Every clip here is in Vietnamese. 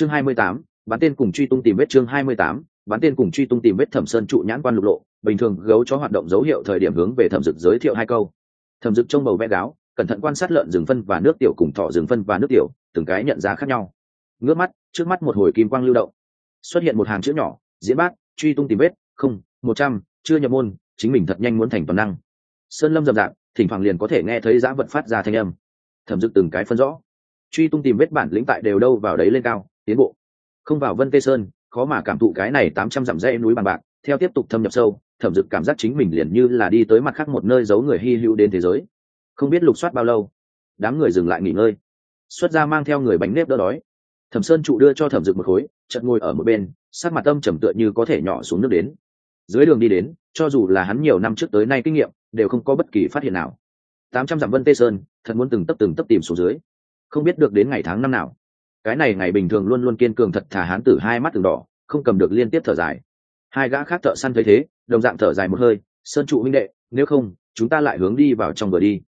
chương hai mươi tám bán tên cùng truy tung tìm vết chương hai mươi tám bán tên cùng truy tung tìm vết thẩm sơn trụ nhãn quan lục lộ, bình thường gấu chó hoạt động dấu hiệu thời điểm hướng về thẩm dực giới thiệu hai câu. Thẩm dực trông bầu vẽ gáo, cẩn thận quan sát lợn rừng phân và nước tiểu cùng thọ rừng phân và nước tiểu, từng cái nhận ra khác nhau. Ngước mắt, trước mắt một hồi kim quang lưu động. Xuất hiện một hàng chữ nhỏ, diễn bát, truy tung tìm vết, không, một trăm, chưa nhập môn, chính mình thật nhanh muốn thành toàn năng. Sơn lâm rậm rạp, thỉnh thoảng liền có thể nghe thấy giã vật phát ra thanh âm. Thẩm dực từng cái phân rõ. Truy tung tìm vết bản lĩnh tại đều đâu vào đấy lên cao tiến bộ. Không vào vân tê sơn, khó mà cảm thụ cái này tám trăm dặm rẽ núi bằng bạc, theo tiếp tục thâm nhập sâu, thẩm dực cảm giác chính mình liền như là đi tới mặt khác một nơi giấu người hy hữu đến thế giới. Không biết lục soát bao lâu, đám người dừng lại nghỉ ngơi. Xuất ra mang theo người bánh nếp đỡ đói. Thẩm sơn trụ đưa cho thẩm dực một khối chật ngồi ở một bên sát mặt tâm trầm tựa như có thể nhỏ xuống nước đến. Dưới đường đi đến, cho dù là hắn nhiều năm trước tới nay kinh nghiệm, đều không có bất kỳ phát hiện nào. Tám trăm dặm vân tê sơn, thật muốn từng tấp từng tấp tìm xuống dưới. Không biết được đến ngày tháng năm nào cái này ngày bình thường luôn luôn kiên cường thật thà hán tử hai mắt từng đỏ, không cầm được liên tiếp thở dài. Hai gã khác thợ săn thấy thế, đồng dạng thở dài một hơi, sơn trụ huynh đệ, nếu không, chúng ta lại hướng đi vào trong vừa đi.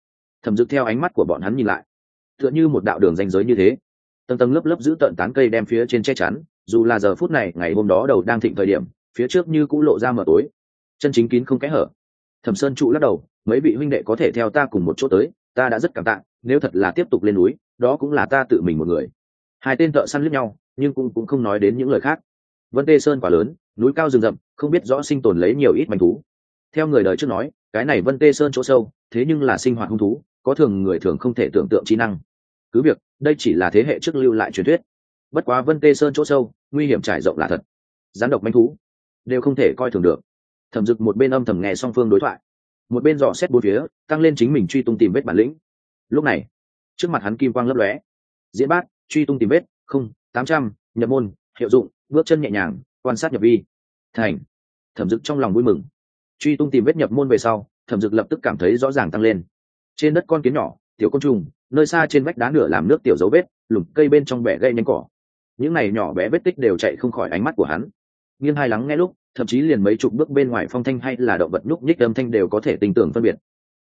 Thẩm dực theo ánh mắt của bọn hắn nhìn lại. Tựa như một đạo đường ranh giới như thế. Tầng tầng lớp lớp giữ tận tán cây đem phía trên che chắn, dù là giờ phút này, ngày hôm đó đầu đang thịnh thời điểm, phía trước như cũng lộ ra mở tối. Chân chính kín không kẽ hở. Thẩm sơn trụ lắc đầu, mấy vị huynh đệ có thể theo ta cùng một chỗ tới, ta đã rất cảm tạ, nếu thật là tiếp tục lên núi, đó cũng là ta tự mình một người hai tên thợ săn lướt nhau, nhưng cũng cũng không nói đến những lời khác. Vân tê sơn quá lớn, núi cao rừng rậm, không biết rõ sinh tồn lấy nhiều ít manh thú. Theo người đời trước nói, cái này vân tê sơn chỗ sâu, thế nhưng là sinh hoạt hung thú, có thường người thường không thể tưởng tượng trí năng. Cứ việc, đây chỉ là thế hệ trước lưu lại truyền thuyết. Bất quá vân tê sơn chỗ sâu, nguy hiểm trải rộng là thật. Gián độc manh thú, đều không thể coi thường được. Thẩm dực một bên âm thầm nghe song phương đối thoại, một bên dò xét bốn phía, tăng lên chính mình truy tung tìm vết bản lĩnh. Lúc này, trước mặt hắn kim quang lấp lóe. Diễn bát truy tung tìm vết, không, tám trăm, nhập môn, hiệu dụng, bước chân nhẹ nhàng, quan sát nhập vi. Thành. Thẩm dực trong lòng vui mừng. Truy tung tìm vết nhập môn về sau, thẩm dực lập tức cảm thấy rõ ràng tăng lên. Trên đất con kiến nhỏ, tiểu côn trùng, nơi xa trên vách đá nửa làm nước tiểu dấu vết, lùm cây bên trong bẻ gây nhánh cỏ. Những này nhỏ bé vết tích đều chạy không khỏi ánh mắt của hắn. Nghiêng hai lắng nghe lúc, thậm chí liền mấy chục bước bên ngoài phong thanh hay là động vật nhúc nhích âm thanh đều có thể tình tưởng phân biệt.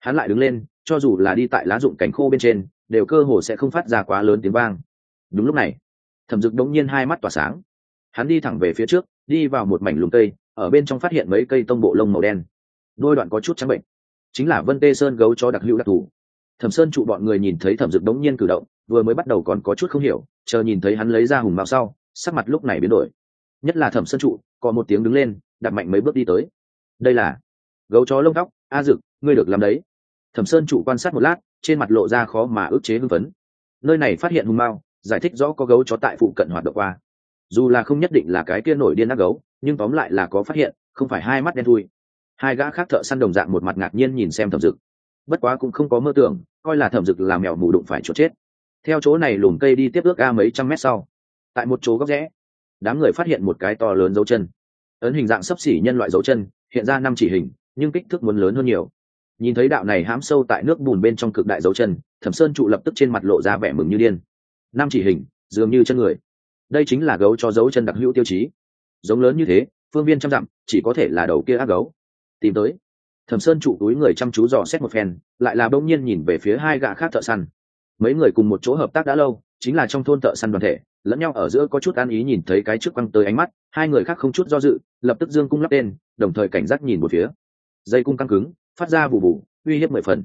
Hắn lại đứng lên, cho dù là đi tại lá dụng cánh khô bên trên, đều cơ hồ sẽ không phát ra quá lớn tiếng vang đúng lúc này, thẩm dực đống nhiên hai mắt tỏa sáng. Hắn đi thẳng về phía trước, đi vào một mảnh lùm cây, ở bên trong phát hiện mấy cây tông bộ lông màu đen. Đôi đoạn có chút trắng bệnh. Chính là vân tê sơn gấu chó đặc hữu đặc thù. Thẩm sơn trụ bọn người nhìn thấy thẩm dực đống nhiên cử động, vừa mới bắt đầu còn có chút không hiểu, chờ nhìn thấy hắn lấy ra hùng mao sau, sắc mặt lúc này biến đổi. Nhất là thẩm sơn trụ, có một tiếng đứng lên đặt mạnh mấy bước đi tới. Đây là gấu chó lông tóc, a dực, ngươi được làm đấy. Thẩm sơn trụ quan sát một lát, trên mặt lộ ra khó mà ức chế hưng phấn. Nơi này phát hiện hùng mao giải thích rõ có gấu chó tại phụ cận hoạt động qua. Dù là không nhất định là cái kia nổi điên ác gấu, nhưng tóm lại là có phát hiện, không phải hai mắt đen thui. Hai gã khác thợ săn đồng dạng một mặt ngạc nhiên nhìn xem thẩm dực. Bất quá cũng không có mơ tưởng, coi là thẩm dực là mèo mù đụng phải chỗ chết. Theo chỗ này lùm cây đi tiếp ước a mấy trăm mét sau, tại một chỗ góc rẽ, đám người phát hiện một cái to lớn dấu chân. Ấn hình dạng sấp xỉ nhân loại dấu chân, hiện ra năm chỉ hình, nhưng kích thước muốn lớn hơn nhiều. Nhìn thấy đạo này hám sâu tại nước bùn bên trong cực đại dấu chân, thẩm sơn trụ lập tức trên mặt lộ ra vẻ mừng như điên năm chỉ hình, dường như chân người. Đây chính là gấu cho dấu chân đặc hữu tiêu chí. Giống lớn như thế, phương viên trăm dặm, chỉ có thể là đầu kia ác gấu. Tìm tới. Thẩm sơn trụ túi người chăm chú dò xét một phen, lại là bỗng nhiên nhìn về phía hai gã khác thợ săn. Mấy người cùng một chỗ hợp tác đã lâu, chính là trong thôn thợ săn đoàn thể, lẫn nhau ở giữa có chút an ý nhìn thấy cái trước quăng tới ánh mắt, hai người khác không chút do dự, lập tức dương cung lắp tên, đồng thời cảnh giác nhìn một phía. Dây cung căng cứng, phát ra bù bù uy hiếp mười phần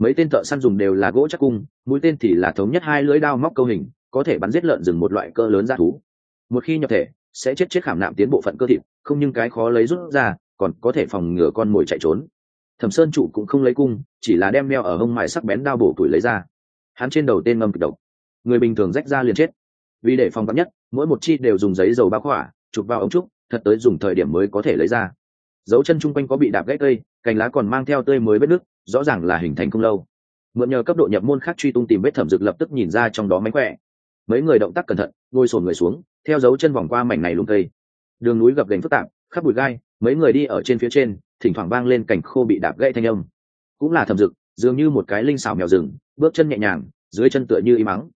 mấy tên thợ săn dùng đều là gỗ chắc cung, mũi tên thì là thống nhất hai lưỡi đao móc câu hình, có thể bắn giết lợn rừng một loại cơ lớn ra thú. Một khi nhập thể, sẽ chết chết khảm nạm tiến bộ phận cơ thịt, không nhưng cái khó lấy rút ra, còn có thể phòng ngừa con mồi chạy trốn. Thẩm sơn chủ cũng không lấy cung, chỉ là đem meo ở hông mài sắc bén đao bổ tuổi lấy ra. Hắn trên đầu tên ngâm kịch độc. Người bình thường rách ra liền chết. Vì để phòng vắn nhất, mỗi một chi đều dùng giấy dầu bao khỏa, chụp vào ống trúc, thật tới dùng thời điểm mới có thể lấy ra. Dấu chân chung quanh có bị đạp gãy cây cành lá còn mang theo tươi mới vết nước rõ ràng là hình thành không lâu. Mượn nhờ cấp độ nhập môn khác truy tung tìm vết thẩm dực lập tức nhìn ra trong đó mánh khỏe. Mấy người động tác cẩn thận, ngồi sồn người xuống, theo dấu chân vòng qua mảnh này lùng cây. Đường núi gập gành phức tạp, khắp bụi gai, mấy người đi ở trên phía trên, thỉnh thoảng vang lên cảnh khô bị đạp gãy thanh âm. Cũng là thẩm dực dường như một cái linh xảo mèo rừng, bước chân nhẹ nhàng, dưới chân tựa như y mắng.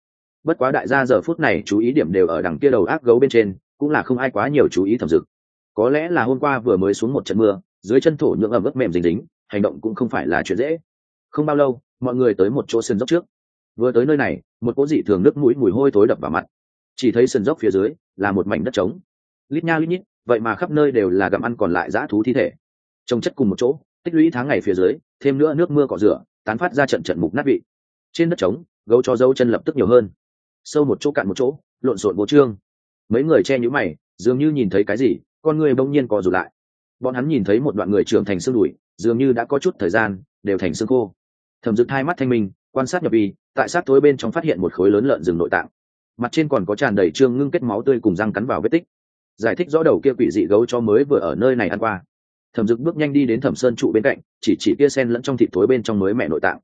Bất quá đại gia giờ phút này chú ý điểm đều ở đằng kia đầu ác gấu bên trên, cũng là không ai quá nhiều chú ý thẩm dực có lẽ là hôm qua vừa mới xuống một trận mưa dưới chân thổ nhượng ẩm ướt mềm dính dính, hành động cũng không phải là chuyện dễ. Không bao lâu, mọi người tới một chỗ sườn dốc trước. Vừa tới nơi này, một cỗ dị thường nước mũi mùi hôi thối đập vào mặt. Chỉ thấy sườn dốc phía dưới là một mảnh đất trống. Lít nha lít nhít, vậy mà khắp nơi đều là gặm ăn còn lại dã thú thi thể. Trồng chất cùng một chỗ, tích lũy tháng ngày phía dưới, thêm nữa nước mưa cọ rửa, tán phát ra trận trận mục nát vị. Trên đất trống, gấu cho dấu chân lập tức nhiều hơn. Sâu một chỗ cạn một chỗ, lộn xộn vô trương. Mấy người che nhũ mày, dường như nhìn thấy cái gì, con người bỗng nhiên co rụt lại bọn hắn nhìn thấy một đoạn người trưởng thành xương đùi, dường như đã có chút thời gian, đều thành xương khô. Thẩm dực hai mắt thanh minh, quan sát nhập vi, tại sát tối bên trong phát hiện một khối lớn lợn rừng nội tạng. Mặt trên còn có tràn đầy trương ngưng kết máu tươi cùng răng cắn vào vết tích. Giải thích rõ đầu kia quỷ dị gấu cho mới vừa ở nơi này ăn qua. Thẩm dực bước nhanh đi đến thẩm sơn trụ bên cạnh, chỉ chỉ kia sen lẫn trong thịt thối bên trong mới mẹ nội tạng.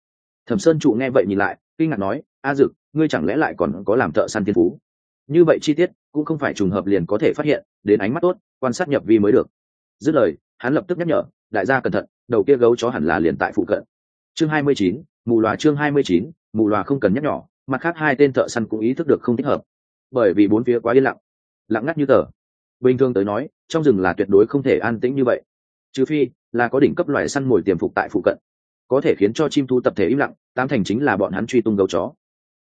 Thẩm sơn trụ nghe vậy nhìn lại, kinh ngạc nói, a dực, ngươi chẳng lẽ lại còn có làm thợ săn thiên phú? Như vậy chi tiết, cũng không phải trùng hợp liền có thể phát hiện, đến ánh mắt tốt, quan sát nhập vi mới được dứt lời, hắn lập tức nhắc nhở, đại gia cẩn thận, đầu kia gấu chó hẳn là liền tại phụ cận. Chương hai mươi chín, mù loà chương hai mươi chín, mù loà không cần nhắc nhỏ mặt khác hai tên thợ săn cũng ý thức được không thích hợp. Bởi vì bốn phía quá yên lặng lặng ngắt như tờ. Bình thường tới nói, trong rừng là tuyệt đối không thể an tĩnh như vậy. Trừ phi là có đỉnh cấp loài săn mồi tiềm phục tại phụ cận. Có thể khiến cho chim thu tập thể im lặng, tám thành chính là bọn hắn truy tung gấu chó.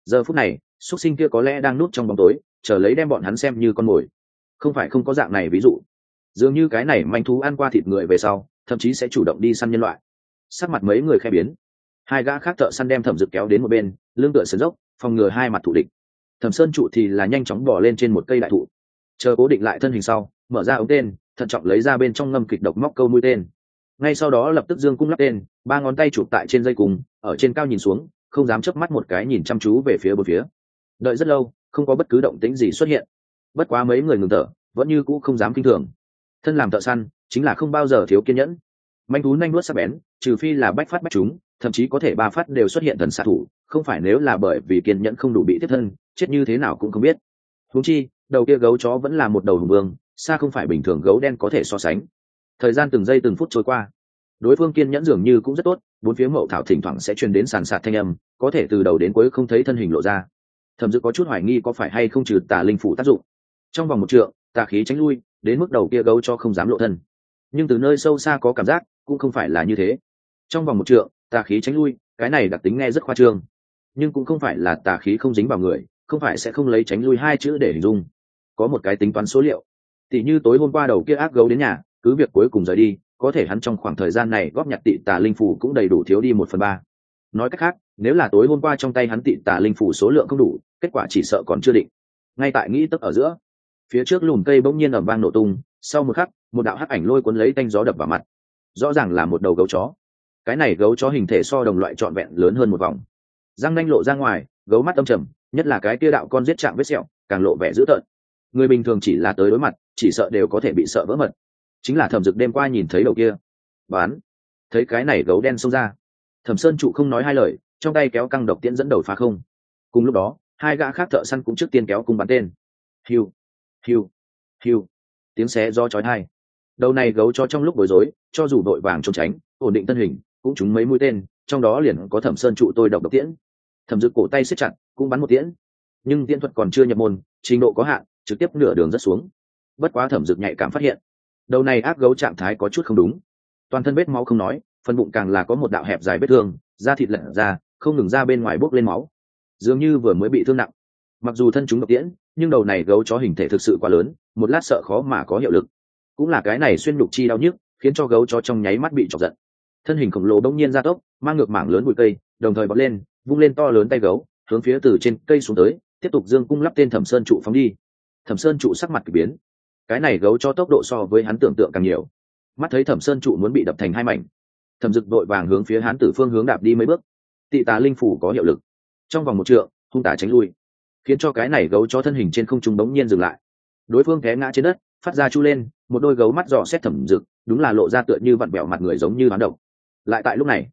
Giờ phút này xuất sinh kia có lẽ đang núp trong bóng tối, chờ lấy đem bọn hắn xem như con mồi. Không phải không có dạng này ví dụ dường như cái này manh thú ăn qua thịt người về sau, thậm chí sẽ chủ động đi săn nhân loại. Sắc mặt mấy người khai biến. Hai gã khác thợ săn đem thẩm dực kéo đến một bên, lưng tựa sườn dốc, phòng ngừa hai mặt thủ địch. Thẩm sơn trụ thì là nhanh chóng bỏ lên trên một cây đại thụ. Chờ cố định lại thân hình sau, mở ra ống tên, thận trọng lấy ra bên trong ngâm kịch độc móc câu mũi tên. Ngay sau đó lập tức dương cung lắp tên, ba ngón tay chụp tại trên dây cùng, ở trên cao nhìn xuống, không dám chớp mắt một cái nhìn chăm chú về phía bờ phía. Đợi rất lâu, không có bất cứ động tĩnh gì xuất hiện. Bất quá mấy người ngừng thở, vẫn như cũ không dám kinh thường thân làm thợ săn chính là không bao giờ thiếu kiên nhẫn. Manh thú nhanh nuốt sắc bén, trừ phi là bách phát bách chúng, thậm chí có thể ba phát đều xuất hiện thần xạ thủ, không phải nếu là bởi vì kiên nhẫn không đủ bị tiếp thân, chết như thế nào cũng không biết. Húng chi, đầu kia gấu chó vẫn là một đầu hùng vương, xa không phải bình thường gấu đen có thể so sánh. Thời gian từng giây từng phút trôi qua, đối phương kiên nhẫn dường như cũng rất tốt, bốn phía mậu thảo thỉnh thoảng sẽ truyền đến sàn sạt thanh âm, có thể từ đầu đến cuối không thấy thân hình lộ ra. Thậm dự có chút hoài nghi có phải hay không trừ tà linh phủ tác dụng. Trong vòng một trượng, tà khí tránh lui đến mức đầu kia gấu cho không dám lộ thân. Nhưng từ nơi sâu xa có cảm giác, cũng không phải là như thế. Trong vòng một trượng, tà khí tránh lui, cái này đặc tính nghe rất khoa trương. Nhưng cũng không phải là tà khí không dính vào người, không phải sẽ không lấy tránh lui hai chữ để hình dung. Có một cái tính toán số liệu. Tỷ như tối hôm qua đầu kia ác gấu đến nhà, cứ việc cuối cùng rời đi, có thể hắn trong khoảng thời gian này góp nhặt tị tà linh phủ cũng đầy đủ thiếu đi một phần ba. Nói cách khác, nếu là tối hôm qua trong tay hắn tị tà linh phủ số lượng không đủ, kết quả chỉ sợ còn chưa định. Ngay tại nghĩ tức ở giữa phía trước lùm cây bỗng nhiên ẩm vang nổ tung, sau một khắc, một đạo hắc ảnh lôi cuốn lấy tanh gió đập vào mặt. Rõ ràng là một đầu gấu chó. Cái này gấu chó hình thể so đồng loại trọn vẹn lớn hơn một vòng. Răng nanh lộ ra ngoài, gấu mắt âm trầm, nhất là cái tia đạo con giết chạm vết sẹo, càng lộ vẻ dữ tợn. Người bình thường chỉ là tới đối mặt, chỉ sợ đều có thể bị sợ vỡ mật. Chính là thẩm dực đêm qua nhìn thấy đầu kia. Bán. Thấy cái này gấu đen xông ra. Thẩm sơn trụ không nói hai lời, trong tay kéo căng độc tiễn dẫn đầu phá không. Cùng lúc đó, hai gã khác thợ săn cũng trước tiên kéo cùng bắn tên. Hiu hiu hiu, tiếng xé do chói hai đầu này gấu cho trong lúc bối rối, cho dù đội vàng trốn tránh, ổn định thân hình, cũng trúng mấy mũi tên, trong đó liền có thẩm sơn trụ tôi độc độc tiễn. Thẩm dực cổ tay siết chặt, cũng bắn một tiễn. Nhưng tiễn thuật còn chưa nhập môn, trình độ có hạn, trực tiếp nửa đường rất xuống. Bất quá thẩm dực nhạy cảm phát hiện, đầu này ác gấu trạng thái có chút không đúng. Toàn thân vết máu không nói, phần bụng càng là có một đạo hẹp dài vết thương, da thịt lẩn ra, không ngừng ra bên ngoài bốc lên máu. Dường như vừa mới bị thương nặng. Mặc dù thân chúng độc tiễn nhưng đầu này gấu chó hình thể thực sự quá lớn, một lát sợ khó mà có hiệu lực. Cũng là cái này xuyên đục chi đau nhức, khiến cho gấu chó trong nháy mắt bị chọc giận. Thân hình khổng lồ đông nhiên ra tốc, mang ngược mảng lớn bụi cây, đồng thời bật lên, vung lên to lớn tay gấu, hướng phía từ trên cây xuống tới, tiếp tục dương cung lắp tên thẩm sơn trụ phóng đi. Thẩm sơn trụ sắc mặt k ỳ biến. Cái này gấu cho tốc độ so với hắn tưởng tượng càng nhiều. Mắt thấy thẩm sơn trụ muốn bị đập thành hai mảnh, thẩm dực đội vàng hướng phía hắn tử phương hướng đạp đi mấy bước. Tị tà linh phủ có hiệu lực. Trong vòng một trượng, hung tả tránh lui khiến cho cái này gấu cho thân hình trên không trung đống nhiên dừng lại. Đối phương té ngã trên đất, phát ra chu lên, một đôi gấu mắt dò xét thẩm dực, đúng là lộ ra tựa như vặn bẹo mặt người giống như bán độc. Lại tại lúc này,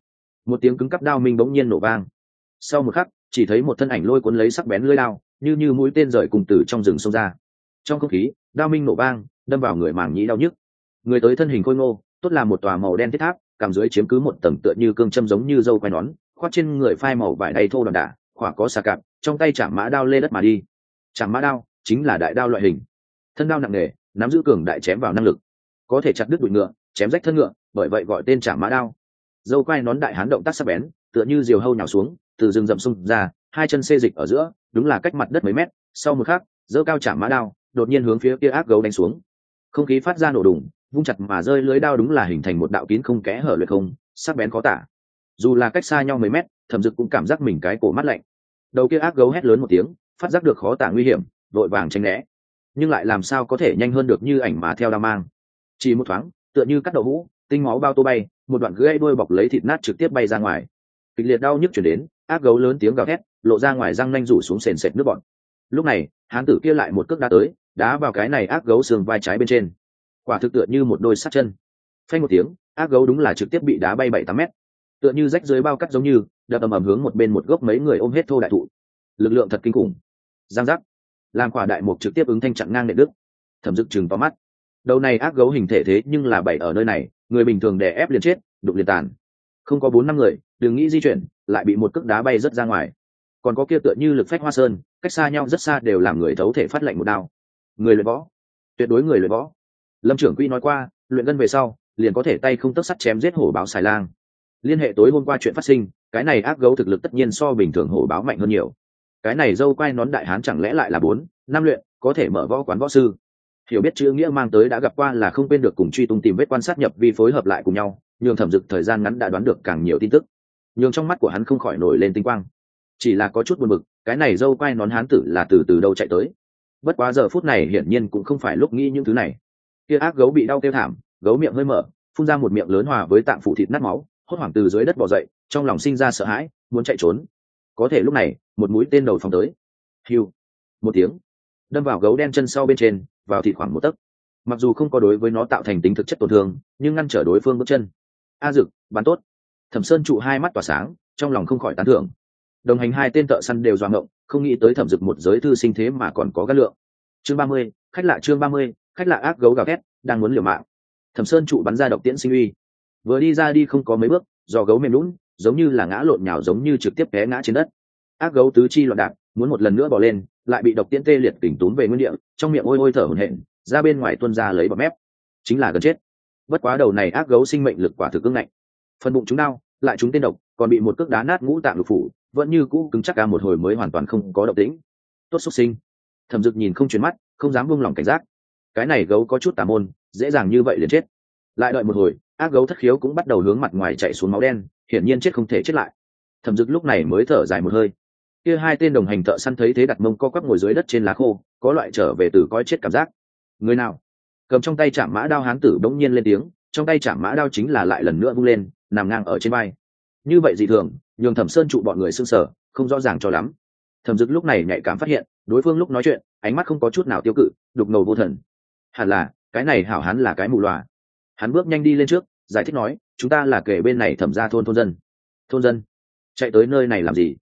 một tiếng cứng cắp đao minh bỗng nhiên nổ vang. Sau một khắc, chỉ thấy một thân ảnh lôi cuốn lấy sắc bén lưỡi đao, như như mũi tên rời cùng từ trong rừng xông ra. Trong không khí, đao minh nổ vang, đâm vào người màng nhĩ đau nhức. Người tới thân hình khôi ngô, tốt là một tòa màu đen thiết tháp, cằm dưới chiếm cứ một tầng tựa như cương châm giống như dâu quai nón, khoác trên người phai màu vải đầy thô đòn đả khỏa có xà cạp, trong tay chạm mã đao lê đất mà đi. Chạm mã đao chính là đại đao loại hình. Thân đao nặng nề, nắm giữ cường đại chém vào năng lực. Có thể chặt đứt bụi ngựa, chém rách thân ngựa, bởi vậy gọi tên chạm mã đao. Dâu quai nón đại hán động tác sắc bén, tựa như diều hâu nhào xuống, từ rừng rậm sung ra, hai chân xê dịch ở giữa, đúng là cách mặt đất mấy mét, sau một khắc dỡ cao chạm mã đao, đột nhiên hướng phía kia ác gấu đánh xuống. Không khí phát ra nổ đùng, vung chặt mà rơi lưới đao đúng là hình thành một đạo kín không kẽ hở luyện không, sắc bén khó tả dù là cách xa nhau mấy mét, thẩm dực cũng cảm giác mình cái cổ mắt lạnh. Đầu kia ác gấu hét lớn một tiếng, phát giác được khó tả nguy hiểm, vội vàng tránh né. Nhưng lại làm sao có thể nhanh hơn được như ảnh mà theo đao mang. Chỉ một thoáng, tựa như cắt đậu hũ, tinh máu bao tô bay, một đoạn gãy đuôi bọc lấy thịt nát trực tiếp bay ra ngoài. Kịch liệt đau nhức chuyển đến, ác gấu lớn tiếng gào thét, lộ ra ngoài răng nanh rủ xuống sền sệt nước bọn lúc này, hán tử kia lại một cước đá tới, đá vào cái này ác gấu xương vai trái bên trên. Quả thực tựa như một đôi sắt chân. Phanh một tiếng, ác gấu đúng là trực tiếp bị đá bay bảy tám mét tựa như rách dưới bao cắt giống như, đập ầm ầm hướng một bên một gốc mấy người ôm hết thô đại thụ. Lực lượng thật kinh khủng. Giang giác. Làm quả đại mục trực tiếp ứng thanh chặn ngang đệ đức thẩm dực chừng vào mắt. Đầu này ác gấu hình thể thế nhưng là bảy ở nơi này, người bình thường đè ép liền chết, đụng liền tàn. Không có bốn năm người, đừng nghĩ di chuyển, lại bị một cước đá bay rất ra ngoài. Còn có kia tựa như lực phách hoa sơn, cách xa nhau rất xa đều làm người thấu thể phát lệnh một đao. Người luyện võ. Tuyệt đối người luyện võ. Lâm trưởng quy nói qua, luyện gân về sau, liền có thể tay không tấc sắt chém giết hổ báo xài lang liên hệ tối hôm qua chuyện phát sinh, cái này ác gấu thực lực tất nhiên so bình thường hổ báo mạnh hơn nhiều. Cái này dâu quay nón đại hán chẳng lẽ lại là bốn, năm luyện, có thể mở võ quán võ sư? Hiểu biết chữ nghĩa mang tới đã gặp qua là không quên được cùng truy tung tìm vết quan sát nhập vi phối hợp lại cùng nhau, nhường thẩm dực thời gian ngắn đã đoán được càng nhiều tin tức. Nhường trong mắt của hắn không khỏi nổi lên tinh quang. Chỉ là có chút buồn bực, cái này dâu quay nón hán tử là từ từ đâu chạy tới? Bất quá giờ phút này hiển nhiên cũng không phải lúc nghĩ những thứ này. Kia ác gấu bị đau kêu thảm, gấu miệng hơi mở, phun ra một miệng lớn hòa với tạng phụ thịt nát máu hốt hoảng từ dưới đất bỏ dậy, trong lòng sinh ra sợ hãi, muốn chạy trốn. Có thể lúc này, một mũi tên đầu phóng tới. Hiu một tiếng. Đâm vào gấu đen chân sau bên trên, vào thịt khoảng một tấc. Mặc dù không có đối với nó tạo thành tính thực chất tổn thương, nhưng ngăn trở đối phương bước chân. A dực, bắn tốt. Thẩm sơn trụ hai mắt tỏa sáng, trong lòng không khỏi tán thưởng. Đồng hành hai tên thợ săn đều doạ ngộng, không nghĩ tới thẩm dực một giới thư sinh thế mà còn có gắt lượng. Chương ba mươi, khách lạ chương ba mươi, khách lạ ác gấu gào ghét đang muốn liều mạng. Thẩm sơn trụ bắn ra độc tiễn sinh uy vừa đi ra đi không có mấy bước do gấu mềm lún, giống như là ngã lộn nhào giống như trực tiếp té ngã trên đất. Ác gấu tứ chi loạn đạp, muốn một lần nữa bỏ lên, lại bị độc tiễn tê liệt tỉnh tún về nguyên địa, trong miệng ôi ôi thở hổn hển, ra bên ngoài tuân ra lấy bọt mép. Chính là gần chết. Bất quá đầu này ác gấu sinh mệnh lực quả thực cứng ngạnh. Phần bụng chúng đau, lại chúng tên độc, còn bị một cước đá nát ngũ tạng lục phủ, vẫn như cũ cứng chắc cả một hồi mới hoàn toàn không có động tĩnh. Tốt xuất sinh. Thẩm dực nhìn không chuyển mắt, không dám buông lỏng cảnh giác. Cái này gấu có chút tà môn, dễ dàng như vậy liền chết. Lại đợi một hồi ác gấu thất khiếu cũng bắt đầu hướng mặt ngoài chạy xuống máu đen, hiển nhiên chết không thể chết lại. Thẩm dực lúc này mới thở dài một hơi. Kia hai tên đồng hành thợ săn thấy thế đặt mông co quắp ngồi dưới đất trên lá khô, có loại trở về từ coi chết cảm giác. Người nào? Cầm trong tay chạm mã đao hán tử bỗng nhiên lên tiếng, trong tay chạm mã đao chính là lại lần nữa vung lên, nằm ngang ở trên vai. Như vậy dị thường, nhường thẩm sơn trụ bọn người xương sở không rõ ràng cho lắm. Thẩm dực lúc này nhạy cảm phát hiện, đối phương lúc nói chuyện, ánh mắt không có chút nào tiêu cự, đục ngầu vô thần. Hẳn là, cái này hảo hán là cái mù loà hắn bước nhanh đi lên trước, giải thích nói, chúng ta là kể bên này thẩm ra thôn thôn dân. Thôn dân? Chạy tới nơi này làm gì?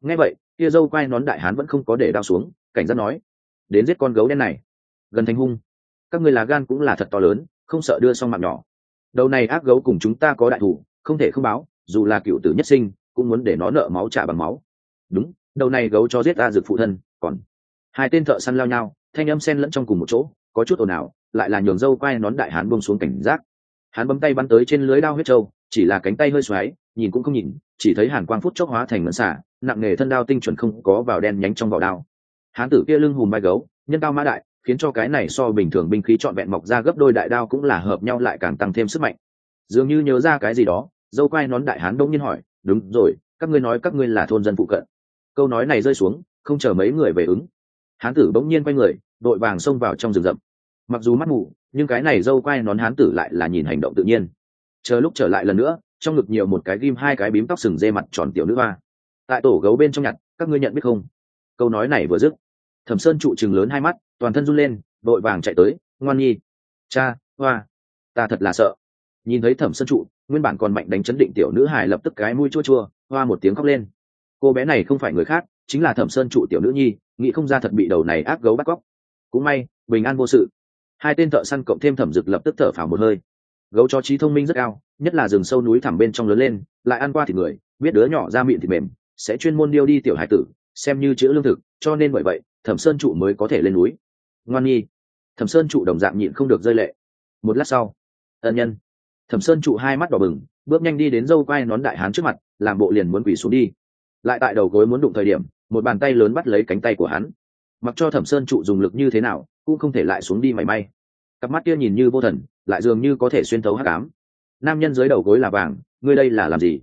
Nghe vậy, kia dâu quay nón đại hán vẫn không có để đao xuống, cảnh giác nói, đến giết con gấu đen này. Gần thành hung. Các người là gan cũng là thật to lớn, không sợ đưa xong mạng nhỏ. Đầu này ác gấu cùng chúng ta có đại thủ, không thể không báo, dù là cựu tử nhất sinh, cũng muốn để nó nợ máu trả bằng máu. Đúng, đầu này gấu cho giết ta dược phụ thân, còn hai tên thợ săn lao nhau, thanh âm sen lẫn trong cùng một chỗ có chút ồn ào, lại là nhường dâu quai nón đại hán buông xuống cảnh giác. Hắn bấm tay bắn tới trên lưới đao huyết trâu chỉ là cánh tay hơi xoáy, nhìn cũng không nhìn, chỉ thấy hàn quang phút chốc hóa thành mẫn xả, nặng nề thân đao tinh chuẩn không có vào đen nhánh trong vỏ đao. Hán tử kia lưng hùm vai gấu, nhân cao mã đại, khiến cho cái này so bình thường binh khí trọn vẹn mọc ra gấp đôi đại đao cũng là hợp nhau lại càng tăng thêm sức mạnh. Dường như nhớ ra cái gì đó, dâu quai nón đại hán đông nhiên hỏi, đúng rồi, các ngươi nói các ngươi là thôn dân phụ cận. Câu nói này rơi xuống, không chờ mấy người về ứng. Hán tử bỗng nhiên quay người đội vàng xông vào trong rừng rậm. Mặc dù mắt mù, nhưng cái này dâu quai nón hán tử lại là nhìn hành động tự nhiên. Chờ lúc trở lại lần nữa, trong ngực nhiều một cái ghim, hai cái bím tóc sừng dê mặt tròn tiểu nữ hoa. Tại tổ gấu bên trong nhặt, các ngươi nhận biết không? Câu nói này vừa dứt, thẩm sơn trụ chừng lớn hai mắt, toàn thân run lên, đội vàng chạy tới, ngoan nhi, cha, hoa, ta thật là sợ. Nhìn thấy thẩm sơn trụ, nguyên bản còn mạnh đánh chấn định tiểu nữ hải lập tức cái mũi chua chua, hoa một tiếng khóc lên. Cô bé này không phải người khác, chính là thẩm sơn trụ tiểu nữ nhi, nghĩ không ra thật bị đầu này ác gấu bắt cóc cũng may, bình an vô sự. Hai tên thợ săn cộng thêm thẩm dực lập tức thở phào một hơi. Gấu chó trí thông minh rất cao, nhất là rừng sâu núi thẳm bên trong lớn lên, lại ăn qua thịt người, biết đứa nhỏ ra miệng thịt mềm, sẽ chuyên môn điêu đi tiểu hải tử, xem như chữ lương thực, cho nên bởi vậy, thẩm sơn trụ mới có thể lên núi. Ngoan nhi. Thẩm sơn trụ đồng dạng nhịn không được rơi lệ. Một lát sau, ân nhân. Thẩm sơn trụ hai mắt đỏ bừng, bước nhanh đi đến dâu quai nón đại hán trước mặt, làm bộ liền muốn quỳ xuống đi. Lại tại đầu gối muốn đụng thời điểm, một bàn tay lớn bắt lấy cánh tay của hắn mặc cho thẩm sơn trụ dùng lực như thế nào, cũng không thể lại xuống đi mảy may. Cặp mắt kia nhìn như vô thần, lại dường như có thể xuyên thấu hát cám nam nhân dưới đầu gối là vàng, ngươi đây là làm gì?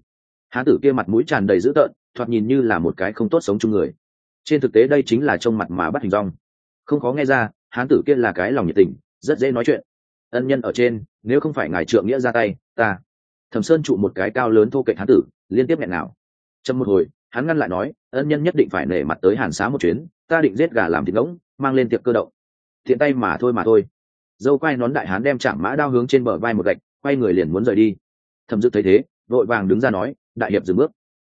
Hán tử kia mặt mũi tràn đầy dữ tợn, thoạt nhìn như là một cái không tốt sống chung người. Trên thực tế đây chính là trông mặt mà bắt hình rong không khó nghe ra, hán tử kia là cái lòng nhiệt tình, rất dễ nói chuyện. Ân nhân ở trên, nếu không phải ngài trượng nghĩa ra tay, ta. Thẩm sơn trụ một cái cao lớn thô kệch hán tử, liên tiếp nghẹn nào trong một hồi, hắn ngăn lại nói, ân nhân nhất định phải nể mặt tới hàn xá một chuyến ta định giết gà làm thịt ngỗng, mang lên tiệc cơ động. Thiện tay mà thôi mà thôi. Dâu quay nón đại hán đem chạm mã đao hướng trên bờ vai một gạch, quay người liền muốn rời đi. Thẩm dực thấy thế, vội vàng đứng ra nói, đại hiệp dừng bước.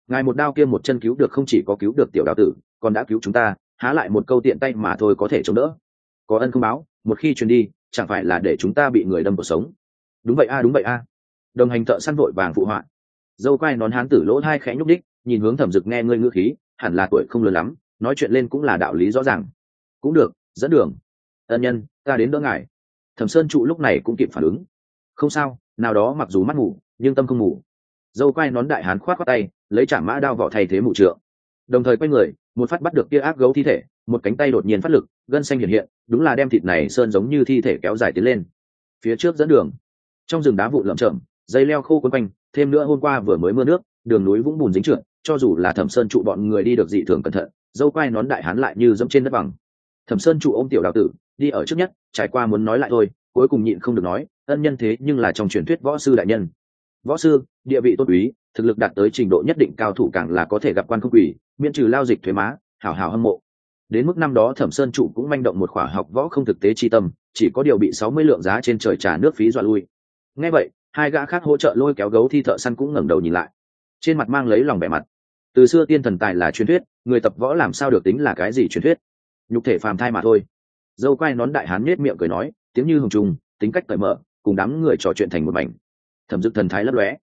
Ngài một đao kia một chân cứu được không chỉ có cứu được tiểu đạo tử, còn đã cứu chúng ta, há lại một câu tiện tay mà thôi có thể chống đỡ. Có ân không báo, một khi truyền đi, chẳng phải là để chúng ta bị người đâm cuộc sống. Đúng vậy a, đúng vậy a. Đồng hành thợ săn vội vàng phụ họa. Dâu quay nón hán tử lỗ hai khẽ nhúc đích nhìn hướng thẩm dực nghe ngươi ngữ khí, hẳn là tuổi không lớn lắm nói chuyện lên cũng là đạo lý rõ ràng. Cũng được, dẫn đường. Ân nhân, ta đến đỡ ngài. Thẩm sơn trụ lúc này cũng kịp phản ứng. Không sao, nào đó mặc dù mắt ngủ, nhưng tâm không ngủ. Dâu quay nón đại hán khoát khoát tay, lấy trả mã đao vỏ thay thế mụ trượng. Đồng thời quay người, một phát bắt được kia ác gấu thi thể, một cánh tay đột nhiên phát lực, gân xanh hiện hiện, đúng là đem thịt này sơn giống như thi thể kéo dài tiến lên. Phía trước dẫn đường. Trong rừng đá vụ lợm chậm dây leo khô quấn quanh, thêm nữa hôm qua vừa mới mưa nước, đường núi vũng bùn dính trượt, cho dù là thẩm sơn trụ bọn người đi được dị thường cẩn thận dâu quai nón đại hán lại như dẫm trên đất bằng. Thẩm sơn trụ ôm tiểu đào tử, đi ở trước nhất, trải qua muốn nói lại thôi, cuối cùng nhịn không được nói, ân nhân thế nhưng là trong truyền thuyết võ sư đại nhân. Võ sư, địa vị tốt quý, thực lực đạt tới trình độ nhất định cao thủ càng là có thể gặp quan không quỷ, miễn trừ lao dịch thuế má, hảo hảo hâm mộ. Đến mức năm đó thẩm sơn trụ cũng manh động một khỏa học võ không thực tế chi tâm, chỉ có điều bị sáu mươi lượng giá trên trời trả nước phí dọa lui. Ngay vậy, hai gã khác hỗ trợ lôi kéo gấu thi thợ săn cũng ngẩng đầu nhìn lại. Trên mặt mang lấy lòng vẻ mặt từ xưa tiên thần tài là truyền thuyết, người tập võ làm sao được tính là cái gì truyền thuyết? Nhục thể phàm thai mà thôi. Dâu quai nón đại hán nết miệng cười nói, tiếng như hồng trung tính cách cởi mở, cùng đám người trò chuyện thành một mảnh. Thẩm dực thần thái lấp lóe.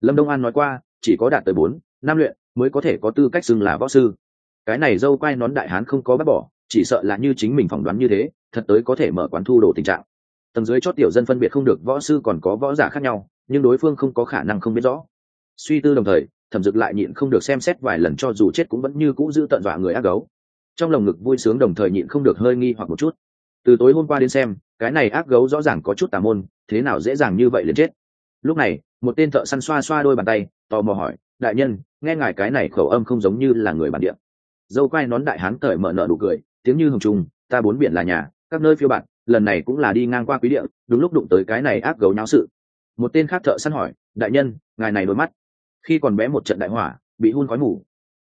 Lâm đông an nói qua, chỉ có đạt tới bốn, năm luyện mới có thể có tư cách xưng là võ sư. Cái này dâu quai nón đại hán không có bác bỏ, chỉ sợ là như chính mình phỏng đoán như thế, thật tới có thể mở quán thu đồ tình trạng. Tầng dưới chót tiểu dân phân biệt không được võ sư còn có võ giả khác nhau, nhưng đối phương không có khả năng không biết rõ. Suy tư đồng thời thẩm dực lại nhịn không được xem xét vài lần cho dù chết cũng vẫn như cũ giữ tận dọa người ác gấu. Trong lồng ngực vui sướng đồng thời nhịn không được hơi nghi hoặc một chút. Từ tối hôm qua đến xem, cái này ác gấu rõ ràng có chút tà môn, thế nào dễ dàng như vậy liền chết. Lúc này, một tên thợ săn xoa xoa đôi bàn tay, tò mò hỏi, đại nhân, nghe ngài cái này khẩu âm không giống như là người bản địa. Dâu quai nón đại hán cởi mở nợ nụ cười, tiếng như hồng trung ta bốn biển là nhà, các nơi phiêu bạn, lần này cũng là đi ngang qua quý địa, đúng lúc đụng tới cái này ác gấu nháo sự. Một tên khác thợ săn hỏi, đại nhân, ngài này đôi mắt khi còn bé một trận đại hỏa, bị hun khói mù.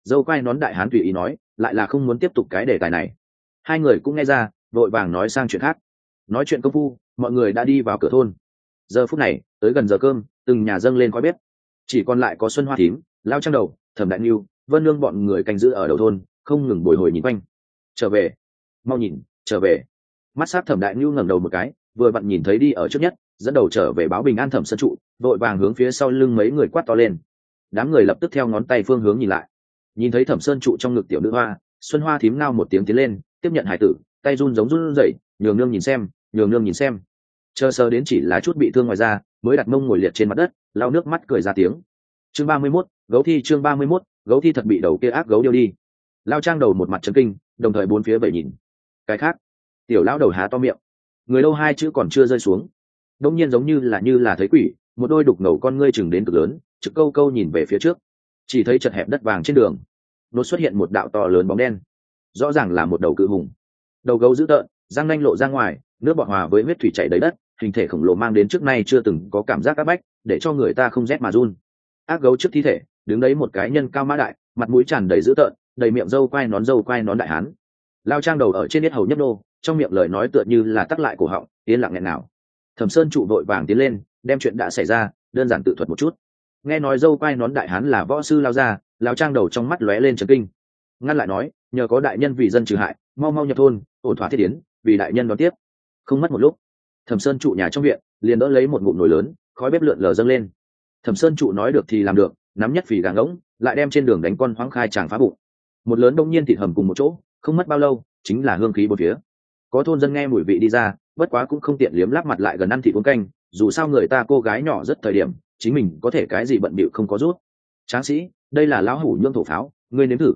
Dâu quai nón đại hán tùy ý nói, lại là không muốn tiếp tục cái đề tài này. Hai người cũng nghe ra, vội vàng nói sang chuyện khác. Nói chuyện công phu, mọi người đã đi vào cửa thôn. Giờ phút này, tới gần giờ cơm, từng nhà dâng lên khói bếp. Chỉ còn lại có xuân hoa thím, lao trang đầu, thẩm đại niu vân lương bọn người canh giữ ở đầu thôn, không ngừng bồi hồi nhìn quanh. Trở về. Mau nhìn, trở về. Mắt sát thẩm đại niu ngẩng đầu một cái, vừa vặn nhìn thấy đi ở trước nhất, dẫn đầu trở về báo bình an thẩm sân trụ, vội vàng hướng phía sau lưng mấy người quát to lên đám người lập tức theo ngón tay phương hướng nhìn lại. Nhìn thấy thẩm sơn trụ trong ngực tiểu nữ hoa xuân hoa thím ngao một tiếng tiến lên tiếp nhận hải tử tay run giống run rẩy nhường nương nhìn xem nhường nương nhìn xem. Chờ sơ đến chỉ là chút bị thương ngoài ra mới đặt mông ngồi liệt trên mặt đất lau nước mắt cười ra tiếng. Chương ba mươi 31, gấu thi chương ba mươi 31, gấu thi thật bị đầu kia ác gấu điêu đi. Lao trang đầu một mặt trấn kinh đồng thời bốn phía vậy nhìn. Cái khác? Tiểu lão đầu há to miệng. Người lâu hai chữ còn chưa rơi xuống. Đông nhiên giống như là như là thấy quỷ một đôi đục ngầu con ngươi chừng đến cực lớn trực câu câu nhìn về phía trước. Chỉ thấy chật hẹp đất vàng trên đường nó xuất hiện một đạo to lớn bóng đen rõ ràng là một đầu cự hùng. Đầu gấu dữ tợn răng nanh lộ ra ngoài nước bọt hòa với huyết thủy chảy đầy đất hình thể khổng lồ mang đến trước nay chưa từng có cảm giác áp bách để cho người ta không rét mà run. Ác gấu trước thi thể đứng đấy một cái nhân cao mã đại mặt mũi tràn đầy dữ tợn đầy miệng râu quai nón râu quai nón đại hán. Lao trang đầu ở trên nết hầu nhấp đô, trong miệng lời nói tựa như là tắc lại cổ họng yên lặng nghẹn nào thẩm sơn trụ vội vàng tiến lên đem chuyện đã xảy ra đơn giản tự thuật một chút nghe nói dâu quai nón đại hán là võ sư lao ra lao trang đầu trong mắt lóe lên trần kinh. Ngăn lại nói, nhờ có đại nhân vì dân trừ hại, mau mau nhập thôn, ổn thỏa thiết tiến vì đại nhân đón tiếp. Không mất một lúc, thẩm sơn trụ nhà trong viện, liền đỡ lấy một ngụm nồi lớn, khói bếp lượn lờ dâng lên. Thẩm sơn trụ nói được thì làm được, nắm nhất phì gà ngỗng, lại đem trên đường đánh con hoáng khai tràng phá bụng. Một lớn đông nhiên thịt hầm cùng một chỗ, không mất bao lâu, chính là hương khí bốn phía. Có thôn dân nghe mùi vị đi ra, bất quá cũng không tiện liếm láp mặt lại gần ăn thịt uống canh, dù sao người ta cô gái nhỏ rất thời điểm chính mình có thể cái gì bận bịu không có rút. Tráng sĩ, đây là lão hủ nhương thổ pháo, ngươi nếm thử.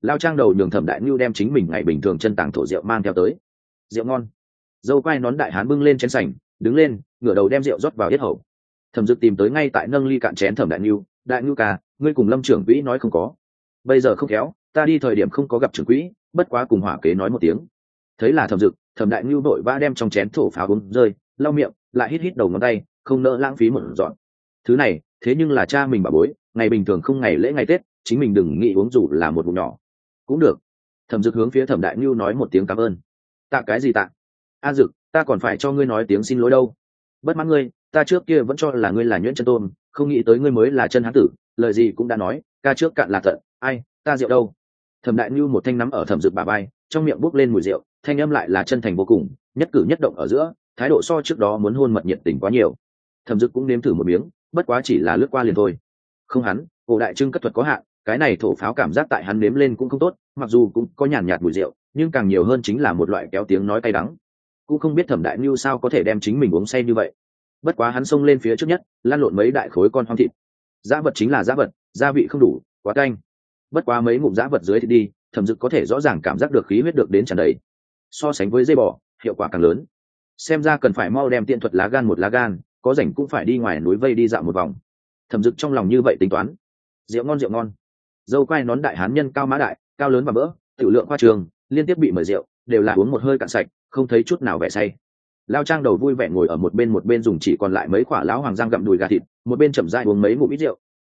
Lao trang đầu nhường thẩm đại ngưu đem chính mình ngày bình thường chân tàng thổ rượu mang theo tới. Rượu ngon. Dâu quai nón đại hán bưng lên chén sành, đứng lên, ngửa đầu đem rượu rót vào yết hầu. Thẩm dực tìm tới ngay tại nâng ly cạn chén thẩm đại ngưu đại ngưu ca, ngươi cùng lâm trưởng quỹ nói không có. Bây giờ không khéo, ta đi thời điểm không có gặp trưởng quỹ, bất quá cùng hỏa kế nói một tiếng. Thấy là thẩm dực, thẩm đại ngưu đội ba đem trong chén thổ pháo uống rơi, lau miệng, lại hít hít đầu ngón tay, không nỡ lãng phí một dọn thứ này thế nhưng là cha mình bà bối ngày bình thường không ngày lễ ngày tết chính mình đừng nghĩ uống dù là một vụ nhỏ. Cũng được. Thẩm dực hướng phía thẩm đại ngưu nói một tiếng cảm ơn. Tạ cái gì tạ? A dực ta còn phải cho ngươi nói tiếng xin lỗi đâu. Bất mãn ngươi ta trước kia vẫn cho là ngươi là nhuyễn chân tôn, không nghĩ tới ngươi mới là chân hán tử lời gì cũng đã nói ca trước cạn là tận ai ta rượu đâu? Thẩm đại ngưu một thanh nắm ở thẩm dực bà bay trong miệng bốc lên mùi rượu thanh âm lại là chân thành vô cùng nhất cử nhất động ở giữa thái độ so trước đó muốn hôn mật nhiệt tình quá nhiều. Thẩm dực cũng nếm thử một miếng bất quá chỉ là lướt qua liền thôi. Không hắn, cổ đại trưng cất thuật có hạn, cái này thổ pháo cảm giác tại hắn nếm lên cũng không tốt, mặc dù cũng có nhàn nhạt mùi rượu, nhưng càng nhiều hơn chính là một loại kéo tiếng nói cay đắng. Cũng không biết thẩm đại mưu sao có thể đem chính mình uống say như vậy. Bất quá hắn xông lên phía trước nhất, lan lộn mấy đại khối con hoang thịt. Giá vật chính là giá vật, gia vị không đủ, quá canh bất quá mấy ngụm giá vật dưới thì đi, thẩm dực có thể rõ ràng cảm giác được khí huyết được đến tràn đầy. So sánh với dây bò, hiệu quả càng lớn. Xem ra cần phải mau đem tiện thuật lá gan một lá gan có rảnh cũng phải đi ngoài núi vây đi dạo một vòng. Thẩm dực trong lòng như vậy tính toán. Rượu ngon rượu ngon. Dâu quai nón đại hán nhân cao mã đại, cao lớn và bỡ tiểu lượng khoa trường, liên tiếp bị mời rượu, đều là uống một hơi cạn sạch, không thấy chút nào vẻ say. Lao trang đầu vui vẻ ngồi ở một bên một bên dùng chỉ còn lại mấy quả lão hoàng giang gặm đùi gà thịt, một bên chậm dai uống mấy ngụm ít rượu.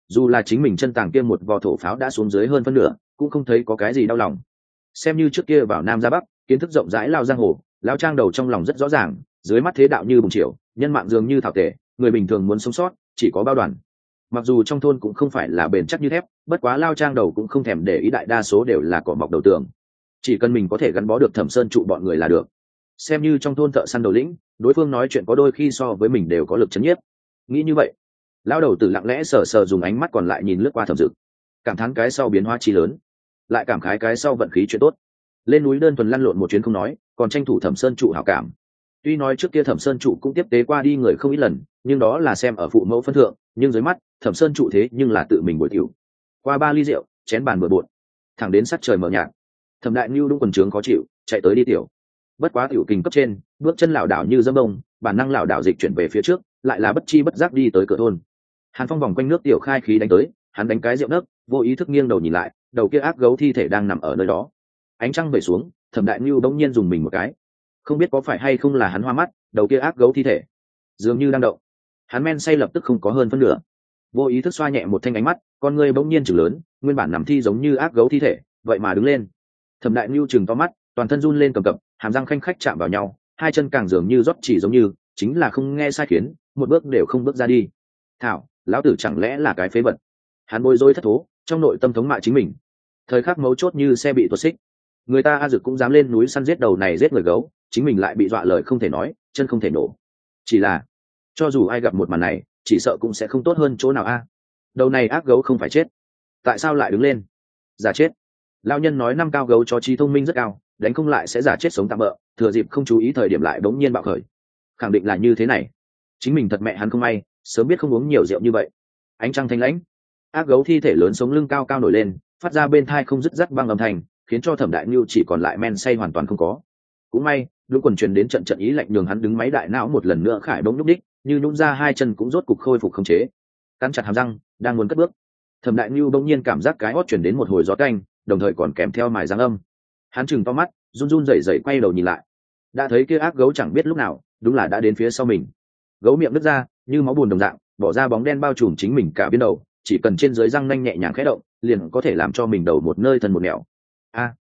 Dù là chính mình chân tàng kia một vò thổ pháo đã xuống dưới hơn phân nửa, cũng không thấy có cái gì đau lòng. Xem như trước kia vào nam ra bắc, kiến thức rộng rãi lao giang hồ, lao trang đầu trong lòng rất rõ ràng, dưới mắt thế đạo như bùng chiều nhân mạng dường như thảo tể, người bình thường muốn sống sót, chỉ có bao đoàn. Mặc dù trong thôn cũng không phải là bền chắc như thép, bất quá lao trang đầu cũng không thèm để ý đại đa số đều là cỏ mọc đầu tường. Chỉ cần mình có thể gắn bó được thẩm sơn trụ bọn người là được. Xem như trong thôn thợ săn đầu lĩnh, đối phương nói chuyện có đôi khi so với mình đều có lực chấn nhiếp. Nghĩ như vậy, lao đầu tử lặng lẽ sờ sờ dùng ánh mắt còn lại nhìn lướt qua thẩm dực. Cảm thán cái sau biến hóa chi lớn, lại cảm khái cái sau vận khí chuyện tốt. Lên núi đơn thuần lăn lộn một chuyến không nói, còn tranh thủ thẩm sơn trụ hảo cảm tuy nói trước kia thẩm sơn trụ cũng tiếp tế qua đi người không ít lần, nhưng đó là xem ở phụ mẫu phân thượng, nhưng dưới mắt, thẩm sơn trụ thế nhưng là tự mình bồi tiểu. Qua ba ly rượu, chén bàn bừa bộn, thẳng đến sắt trời mở nhạt. Thẩm đại ngưu đúng quần trướng khó chịu, chạy tới đi tiểu. Bất quá tiểu kình cấp trên, bước chân lảo đảo như dâm đông bản năng lảo đảo dịch chuyển về phía trước, lại là bất chi bất giác đi tới cửa thôn. Hàn phong vòng quanh nước tiểu khai khí đánh tới, hắn đánh cái rượu nấc, vô ý thức nghiêng đầu nhìn lại, đầu kia ác gấu thi thể đang nằm ở nơi đó. Ánh trăng về xuống, thẩm đại ngưu bỗng nhiên dùng mình một cái không biết có phải hay không là hắn hoa mắt, đầu kia ác gấu thi thể. Dường như đang động. Hắn men say lập tức không có hơn phân nửa. Vô ý thức xoa nhẹ một thanh ánh mắt, con người bỗng nhiên chừng lớn, nguyên bản nằm thi giống như ác gấu thi thể, vậy mà đứng lên. Thẩm đại mưu chừng to mắt, toàn thân run lên cầm cập, hàm răng khanh khách chạm vào nhau, hai chân càng dường như rót chỉ giống như, chính là không nghe sai khiến, một bước đều không bước ra đi. Thảo, lão tử chẳng lẽ là cái phế vật? Hắn bối rối thất thố, trong nội tâm thống mạ chính mình. Thời khắc mấu chốt như xe bị tuột xích người ta a dực cũng dám lên núi săn giết đầu này giết người gấu, chính mình lại bị dọa lời không thể nói, chân không thể nổ. Chỉ là, cho dù ai gặp một màn này, chỉ sợ cũng sẽ không tốt hơn chỗ nào a. Đầu này ác gấu không phải chết. Tại sao lại đứng lên? Giả chết. Lao nhân nói năm cao gấu cho trí thông minh rất cao, đánh không lại sẽ giả chết sống tạm bỡ thừa dịp không chú ý thời điểm lại bỗng nhiên bạo khởi. Khẳng định là như thế này. Chính mình thật mẹ hắn không may, sớm biết không uống nhiều rượu như vậy. Ánh trăng thanh lãnh. Ác gấu thi thể lớn sống lưng cao cao nổi lên, phát ra bên thai không dứt dắt băng âm thanh khiến cho thẩm đại ngưu chỉ còn lại men say hoàn toàn không có. Cũng may, đúng quần truyền đến trận trận ý lạnh nhường hắn đứng máy đại não một lần nữa khải bỗng nhúc đích như nhún ra hai chân cũng rốt cục khôi phục không chế. Cắn chặt hàm răng, đang muốn cất bước. Thẩm đại ngưu bỗng nhiên cảm giác cái hót chuyển đến một hồi gió canh đồng thời còn kèm theo mài răng âm. Hắn chừng to mắt, run run rẩy rẩy quay đầu nhìn lại. Đã thấy kia ác gấu chẳng biết lúc nào, đúng là đã đến phía sau mình. Gấu miệng nứt ra, như máu bùn đồng dạng, bỏ ra bóng đen bao trùm chính mình cả biến đầu, chỉ cần trên dưới răng nanh nhẹ nhàng khẽ động, liền có thể làm cho mình đầu một nơi thần một nẻo a.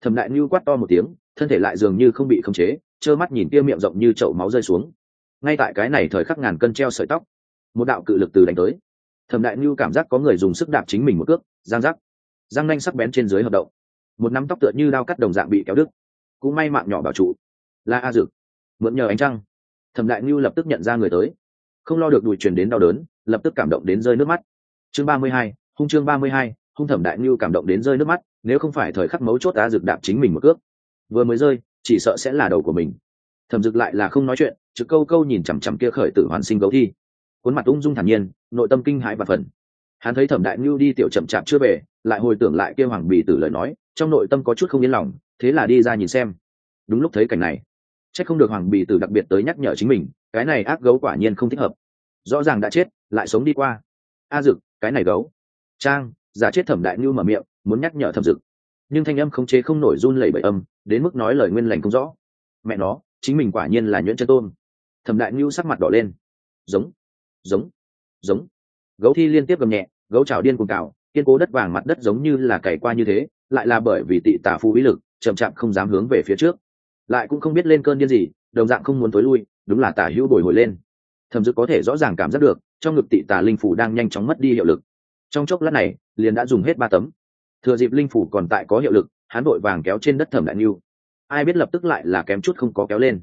Thẩm đại ngưu quát to một tiếng, thân thể lại dường như không bị khống chế, trơ mắt nhìn kia miệng rộng như chậu máu rơi xuống. Ngay tại cái này thời khắc ngàn cân treo sợi tóc, một đạo cự lực từ đánh tới. Thẩm đại ngưu cảm giác có người dùng sức đạp chính mình một cước, giang rắc răng nanh sắc bén trên dưới hợp động. Một nắm tóc tựa như đao cắt đồng dạng bị kéo đứt. Cũng may mạng nhỏ bảo trụ. Là a dực, mượn nhờ ánh trăng. Thẩm đại ngưu lập tức nhận ra người tới. Không lo được đùi truyền đến đau đớn, lập tức cảm động đến rơi nước mắt. Chương ba mươi hai, hung chương ba mươi hai hung thẩm đại như cảm động đến rơi nước mắt, nếu không phải thời khắc mấu chốt a dực đạp chính mình một cước. Vừa mới rơi, chỉ sợ sẽ là đầu của mình. Thẩm dực lại là không nói chuyện, trực câu câu nhìn chằm chằm kia khởi tử hoàn sinh gấu thi. Cuốn mặt ung dung thản nhiên, nội tâm kinh hãi và phần hắn thấy thẩm đại ngưu đi tiểu chậm chạp chưa về, lại hồi tưởng lại kia hoàng bì tử lời nói, trong nội tâm có chút không yên lòng, thế là đi ra nhìn xem. Đúng lúc thấy cảnh này, chắc không được hoàng bì tử đặc biệt tới nhắc nhở chính mình, cái này ác gấu quả nhiên không thích hợp. Rõ ràng đã chết, lại sống đi qua. A dực, cái này gấu. Trang giả chết thẩm đại ngưu mở miệng, muốn nhắc nhở thẩm dực. Nhưng thanh âm khống chế không nổi run lẩy bẩy âm, đến mức nói lời nguyên lành không rõ. Mẹ nó, chính mình quả nhiên là nhuyễn chân tôn. Thẩm đại ngưu sắc mặt đỏ lên. Giống giống giống. Gấu thi liên tiếp gầm nhẹ, gấu trào điên cuồng cào, kiên cố đất vàng mặt đất giống như là cày qua như thế, lại là bởi vì tị tả phu ý lực, chậm chạp không dám hướng về phía trước. Lại cũng không biết lên cơn điên gì, đồng dạng không muốn tối lui, đúng là tả hữu bồi hồi lên. Thẩm dực có thể rõ ràng cảm giác được, trong ngực tị tả linh phủ đang nhanh chóng mất đi hiệu lực trong chốc lát này liền đã dùng hết ba tấm. Thừa dịp linh phủ còn tại có hiệu lực hắn vội vàng kéo trên đất thẩm đại ngưu ai biết lập tức lại là kém chút không có kéo lên.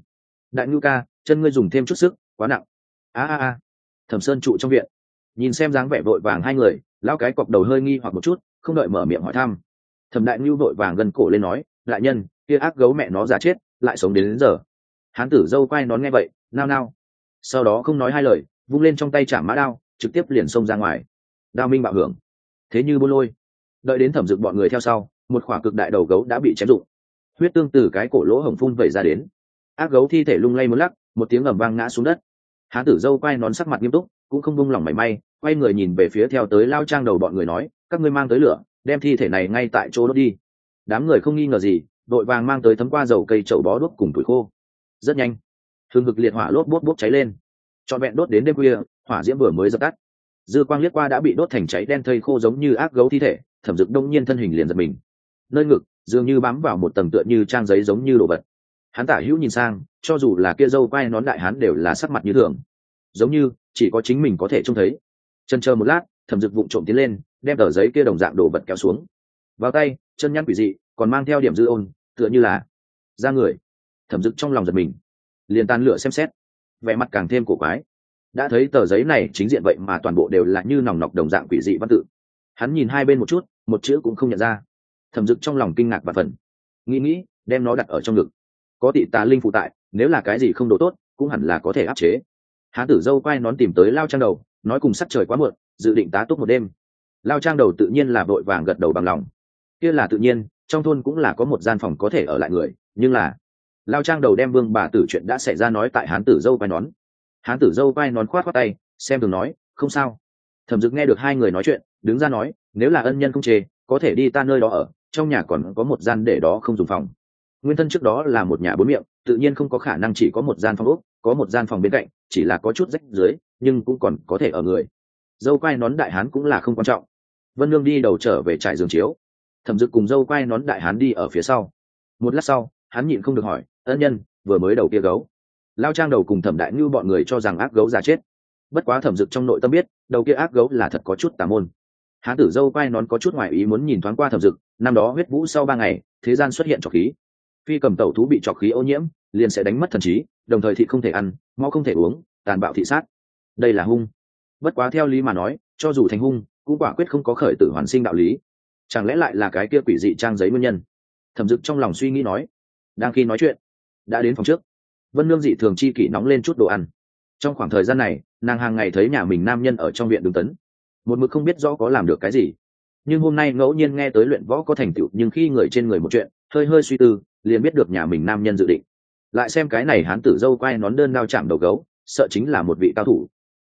Đại ngưu ca chân ngươi dùng thêm chút sức quá nặng. A a a. Thẩm sơn trụ trong viện. Nhìn xem dáng vẻ vội vàng hai người lao cái cọc đầu hơi nghi hoặc một chút không đợi mở miệng hỏi thăm. Thẩm đại ngưu vội vàng gần cổ lên nói đại nhân kia ác gấu mẹ nó giả chết lại sống đến, đến giờ. Hán tử dâu quay nón nghe vậy nao nao. Sau đó không nói hai lời vung lên trong tay chạm mã đao trực tiếp liền xông ra ngoài đao minh bạo hưởng. Thế như buôn lôi. Đợi đến thẩm dực bọn người theo sau, một khỏa cực đại đầu gấu đã bị chém rụng. Huyết tương từ cái cổ lỗ hồng phun vẩy ra đến. Ác gấu thi thể lung lay một lắc, một tiếng ầm vang ngã xuống đất. Hán tử dâu quay nón sắc mặt nghiêm túc, cũng không bung lòng mảy may, quay người nhìn về phía theo tới lao trang đầu bọn người nói, các ngươi mang tới lửa, đem thi thể này ngay tại chỗ đốt đi. Đám người không nghi ngờ gì, đội vàng mang tới thấm qua dầu cây chậu bó đốt cùng tuổi khô. Rất nhanh thường ngực liệt hỏa lốt bốt bốt cháy lên. Trọn vẹn đốt đến đêm khuya, hỏa diễm vừa mới dập tắt dư quang liếc qua đã bị đốt thành cháy đen thây khô giống như ác gấu thi thể, thẩm dực đông nhiên thân hình liền giật mình. Nơi ngực, dường như bám vào một tầng tựa như trang giấy giống như đồ vật. Hắn tả hữu nhìn sang, cho dù là kia dâu quai nón đại hắn đều là sắc mặt như thường. Giống như, chỉ có chính mình có thể trông thấy. Chân chờ một lát, thẩm dực vụng trộm tiến lên, đem tờ giấy kia đồng dạng đồ vật kéo xuống. Vào tay, chân nhăn quỷ dị, còn mang theo điểm dư ôn, tựa như là ra người. Thẩm dực trong lòng giật mình. Liền tan lửa xem xét. Vẻ mặt càng thêm cổ quái đã thấy tờ giấy này chính diện vậy mà toàn bộ đều là như nòng nọc đồng dạng quỷ dị văn tự. Hắn nhìn hai bên một chút, một chữ cũng không nhận ra. Thẩm dực trong lòng kinh ngạc và phần nghĩ nghĩ, đem nó đặt ở trong ngực. Có tị tà linh phụ tại, nếu là cái gì không đồ tốt, cũng hẳn là có thể áp chế. Hán tử dâu quay nón tìm tới lao trang đầu, nói cùng sắc trời quá muộn, dự định tá túc một đêm. Lao trang đầu tự nhiên là vội vàng gật đầu bằng lòng. Kia là tự nhiên, trong thôn cũng là có một gian phòng có thể ở lại người, nhưng là, lao trang đầu đem vương bà tử chuyện đã xảy ra nói tại hán tử dâu quay nón hán tử dâu vai nón khoát khoát tay, xem thường nói, không sao. Thẩm dực nghe được hai người nói chuyện, đứng ra nói, nếu là ân nhân không chê, có thể đi ta nơi đó ở, trong nhà còn có một gian để đó không dùng phòng. Nguyên thân trước đó là một nhà bốn miệng, tự nhiên không có khả năng chỉ có một gian phòng úc có một gian phòng bên cạnh, chỉ là có chút rách dưới, nhưng cũng còn có thể ở người. Dâu quai nón đại hán cũng là không quan trọng. Vân lương đi đầu trở về trại giường chiếu. Thẩm dực cùng dâu quai nón đại hán đi ở phía sau. Một lát sau, hắn nhịn không được hỏi, ân nhân, vừa mới đầu kia gấu? Lao trang đầu cùng thẩm đại ngưu bọn người cho rằng ác gấu ra chết. Bất quá thẩm dực trong nội tâm biết, đầu kia ác gấu là thật có chút tà môn. Hán tử dâu quai nón có chút ngoài ý muốn nhìn thoáng qua thẩm dực, năm đó huyết vũ sau ba ngày, thế gian xuất hiện trọc khí. Phi cầm tẩu thú bị trọc khí ô nhiễm, liền sẽ đánh mất thần trí, đồng thời thị không thể ăn mau không thể uống, tàn bạo thị sát. Đây là hung. Bất quá theo lý mà nói, cho dù thành hung, cũng quả quyết không có khởi tử hoàn sinh đạo lý. Chẳng lẽ lại là cái kia quỷ dị trang giấy nguyên nhân? Thẩm dực trong lòng suy nghĩ nói. Đang khi nói chuyện, đã đến phòng trước vân nương dị thường chi kỷ nóng lên chút đồ ăn. Trong khoảng thời gian này, nàng hàng ngày thấy nhà mình nam nhân ở trong viện đứng tấn. Một mực không biết rõ có làm được cái gì. Nhưng hôm nay ngẫu nhiên nghe tới luyện võ có thành tựu, nhưng khi người trên người một chuyện, hơi hơi suy tư, liền biết được nhà mình nam nhân dự định. Lại xem cái này hán tử dâu quay nón đơn đao chạm đầu gấu, sợ chính là một vị cao thủ.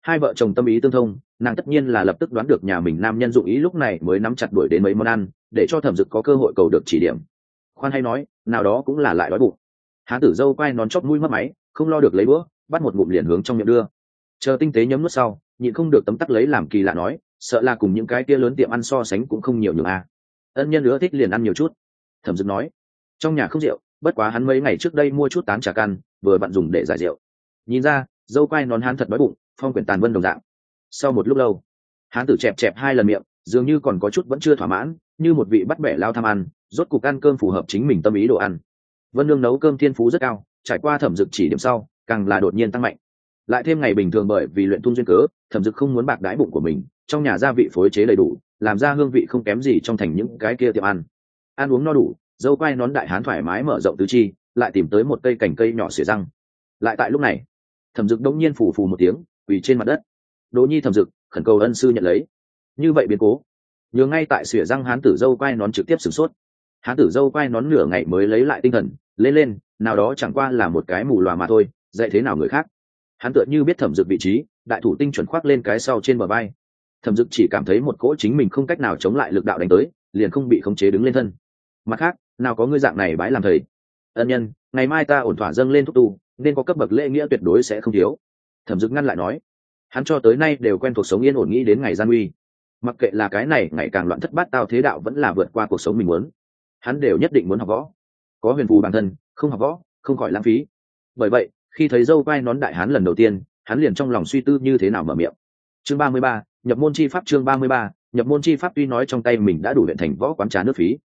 Hai vợ chồng tâm ý tương thông, nàng tất nhiên là lập tức đoán được nhà mình nam nhân dụng ý lúc này mới nắm chặt đuổi đến mấy món ăn, để cho thẩm dực có cơ hội cầu được chỉ điểm. Khoan hay nói, nào đó cũng là lại đói bụng hán tử dâu quay nón chót mũi mất máy, không lo được lấy bữa bắt một ngụm liền hướng trong miệng đưa. Chờ tinh tế nhấm nuốt sau, nhịn không được tấm tắc lấy làm kỳ lạ nói, sợ là cùng những cái kia lớn tiệm ăn so sánh cũng không nhiều nhường a ân nhân nữa thích liền ăn nhiều chút. Thẩm dực nói, trong nhà không rượu, bất quá hắn mấy ngày trước đây mua chút tán trà căn, vừa bạn dùng để giải rượu. Nhìn ra, dâu quai nón hắn thật đói bụng, phong quyển tàn vân đồng dạng. Sau một lúc lâu hắn tử chẹp chẹp hai lần miệng, dường như còn có chút vẫn chưa thỏa mãn, như một vị bắt bẻ lao tham ăn, rốt cục ăn cơm phù hợp chính mình tâm ý đồ ăn vân lương nấu cơm thiên phú rất cao, trải qua thẩm dực chỉ điểm sau, càng là đột nhiên tăng mạnh. Lại thêm ngày bình thường bởi vì luyện tung duyên cớ, thẩm dực không muốn bạc đái bụng của mình, trong nhà gia vị phối chế đầy đủ, làm ra hương vị không kém gì trong thành những cái kia tiệm ăn. Ăn uống no đủ, dâu quai nón đại hán thoải mái mở rộng tứ chi, lại tìm tới một cây cành cây nhỏ xỉa răng. Lại tại lúc này, thẩm dực đông nhiên phủ phù một tiếng, quỳ trên mặt đất. Đỗ nhi thẩm dực khẩn cầu ân sư nhận lấy. Như vậy biến cố, nhường ngay tại xỉa răng hán tử dâu quay nón trực tiếp sửng sốt. Hán tử dâu quay nón nửa ngày mới lấy lại tinh thần lên lên, nào đó chẳng qua là một cái mù loà mà thôi, dạy thế nào người khác. Hắn tựa như biết thẩm dực vị trí, đại thủ tinh chuẩn khoác lên cái sau trên bờ vai. Thẩm dực chỉ cảm thấy một cỗ chính mình không cách nào chống lại lực đạo đánh tới, liền không bị khống chế đứng lên thân. Mặt khác, nào có ngươi dạng này bãi làm thầy? Ân nhân, ngày mai ta ổn thỏa dâng lên thúc tu nên có cấp bậc lễ nghĩa tuyệt đối sẽ không thiếu. Thẩm dực ngăn lại nói. Hắn cho tới nay đều quen thuộc sống yên ổn nghĩ đến ngày gian uy mặc kệ là cái này, ngày càng loạn thất bát tao thế đạo vẫn là vượt qua cuộc sống mình muốn. Hắn đều nhất định muốn học võ có huyền phù bản thân, không học võ, không khỏi lãng phí. Bởi vậy, khi thấy dâu quai nón đại hán lần đầu tiên, hắn liền trong lòng suy tư như thế nào mở miệng. Chương ba mươi ba, nhập môn chi pháp chương ba mươi ba, nhập môn chi pháp tuy nói trong tay mình đã đủ luyện thành võ quán trà nước phí,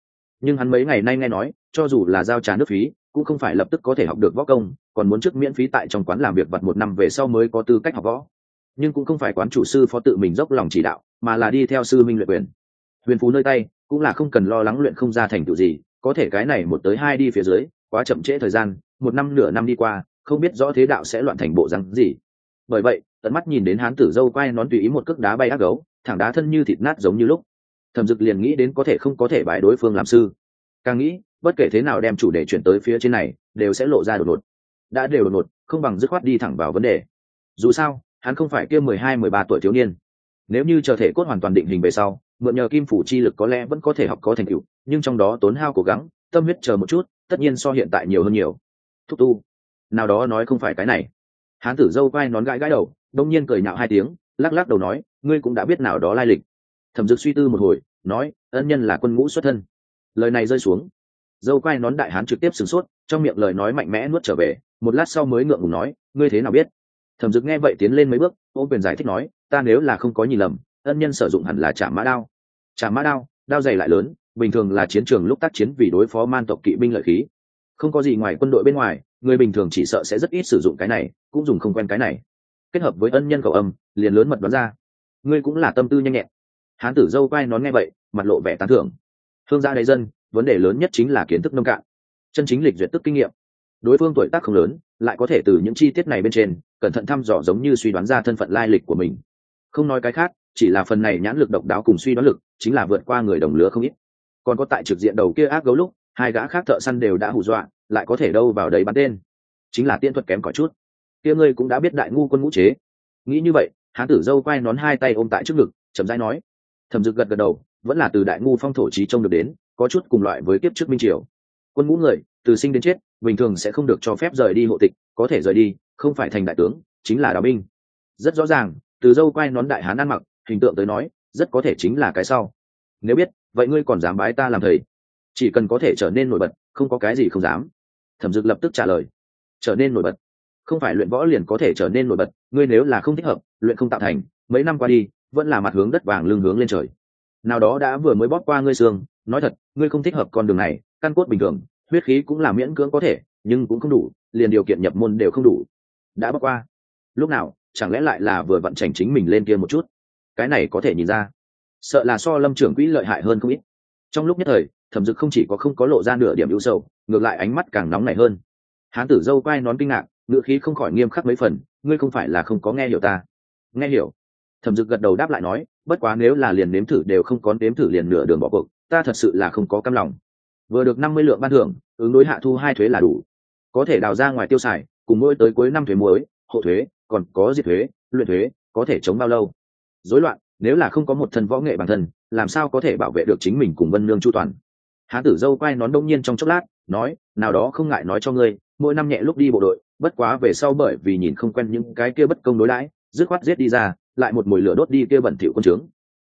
nhưng hắn mấy ngày nay nghe nói, cho dù là giao trà nước phí, cũng không phải lập tức có thể học được võ công, còn muốn trước miễn phí tại trong quán làm việc vặt một năm về sau mới có tư cách học võ. Nhưng cũng không phải quán chủ sư phó tự mình dốc lòng chỉ đạo, mà là đi theo sư minh luyện quyền. Huyền phú nơi tay, cũng là không cần lo lắng luyện không ra thành tựu gì có thể cái này một tới hai đi phía dưới, quá chậm trễ thời gian, một năm nửa năm đi qua, không biết rõ thế đạo sẽ loạn thành bộ rắn gì. Bởi vậy, tận mắt nhìn đến hán tử dâu quay nón tùy ý một cước đá bay ác gấu, thẳng đá thân như thịt nát giống như lúc. Thẩm dực liền nghĩ đến có thể không có thể bại đối phương làm sư. Càng nghĩ, bất kể thế nào đem chủ đề chuyển tới phía trên này, đều sẽ lộ ra đột ngột. Đã đều đột ngột, không bằng dứt khoát đi thẳng vào vấn đề. Dù sao, hắn không phải kia mười hai, mười ba tuổi thiếu niên. Nếu như chờ thể cốt hoàn toàn định hình về sau mượn nhờ kim phủ chi lực có lẽ vẫn có thể học có thành tựu, nhưng trong đó tốn hao cố gắng, tâm huyết chờ một chút, tất nhiên so hiện tại nhiều hơn nhiều. Thúc tu. Nào đó nói không phải cái này. Hán tử dâu vai nón gãi gãi đầu, đông nhiên cười nhạo hai tiếng, lắc lắc đầu nói, ngươi cũng đã biết nào đó lai lịch. Thẩm dực suy tư một hồi, nói, ân nhân là quân ngũ xuất thân. Lời này rơi xuống. Dâu quai nón đại hán trực tiếp sửng sốt, trong miệng lời nói mạnh mẽ nuốt trở về, một lát sau mới ngượng ngùng nói, ngươi thế nào biết? Thẩm dực nghe vậy tiến lên mấy bước ô quyền giải thích nói, ta nếu là không có nhìn lầm ân nhân sử dụng hẳn là trả mã đao. Trả mã đao đao dày lại lớn, bình thường là chiến trường lúc tác chiến vì đối phó man tộc kỵ binh lợi khí. Không có gì ngoài quân đội bên ngoài, người bình thường chỉ sợ sẽ rất ít sử dụng cái này, cũng dùng không quen cái này. Kết hợp với ân nhân cầu âm, liền lớn mật đoán ra. Ngươi cũng là tâm tư nhanh nhẹn. Hán tử dâu quay nón nghe vậy, mặt lộ vẻ tán thưởng. Thương gia đầy dân, vấn đề lớn nhất chính là kiến thức nông cạn. Chân chính lịch duyệt tức kinh nghiệm. Đối phương tuổi tác không lớn, lại có thể từ những chi tiết này bên trên, cẩn thận thăm dò giống như suy đoán ra thân phận lai lịch của mình. Không nói cái khác chỉ là phần này nhãn lực độc đáo cùng suy đoán lực, chính là vượt qua người đồng lứa không ít. Còn có tại trực diện đầu kia ác gấu lúc, hai gã khác thợ săn đều đã hù dọa, lại có thể đâu vào đấy bắn tên. Chính là tiên thuật kém cỏi chút. Kia ngươi cũng đã biết đại ngu quân ngũ chế. Nghĩ như vậy, hán tử dâu quay nón hai tay ôm tại trước ngực, chậm rãi nói. Thẩm dực gật gật đầu, vẫn là từ đại ngu phong thổ trí trông được đến, có chút cùng loại với kiếp trước minh triều. Quân ngũ người, từ sinh đến chết, bình thường sẽ không được cho phép rời đi hộ tịch, có thể rời đi, không phải thành đại tướng, chính là đạo binh. Rất rõ ràng, từ dâu quay nón đại hán ăn mặc hình tượng tới nói, rất có thể chính là cái sau. Nếu biết, vậy ngươi còn dám bái ta làm thầy? Chỉ cần có thể trở nên nổi bật, không có cái gì không dám. Thẩm dực lập tức trả lời. Trở nên nổi bật? Không phải luyện võ liền có thể trở nên nổi bật, ngươi nếu là không thích hợp, luyện không tạo thành, mấy năm qua đi, vẫn là mặt hướng đất vàng lưng hướng lên trời. Nào đó đã vừa mới bóp qua ngươi xương, nói thật, ngươi không thích hợp con đường này, căn cốt bình thường, huyết khí cũng là miễn cưỡng có thể, nhưng cũng không đủ, liền điều kiện nhập môn đều không đủ. Đã bóp qua. Lúc nào, chẳng lẽ lại là vừa vận chảnh chính mình lên kia một chút? Cái này có thể nhìn ra. Sợ là so lâm trưởng quỹ lợi hại hơn không ít. Trong lúc nhất thời, thẩm dực không chỉ có không có lộ ra nửa điểm ưu sầu, ngược lại ánh mắt càng nóng nảy hơn. Hán tử dâu quai nón kinh ngạc ngựa khí không khỏi nghiêm khắc mấy phần, ngươi không phải là không có nghe hiểu ta. Nghe hiểu. Thẩm dực gật đầu đáp lại nói, bất quá nếu là liền nếm thử đều không có nếm thử liền nửa đường bỏ cuộc, ta thật sự là không có căm lòng. Vừa được năm mươi lượng ban thưởng, ứng đối hạ thu hai thuế là đủ. Có thể đào ra ngoài tiêu xài, cùng mỗi tới cuối năm thuế muối, hộ thuế, còn có diệt thuế, luyện thuế, có thể chống bao lâu rối loạn, nếu là không có một thân võ nghệ bản thân, làm sao có thể bảo vệ được chính mình cùng vân lương chu toàn? Hán tử dâu quay nón đông nhiên trong chốc lát, nói, nào đó không ngại nói cho ngươi, mỗi năm nhẹ lúc đi bộ đội, bất quá về sau bởi vì nhìn không quen những cái kia bất công đối đãi, dứt khoát giết đi ra, lại một mùi lửa đốt đi kia bẩn thỉu quân trướng.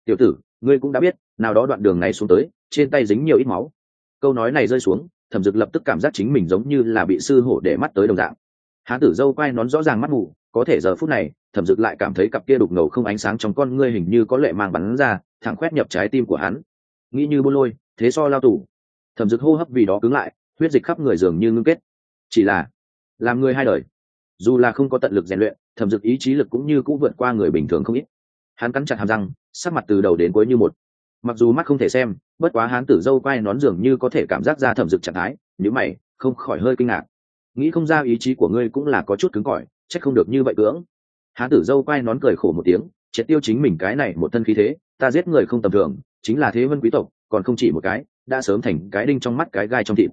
Tiểu tử, ngươi cũng đã biết, nào đó đoạn đường này xuống tới, trên tay dính nhiều ít máu. Câu nói này rơi xuống, thẩm dực lập tức cảm giác chính mình giống như là bị sư hổ để mắt tới đồng dạng. Hán tử dâu quay nón rõ ràng mắt mù, có thể giờ phút này thẩm dực lại cảm thấy cặp kia đục ngầu không ánh sáng trong con ngươi hình như có lệ mang bắn ra, thẳng khoét nhập trái tim của hắn. Nghĩ như buôn lôi, thế so lao tù. Thẩm dực hô hấp vì đó cứng lại, huyết dịch khắp người dường như ngưng kết. Chỉ là, làm người hai đời. Dù là không có tận lực rèn luyện, thẩm dực ý chí lực cũng như cũng vượt qua người bình thường không ít. Hắn cắn chặt hàm răng, sắc mặt từ đầu đến cuối như một. Mặc dù mắt không thể xem, bất quá hắn tử dâu quay nón dường như có thể cảm giác ra thẩm dực trạng thái nhữ mày, không khỏi hơi kinh ngạc. Nghĩ không ra ý chí của ngươi cũng là có chút cứng cỏi trách không được như vậy cưỡng hán tử dâu quay nón cười khổ một tiếng, triệt tiêu chính mình cái này một thân khí thế, ta giết người không tầm thường, chính là thế vân quý tộc, còn không chỉ một cái, đã sớm thành cái đinh trong mắt cái gai trong thịt.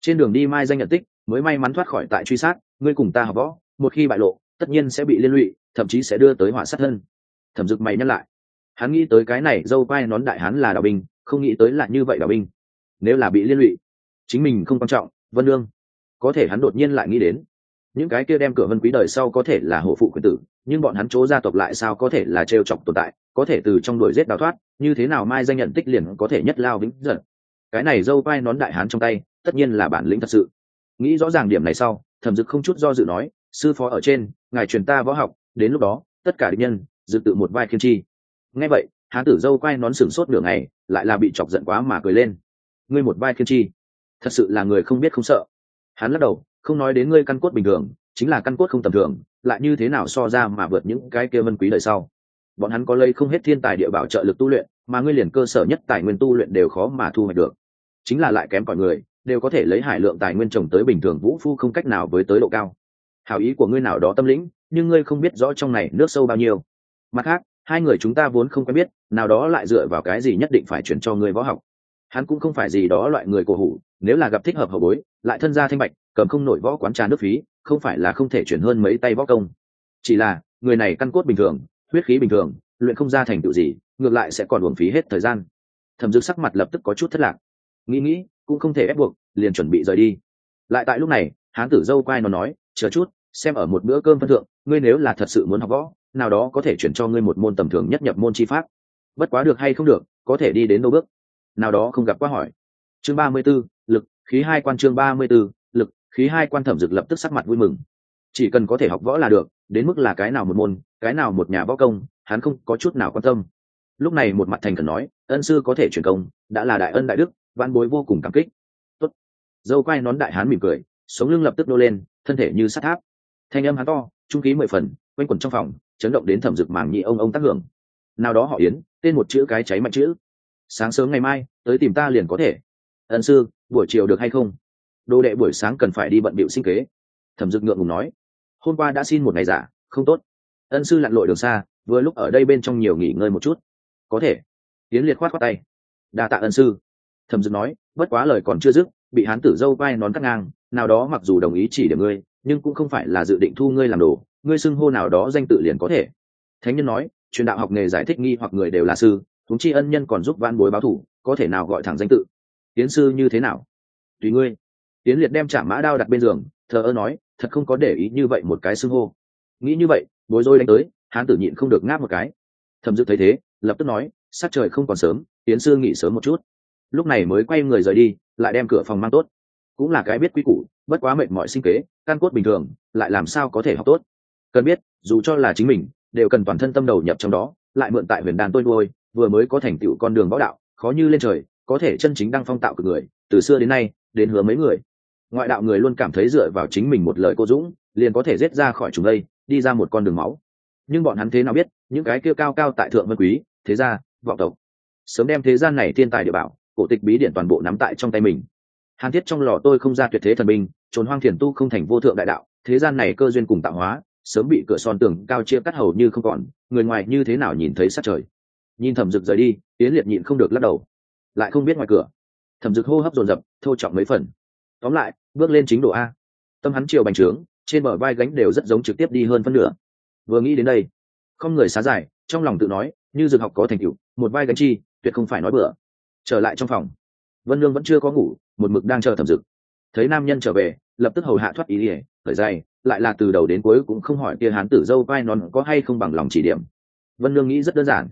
Trên đường đi mai danh nhận tích, mới may mắn thoát khỏi tại truy sát, ngươi cùng ta học võ, một khi bại lộ, tất nhiên sẽ bị liên lụy, thậm chí sẽ đưa tới hỏa sát thân. Thẩm dực mày nhắc lại. Hắn nghĩ tới cái này dâu quay nón đại hắn là đạo binh, không nghĩ tới là như vậy đạo binh. Nếu là bị liên lụy, chính mình không quan trọng, vân lương có thể hắn đột nhiên lại nghĩ đến những cái kia đem cửa vân quý đời sau có thể là hộ phụ quyền tử, nhưng bọn hắn chỗ gia tộc lại sao có thể là trêu chọc tồn tại, có thể từ trong đuổi giết đào thoát, như thế nào mai danh nhận tích liền có thể nhất lao vĩnh giận cái này dâu vai nón đại hán trong tay, tất nhiên là bản lĩnh thật sự. Nghĩ rõ ràng điểm này sau, thẩm dực không chút do dự nói, sư phó ở trên, ngài truyền ta võ học, đến lúc đó, tất cả địch nhân, dự tự một vai khiêm chi. Nghe vậy, hán tử dâu quay nón sừng sốt nửa ngày, lại là bị chọc giận quá mà cười lên. Ngươi một vai khiêm chi, thật sự là người không biết không sợ. Hắn lắc đầu không nói đến ngươi căn cốt bình thường, chính là căn cốt không tầm thường, lại như thế nào so ra mà vượt những cái kia vân quý đời sau? Bọn hắn có lây không hết thiên tài địa bảo trợ lực tu luyện, mà ngươi liền cơ sở nhất tài nguyên tu luyện đều khó mà thu hoạch được. Chính là lại kém cỏi người, đều có thể lấy hải lượng tài nguyên trồng tới bình thường vũ phu không cách nào với tới độ cao. Hảo ý của ngươi nào đó tâm lĩnh, nhưng ngươi không biết rõ trong này nước sâu bao nhiêu. Mặt khác, hai người chúng ta vốn không quen biết, nào đó lại dựa vào cái gì nhất định phải chuyển cho ngươi võ học. Hắn cũng không phải gì đó loại người cổ hủ, nếu là gặp thích hợp hậu bối, lại thân gia thanh bạch cầm không nổi võ quán trà nước phí không phải là không thể chuyển hơn mấy tay võ công. Chỉ là người này căn cốt bình thường huyết khí bình thường luyện không ra thành tựu gì ngược lại sẽ còn uổng phí hết thời gian. Thẩm dực sắc mặt lập tức có chút thất lạc. Nghĩ nghĩ cũng không thể ép buộc liền chuẩn bị rời đi. Lại tại lúc này hán tử dâu quai nó nói chờ chút xem ở một bữa cơm phân thượng ngươi nếu là thật sự muốn học võ nào đó có thể chuyển cho ngươi một môn tầm thường nhất nhập môn chi pháp. Bất quá được hay không được có thể đi đến đâu bước. Nào đó không gặp quá hỏi. Chương ba mươi 34, lực khí hai quan chương ba mươi b ố khí hai quan thẩm dực lập tức sắc mặt vui mừng. Chỉ cần có thể học võ là được, đến mức là cái nào một môn, cái nào một nhà võ công, hắn không có chút nào quan tâm. Lúc này một mặt thành cần nói, ân sư có thể truyền công, đã là đại ân đại đức văn bối vô cùng cảm kích. Tốt. dâu quay nón đại hán mỉm cười, sống lưng lập tức nô lên, thân thể như sắt tháp. Thanh âm hắn to, trung ký mười phần, quanh quẩn trong phòng, chấn động đến thẩm dực màng nhị ông ông tác hưởng. Nào đó họ yến, tên một chữ cái cháy mạnh chữ. Sáng sớm ngày mai, tới tìm ta liền có thể. Ân sư, buổi chiều được hay không? Đồ đệ buổi sáng cần phải đi bận bịu sinh kế. Thẩm dực ngượng ngùng nói, hôm qua đã xin một ngày giả, không tốt. Ân sư lặn lội đường xa, vừa lúc ở đây bên trong nhiều nghỉ ngơi một chút. Có thể. Tiến liệt khoát khoát tay. Đa tạ ân sư. Thẩm dực nói, bất quá lời còn chưa dứt, bị hán tử dâu vai nón cắt ngang, nào đó mặc dù đồng ý chỉ điểm ngươi, nhưng cũng không phải là dự định thu ngươi làm đồ, ngươi xưng hô nào đó danh tự liền có thể. Thánh nhân nói, truyền đạo học nghề giải thích nghi hoặc người đều là sư thúng chi ân nhân còn giúp van bối báo thủ, có thể nào gọi thẳng danh tự? Tiến sư như thế nào? Tùy ngươi tiến liệt đem trả mã đao đặt bên giường, thờ ơ nói, thật không có để ý như vậy một cái xưng hô. Nghĩ như vậy, bối rối đánh tới, hán tử nhịn không được ngáp một cái. Thẩm dự thấy thế, lập tức nói sát trời không còn sớm tiến sư nghỉ sớm một chút. Lúc này mới quay người rời đi, lại đem cửa phòng mang tốt. Cũng là cái biết quy củ, bất quá mệt mỏi sinh kế, căn cốt bình thường, lại làm sao có thể học tốt. Cần biết, dù cho là chính mình, đều cần toàn thân tâm đầu nhập trong đó, lại mượn tại huyền đàn tôi nuôi, vừa mới có thành tựu con đường võ đạo, khó như lên trời, có thể chân chính đăng phong tạo cực người, từ xưa đến nay, đến hứa mấy người ngoại đạo người luôn cảm thấy dựa vào chính mình một lời cô dũng, liền có thể giết ra khỏi chúng đây, đi ra một con đường máu. Nhưng bọn hắn thế nào biết, những cái kia cao cao tại thượng vân quý, thế gia, vọng tộc, sớm đem thế gian này thiên tài địa bảo, cổ tịch bí điển toàn bộ nắm tại trong tay mình. Hàn thiết trong lò tôi không ra tuyệt thế thần binh, trốn hoang thiền tu không thành vô thượng đại đạo, thế gian này cơ duyên cùng tạo hóa, sớm bị cửa son tường cao chia cắt hầu như không còn, người ngoài như thế nào nhìn thấy sát trời? Nhìn thẩm dực rời đi tiến liệt nhịn không được lắc đầu. Lại không biết ngoài cửa. Thẩm dực hô hấp dồn dập, thô trọng mấy phần. Tóm lại bước lên chính độ a. Tâm hắn chiều bành trướng, trên bờ vai gánh đều rất giống trực tiếp đi hơn phân nửa. Vừa nghĩ đến đây, không người xá giải, trong lòng tự nói, như dược học có thành tựu, một vai gánh chi, tuyệt không phải nói bừa. Trở lại trong phòng, vân lương vẫn chưa có ngủ, một mực đang chờ thẩm dực thấy nam nhân trở về, lập tức hầu hạ thoát ý ỉa khởi dày lại là từ đầu đến cuối cũng không hỏi kia hán tử dâu vai non có hay không bằng lòng chỉ điểm. Vân lương nghĩ rất đơn giản,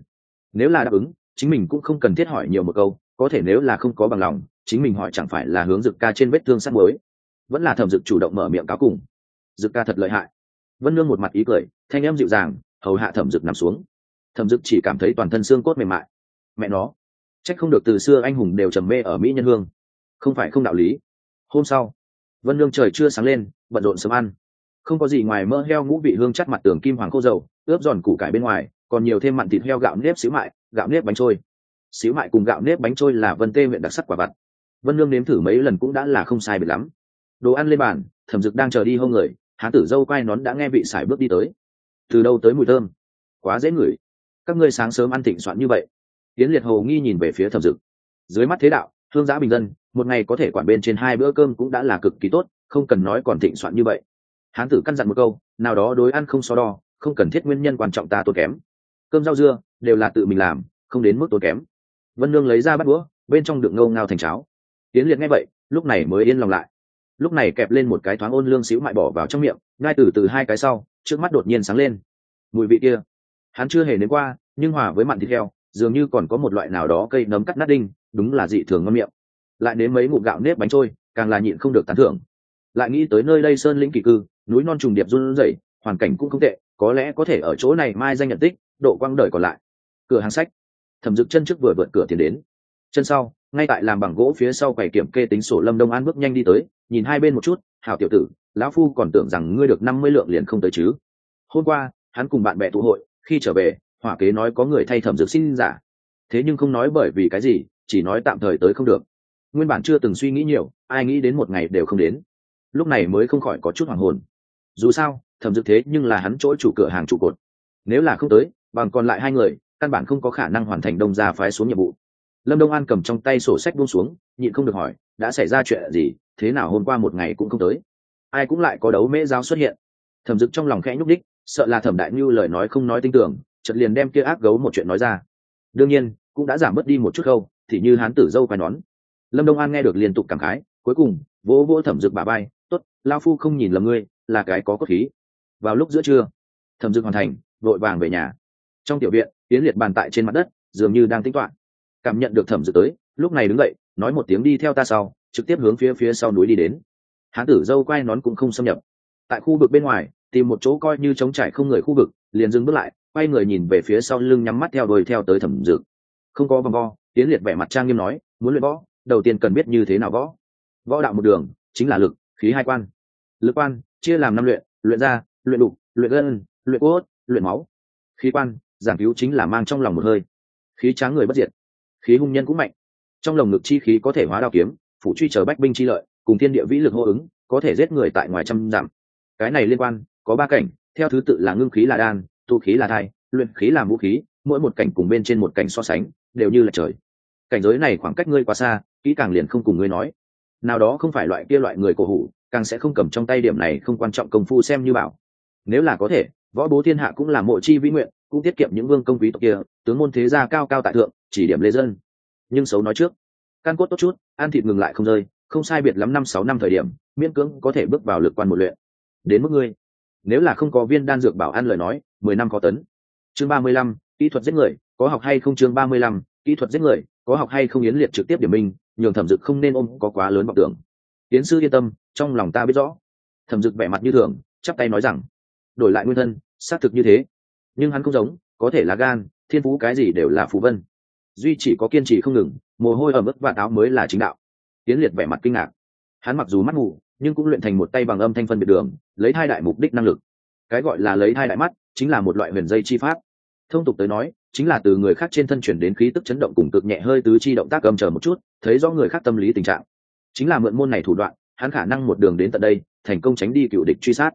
nếu là đáp ứng, chính mình cũng không cần thiết hỏi nhiều một câu, có thể nếu là không có bằng lòng, chính mình hỏi chẳng phải là hướng dực ca trên vết thương sắt mới vẫn là thẩm dực chủ động mở miệng cáo cùng. Dực ca thật lợi hại. Vân lương một mặt ý cười, thanh em dịu dàng, hầu hạ thẩm dực nằm xuống. Thẩm dực chỉ cảm thấy toàn thân xương cốt mềm mại. Mẹ nó trách không được từ xưa anh hùng đều trầm mê ở mỹ nhân hương. Không phải không đạo lý. Hôm sau, vân lương trời chưa sáng lên, bận rộn sớm ăn. Không có gì ngoài mỡ heo ngũ vị hương chắt mặt tường kim hoàng khô dầu, ướp giòn củ cải bên ngoài, còn nhiều thêm mặn thịt heo gạo nếp xíu mại, gạo nếp bánh trôi. Xíu mại cùng gạo nếp bánh trôi là vân tê huyện đặc sắc quả vặt. Vân lương nếm thử mấy lần cũng đã là không sai biệt lắm đồ ăn lên bàn, thẩm dực đang chờ đi hông người hán tử dâu quai nón đã nghe vị sải bước đi tới. Từ đâu tới mùi thơm? Quá dễ ngửi. Các ngươi sáng sớm ăn thịnh soạn như vậy. Tiến liệt hồ nghi nhìn về phía thẩm dực. Dưới mắt thế đạo thương giã bình dân, một ngày có thể quản bên trên hai bữa cơm cũng đã là cực kỳ tốt, không cần nói còn thịnh soạn như vậy. Hán tử căn dặn một câu, nào đó đối ăn không so đo, không cần thiết nguyên nhân quan trọng ta tốn kém. Cơm rau dưa, đều là tự mình làm, không đến mức tốn kém. Vân nương lấy ra bắt đũa, bên trong đựng ngâu ngao thành cháo. Tiến liệt nghe vậy, lúc này mới yên lòng lại lúc này kẹp lên một cái thoáng ôn lương xíu mại bỏ vào trong miệng, ngay từ từ hai cái sau, trước mắt đột nhiên sáng lên. Mùi vị kia, hắn chưa hề nếm qua, nhưng hòa với mặn thịt heo, dường như còn có một loại nào đó cây nấm cắt nát đinh, đúng là dị thường ngon miệng. Lại nếm mấy ngụm gạo nếp bánh trôi, càng là nhịn không được tán thưởng. Lại nghĩ tới nơi đây sơn lĩnh kỳ cư, núi non trùng điệp run rẩy, hoàn cảnh cũng không tệ, có lẽ có thể ở chỗ này mai danh nhận tích, độ quang đời còn lại. Cửa hàng sách. Thẩm dực chân trước vừa vượt cửa tiền đến. Chân sau ngay tại làm bằng gỗ phía sau quầy kiểm kê tính sổ lâm đông an bước nhanh đi tới, nhìn hai bên một chút, hảo tiểu tử, lão phu còn tưởng rằng ngươi được năm mươi lượng liền không tới chứ. Hôm qua, hắn cùng bạn bè tụ hội, khi trở về, hỏa kế nói có người thay thẩm dược xin giả. Thế nhưng không nói bởi vì cái gì, chỉ nói tạm thời tới không được. Nguyên bản chưa từng suy nghĩ nhiều, ai nghĩ đến một ngày đều không đến. Lúc này mới không khỏi có chút hoàng hồn. Dù sao, thẩm dược thế nhưng là hắn chỗ chủ cửa hàng trụ cột. Nếu là không tới, bằng còn lại hai người, căn bản không có khả năng hoàn thành đông gia phái xuống nhiệm vụ lâm đông an cầm trong tay sổ sách buông xuống, nhịn không được hỏi, đã xảy ra chuyện gì? Thế nào hôm qua một ngày cũng không tới? Ai cũng lại có đấu mễ giáo xuất hiện. Thẩm dực trong lòng khẽ nhúc đích sợ là thẩm đại như lời nói không nói tin tưởng chợt liền đem kia ác gấu một chuyện nói ra. Đương nhiên, cũng đã giảm bớt đi một chút khâu, thì như hán tử dâu quai nón. Lâm đông an nghe được liên tục cảm khái, cuối cùng, vỗ vỗ thẩm dực bà bay tốt lao phu không nhìn lầm ngươi, là cái có cốt khí. Vào lúc giữa trưa, thẩm dực hoàn thành, vội vàng về nhà. Trong tiểu viện tiến liệt bàn tại trên mặt đất, dường như đang tính toán cảm nhận được thẩm dực tới, lúc này đứng dậy, nói một tiếng đi theo ta sau, trực tiếp hướng phía phía sau núi đi đến. Hán tử dâu quay nón cũng không xâm nhập. Tại khu vực bên ngoài, tìm một chỗ coi như trống trải không người khu vực, liền dừng bước lại, quay người nhìn về phía sau lưng nhắm mắt theo đuôi theo tới thẩm dực không có vòng vo tiến liệt vẻ mặt trang nghiêm nói, muốn luyện võ, đầu tiên cần biết như thế nào võ. Võ đạo một đường, chính là lực, khí hai quan. Lực quan, chia làm năm luyện luyện da, luyện đục, luyện gân, luyện cốt, luyện máu. Khí quan, giảng cứu chính là mang trong lòng một hơi. Khí tráng người bất diệt khí hung nhân cũng mạnh. Trong lồng ngực chi khí có thể hóa đao kiếm, phủ truy chờ bách binh chi lợi, cùng thiên địa vĩ lực hô ứng, có thể giết người tại ngoài trăm dặm. Cái này liên quan, có ba cảnh, theo thứ tự là ngưng khí là đan tu khí là thai, luyện khí làm vũ khí, mỗi một cảnh cùng bên trên một cảnh so sánh, đều như là trời. Cảnh giới này khoảng cách ngươi quá xa, kỹ càng liền không cùng ngươi nói. Nào đó không phải loại kia loại người cổ hủ, càng sẽ không cầm trong tay điểm này không quan trọng công phu xem như bảo. Nếu là có thể, võ bố thiên hạ cũng là mộ chi vĩ nguyện cũng tiết kiệm những vương công quý tộc kia, tướng môn thế gia cao cao tại thượng, chỉ điểm lê dân. Nhưng xấu nói trước, căn cốt tốt chút, ăn thịt ngừng lại không rơi, không sai biệt lắm năm sáu năm thời điểm, miễn cưỡng có thể bước vào lực quan một luyện. Đến mức ngươi, nếu là không có viên đan dược bảo ăn lời nói, mười năm có tấn. Chương ba mươi lăm, kỹ thuật giết người, có học hay không chương ba mươi lăm, kỹ thuật giết người, có học hay không yến liệt trực tiếp điểm minh, nhường thẩm dực không nên ôm có quá lớn vọng tưởng. Tiến sư yên tâm, trong lòng ta biết rõ. Thẩm dực vẻ mặt như thường, chắp tay nói rằng, đổi lại nguyên thân, xác thực như thế nhưng hắn không giống, có thể là gan, thiên phú cái gì đều là phú vân. Duy chỉ có kiên trì không ngừng, mồ hôi ở mức và áo mới là chính đạo. Tiến liệt vẻ mặt kinh ngạc. Hắn mặc dù mắt mù, nhưng cũng luyện thành một tay bằng âm thanh phân biệt đường, lấy hai đại mục đích năng lực. Cái gọi là lấy hai đại mắt, chính là một loại huyền dây chi pháp. Thông tục tới nói, chính là từ người khác trên thân chuyển đến khí tức chấn động cùng cực nhẹ hơi tứ chi động tác cầm chờ một chút, thấy rõ người khác tâm lý tình trạng. Chính là mượn môn này thủ đoạn, hắn khả năng một đường đến tận đây, thành công tránh đi cựu địch truy sát.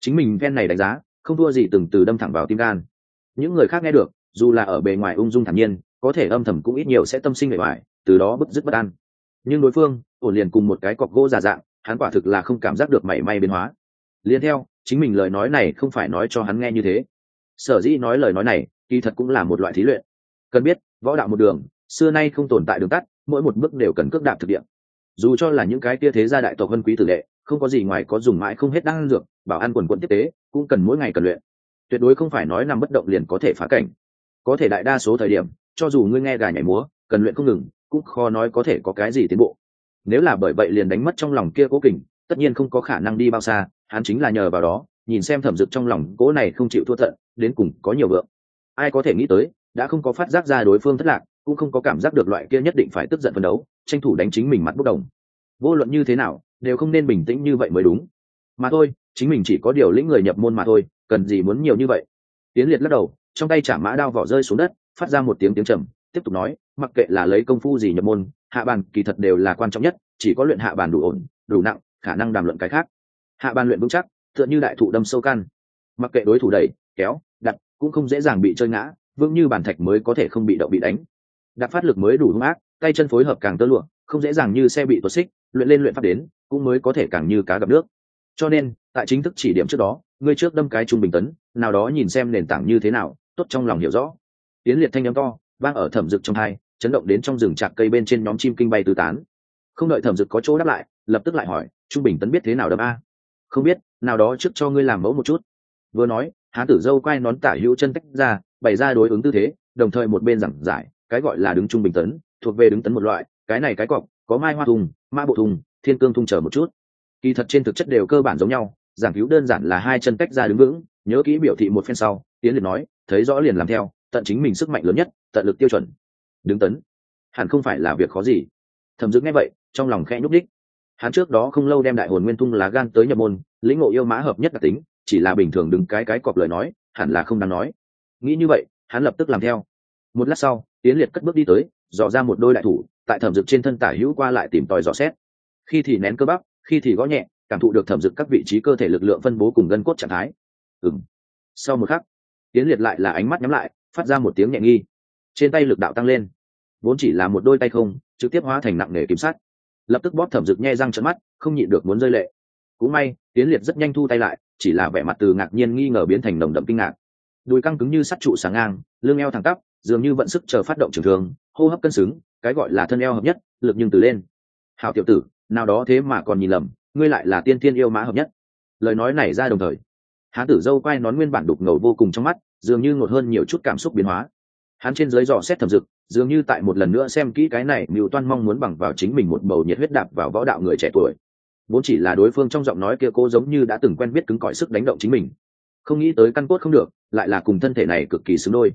Chính mình ven này đánh giá không thua gì từng từ đâm thẳng vào tim gan. Những người khác nghe được, dù là ở bề ngoài ung dung thản nhiên, có thể âm thầm cũng ít nhiều sẽ tâm sinh bề ngoài, từ đó bức dứt bất an. Nhưng đối phương, ổn liền cùng một cái cọc gỗ giả dạng, hắn quả thực là không cảm giác được mảy may biến hóa. Liền theo, chính mình lời nói này không phải nói cho hắn nghe như thế. Sở dĩ nói lời nói này, kỳ thật cũng là một loại thí luyện. Cần biết, võ đạo một đường, xưa nay không tồn tại đường tắt, mỗi một bước đều cần cước đạp thực địa. Dù cho là những cái tia thế gia đại tộc vân quý tử lệ không có gì ngoài có dùng mãi không hết đan dược, bảo ăn quần quận tiếp tế, cũng cần mỗi ngày cần luyện. Tuyệt đối không phải nói nằm bất động liền có thể phá cảnh. Có thể đại đa số thời điểm, cho dù ngươi nghe gà nhảy múa, cần luyện không ngừng, cũng khó nói có thể có cái gì tiến bộ. Nếu là bởi vậy liền đánh mất trong lòng kia cố kình, tất nhiên không có khả năng đi bao xa, hắn chính là nhờ vào đó, nhìn xem thẩm dực trong lòng cố này không chịu thua thận, đến cùng có nhiều vượng. Ai có thể nghĩ tới, đã không có phát giác ra đối phương thất lạc, cũng không có cảm giác được loại kia nhất định phải tức giận phấn đấu, tranh thủ đánh chính mình mặt bốc đồng. Vô luận như thế nào đều không nên bình tĩnh như vậy mới đúng. Mà thôi, chính mình chỉ có điều lĩnh người nhập môn mà thôi, cần gì muốn nhiều như vậy? Tiến liệt lắc đầu, trong tay chả mã đao vỏ rơi xuống đất, phát ra một tiếng tiếng trầm, tiếp tục nói, mặc kệ là lấy công phu gì nhập môn, hạ bàn kỳ thật đều là quan trọng nhất, chỉ có luyện hạ bàn đủ ổn, đủ nặng, khả năng đàm luận cái khác. Hạ bàn luyện vững chắc, tựa như đại thụ đâm sâu căn. Mặc kệ đối thủ đẩy, kéo, đặt, cũng không dễ dàng bị chơi ngã, vững như bàn thạch mới có thể không bị động bị đánh. Đặt phát lực mới đủ hung ác tay chân phối hợp càng tơ lụa, không dễ dàng như xe bị tuột xích, luyện lên luyện pháp đến, cũng mới có thể càng như cá gặp nước. Cho nên, tại chính thức chỉ điểm trước đó, ngươi trước đâm cái trung bình tấn, nào đó nhìn xem nền tảng như thế nào, tốt trong lòng hiểu rõ. Tiến liệt thanh â m to, vang ở thẩm dực trong hai, chấn động đến trong rừng chạc cây bên trên nhóm chim kinh bay tứ tán. Không đợi thẩm dực có chỗ đáp lại, lập tức lại hỏi, trung bình tấn biết thế nào đâm a? Không biết, nào đó trước cho ngươi làm mẫu một chút. Vừa nói hán tử dâu quay nón tả hữu chân tách ra, bày ra đối ứng tư thế, đồng thời một bên giảng giải, cái gọi là đứng trung bình tấn thuộc về đứng tấn một loại, cái này cái cọc, có mai hoa thùng ma bộ thùng, thiên cương thung chờ một chút. Kỳ thật trên thực chất đều cơ bản giống nhau, giảng cứu đơn giản là hai chân tách ra đứng vững, nhớ kỹ biểu thị một phen sau, tiến liền nói, thấy rõ liền làm theo, tận chính mình sức mạnh lớn nhất, tận lực tiêu chuẩn. Đứng tấn, hẳn không phải là việc khó gì. Thẩm dực nghe vậy, trong lòng khẽ nhúc đích hắn trước đó không lâu đem đại hồn nguyên thung lá gan tới nhập môn, lĩnh ngộ yêu mã hợp nhất đặc tính, chỉ là bình thường đứng cái cái cọp lời nói, hẳn là không đáng nói. Nghĩ như vậy, hắn lập tức làm theo. Một lát sau tiến liệt cất bước đi tới, dò ra một đôi đại thủ, tại thẩm dực trên thân tả hữu qua lại tìm tòi dò xét. Khi thì nén cơ bắp, khi thì gõ nhẹ, cảm thụ được thẩm dực các vị trí cơ thể lực lượng phân bố cùng gân cốt trạng thái. Ừng sau một khắc, tiến liệt lại là ánh mắt nhắm lại, phát ra một tiếng nhẹ nghi. Trên tay lực đạo tăng lên. Vốn chỉ là một đôi tay không, trực tiếp hóa thành nặng nề kiểm sát lập tức bóp thẩm dực nhe răng trận mắt, không nhịn được muốn rơi lệ. Cũng may, tiến liệt rất nhanh thu tay lại, chỉ là vẻ mặt từ ngạc nhiên nghi ngờ biến thành nồng đậm kinh ngạc. Đùi căng cứng như sắt trụ sáng ngang, lưng eo thẳng tắp dường như vận sức chờ phát động trường thường hô hấp cân xứng, cái gọi là thân eo hợp nhất, lực nhưng từ lên. Hào tiểu tử, nào đó thế mà còn nhìn lầm, ngươi lại là tiên thiên yêu mã hợp nhất. Lời nói này ra đồng thời, hán tử dâu quay nón nguyên bản đục ngầu vô cùng trong mắt, dường như ngột hơn nhiều chút cảm xúc biến hóa. Hắn trên dưới dò xét thẩm dực, dường như tại một lần nữa xem kỹ cái này, mưu toan mong muốn bằng vào chính mình một bầu nhiệt huyết đạp vào võ đạo người trẻ tuổi. Vốn chỉ là đối phương trong giọng nói kia cô giống như đã từng quen biết cứng cỏi sức đánh động chính mình. Không nghĩ tới căn cốt không được, lại là cùng thân thể này cực kỳ xứng đôi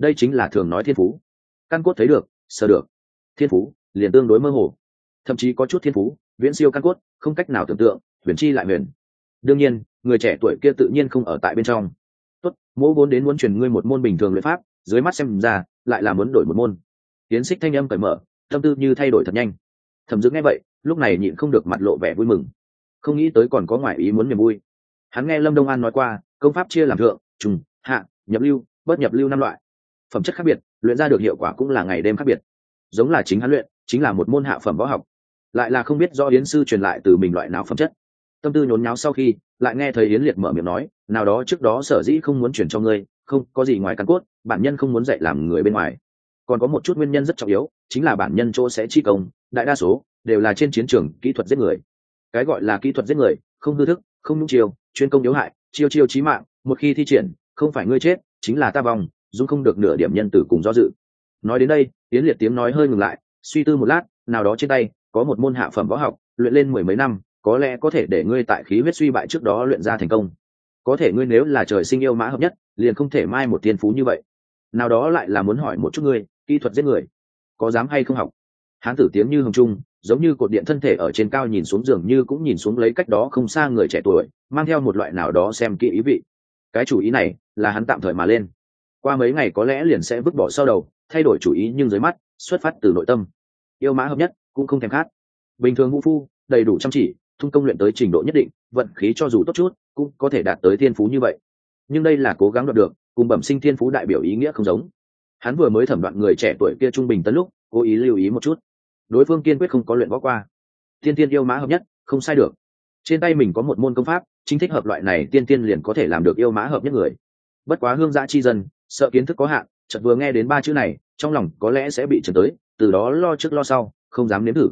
đây chính là thường nói thiên phú. Căn cốt thấy được, sờ được. Thiên phú, liền tương đối mơ hồ. Thậm chí có chút thiên phú, viễn siêu căn cốt, không cách nào tưởng tượng, huyền chi lại huyền. Đương nhiên, người trẻ tuổi kia tự nhiên không ở tại bên trong. Tốt, mỗ vốn đến muốn truyền ngươi một môn bình thường luyện pháp, dưới mắt xem ra, lại là muốn đổi một môn. Tiến xích thanh âm cởi mở, tâm tư như thay đổi thật nhanh. Thẩm dưng nghe vậy, lúc này nhịn không được mặt lộ vẻ vui mừng. Không nghĩ tới còn có ngoại ý muốn niềm vui. Hắn nghe lâm đông an nói qua, công pháp chia làm thượng, trùng, hạ, nhập lưu, bất nhập lưu năm loại phẩm chất khác biệt, luyện ra được hiệu quả cũng là ngày đêm khác biệt. Giống là chính hắn luyện, chính là một môn hạ phẩm võ học. Lại là không biết do yến sư truyền lại từ mình loại nào phẩm chất. Tâm tư nhốn nháo sau khi, lại nghe thấy yến liệt mở miệng nói, nào đó trước đó sở dĩ không muốn chuyển cho ngươi, không, có gì ngoài căn cốt, bản nhân không muốn dạy làm người bên ngoài. Còn có một chút nguyên nhân rất trọng yếu, chính là bản nhân chỗ sẽ chi công, đại đa số đều là trên chiến trường kỹ thuật giết người. Cái gọi là kỹ thuật giết người, không hư thức, không nhung chiêu, chuyên công yếu hại, chiêu chiêu chí mạng, một khi thi triển, không phải ngươi chết, chính là ta vòng dung không được nửa điểm nhân tử cùng do dự. Nói đến đây tiến liệt tiếng nói hơi ngừng lại, suy tư một lát, nào đó trên tay, có một môn hạ phẩm võ học, luyện lên mười mấy năm, có lẽ có thể để ngươi tại khí huyết suy bại trước đó luyện ra thành công. Có thể ngươi nếu là trời sinh yêu mã hợp nhất, liền không thể mai một tiên phú như vậy. Nào đó lại là muốn hỏi một chút ngươi, kỹ thuật giết người, có dám hay không học? Hán tử tiếng như hồng trung, giống như cột điện thân thể ở trên cao nhìn xuống giường như cũng nhìn xuống lấy cách đó không xa người trẻ tuổi, mang theo một loại nào đó xem kỹ ý vị. Cái chủ ý này là hắn tạm thời mà lên qua mấy ngày có lẽ liền sẽ vứt bỏ sau đầu, thay đổi chủ ý nhưng dưới mắt, xuất phát từ nội tâm. Yêu mã hợp nhất, cũng không thèm khát. Bình thường ngũ phu, đầy đủ chăm chỉ, thung công luyện tới trình độ nhất định, vận khí cho dù tốt chút, cũng có thể đạt tới thiên phú như vậy. Nhưng đây là cố gắng đoạt được, cùng bẩm sinh thiên phú đại biểu ý nghĩa không giống. Hắn vừa mới thẩm đoạn người trẻ tuổi kia trung bình tấn lúc, cố ý lưu ý một chút. Đối phương kiên quyết không có luyện võ qua. Tiên tiên yêu mã hợp nhất, không sai được. Trên tay mình có một môn công pháp, chính thích hợp loại này tiên tiên liền có thể làm được yêu mã hợp nhất người. Bất quá hương giã chi dân sợ kiến thức có hạn, chợt vừa nghe đến ba chữ này, trong lòng có lẽ sẽ bị trần tới, từ đó lo trước lo sau, không dám nếm thử.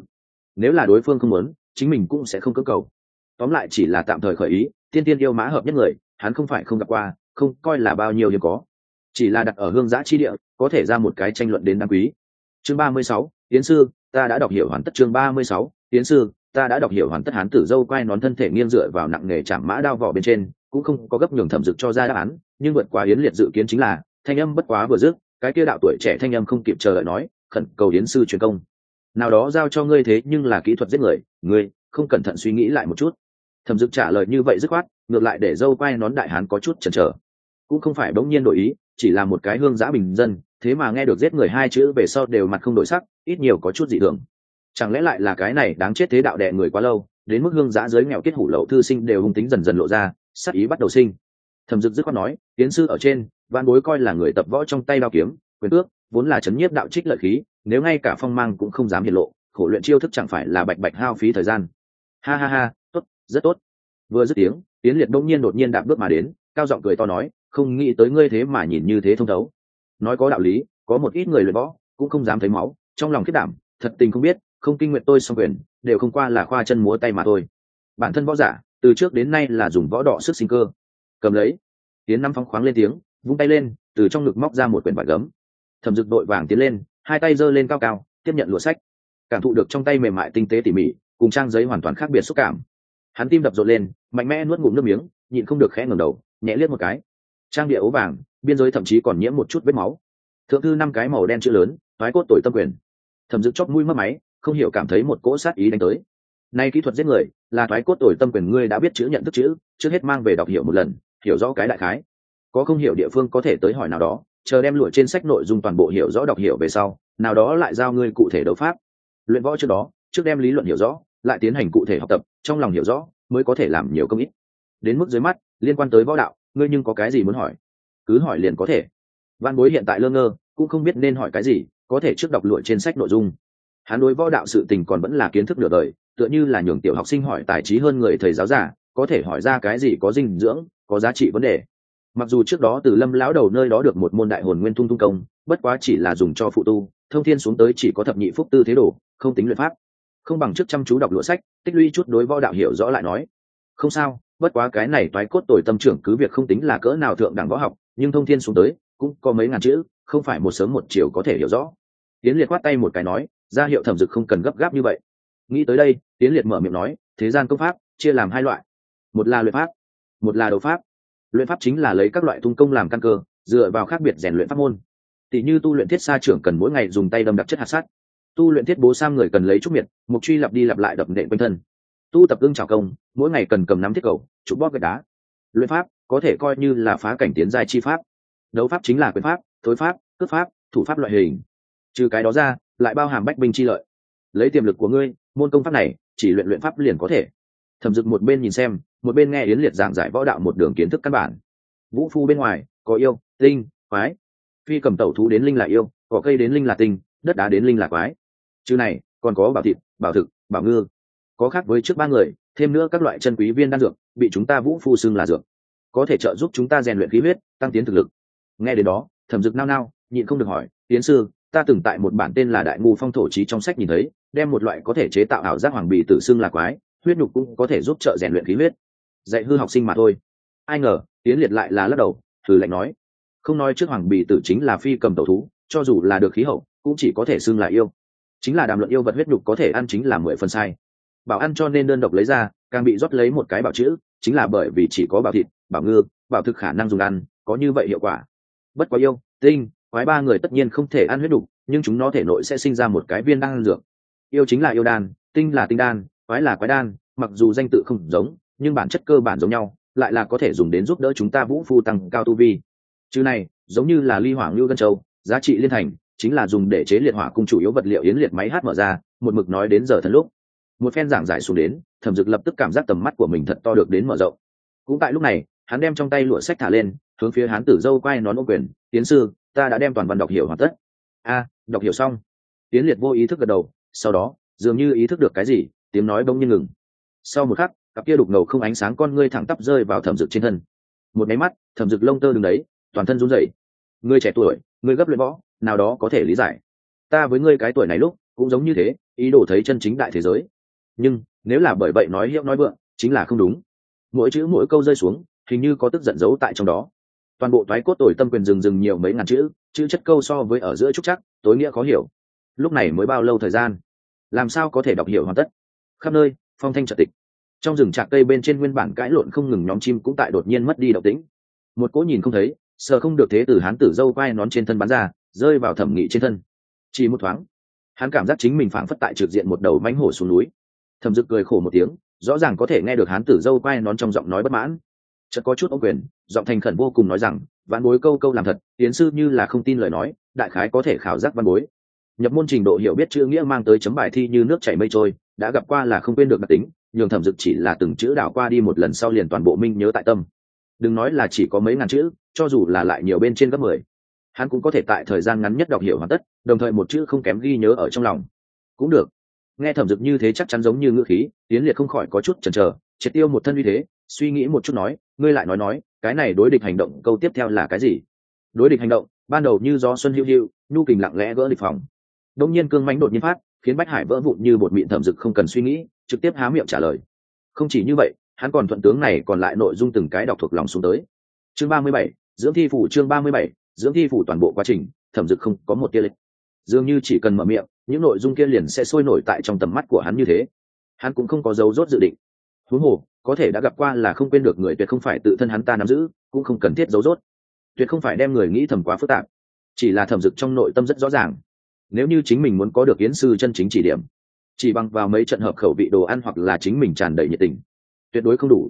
Nếu là đối phương không muốn, chính mình cũng sẽ không cưỡng cầu. Tóm lại chỉ là tạm thời khởi ý, tiên tiên yêu mã hợp nhất người, hắn không phải không gặp qua, không coi là bao nhiêu hiếm có. Chỉ là đặt ở hương giã chi địa, có thể ra một cái tranh luận đến đáng quý. Chương ba mươi sáu tiến sư, ta đã đọc hiểu hoàn tất chương ba mươi sáu tiến sư, ta đã đọc hiểu hoàn tất hán tử dâu quay nón thân thể nghiêng dựa vào nặng nghề chạm mã đao vỏ bên trên, cũng không có gấp nhường thẩm dực cho ra đáp án, nhưng vượt qua yến liệt dự kiến chính là thanh âm bất quá vừa dứt, cái kia đạo tuổi trẻ thanh âm không kịp chờ đợi nói, khẩn cầu yến sư truyền công. Nào đó giao cho ngươi thế nhưng là kỹ thuật giết người, ngươi không cẩn thận suy nghĩ lại một chút. Thẩm dực trả lời như vậy dứt khoát, ngược lại để dâu quay nón đại hán có chút chần chờ. Cũng không phải bỗng nhiên đổi ý, chỉ là một cái hương giã bình dân, thế mà nghe được giết người hai chữ về sau đều mặt không đổi sắc, ít nhiều có chút dị thường. Chẳng lẽ lại là cái này đáng chết thế đạo đẻ người quá lâu, đến mức hương giã giới nghèo kết hủ lậu thư sinh đều hung tính dần dần lộ ra, sắc ý bắt đầu sinh. Thẩm dực dứt khoát nói tiến sư ở trên văn bối coi là người tập võ trong tay đao kiếm, quyền ước vốn là chấn nhiếp đạo trích lợi khí, nếu ngay cả phong mang cũng không dám hiện lộ, khổ luyện chiêu thức chẳng phải là bạch bạch hao phí thời gian. Ha ha ha, tốt, rất tốt. Vừa dứt tiếng tiến liệt đông nhiên đột nhiên đạp bước mà đến, cao giọng cười to nói, không nghĩ tới ngươi thế mà nhìn như thế thông thấu. Nói có đạo lý, có một ít người luyện võ cũng không dám thấy máu, trong lòng khiết đảm, thật tình không biết, không kinh nguyện tôi song quyền, đều không qua là khoa chân múa tay mà thôi. Bản thân võ giả, từ trước đến nay là dùng võ đỏ sức sinh cơ. Cầm lấy tiến năm phóng khoáng lên tiếng vung tay lên, từ trong ngực móc ra một quyển vải gấm. Thẩm dực đội vàng tiến lên, hai tay giơ lên cao cao, tiếp nhận lụa sách. Cảm thụ được trong tay mềm mại tinh tế tỉ mỉ, cùng trang giấy hoàn toàn khác biệt xúc cảm. Hắn tim đập rộn lên, mạnh mẽ nuốt ngụm nước miếng, nhịn không được khẽ ngẩng đầu, nhẹ liếc một cái. Trang địa ấu vàng, biên giới thậm chí còn nhiễm một chút vết máu. Thượng thư năm cái màu đen chữ lớn thoái cốt tội tâm quyền. Thẩm dực chót mũi mất máy, không hiểu cảm thấy một cỗ sát ý đánh tới. Nay kỹ thuật giết người, là thoái cốt tội tâm quyền, ngươi đã biết chữ nhận thức chữ, trước hết mang về đọc hiểu một lần, hiểu rõ cái đại khái có không hiểu địa phương có thể tới hỏi nào đó, chờ đem lụa trên sách nội dung toàn bộ hiểu rõ đọc hiểu về sau, nào đó lại giao ngươi cụ thể đấu pháp. Luyện võ trước đó, trước đem lý luận hiểu rõ, lại tiến hành cụ thể học tập, trong lòng hiểu rõ, mới có thể làm nhiều công ít. Đến mức dưới mắt, liên quan tới võ đạo, ngươi nhưng có cái gì muốn hỏi? Cứ hỏi liền có thể. Văn bối hiện tại lơ ngơ, cũng không biết nên hỏi cái gì, có thể trước đọc lụa trên sách nội dung. Hắn đối võ đạo sự tình còn vẫn là kiến thức nửa đời, tựa như là nhường tiểu học sinh hỏi tài trí hơn người thầy giáo giả có thể hỏi ra cái gì có dinh dưỡng, có giá trị vấn đề mặc dù trước đó từ lâm lão đầu nơi đó được một môn đại hồn nguyên thung tung công, bất quá chỉ là dùng cho phụ tu, thông thiên xuống tới chỉ có thập nhị phúc tư thế đồ, không tính luyện pháp. Không bằng trước chăm chú đọc lụa sách, tích lũy chút đối võ đạo hiểu rõ lại nói. Không sao, bất quá cái này toái cốt tồi tâm trưởng cứ việc không tính là cỡ nào thượng đẳng võ học, nhưng thông thiên xuống tới, cũng có mấy ngàn chữ, không phải một sớm một chiều có thể hiểu rõ. Tiến liệt khoát tay một cái nói, ra hiệu thẩm dực không cần gấp gáp như vậy. Nghĩ tới đây tiến liệt mở miệng nói, thế gian công pháp, chia làm hai loại. Một là luyện pháp, một là đấu pháp luyện pháp chính là lấy các loại tung công làm căn cơ, dựa vào khác biệt rèn luyện pháp môn. Tỷ như tu luyện thiết sa trưởng cần mỗi ngày dùng tay đâm đặc chất hạt sát tu luyện thiết bố sam người cần lấy trúc miệt, mục truy lặp đi lặp lại đập nệ quanh thân. Tu tập ưng trào công, mỗi ngày cần cầm nắm thiết cầu, trụ bóp gạch đá. Luyện pháp có thể coi như là phá cảnh tiến giai chi pháp. Đấu pháp chính là quyền pháp, thối pháp cướp pháp, thủ pháp loại hình. Trừ cái đó ra, lại bao hàm bách binh chi lợi. Lấy tiềm lực của ngươi, môn công pháp này, chỉ luyện luyện pháp liền có thể thẩm dực một bên nhìn xem, một bên nghe yến liệt giảng giải võ đạo một đường kiến thức căn bản. Vũ phu bên ngoài, có yêu, tinh, quái. Phi cầm tẩu thú đến linh là yêu có cây đến linh là tinh, đất đá đến linh là quái. Chứ này, còn có bảo thịt, bảo thực, bảo ngư. Có khác với trước ba người, thêm nữa các loại chân quý viên đan dược, bị chúng ta vũ phu xưng là dược. Có thể trợ giúp chúng ta rèn luyện khí huyết, tăng tiến thực lực. Nghe đến đó, thẩm dực nao nao, nhịn không được hỏi, tiến sư, ta từng tại một bản tên là đại ngu phong thổ trí trong sách nhìn thấy, đem một loại có thể chế tạo ảo giác hoàng bì tử xưng là quái huyết nhục cũng có thể giúp trợ rèn luyện khí huyết. Dạy hư học sinh mà thôi. Ai ngờ tiến liệt lại là lắc đầu, thử lạnh nói. Không nói trước hoàng bì tử chính là phi cầm tẩu thú, cho dù là được khí hậu, cũng chỉ có thể xưng là yêu. Chính là đàm luận yêu vật huyết nhục có thể ăn chính là mười phần sai. Bảo ăn cho nên đơn độc lấy ra, càng bị rót lấy một cái bảo chữ, chính là bởi vì chỉ có bảo thịt, bảo ngư, bảo thực khả năng dùng ăn, có như vậy hiệu quả. Bất quá yêu, tinh, quái ba người tất nhiên không thể ăn huyết đục nhưng chúng nó thể nội sẽ sinh ra một cái viên đan dược. Yêu chính là yêu đan, tinh là tinh đan quái là quái đan, mặc dù danh tự không giống, nhưng bản chất cơ bản giống nhau, lại là có thể dùng đến giúp đỡ chúng ta vũ phu tăng cao tu vi. Chứ này, giống như là ly hoàng lưu gân châu, giá trị liên thành, chính là dùng để chế liệt hỏa cung chủ yếu vật liệu yến liệt máy hát mở ra, một mực nói đến giờ thần lúc. Một phen giảng giải xuống đến, thẩm dực lập tức cảm giác tầm mắt của mình thật to được đến mở rộng. Cũng tại lúc này, hắn đem trong tay lụa sách thả lên, hướng phía hắn tử dâu quay nón ô quyền, tiến sư, ta đã đem toàn văn đọc hiểu hoàn tất. A, đọc hiểu xong. Tiến liệt vô ý thức gật đầu, sau đó, dường như ý thức được cái gì tiếng nói bỗng nhiên ngừng. Sau một khắc, cặp kia đục ngầu không ánh sáng con ngươi thẳng tắp rơi vào thẩm dực trên thân. Một máy mắt, thẩm dực lông tơ đứng đấy, toàn thân run rẩy. Ngươi trẻ tuổi, ngươi gấp luyện võ, nào đó có thể lý giải. Ta với ngươi cái tuổi này lúc, cũng giống như thế, ý đồ thấy chân chính đại thế giới. Nhưng, nếu là bởi vậy nói hiệu nói vượng, chính là không đúng. Mỗi chữ mỗi câu rơi xuống, hình như có tức giận giấu tại trong đó. Toàn bộ thoái cốt tuổi tâm quyền rừng rừng nhiều mấy ngàn chữ chữ chất câu so với ở giữa trúc chắc, tối nghĩa khó hiểu. Lúc này mới bao lâu thời gian? Làm sao có thể đọc hiểu hoàn tất? Khắp nơi, phong thanh trật tịch. Trong rừng trạc cây bên trên nguyên bản cãi lộn không ngừng nhóm chim cũng tại đột nhiên mất đi động tĩnh. Một cỗ nhìn không thấy, sợ không được thế từ hán tử dâu quai nón trên thân bắn ra, rơi vào thẩm nghị trên thân. Chỉ một thoáng, hắn cảm giác chính mình phảng phất tại trực diện một đầu mánh hổ xuống núi. Thẩm dực cười khổ một tiếng, rõ ràng có thể nghe được hán tử dâu quai nón trong giọng nói bất mãn. Chợt có chút ô quyền, giọng thành khẩn vô cùng nói rằng văn bối câu câu làm thật, tiến sư như là không tin lời nói, đại khái có thể khảo giác văn bối. Nhập môn trình độ hiểu biết chữ nghĩa mang tới chấm bài thi như nước chảy mây trôi đã gặp qua là không quên được đặc tính, nhường thẩm dực chỉ là từng chữ đảo qua đi một lần sau liền toàn bộ minh nhớ tại tâm. Đừng nói là chỉ có mấy ngàn chữ, cho dù là lại nhiều bên trên gấp mười. Hắn cũng có thể tại thời gian ngắn nhất đọc hiểu hoàn tất, đồng thời một chữ không kém ghi nhớ ở trong lòng. Cũng được. Nghe thẩm dực như thế chắc chắn giống như ngữ khí tiến liệt không khỏi có chút chần chờ, triệt tiêu một thân uy thế, suy nghĩ một chút nói, ngươi lại nói nói, cái này đối địch hành động, câu tiếp theo là cái gì? Đối địch hành động, ban đầu như do xuân hữu hữu nhu kình lặng lẽ gỡ địch phòng. Đông nhiên cương mánh đột nhiên phát khiến bách hải vỡ vụn như bột mịn thẩm dực không cần suy nghĩ, trực tiếp há miệng trả lời. Không chỉ như vậy, hắn còn thuận tướng này còn lại nội dung từng cái đọc thuộc lòng xuống tới. Chương ba mươi bảy, dưỡng thi phủ chương ba mươi bảy, dưỡng thi phủ toàn bộ quá trình, thẩm dực không có một tia lịch. Dường như chỉ cần mở miệng, những nội dung kia liền sẽ sôi nổi tại trong tầm mắt của hắn như thế. Hắn cũng không có dấu rốt dự định. Huống hồ, có thể đã gặp qua là không quên được người tuyệt không phải tự thân hắn ta nắm giữ, cũng không cần thiết dấu rốt. Tuyệt không phải đem người nghĩ thầm quá phức tạp. Chỉ là thẩm dực trong nội tâm rất rõ ràng nếu như chính mình muốn có được yến sư chân chính chỉ điểm, chỉ bằng vào mấy trận hợp khẩu vị đồ ăn hoặc là chính mình tràn đầy nhiệt tình, tuyệt đối không đủ.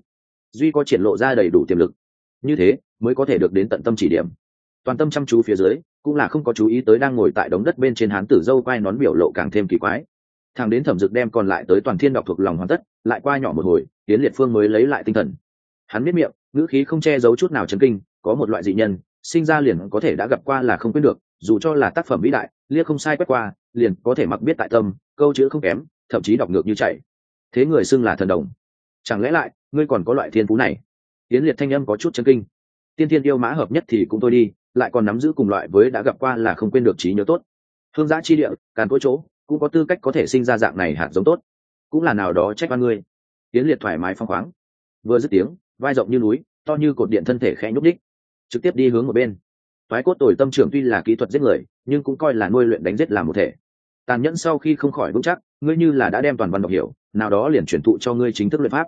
Duy có triển lộ ra đầy đủ tiềm lực, như thế mới có thể được đến tận tâm chỉ điểm. Toàn tâm chăm chú phía dưới, cũng là không có chú ý tới đang ngồi tại đống đất bên trên hán tử dâu quai nón biểu lộ càng thêm kỳ quái. Thằng đến thẩm dực đem còn lại tới toàn thiên đọc thuộc lòng hoàn tất, lại qua nhỏ một hồi tiến liệt phương mới lấy lại tinh thần. Hắn biết miệng, ngữ khí không che giấu chút nào chấn kinh, có một loại dị nhân, sinh ra liền có thể đã gặp qua là không quên được, dù cho là tác phẩm vĩ đại liếc không sai quét qua, liền có thể mặc biết tại tâm, câu chữ không kém, thậm chí đọc ngược như chạy thế người xưng là thần đồng. Chẳng lẽ lại, ngươi còn có loại thiên phú này? Tiến liệt thanh âm có chút chân kinh. Tiên thiên yêu mã hợp nhất thì cũng thôi đi, lại còn nắm giữ cùng loại với đã gặp qua là không quên được trí nhớ tốt. Hương giã chi địa, càn cỗi chỗ, cũng có tư cách có thể sinh ra dạng này hạt giống tốt. Cũng là nào đó trách oan ngươi. Tiến liệt thoải mái phong khoáng. Vừa dứt tiếng, vai rộng như núi, to như cột điện thân thể khẽ nhúc đích trực tiếp đi hướng một bên thoái cốt tồi tâm trưởng tuy là kỹ thuật giết người, nhưng cũng coi là nuôi luyện đánh giết làm một thể. Tàn nhẫn sau khi không khỏi vững chắc, ngươi như là đã đem toàn văn đọc hiểu, nào đó liền chuyển thụ cho ngươi chính thức luyện pháp.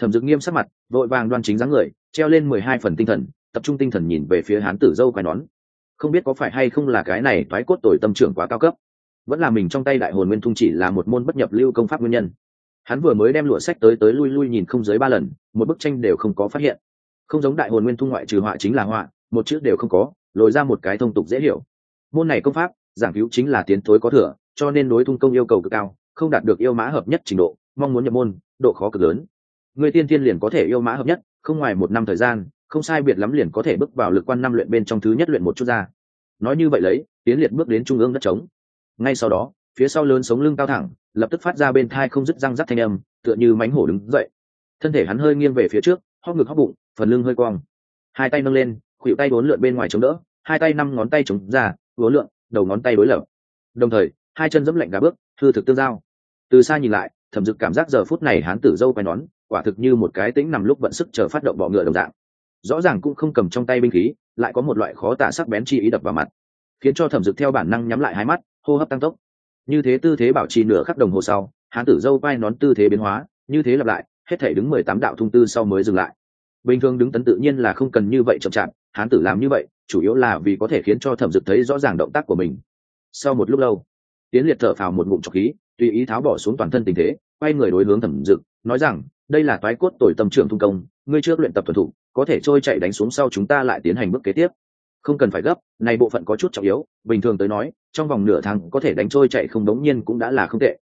Thẩm dực nghiêm sắc mặt, vội vàng đoan chính dáng người, treo lên mười hai phần tinh thần, tập trung tinh thần nhìn về phía hán tử dâu quai nón. Không biết có phải hay không là cái này thoái cốt tồi tâm trưởng quá cao cấp. Vẫn là mình trong tay đại hồn nguyên thung chỉ là một môn bất nhập lưu công pháp nguyên nhân. Hắn vừa mới đem lụa sách tới tới lui lui nhìn không dưới ba lần, một bức tranh đều không có phát hiện. Không giống đại hồn nguyên thung ngoại trừ họa chính là họa, một chữ đều không có lồi ra một cái thông tục dễ hiểu. Môn này công pháp, giảng cứu chính là tiến thối có thừa, cho nên đối thung công yêu cầu cực cao, không đạt được yêu mã hợp nhất trình độ, mong muốn nhập môn, độ khó cực lớn. Người tiên tiên liền có thể yêu mã hợp nhất, không ngoài một năm thời gian, không sai biệt lắm liền có thể bước vào lực quan năm luyện bên trong thứ nhất luyện một chút ra. Nói như vậy lấy, tiến liệt bước đến trung ương đất trống. Ngay sau đó, phía sau lớn sống lưng cao thẳng, lập tức phát ra bên thai không dứt răng rắc thanh âm, tựa như mánh hổ đứng dậy. Thân thể hắn hơi nghiêng về phía trước hóc ngực hóc bụng, phần lưng hơi quong hai tay nâng lên khuỷu tay bốn lượn bên ngoài chống đỡ, hai tay năm ngón tay chống ra vốn lượn, đầu ngón tay đối lập. Đồng thời, hai chân dẫm lạnh gà bước thư thực tương giao. Từ xa nhìn lại, thẩm dực cảm giác giờ phút này hán tử dâu quay nón quả thực như một cái tĩnh nằm lúc vận sức chờ phát động bọ ngựa đồng dạng. Rõ ràng cũng không cầm trong tay binh khí, lại có một loại khó tả sắc bén chi ý đập vào mặt, khiến cho thẩm dực theo bản năng nhắm lại hai mắt, hô hấp tăng tốc. Như thế tư thế bảo trì nửa khắc đồng hồ sau, hán tử dâu vai nón tư thế biến hóa, như thế lặp lại, hết thể đứng mười tám đạo thông tư sau mới dừng lại. Bình thường đứng tấn tự nhiên là không cần như vậy chậm chạp hán tử làm như vậy, chủ yếu là vì có thể khiến cho thẩm dực thấy rõ ràng động tác của mình. Sau một lúc lâu tiến liệt thở phào một ngụm trọc khí, tùy ý tháo bỏ xuống toàn thân tình thế, quay người đối hướng thẩm dực, nói rằng, đây là toái cốt tội tâm trưởng thung công, ngươi trước luyện tập thuần thủ, có thể trôi chạy đánh xuống sau chúng ta lại tiến hành bước kế tiếp. Không cần phải gấp, này bộ phận có chút trọng yếu, bình thường tới nói, trong vòng nửa tháng có thể đánh trôi chạy không đống nhiên cũng đã là không tệ.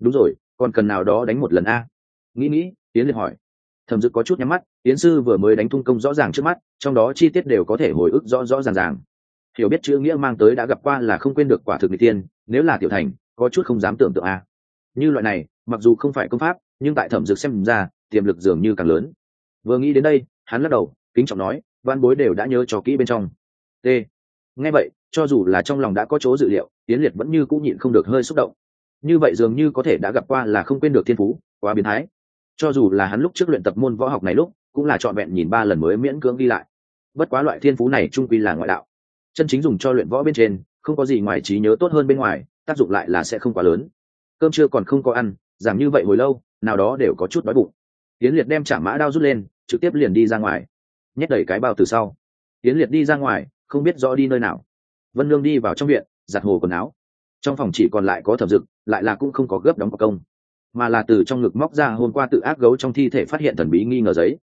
Đúng rồi, còn cần nào đó đánh một lần a? Nghĩ nghĩ tiến liệt hỏi thẩm dực có chút nhắm mắt tiến sư vừa mới đánh thung công rõ ràng trước mắt, trong đó chi tiết đều có thể hồi ức rõ rõ ràng ràng. Hiểu biết chữ nghĩa mang tới đã gặp qua là không quên được quả thực n tiên nếu là tiểu thành, có chút không dám tưởng tượng a như loại này, mặc dù không phải công pháp, nhưng tại thẩm dực xem ra, tiềm lực dường như càng lớn. Vừa nghĩ đến đây, hắn lắc đầu, kính trọng nói, văn bối đều đã nhớ cho kỹ bên trong. T. Nghe vậy, cho dù là trong lòng đã có chỗ dự liệu tiến liệt vẫn như cũng nhịn không được hơi xúc động. Như vậy dường như có thể đã gặp qua là không quên được thiên phú, quá biến thái cho dù là hắn lúc trước luyện tập môn võ học này lúc, cũng là trọn vẹn nhìn ba lần mới miễn cưỡng đi lại. Bất quá loại thiên phú này trung quy là ngoại đạo. Chân chính dùng cho luyện võ bên trên, không có gì ngoài trí nhớ tốt hơn bên ngoài, tác dụng lại là sẽ không quá lớn. Cơm trưa còn không có ăn, giảm như vậy hồi lâu, nào đó đều có chút đói bụng. Tiến liệt đem trả mã đao rút lên, trực tiếp liền đi ra ngoài. Nhét đầy cái bao từ sau. Tiến liệt đi ra ngoài, không biết rõ đi nơi nào. Vân lương đi vào trong viện, giặt hồ quần áo. Trong phòng chỉ còn lại có thẩm dực, lại là cũng không có gấp đóng có công mà là từ trong ngực móc ra hôm qua tự ác gấu trong thi thể phát hiện thần bí nghi ngờ giấy.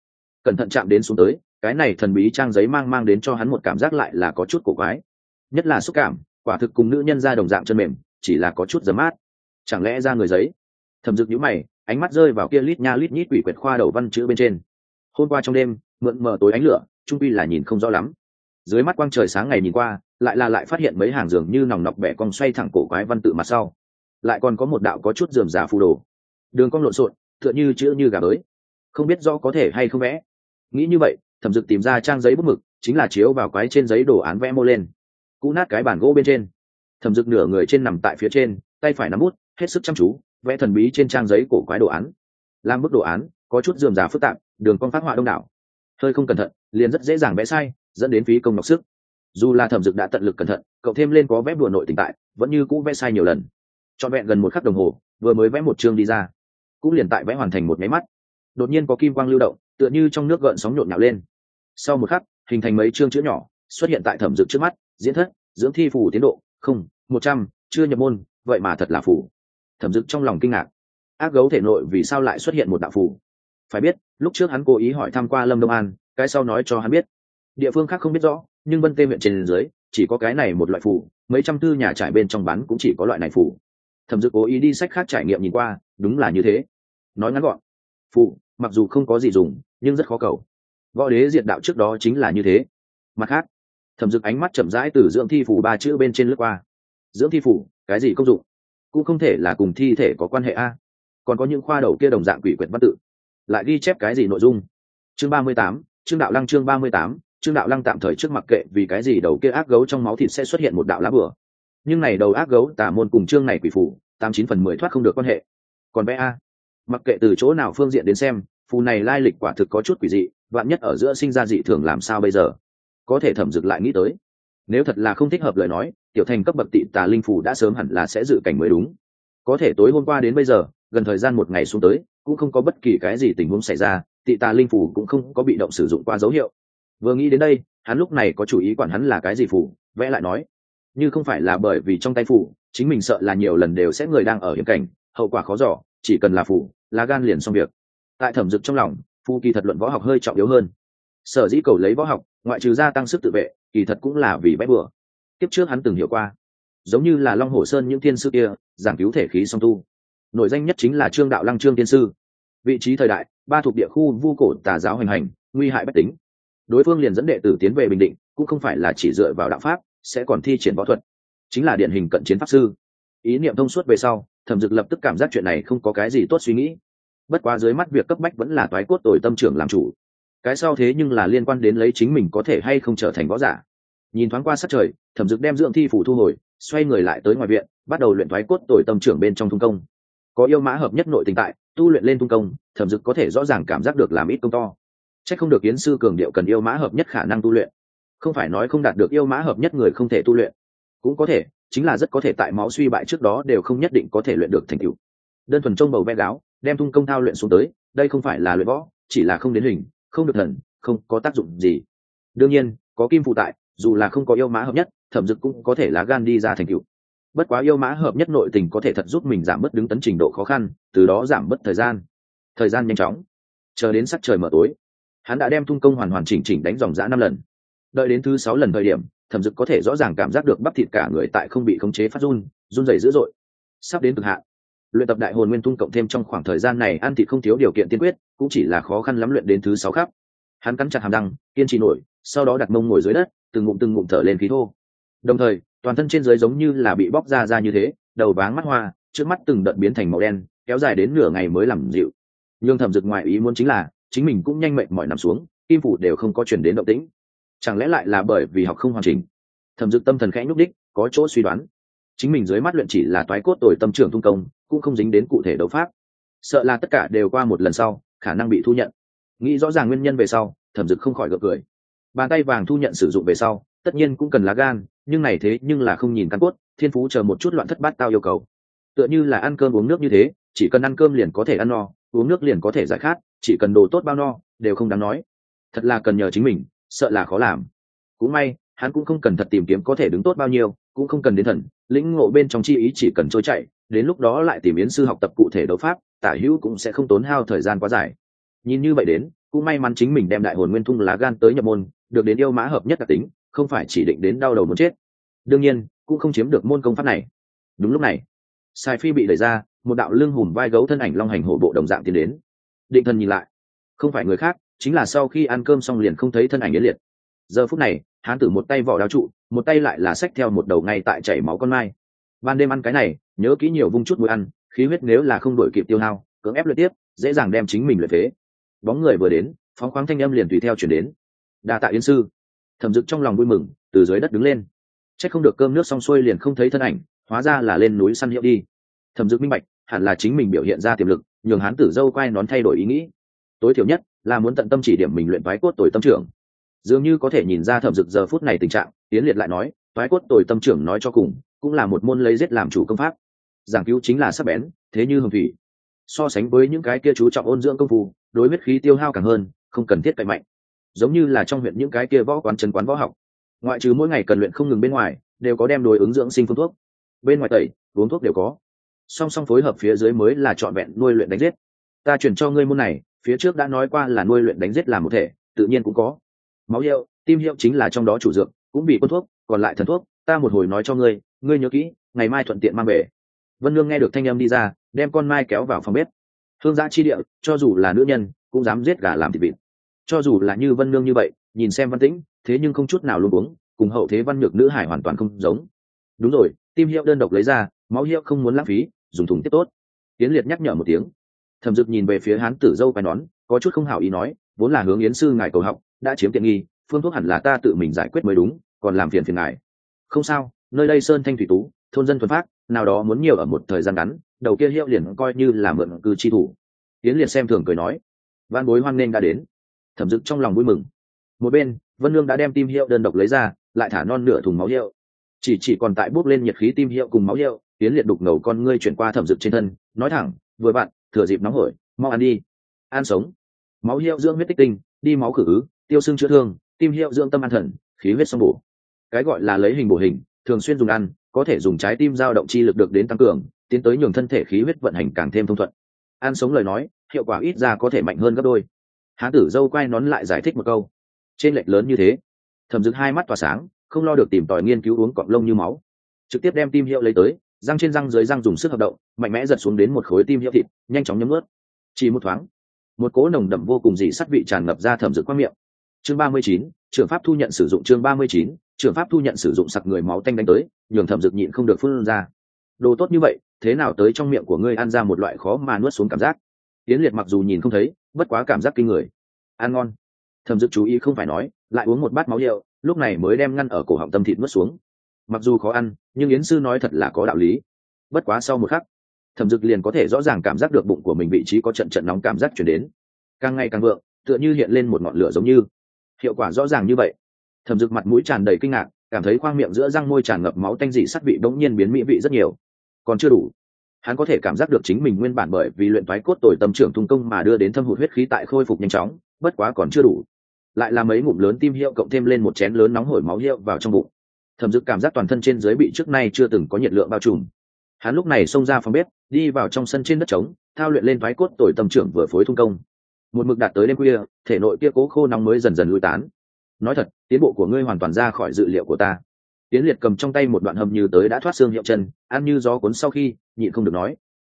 Cẩn thận chạm đến xuống tới, cái này thần bí trang giấy mang mang đến cho hắn một cảm giác lại là có chút cổ quái. Nhất là xúc cảm, quả thực cùng nữ nhân ra đồng dạng chân mềm, chỉ là có chút giấm mát. Chẳng lẽ ra người giấy? Thẩm dực nhũ mày, ánh mắt rơi vào kia lít nha lít nhít quỷ quyệt khoa đầu văn chữ bên trên. Hôm qua trong đêm, mượn mờ tối ánh lửa, trung pi là nhìn không rõ lắm. Dưới mắt quang trời sáng ngày nhìn qua, lại là lại phát hiện mấy hàng giường như nòng nọc bẻ cong xoay thẳng cổ quái văn tự mặt sau. Lại còn có một đạo có chút dườm giả phù đồ đường cong lộn xộn, tựa như chữ như gà bới không biết rõ có thể hay không vẽ. Nghĩ như vậy, thẩm dực tìm ra trang giấy bút mực, chính là chiếu vào quái trên giấy đồ án vẽ mô lên. Cũ nát cái bàn gỗ bên trên. Thẩm dực nửa người trên nằm tại phía trên, tay phải nắm bút, hết sức chăm chú, vẽ thần bí trên trang giấy cổ quái đồ án. Làm bức đồ án, có chút dườm già phức tạp, đường con phát họa đông đảo. Hơi không cẩn thận, liền rất dễ dàng vẽ sai, dẫn đến phí công nọc sức. Dù là thẩm dực đã tận lực cẩn thận, cậu thêm lên có vẽ bùa nội tình tại, vẫn như cũ vẽ sai nhiều lần. Trọn vẹn gần một khắc đồng hồ, vừa mới vẽ một chương đi ra cũng liền tại vẽ hoàn thành một máy mắt. Đột nhiên có kim quang lưu động, tựa như trong nước gợn sóng nhộn nhạo lên. Sau một khắc, hình thành mấy chương chữ nhỏ, xuất hiện tại thẩm dực trước mắt, diễn thất, dưỡng thi phủ tiến độ, không, một trăm, chưa nhập môn, vậy mà thật là phủ thẩm dực trong lòng kinh ngạc. Ác gấu thể nội vì sao lại xuất hiện một đạo phủ phải biết, lúc trước hắn cố ý hỏi thăm qua lâm đông an, cái sau nói cho hắn biết. Địa phương khác không biết rõ, nhưng vân tê huyện trên dưới, chỉ có cái này một loại phủ mấy trăm tư nhà trải bên trong bán cũng chỉ có loại này phủ thẩm dực cố ý đi sách khác trải nghiệm nhìn qua, đúng là như thế nói ngắn gọn. Phụ, mặc dù không có gì dùng, nhưng rất khó cầu. Võ đế diệt đạo trước đó chính là như thế. Mặt khác, thẩm dực ánh mắt chậm rãi từ dưỡng thi phủ ba chữ bên trên lướt qua. Dưỡng thi phủ, cái gì công dụng? Cũng không thể là cùng thi thể có quan hệ a. Còn có những khoa đầu kia đồng dạng quỷ quyệt văn tự. Lại ghi chép cái gì nội dung? Chương ba mươi tám chương đạo lăng chương ba mươi tám chương đạo lăng tạm thời trước mặc kệ vì cái gì đầu kia ác gấu trong máu thịt sẽ xuất hiện một đạo lá bừa. Nhưng này đầu ác gấu tả môn cùng chương này quỷ phủ, tám chín phần mười thoát không được quan hệ. Còn bé a mặc kệ từ chỗ nào phương diện đến xem phù này lai lịch quả thực có chút quỷ dị vạn nhất ở giữa sinh ra dị thường làm sao bây giờ? Có thể thẩm dực lại nghĩ tới. Nếu thật là không thích hợp lời nói tiểu thành cấp bậc tị tà linh phù đã sớm hẳn là sẽ dự cảnh mới đúng. Có thể tối hôm qua đến bây giờ gần thời gian một ngày xuống tới cũng không có bất kỳ cái gì tình huống xảy ra tị tà linh phù cũng không có bị động sử dụng qua dấu hiệu. Vừa nghĩ đến đây hắn lúc này có chủ ý quản hắn là cái gì phù, vẽ lại nói. Như không phải là bởi vì trong tay phù, chính mình sợ là nhiều lần đều sẽ người đang ở hiểm cảnh hậu quả khó giỏ chỉ cần là phủ là gan liền xong việc. Tại thẩm dực trong lòng, phu kỳ thật luận võ học hơi trọng yếu hơn. Sở dĩ cầu lấy võ học, ngoại trừ gia tăng sức tự vệ, kỳ thật cũng là vì bách bừa. Tiếp trước hắn từng hiểu qua, giống như là long hồ sơn những thiên sư kia, giảng cứu thể khí song tu. Nổi danh nhất chính là trương đạo lăng trương tiên sư. Vị trí thời đại, ba thuộc địa khu vu cổ tà giáo hành hành, nguy hại bách tính. Đối phương liền dẫn đệ tử tiến về bình định, cũng không phải là chỉ dựa vào đạo pháp, sẽ còn thi triển võ thuật. Chính là điển hình cận chiến pháp sư. Ý niệm thông suốt về sau thẩm dực lập tức cảm giác chuyện này không có cái gì tốt suy nghĩ. Bất quá dưới mắt việc cấp bách vẫn là toái cốt tồi tâm trưởng làm chủ. Cái sau thế nhưng là liên quan đến lấy chính mình có thể hay không trở thành võ giả. Nhìn thoáng qua sát trời, thẩm dực đem dưỡng thi phủ thu hồi, xoay người lại tới ngoài viện, bắt đầu luyện thoái cốt tồi tâm trưởng bên trong thung công. Có yêu mã hợp nhất nội tình tại, tu luyện lên thung công, thẩm dực có thể rõ ràng cảm giác được làm ít công to. C h ắ c không được yến sư cường điệu cần yêu mã hợp nhất khả năng tu luyện. Không phải nói không đạt được yêu mã hợp nhất người không thể tu luyện cũng có thể, chính là rất có thể tại máu suy bại trước đó đều không nhất định có thể luyện được thành tựu. Đơn thuần trông bầu ve gáo, đem thung công thao luyện xuống tới, đây không phải là luyện võ, chỉ là không đến hình, không được thần, không có tác dụng gì. Đương nhiên, có kim phụ tại, dù là không có yêu mã hợp nhất, thẩm dực cũng có thể lá gan đi ra thành tựu. Bất quá yêu mã hợp nhất nội tình có thể thật giúp mình giảm bớt đứng tấn trình độ khó khăn, từ đó giảm bớt thời gian. Thời gian nhanh chóng. Chờ đến sắc trời mở tối, hắn đã đem thung công hoàn hoàn chỉnh chỉnh đánh dòng dã năm lần. Đợi đến thứ sáu lần thời điểm thẩm dực có thể rõ ràng cảm giác được bắp thịt cả người tại không bị khống chế phát run run dày dữ dội. Sắp đến cực hạn. Luyện tập đại hồn nguyên tung cộng thêm trong khoảng thời gian này, ăn thịt không thiếu điều kiện tiên quyết, cũng chỉ là khó khăn lắm luyện đến thứ sáu khắp hắn cắn chặt hàm răng, kiên trì nổi, sau đó đặt mông ngồi dưới đất, từng ngụm từng ngụm thở lên khí thô. Đồng thời, toàn thân trên dưới giống như là bị bóc ra ra như thế, đầu váng mắt hoa, trước mắt từng đợt biến thành màu đen, kéo dài đến nửa ngày mới làm dịu. Nhưng thẩm dực ngoài ý muốn chính là, chính mình cũng nhanh mệnh mọi nằm xuống, kim phủ đều không có chuyển đến động tĩnh chẳng lẽ lại là bởi vì học không hoàn chỉnh? Thẩm dực tâm thần khẽ nhúc đích, có chỗ suy đoán. Chính mình dưới mắt luyện chỉ là toái cốt tồi tâm trưởng tung công, cũng không dính đến cụ thể đấu pháp. Sợ là tất cả đều qua một lần sau, khả năng bị thu nhận. Nghĩ rõ ràng nguyên nhân về sau, thẩm dực không khỏi gượng cười. Bàn tay vàng thu nhận sử dụng về sau, tất nhiên cũng cần lá gan, nhưng này thế nhưng là không nhìn căn cốt, thiên phú chờ một chút loạn thất bát tao yêu cầu. Tựa như là ăn cơm uống nước như thế, chỉ cần ăn cơm liền có thể ăn no, uống nước liền có thể giải khát, chỉ cần đồ tốt bao no, đều không đáng nói. Thật là cần nhờ chính mình sợ là khó làm. Cũng may, hắn cũng không cần thật tìm kiếm có thể đứng tốt bao nhiêu, cũng không cần đến thần, lĩnh ngộ bên trong chi ý chỉ cần trôi chạy đến lúc đó lại tìm yến sư học tập cụ thể đấu pháp, tả hữu cũng sẽ không tốn hao thời gian quá dài. Nhìn như vậy đến, cũng may mắn chính mình đem đại hồn nguyên thung lá gan tới nhập môn, được đến yêu mã hợp nhất đặc tính, không phải chỉ định đến đau đầu muốn chết. Đương nhiên, cũng không chiếm được môn công pháp này. Đúng lúc này, sai phi bị đẩy ra, một đạo lưng hùm vai gấu thân ảnh long hành hổ bộ đồng dạng tiến đến. Định thần nhìn lại. Không phải người khác chính là sau khi ăn cơm xong liền không thấy thân ảnh yến liệt. Giờ phút này, hán tử một tay vỏ đao trụ, một tay lại là xách theo một đầu ngay tại chảy máu con mai. Ban đêm ăn cái này, nhớ kỹ nhiều vung chút mũi ăn, khí huyết nếu là không đổi kịp tiêu hao, cưỡng ép luyện tiếp, dễ dàng đem chính mình luyện phế. Bóng người vừa đến, phóng khoáng thanh âm liền tùy theo chuyển đến. Đa tạ yến sư. Thẩm dực trong lòng vui mừng, từ dưới đất đứng lên. C h ắ c không được cơm nước xong xuôi liền không thấy thân ảnh, hóa ra là lên núi săn hiệu đi. Thẩm dực minh bạch, hẳn là chính mình biểu hiện ra tiềm lực, nhường hán tử dâu quay nón thay đổi ý nghĩ. Tối thiểu nhất là muốn tận tâm chỉ điểm mình luyện thoái cốt tuổi tâm trưởng. Dường như có thể nhìn ra thẩm dực giờ phút này tình trạng tiến liệt lại nói thoái cốt tuổi tâm trưởng nói cho cùng, cũng là một môn lấy giết làm chủ công pháp. Giảng cứu chính là sắc bén, thế như hồng thủy. So sánh với những cái kia chú trọng ôn dưỡng công phu, đối huyết khí tiêu hao càng hơn, không cần thiết cậy mạnh. Giống như là trong huyện những cái kia võ quán chân quán võ học. Ngoại trừ mỗi ngày cần luyện không ngừng bên ngoài, đều có đem đối ứng dưỡng sinh phương thuốc. Bên ngoài tẩy, uống thuốc đều có. Song song phối hợp phía dưới mới là trọn vẹn nuôi luyện đánh giết. Ta chuyển cho ngươi môn này phía trước đã nói qua là nuôi luyện đánh giết làm một thể, tự nhiên cũng có. Máu hiệu, tim hiệu chính là trong đó chủ dược, cũng bị quân thuốc, còn lại thần thuốc, ta một hồi nói cho ngươi ngươi nhớ kỹ, ngày mai thuận tiện mang về. Vân lương nghe được thanh âm đi ra, đem con mai kéo vào phòng bếp. Hương giã chi địa, cho dù là nữ nhân, cũng dám giết gà làm thịt vịt. Cho dù là như vân lương như vậy, nhìn xem văn tĩnh, thế nhưng không chút nào luôn uống cùng hậu thế văn nhược nữ hải hoàn toàn không giống. Đúng rồi, tim hiệu đơn độc lấy ra, máu hiệu không muốn lãng phí, dùng thùng tiếp tốt. Tiến liệt nhắc nhở một tiếng thẩm dực nhìn về phía hán tử dâu quai nón, có chút không hảo ý nói, vốn là hướng yến sư ngài cầu học, đã chiếm tiện nghi, phương thuốc hẳn là ta tự mình giải quyết mới đúng, còn làm phiền phiền ngài. Không sao, nơi đây sơn thanh thủy tú, thôn dân thuần phát nào đó muốn nhiều ở một thời gian ngắn, đầu kia hiệu liền coi như là mượn cư chi thủ. Yến liệt xem thường cười nói, văn bối hoan nghênh đã đến. Thẩm dực trong lòng vui mừng. Một bên, vân lương đã đem tim hiệu đơn độc lấy ra, lại thả non nửa thùng máu hiệu. Chỉ chỉ còn tại bốc lên nhiệt khí tim hiệu cùng máu hiệu tiến liệt đục ngầu con ngươi chuyển qua thẩm dực trên thân, nói thẳng, vừa bạn thừa dịp nóng hổi, mau ăn đi. Ăn sống. Máu hiệu dưỡng huyết tích tinh, đi máu khử ứ, tiêu xương chữa thương, tim hiệu dưỡng tâm an thần, khí huyết sông bổ. Cái gọi là lấy hình bổ hình, thường xuyên dùng ăn, có thể dùng trái tim giao động chi lực được đến tăng cường, tiến tới nhường thân thể khí huyết vận hành càng thêm thông thuận. Ăn sống lời nói, hiệu quả ít ra có thể mạnh hơn gấp đôi. Hán tử dâu quay nón lại giải thích một câu. Trên lệch lớn như thế, thẩm dực hai mắt tỏa sáng, không lo được tìm tòi nghiên cứu uống cọng lông như máu. Trực tiếp đem tim hiệu lấy tới răng trên răng dưới răng dùng sức hợp động, mạnh mẽ giật xuống đến một khối tim hiệu thịt, nhanh chóng nhấm ướt chỉ một thoáng, một cỗ nồng đậm vô cùng dị sắt vị tràn ngập ra thẩm dực qua miệng. Chương ba mươi chín trường pháp thu nhận sử dụng chương ba mươi chín trường pháp thu nhận sử dụng sặc người máu tanh đánh tới, nhường thẩm dực nhịn không được phun ra. Đồ tốt như vậy, thế nào tới trong miệng của ngươi ăn ra một loại khó mà nuốt xuống cảm giác? Tiến liệt mặc dù nhìn không thấy, bất quá cảm giác kinh người. Ăn ngon. Thẩm dực chú ý không phải nói, lại uống một bát máu rượu, lúc này mới đem ngăn ở cổ họng tâm thịt nuốt xuống mặc dù khó ăn, nhưng yến sư nói thật là có đạo lý. Bất quá sau một khắc, thẩm dực liền có thể rõ ràng cảm giác được bụng của mình vị trí có trận trận nóng cảm giác chuyển đến. Càng ngày càng vượng, tựa như hiện lên một ngọn lửa giống như. Hiệu quả rõ ràng như vậy. Thẩm dực mặt mũi tràn đầy kinh ngạc, cảm thấy khoang miệng giữa răng môi tràn ngập máu tanh dị sắc vị bỗng nhiên biến mỹ vị rất nhiều. Còn chưa đủ, hắn có thể cảm giác được chính mình nguyên bản bởi vì luyện thoái cốt tồi tâm trưởng thung công mà đưa đến thâm hụt huyết khí tại khôi phục nhanh chóng, bất quá còn chưa đủ. Lại là mấy ngụm lớn tim hiệu cộng thêm lên một chén lớn nóng hổi máu hiệu vào trong bụng thẩm dực cảm giác toàn thân trên dưới bị trước nay chưa từng có nhiệt lượng bao trùm. Hắn lúc này xông ra phòng bếp, đi vào trong sân trên đất trống, thao luyện lên thoái cốt tội tâm trưởng vừa phối thung công. Một mực đạt tới đêm khuya, thể nội kia cố khô nóng mới dần dần lui tán. Nói thật, tiến bộ của ngươi hoàn toàn ra khỏi dự liệu của ta. Tiến liệt cầm trong tay một đoạn hầm như tới đã thoát xương hiệu chân, ăn như gió cuốn sau khi, nhịn không được nói.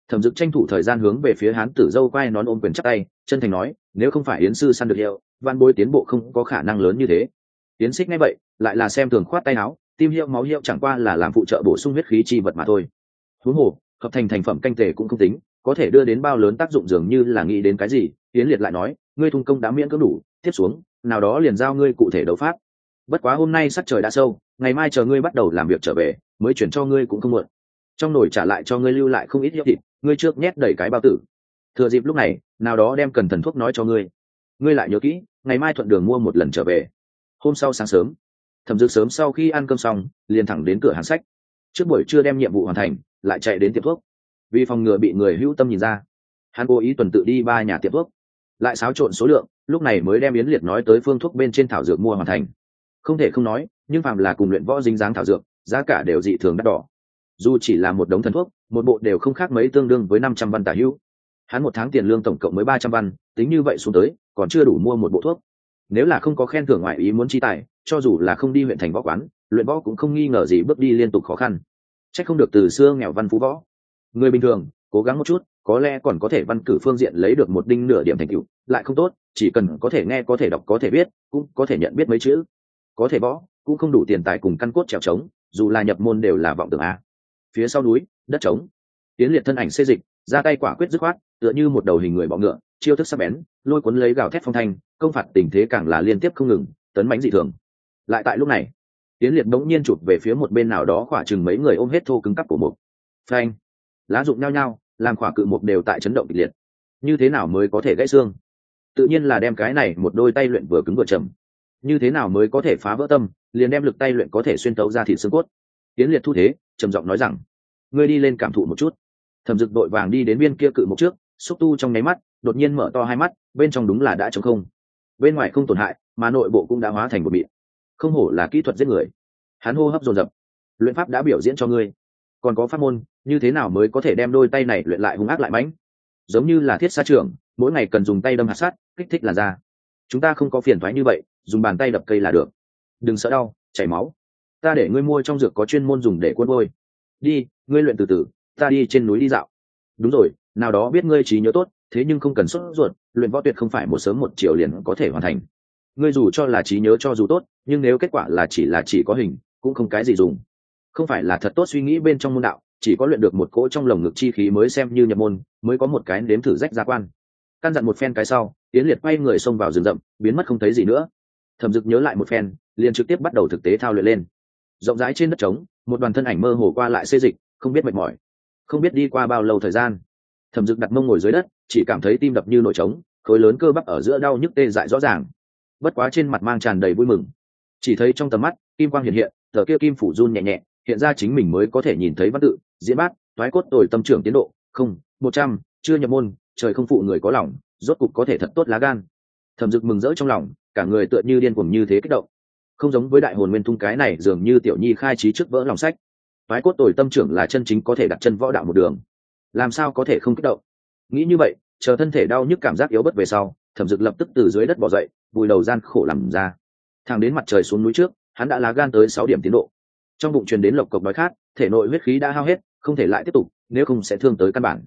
Thẩm dực tranh thủ thời gian hướng về phía hán tử dâu quay nón ôm quyền chắc tay, chân thành nói, nếu không phải yến sư săn được hiệu, văn bối tiến bộ không có khả năng lớn như thế. Tiến xích ngay vậy, lại là xem thường khoát tay áo tim hiệu máu hiệu chẳng qua là làm phụ trợ bổ sung huyết khí chi vật mà thôi. Huống hồ, hợp thành thành phẩm canh tề cũng không tính, có thể đưa đến bao lớn tác dụng dường như là nghĩ đến cái gì tiến liệt lại nói, ngươi thung công đã miễn cưỡng đủ, tiếp xuống, nào đó liền giao ngươi cụ thể đấu pháp. Bất quá hôm nay sắc trời đã sâu, ngày mai chờ ngươi bắt đầu làm việc trở về, mới chuyển cho ngươi cũng không muộn. Trong nồi trả lại cho ngươi lưu lại không ít hiệu thịt, ngươi trước nhét đầy cái bao tử. Thừa dịp lúc này, nào đó đem cần thần thuốc nói cho ngươi. Ngươi lại nhớ kỹ, ngày mai thuận đường mua một lần trở về. Hôm sau sáng sớm thẩm dược sớm sau khi ăn cơm xong, liền thẳng đến cửa hàng sách. Trước buổi trưa đem nhiệm vụ hoàn thành, lại chạy đến tiệm thuốc. Vì phòng ngừa bị người hữu tâm nhìn ra, hắn cố ý tuần tự đi ba nhà tiệm thuốc. Lại xáo trộn số lượng, lúc này mới đem yến liệt nói tới phương thuốc bên trên thảo dược mua hoàn thành. Không thể không nói, nhưng phạm là cùng luyện võ dính dáng thảo dược, giá cả đều dị thường đắt đỏ. Dù chỉ là một đống thần thuốc, một bộ đều không khác mấy tương đương với năm trăm văn tả hữu. Hắn một tháng tiền lương tổng cộng mới ba trăm văn, tính như vậy xuống tới, còn chưa đủ mua một bộ thuốc. Nếu là không có khen thưởng ngoại ý muốn chi tài cho dù là không đi huyện thành võ quán, luyện võ cũng không nghi ngờ gì bước đi liên tục khó khăn. C h ắ c không được từ xưa nghèo văn phú võ. Người bình thường, cố gắng một chút, có lẽ còn có thể văn cử phương diện lấy được một đinh nửa điểm thành tựu, lại không tốt, chỉ cần có thể nghe, có thể đọc, có thể biết, cũng có thể nhận biết mấy chữ. Có thể võ, cũng không đủ tiền tài cùng căn cốt trèo trống, dù là nhập môn đều là vọng tưởng a. Phía sau núi, đất trống. Tiến liệt thân ảnh xê dịch, ra tay quả quyết dứt khoát, tựa như một đầu hình người bọ ngựa, chiêu thức sắc bén, lôi cuốn lấy gào thét phong thanh, công phạt tình thế càng là liên tiếp không ngừng, tấn mãnh dị thường lại tại lúc này tiến liệt bỗng nhiên chụp về phía một bên nào đó khỏa chừng mấy người ôm hết thô cứng cắp của mục. Phanh. Lá rụng nhao nhao, làm khỏa cự mục đều tại chấn động kịch liệt. Như thế nào mới có thể gãy xương? Tự nhiên là đem cái này một đôi tay luyện vừa cứng vừa chầm như thế nào mới có thể phá vỡ tâm, liền đem lực tay luyện có thể xuyên tấu ra thịt xương cốt? Tiến liệt thu thế, trầm giọng nói rằng, ngươi đi lên cảm thụ một chút. Thẩm dực đội vàng đi đến biên kia cự mục trước, xúc tu trong nháy mắt, đột nhiên mở to hai mắt, bên trong đúng là đã trống không. Bên ngoài không tổn hại, mà nội bộ cũng đã hóa thành một miệng không hổ là kỹ thuật giết người. Hắn hô hấp dồn dập. Luyện pháp đã biểu diễn cho ngươi. Còn có pháp môn, như thế nào mới có thể đem đôi tay này luyện lại hung ác lại mãnh? Giống như là thiết xa trường, mỗi ngày cần dùng tay đâm hạt sát kích thích là ra chúng ta không có phiền thoái như vậy, dùng bàn tay đập cây là được. Đừng sợ đau, chảy máu. Ta để ngươi mua trong dược có chuyên môn dùng để cuốn vôi. đi, ngươi luyện từ từ, ta đi trên núi đi dạo. Đúng rồi, nào đó biết ngươi trí nhớ tốt, thế nhưng không cần sốt ruột, luyện võ tuyệt không phải một sớm một chiều liền có thể hoàn thành. Ngươi dù cho là trí nhớ cho dù tốt nhưng nếu kết quả là chỉ là chỉ có hình, cũng không cái gì dùng. Không phải là thật tốt suy nghĩ bên trong môn đạo, chỉ có luyện được một cỗ trong lồng ngực chi khí mới xem như nhập môn, mới có một cái đếm thử rách gia quan. Căn dặn một phen cái sau tiến liệt quay người xông vào rừng rậm, biến mất không thấy gì nữa. Thẩm dực nhớ lại một phen, liền trực tiếp bắt đầu thực tế thao luyện lên. Rộng rãi trên đất trống, một đoàn thân ảnh mơ hồ qua lại xê dịch, không biết mệt mỏi, không biết đi qua bao lâu thời gian. Thẩm dực đặt mông ngồi dưới đất, chỉ cảm thấy tim đập như nổi trống, khối lớn cơ bắp ở giữa đau nhức tê dại rõ ràng. Bất quá trên mặt mang tràn đầy vui mừng chỉ thấy trong tầm mắt, kim quang hiện hiện, tờ kia kim phủ run nhẹ nhẹ, hiện ra chính mình mới có thể nhìn thấy văn tự, diễn bát thoái cốt tồi tâm trưởng tiến độ, không, một trăm, chưa nhập môn, trời không phụ người có lòng, rốt cục có thể thật tốt lá gan. Thẩm dực mừng rỡ trong lòng, cả người tựa như điên cuồng như thế kích động. Không giống với đại hồn nguyên thung cái này, dường như tiểu nhi khai trí trước vỡ lòng sách. Thoái cốt tồi tâm trưởng là chân chính có thể đặt chân võ đạo một đường. Làm sao có thể không kích động? Nghĩ như vậy, chờ thân thể đau nhức cảm giác yếu bất về sau, thẩm dực lập tức từ dưới đất bỏ dậy, vùi đầu gian khổ làm ra thang đến mặt trời xuống núi trước, hắn đã lá gan tới sáu điểm tiến độ. Trong bụng truyền đến lộc cộc đói khát thể nội huyết khí đã hao hết, không thể lại tiếp tục, nếu không sẽ thương tới căn bản.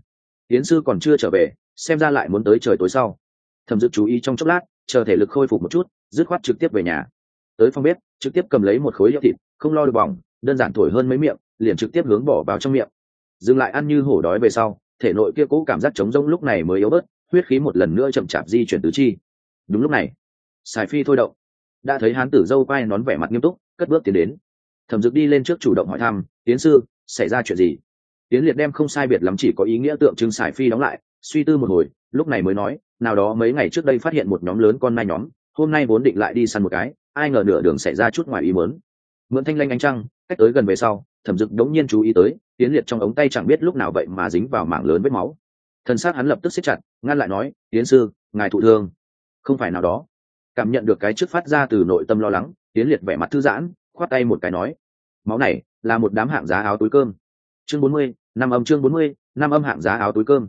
Tiến sư còn chưa trở về, xem ra lại muốn tới trời tối sau. Thẩm dực chú ý trong chốc lát, chờ thể lực khôi phục một chút, dứt khoát trực tiếp về nhà. Tới phòng bếp, trực tiếp cầm lấy một khối hiệu thịt, không lo được bỏng, đơn giản thổi hơn mấy miệng, liền trực tiếp hướng bỏ vào trong miệng. Dừng lại ăn như hổ đói về sau, thể nội kia cố cảm giác trống rỗng lúc này mới yếu bớt, huyết khí một lần nữa chậm chạp di chuyển tứ chi. Đúng lúc này, sài phi thôi động đã thấy hán tử dâu quay nón vẻ mặt nghiêm túc, cất bước tiến đến. Thẩm dực đi lên trước chủ động hỏi thăm tiến sư, xảy ra chuyện gì? Tiến liệt đem không sai biệt lắm chỉ có ý nghĩa tượng trưng sải phi đóng lại, suy tư một hồi, lúc này mới nói, nào đó mấy ngày trước đây phát hiện một nhóm lớn con nai nhóm, hôm nay vốn định lại đi săn một cái, ai ngờ nửa đường xảy ra chút ngoài ý mớn mượn thanh lanh ánh trăng, cách tới gần về sau, thẩm dực đống nhiên chú ý tới tiến liệt trong ống tay chẳng biết lúc nào vậy mà dính vào mảng lớn vết máu. Thân xác hắn lập tức xích chặt, ngăn lại nói tiến sư, ngài thụ thương. Không phải nào đó cảm nhận được cái trước phát ra từ nội tâm lo lắng tiến liệt vẻ mặt thư giãn, khoát tay một cái nói, máu này là một đám hạng giá áo túi cơm. Chương bốn mươi, năm âm chương bốn mươi, năm âm hạng giá áo túi cơm.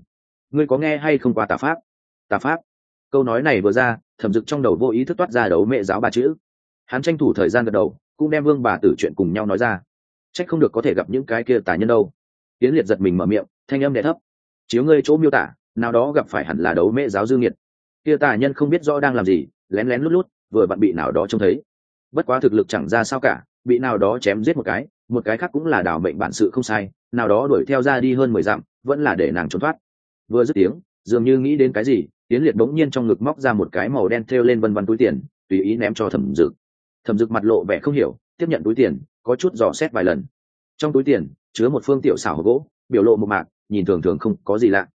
Ngươi có nghe hay không qua tà pháp? Tà pháp? Câu nói này vừa ra, thẩm dực trong đầu vô ý thức toát ra đấu mẹ giáo ba chữ. Hắn tranh thủ thời gian gật đầu, cũng đem vương bà tử chuyện cùng nhau nói ra. Trách không được có thể gặp những cái kia tà nhân đâu. Tiến liệt giật mình mở miệng, thanh âm đẻ thấp. Chiếu ngươi chỗ miêu tả, nào đó gặp phải hẳn là đấu mẹ giáo dư nghiệt kia tà nhân không biết rõ đang làm gì lén lén lút lút, vừa bạn bị nào đó trông thấy. Bất quá thực lực chẳng ra sao cả, bị nào đó chém giết một cái một cái khác cũng là đảo mệnh bản sự không sai, nào đó đuổi theo ra đi hơn mười dặm, vẫn là để nàng trốn thoát. Vừa dứt tiếng, dường như nghĩ đến cái gì tiến liệt bỗng nhiên trong ngực móc ra một cái màu đen thêu lên vân vân túi tiền, tùy ý ném cho thẩm dực. Thẩm dực mặt lộ vẻ không hiểu, tiếp nhận túi tiền, có chút dò xét vài lần. Trong túi tiền, chứa một phương tiểu xảo hộp gỗ, biểu lộ một mạc, nhìn thường thường không có gì lạ.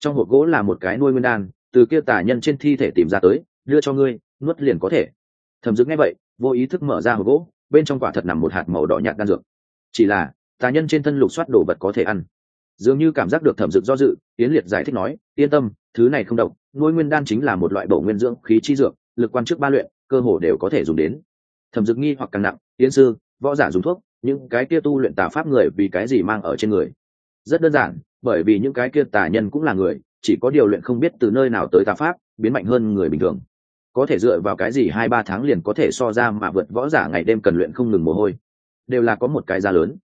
Trong hộp gỗ là một cái nuôi nguyên đan, từ kia tà nhân trên thi thể tìm ra tới đưa cho ngươi, nuốt liền có thể. Thẩm dực nghe vậy, vô ý thức mở ra hộp gỗ, bên trong quả thật nằm một hạt màu đỏ nhạt đan dược. Chỉ là, tà nhân trên thân lục soát đồ vật có thể ăn. Dường như cảm giác được thẩm dực do dự tiến liệt giải thích nói, yên tâm, thứ này không độc, nuôi nguyên đan chính là một loại bổ nguyên dưỡng khí chi dược, lực quan chức ba luyện, cơ hồ đều có thể dùng đến. Thẩm dực nghi hoặc càng nặng tiến sư, võ giả dùng thuốc, những cái kia tu luyện tà pháp người vì cái gì mang ở trên người? Rất đơn giản, bởi vì những cái kia tà nhân cũng là người, chỉ có điều luyện không biết từ nơi nào tới tà pháp, biến mạnh hơn người bình thường có thể dựa vào cái gì hai ba tháng liền có thể so ra mà vượt võ giả ngày đêm cần luyện không ngừng mồ hôi? Đều là có một cái giá lớn.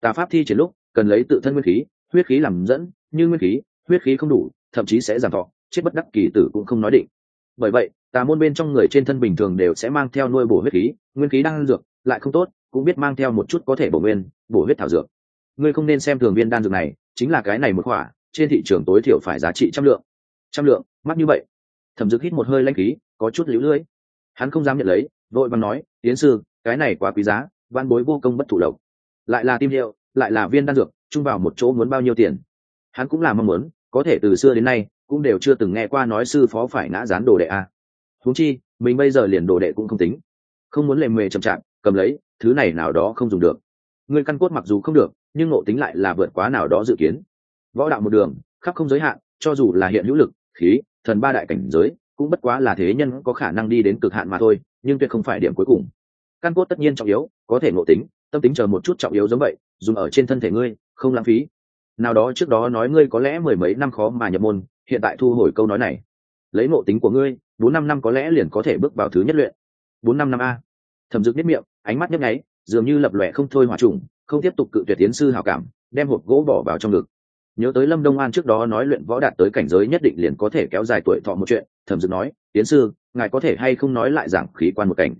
Tà pháp thi triển lúc, cần lấy tự thân nguyên khí, huyết khí làm dẫn, như nguyên khí, huyết khí không đủ, thậm chí sẽ giảm thọ, chết bất đắc kỳ tử cũng không nói định. Bởi vậy, tà môn bên trong người trên thân bình thường đều sẽ mang theo nuôi bổ huyết khí, nguyên khí đang dược, lại không tốt, cũng biết mang theo một chút có thể bổ nguyên, bổ huyết thảo dược. Ngươi không nên xem thường viên đan dược này, chính là cái này một khỏa, trên thị trường tối thiểu phải giá trị trăm lượng. Trăm lượng, mắc như vậy thẩm dực hít một hơi lanh khí, có chút lũ lưỡi hắn không dám nhận lấy, vội văn nói, tiến sư, cái này quá quý giá, văn bối vô công bất thủ lộc lại là tim hiệu, lại là viên đan dược, chung vào một chỗ muốn bao nhiêu tiền? Hắn cũng là mong muốn, có thể từ xưa đến nay, cũng đều chưa từng nghe qua nói sư phó phải ngã rán đồ đệ a. À. huống chi, mình bây giờ liền đồ đệ cũng không tính. Không muốn lề mề chậm chạp, cầm lấy, thứ này nào đó không dùng được. Người căn cốt mặc dù không được, nhưng ngộ tính lại là vượt quá nào đó dự kiến. Võ đạo một đường, khắp không giới hạn, cho dù là hiện hữu lực, khí thần ba đại cảnh giới, cũng bất quá là thế nhân có khả năng đi đến cực hạn mà thôi, nhưng tuyệt không phải điểm cuối cùng. Căn cốt tất nhiên trọng yếu, có thể ngộ tính, tâm tính chờ một chút trọng yếu giống vậy, dùng ở trên thân thể ngươi, không lãng phí. Nào đó trước đó nói ngươi có lẽ mười mấy năm khó mà nhập môn, hiện tại thu hồi câu nói này. Lấy ngộ tính của ngươi, bốn năm năm có lẽ liền có thể bước vào thứ nhất luyện. Bốn năm năm a. Thẩm dực nhất miệng, ánh mắt nhấp nháy, dường như lập lòe không thôi hòa trùng, không tiếp tục cự tuyệt tiến sư hảo cảm, đem hộp gỗ bỏ vào trong ngực nhớ tới lâm đông an trước đó nói luyện võ đạt tới cảnh giới nhất định liền có thể kéo dài tuổi thọ một chuyện, thẩm dực nói, tiến sư, ngài có thể hay không nói lại giảng khí quan một cảnh?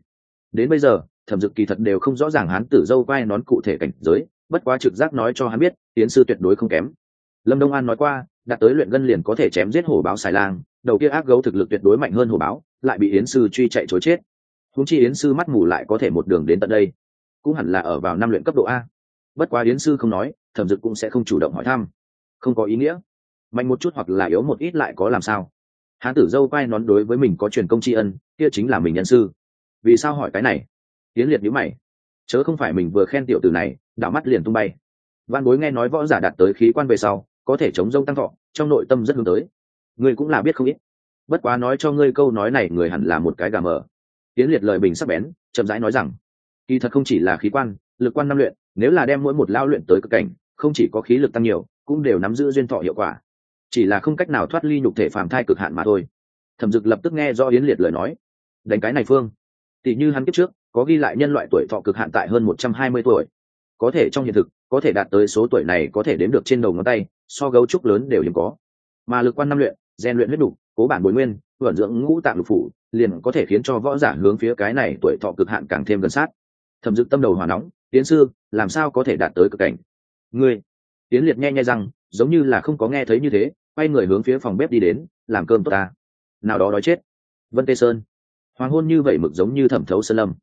Đến bây giờ, thẩm dực kỳ thật đều không rõ ràng hán tử dâu vai nón cụ thể cảnh giới, bất quá trực giác nói cho hắn biết, tiến sư tuyệt đối không kém. Lâm đông an nói qua, đạt tới luyện gân liền có thể chém giết hổ báo xài lang, đầu kia ác gấu thực lực tuyệt đối mạnh hơn hổ báo, lại bị yến sư truy chạy chối chết. Húng chi yến sư mắt mù lại có thể một đường đến tận đây, cũng hẳn là ở vào năm luyện cấp độ a. Bất quá yến sư không nói, thẩm dực cũng sẽ không chủ động hỏi thăm không có ý nghĩa. Mạnh một chút hoặc là yếu một ít lại có làm sao? Hán tử dâu vai nón đối với mình có truyền công tri ân, kia chính là mình nhân sư. Vì sao hỏi cái này? Tiến liệt nhữ mày. Chớ không phải mình vừa khen tiểu tử này, đảo mắt liền tung bay. Văn bối nghe nói võ giả đạt tới khí quan về sau, có thể chống dâu tăng thọ, trong nội tâm rất hướng tới. Ngươi cũng là biết không ít. Bất quá nói cho ngươi câu nói này người hẳn là một cái gà mờ. Tiến liệt lời bình sắc bén, chậm rãi nói rằng, kỳ thật không chỉ là khí quan, lực quan năm luyện, nếu là đem mỗi một lao luyện tới cực cảnh, không chỉ có khí lực tăng nhiều cũng đều nắm giữ duyên thọ hiệu quả. Chỉ là không cách nào thoát ly nhục thể phàm thai cực hạn mà thôi. Thẩm dực lập tức nghe do yến liệt lời nói. Đánh cái này phương. Tỷ như hắn kiếp trước có ghi lại nhân loại tuổi thọ cực hạn tại hơn một trăm hai mươi tuổi. Có thể trong hiện thực có thể đạt tới số tuổi này có thể đếm được trên đầu ngón tay so gấu trúc lớn đều hiếm có. Mà lực quan năm luyện rèn luyện huyết đủ, cố bản bồi nguyên vận dưỡng ngũ tạng lục phủ liền có thể khiến cho võ giả hướng phía cái này tuổi thọ cực hạn càng thêm gần sát. Thẩm dực tâm đầu hỏa nóng tiến sư làm sao có thể đạt tới cực cảnh? Ngươi tiến liệt nghe nghe rằng giống như là không có nghe thấy như thế quay người hướng phía phòng bếp đi đến làm cơm tốt ta. Nào đó đói chết. Vân tê sơn. Hoàng hôn như vậy mực giống như thẩm thấu sơn lâm.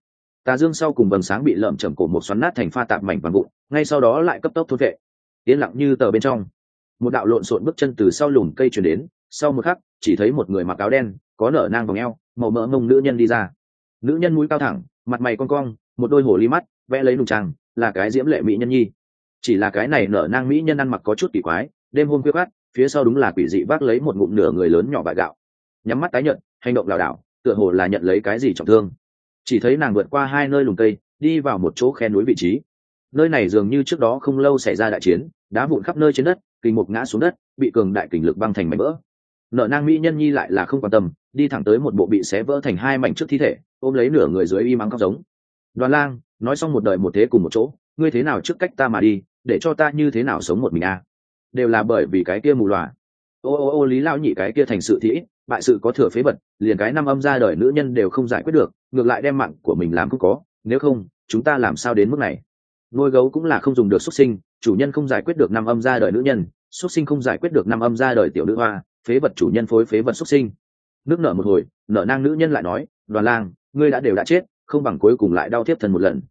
Tà dương sau cùng vầng sáng bị lợm chầm cổ một xoắn nát thành pha tạp mảnh vàng vụn ngay sau đó lại cấp tốc thôn vệ. Yên lặng như tờ bên trong. Một đạo lộn xộn bước chân từ sau lùm cây chuyển đến sau một khắc chỉ thấy một người mặc áo đen có nở nang vòng eo màu mỡ mông nữ nhân đi ra. Nữ nhân mũi cao thẳng mặt mày con cong một đôi hổ ly mắt vẽ lấy nùng tràng, là cái diễm lệ mỹ nhân nhi chỉ là cái này nở nang mỹ nhân ăn mặc có chút kỳ quái, đêm hôm quyết khát phía sau đúng là quỷ dị vác lấy một ngụm nửa người lớn nhỏ bại gạo. Nhắm mắt tái nhận hành động lảo đảo, tựa hồ là nhận lấy cái gì trọng thương. Chỉ thấy nàng vượt qua hai nơi lùng cây, đi vào một chỗ khe núi vị trí. Nơi này dường như trước đó không lâu xảy ra đại chiến, đá vụn khắp nơi trên đất kình mục ngã xuống đất, bị cường đại kình lực băng thành mảnh vỡ. Nợ nang mỹ nhân nhi lại là không quan tâm, đi thẳng tới một bộ bị xé vỡ thành hai mảnh trước thi thể, ôm lấy nửa người dưới y mắng khóc giống. Đoàn lang, nói xong một đời một thế cùng một chỗ, ngươi thế nào trước cách ta mà đi để cho ta như thế nào sống một mình a đều là bởi vì cái kia mù loà. Ô ô ô, lý lao nhị, cái kia thành sự thì bại sự có thừa phế vật, liền cái năm âm ra đời nữ nhân đều không giải quyết được, ngược lại đem mạng của mình làm không có, nếu không, chúng ta làm sao đến mức này? Nuôi gấu cũng là không dùng được xuất sinh, chủ nhân không giải quyết được năm âm ra đời nữ nhân, xuất sinh không giải quyết được năm âm ra đời tiểu nữ hoa, phế vật chủ nhân phối phế vật xuất sinh. Nước nở một hồi, nở nang nữ nhân lại nói, đoàn lang, ngươi đã đều đã chết, không bằng cuối cùng lại đau tiếp thần một lần.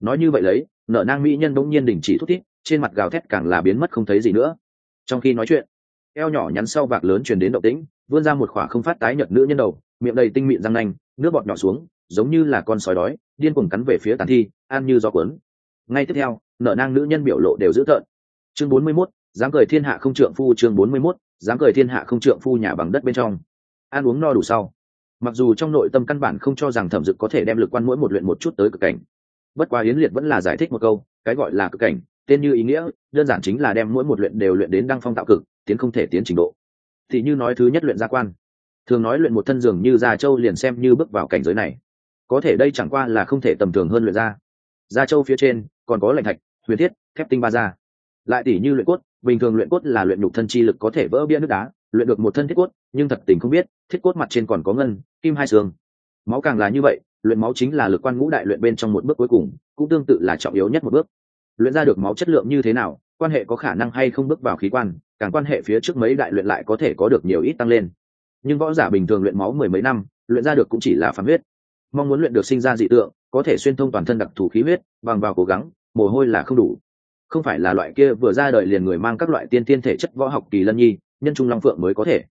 Nói như vậy lấy, nở nang mỹ nhân bỗng nhiên đình chỉ thúc thiết trên mặt gào thét càng là biến mất không thấy gì nữa. Trong khi nói chuyện eo nhỏ nhắn sau vạc lớn truyền đến động tĩnh vươn ra một khỏa không phát tái nhợt nữ nhân đầu miệng đầy tinh mịn răng nanh nước bọt nhỏ xuống giống như là con sói đói điên cuồng cắn về phía tàn thi ăn như gió cuốn. Ngay tiếp theo nợ nang nữ nhân biểu lộ đều dữ tợn. Chương bốn mươi 41, dám cười thiên hạ không trượng phu chương bốn mươi 41, dám cười thiên hạ không trượng phu nhà bằng đất bên trong. Ăn uống no đủ sau. Mặc dù trong nội tâm căn bản không cho rằng thẩm dực có thể đem lực quan mỗi một luyện một chút tới cực cảnh bất quá yến liệt vẫn là giải thích một câu cái gọi là cực cảnh tên như ý nghĩa, đơn giản chính là đem mỗi một luyện đều luyện đến đăng phong tạo cực, tiến không thể tiến trình độ. Thì như nói thứ nhất luyện gia quan. Thường nói luyện một thân dường như gia châu liền xem như bước vào cảnh giới này. Có thể đây chẳng qua là không thể tầm thường hơn luyện gia. Gia châu phía trên, còn có lạnh thạch, huyền thiết, thép tinh ba gia. Lại tỷ như luyện cốt, bình thường luyện cốt là luyện nhục thân chi lực có thể vỡ bia nước đá, luyện được một thân thiết cốt, nhưng thật tình không biết, thiết cốt mặt trên còn có ngân, kim hai xương. Máu càng là như vậy, luyện máu chính là lực quan ngũ đại luyện bên trong một bước cuối cùng, cũng tương tự là trọng yếu nhất một bước luyện ra được máu chất lượng như thế nào, quan hệ có khả năng hay không bước vào khí quan, càng quan hệ phía trước mấy đại luyện lại có thể có được nhiều ít tăng lên. Nhưng võ giả bình thường luyện máu mười mấy năm, luyện ra được cũng chỉ là phàm huyết. Mong muốn luyện được sinh ra dị tượng, có thể xuyên thông toàn thân đặc thù khí huyết, bằng vào cố gắng, mồ hôi là không đủ. Không phải là loại kia vừa ra đời liền người mang các loại tiên tiên thể chất võ học kỳ lân nhi, nhân trung long phượng mới có thể.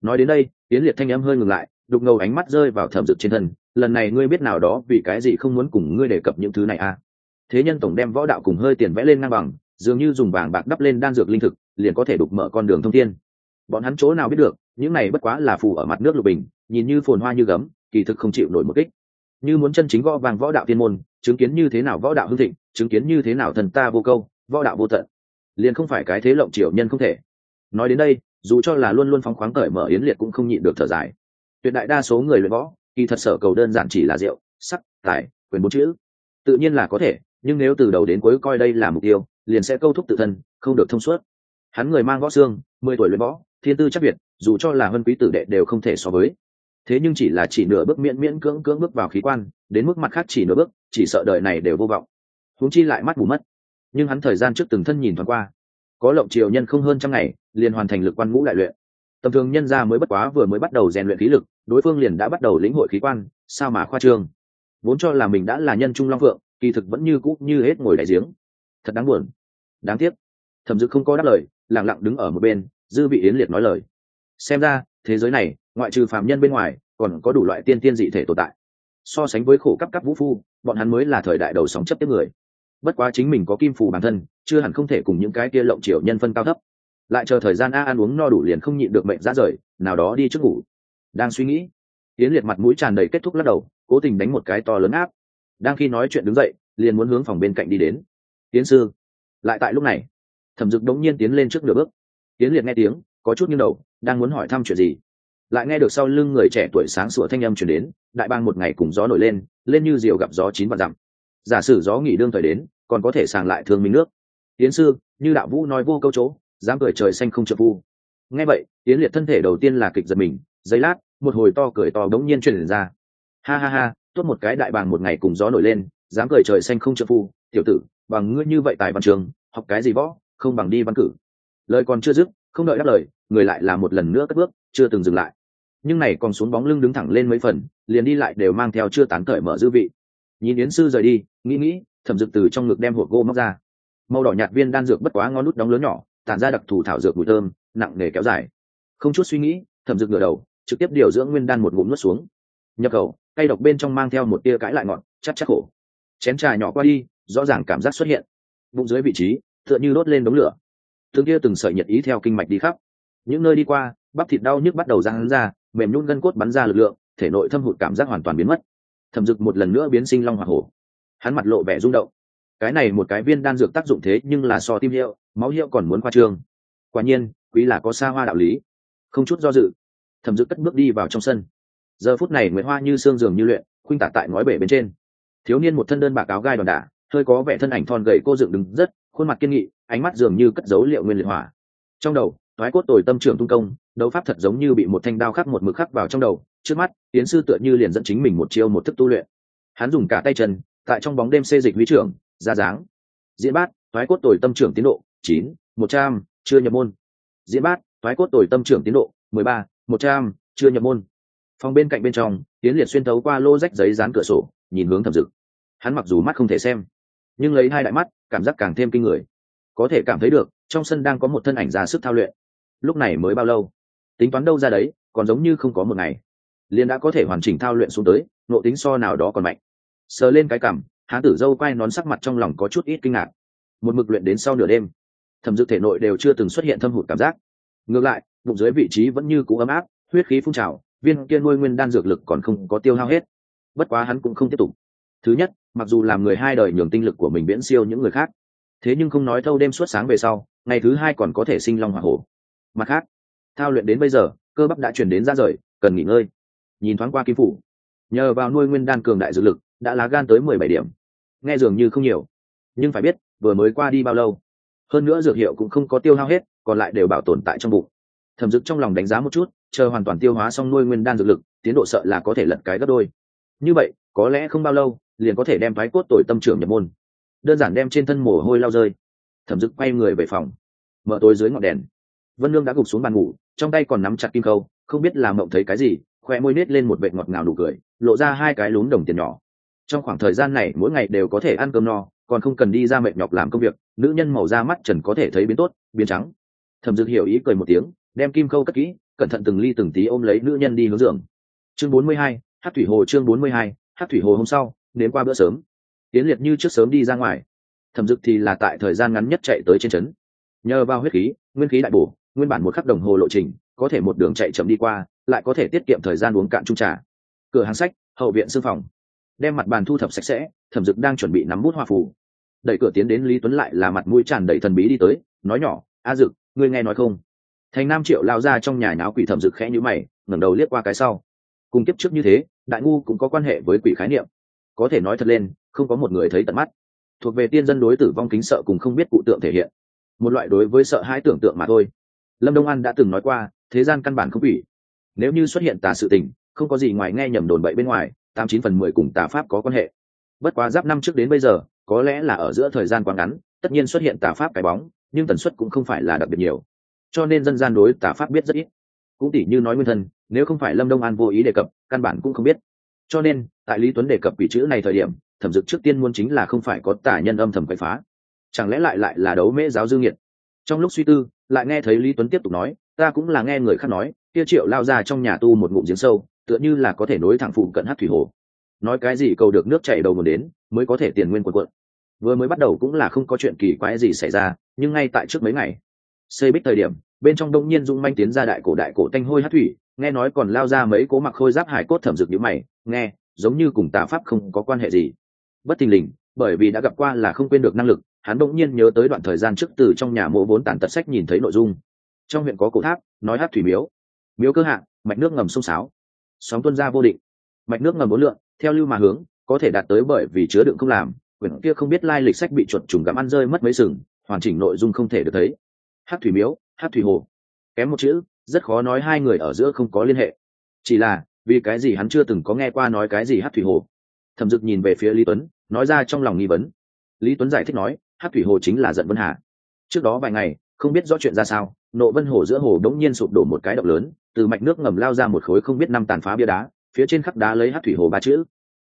Nói đến đây tiến liệt thanh âm hơi ngừng lại, đục ngầu ánh mắt rơi vào thẩm dực trên thân. Lần này ngươi biết nào đó vì cái gì không muốn cùng ngươi đề cập những thứ này à? Thế nhân tổng đem võ đạo cùng hơi tiền vẽ lên ngang bằng, dường như dùng vàng bạc đắp lên đan dược linh thực, liền có thể đục mở con đường thông thiên. Bọn hắn chỗ nào biết được, những này bất quá là phù ở mặt nước lục bình, nhìn như phồn hoa như gấm, kỳ thực không chịu nổi một kích. Như muốn chân chính võ vàng võ đạo tiên môn, chứng kiến như thế nào võ đạo hưng thịnh, chứng kiến như thế nào thần ta vô câu, võ đạo vô tận. Liền không phải cái thế lộng triều nhân không thể. Nói đến đây, dù cho là luôn luôn phóng khoáng cởi mở yến liệt cũng không nhịn được thở dài. Tuyệt đại đa số người luyện võ, kỳ thật sở cầu đơn giản chỉ là rượu sắc tài, quyền bốn chữ. Tự nhiên là có thể nhưng nếu từ đầu đến cuối coi đây là mục tiêu, liền sẽ câu thúc tự thân, không được thông suốt. Hắn người mang võ xương, mười tuổi luyện võ, thiên tư chắc việt dù cho là hân quý tử đệ đều không thể so với. Thế nhưng chỉ là chỉ nửa bước miễn miễn cưỡng cưỡng bước vào khí quan, đến mức mặt khác chỉ nửa bước, chỉ sợ đời này đều vô vọng. Huống chi lại mắt bù mất. Nhưng hắn thời gian trước từng thân nhìn thoáng qua. Có lộng triều nhân không hơn trăm ngày, liền hoàn thành lực quan ngũ đại luyện. Tầm thường nhân gia mới bất quá vừa mới bắt đầu rèn luyện khí lực, đối phương liền đã bắt đầu lĩnh hội khí quan, sao mà khoa trương. Vốn cho là mình đã là nhân trung long phượng kỳ thực vẫn như cũ như hết ngồi đại giếng. Thật đáng buồn. Đáng tiếc. Thẩm dực không có đáp lời lẳng lặng đứng ở một bên, dư vị yến liệt nói lời. Xem ra, thế giới này, ngoại trừ phàm nhân bên ngoài, còn có đủ loại tiên tiên dị thể tồn tại. So sánh với khổ cấp cấp vũ phu, bọn hắn mới là thời đại đầu sóng chấp tiếp người. Bất quá chính mình có kim phù bản thân, chưa hẳn không thể cùng những cái kia lộng triều nhân phân cao thấp. Lại chờ thời gian a ăn uống no đủ liền không nhịn được mệnh ra rời, nào đó đi trước ngủ. Đang suy nghĩ, Yến liệt mặt mũi tràn đầy kết thúc lắc đầu, cố tình đánh một cái to lớn áp đang khi nói chuyện đứng dậy, liền muốn hướng phòng bên cạnh đi đến. Tiến sư. Lại tại lúc này, thẩm dực đống nhiên tiến lên trước nửa bước. Tiến liệt nghe tiếng, có chút nghiêng đầu, đang muốn hỏi thăm chuyện gì. Lại nghe được sau lưng người trẻ tuổi sáng sủa thanh âm chuyển đến, đại bang một ngày cùng gió nổi lên lên như diều gặp gió chín vạn dặm. Giả sử gió nghỉ đương thời đến, còn có thể sàng lại thương minh nước. Tiến sư, như đạo vũ nói vô câu chỗ, dám cười trời xanh không trợ vu. Nghe vậy, tiến liệt thân thể đầu tiên là kịch giật mình, giây lát, một hồi to cười to đống nhiên truyền ra. Ha ha ha tốt một cái đại bàng một ngày cùng gió nổi lên, dám cười trời xanh không trợ phu, tiểu tử, bằng ngươi như vậy tại văn trường, học cái gì võ, không bằng đi văn cử. Lời còn chưa dứt, không đợi đáp lời, người lại là một lần nữa cất bước, chưa từng dừng lại. Nhưng này còn xuống bóng lưng đứng thẳng lên mấy phần, liền đi lại đều mang theo chưa tán cởi mở dư vị. Nhìn yến sư rời đi, nghĩ nghĩ, thẩm dực từ trong ngực đem hộp gỗ móc ra. Màu đỏ nhạt viên đan dược bất quá ngon nút đóng lớn nhỏ, tản ra đặc thù thảo dược mùi thơm, nặng nề kéo dài. Không chút suy nghĩ, thẩm dực ngửa đầu, trực tiếp điều dưỡng nguyên đan một ngụm nuốt xuống. Nhập khẩu cay độc bên trong mang theo một tia cãi lại ngọt, chắc chắc khổ. Chén trà nhỏ qua đi, rõ ràng cảm giác xuất hiện. Bụng dưới vị trí, tựa như đốt lên đống lửa. Từng kia từng sợi nhiệt ý theo kinh mạch đi khắp. Những nơi đi qua, bắp thịt đau nhức bắt đầu ra hắn ra, mềm nhún gân cốt bắn ra lực lượng, thể nội thâm hụt cảm giác hoàn toàn biến mất. Thẩm dực một lần nữa biến sinh long hỏa hổ. Hắn mặt lộ vẻ rung động. Cái này một cái viên đan dược tác dụng thế nhưng là so tim hiệu, máu hiệu còn muốn qua trương. Quả nhiên, quý là có xa hoa đạo lý. Không chút do dự, thẩm dực cất bước đi vào trong sân giờ phút này nguyễn hoa như xương giường như luyện, khuynh tả tại ngói bể bên trên. Thiếu niên một thân đơn bạc áo gai đòn đả, hơi có vẻ thân ảnh thon gầy cô dựng đứng rất, khuôn mặt kiên nghị, ánh mắt dường như cất dấu liệu nguyên liệt hỏa. Trong đầu thoái cốt tồi tâm trưởng tung công, đấu pháp thật giống như bị một thanh đao khắc một mực khắc vào trong đầu, trước mắt, tiến sư tựa như liền dẫn chính mình một chiêu một thức tu luyện. Hắn dùng cả tay chân, tại trong bóng đêm xê dịch huy trưởng, ra dáng. Diễn bát thoái cốt tồi tâm trưởng tiến độ, chín, một trăm, chưa nhập môn. Diễn bát thoái cốt tồi tâm trưởng tiến độ, mười ba, một trăm, chưa nhập môn phòng bên cạnh bên trong tiến liệt xuyên thấu qua lô rách giấy dán cửa sổ, nhìn hướng thẩm dực. Hắn mặc dù mắt không thể xem, nhưng lấy hai đại mắt, cảm giác càng thêm kinh người. Có thể cảm thấy được, trong sân đang có một thân ảnh ra sức thao luyện. Lúc này mới bao lâu? Tính toán đâu ra đấy, còn giống như không có một ngày. Liền đã có thể hoàn chỉnh thao luyện xuống tới nộ tính so nào đó còn mạnh. Sờ lên cái cảm hán tử dâu quay nón sắc mặt trong lòng có chút ít kinh ngạc. Một mực luyện đến sau nửa đêm, thẩm dực thể nội đều chưa từng xuất hiện thâm hụt cảm giác. Ngược lại, bụng dưới vị trí vẫn như cũ ấm áp, huyết khí phun trào viên kia nuôi nguyên đan dược lực còn không có tiêu hao hết. Bất quá hắn cũng không tiếp tục. Thứ nhất, mặc dù làm người hai đời nhường tinh lực của mình viễn siêu những người khác, thế nhưng không nói thâu đêm suốt sáng về sau, ngày thứ hai còn có thể sinh long hỏa hổ. Mặt khác, thao luyện đến bây giờ, cơ bắp đã chuyển đến ra rời, cần nghỉ ngơi. Nhìn thoáng qua kim phủ, nhờ vào nuôi nguyên đan cường đại dược lực, đã lá gan tới mười bảy điểm. Nghe dường như không nhiều, nhưng phải biết, vừa mới qua đi bao lâu, hơn nữa dược hiệu cũng không có tiêu hao hết, còn lại đều bảo tồn tại trong bụng. Thẩm dực trong lòng đánh giá một chút chờ hoàn toàn tiêu hóa xong nuôi nguyên đan dược lực, tiến độ sợ là có thể lật cái gấp đôi. Như vậy, có lẽ không bao lâu, liền có thể đem thoái cốt tội tâm trưởng nhập môn. Đơn giản đem trên thân mồ hôi lao rơi. Thẩm dực quay người về phòng. Mở tối dưới ngọn đèn. Vân lương đã gục xuống bàn ngủ, trong tay còn nắm chặt kim câu không biết làm mộng thấy cái gì khoe môi nết lên một vệ ngọt ngào nụ cười, lộ ra hai cái lún đồng tiền nhỏ. Trong khoảng thời gian này, mỗi ngày đều có thể ăn cơm no, còn không cần đi ra mệt nhọc làm công việc, nữ nhân màu da mắt trần có thể thấy biến tốt, biến trắng. Thẩm dực hiểu ý cười một tiếng đem kim khâu cất kỹ, cẩn thận từng ly từng tí ôm lấy nữ nhân đi hướng giường. Chương bốn mươi hai, hát thủy hồ chương bốn mươi hai, hát thủy hồ hôm sau, đến qua bữa sớm. Tiến liệt như trước sớm đi ra ngoài. Thẩm dực thì là tại thời gian ngắn nhất chạy tới trên trấn. Nhờ vào huyết khí, nguyên khí đại bổ, nguyên bản một khắc đồng hồ lộ trình, có thể một đường chạy chậm đi qua, lại có thể tiết kiệm thời gian uống cạn trung trà. Cửa hàng sách, hậu viện sư phòng. Đem mặt bàn thu thập sạch sẽ, thẩm dực đang chuẩn bị nắm bút hoa phủ đẩy cửa tiến đến lý tuấn lại là mặt mũi tràn đầy thần bí đi tới, nói nhỏ, a dực, ngươi nghe nói không? Thành nam triệu lao ra trong nhà nháo quỷ thẩm dực khẽ nhữ mày, ngẩng đầu liếc qua cái sau. Cùng kiếp trước như thế, đại ngu cũng có quan hệ với quỷ khái niệm. Có thể nói thật lên, không có một người thấy tận mắt. Thuộc về tiên dân đối tử vong kính sợ cùng không biết cụ tượng thể hiện. Một loại đối với sợ hãi tưởng tượng mà thôi. Lâm đông an đã từng nói qua, thế gian căn bản không quỷ. Nếu như xuất hiện tà sự tình, không có gì ngoài nghe nhầm đồn bậy bên ngoài, tám chín phần mười cùng tà pháp có quan hệ. Bất quá giáp năm trước đến bây giờ, có lẽ là ở giữa thời gian quá ngắn, tất nhiên xuất hiện tà pháp cái bóng, nhưng tần suất cũng không phải là đặc biệt nhiều cho nên dân gian đối tà pháp biết rất ít. Cũng tỉ như nói nguyên thân nếu không phải lâm đông an vô ý đề cập, căn bản cũng không biết. Cho nên, tại lý tuấn đề cập vị chữ này thời điểm, thẩm dực trước tiên muốn chính là không phải có tả nhân âm thầm quậy phá. Chẳng lẽ lại lại là đấu mễ giáo dương nhiệt? Trong lúc suy tư, lại nghe thấy lý tuấn tiếp tục nói, ta cũng là nghe người khác nói, kia triệu lao ra trong nhà tu một ngụm giếng sâu, tựa như là có thể nối thẳng phụ cận hát thủy hồ. Nói cái gì cầu được nước chảy đầu nguồn đến, mới có thể tiền nguyên quần quận vừa mới bắt đầu cũng là không có chuyện kỳ quái gì xảy ra, nhưng ngay tại trước mấy ngày xây bích thời điểm, bên trong đông nhiên dung manh tiến ra đại cổ đại cổ tanh hôi hát thủy, nghe nói còn lao ra mấy cố mặc khôi giáp hải cốt thẩm dược nhữ mày, nghe, giống như cùng tà pháp không có quan hệ gì. Bất thình lình, bởi vì đã gặp qua là không quên được năng lực, hắn đ nhiên nhớ tới đoạn thời gian trước từ trong nhà mộ vốn tàn tật sách nhìn thấy nội dung. Trong huyện có cổ tháp, nói hát thủy miếu. Miếu cơ hạng mạch nước ngầm sông sáo. Sóng tuân ra vô định. Mạch nước ngầm bốn lượng, theo lưu mà hướng, có thể đạt tới bởi vì chứa đựng không làm, quyển kia không biết lai lịch sách bị chuột trùng gặm ăn rơi mất mấy sừng, hoàn chỉnh nội dung không thể được thấy hát thủy miếu, hát thủy hồ. Kém một chữ, rất khó nói hai người ở giữa không có liên hệ. Chỉ là, vì cái gì hắn chưa từng có nghe qua nói cái gì hát thủy hồ? Thẩm dực nhìn về phía lý tuấn, nói ra trong lòng nghi vấn. Lý tuấn giải thích nói, hát thủy hồ chính là giận vân hà. Trước đó vài ngày, không biết rõ chuyện ra sao, nộ vân hồ giữa hồ đống nhiên sụp đổ một cái động lớn, từ mạch nước ngầm lao ra một khối không biết năm tàn phá bia đá, phía trên khắc đá lấy hát thủy hồ ba chữ.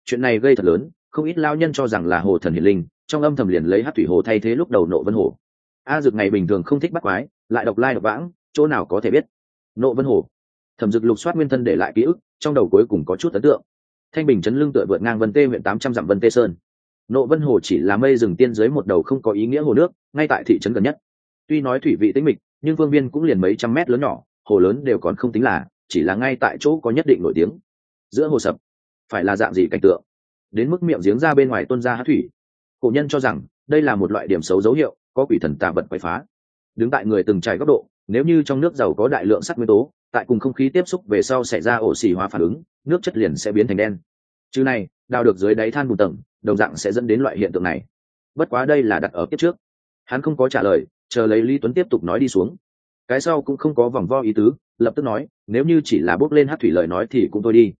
Chuyện này gây thật lớn, không ít lao nhân cho rằng là hồ thần hiền linh, trong âm thầm liền lấy hát thủy hồ thay thế lúc đầu nộ vân hồ a dực ngày bình thường không thích bắt quái, lại độc lai độc vãng, chỗ nào có thể biết? Nộ vân hồ. Thẩm dực lục soát nguyên thân để lại ký ức, trong đầu cuối cùng có chút ấn tượng. Thanh bình chấn lưng tựa vượt ngang vân tê huyện tám trăm dặm vân tê sơn. Nộ vân hồ chỉ là mây rừng tiên dưới một đầu không có ý nghĩa hồ nước, ngay tại thị trấn gần nhất. Tuy nói thủy vị tĩnh mịch, nhưng vương viên cũng liền mấy trăm mét lớn nhỏ, hồ lớn đều còn không tính là, chỉ là ngay tại chỗ có nhất định nổi tiếng. Giữa hồ sập, phải là dạng gì cảnh tượng? Đến mức miệng giếng ra bên ngoài tuân ra hát thủy. Cổ nhân cho rằng, đây là một loại điểm xấu dấu hiệu có quỷ thần tà vật quậy phá. Đứng tại người từng trải góc độ, nếu như trong nước giàu có đại lượng sắt nguyên tố, tại cùng không khí tiếp xúc về sau xảy ra ổ xì hóa phản ứng, nước chất liền sẽ biến thành đen. Chứ này, đào được dưới đáy than bùn tầng, đồng dạng sẽ dẫn đến loại hiện tượng này. Bất quá đây là đặt ở kiếp trước. Hắn không có trả lời, chờ lấy lý tuấn tiếp tục nói đi xuống. Cái sau cũng không có vòng vo ý tứ, lập tức nói, nếu như chỉ là bốc lên hát thủy lời nói thì cũng thôi đi.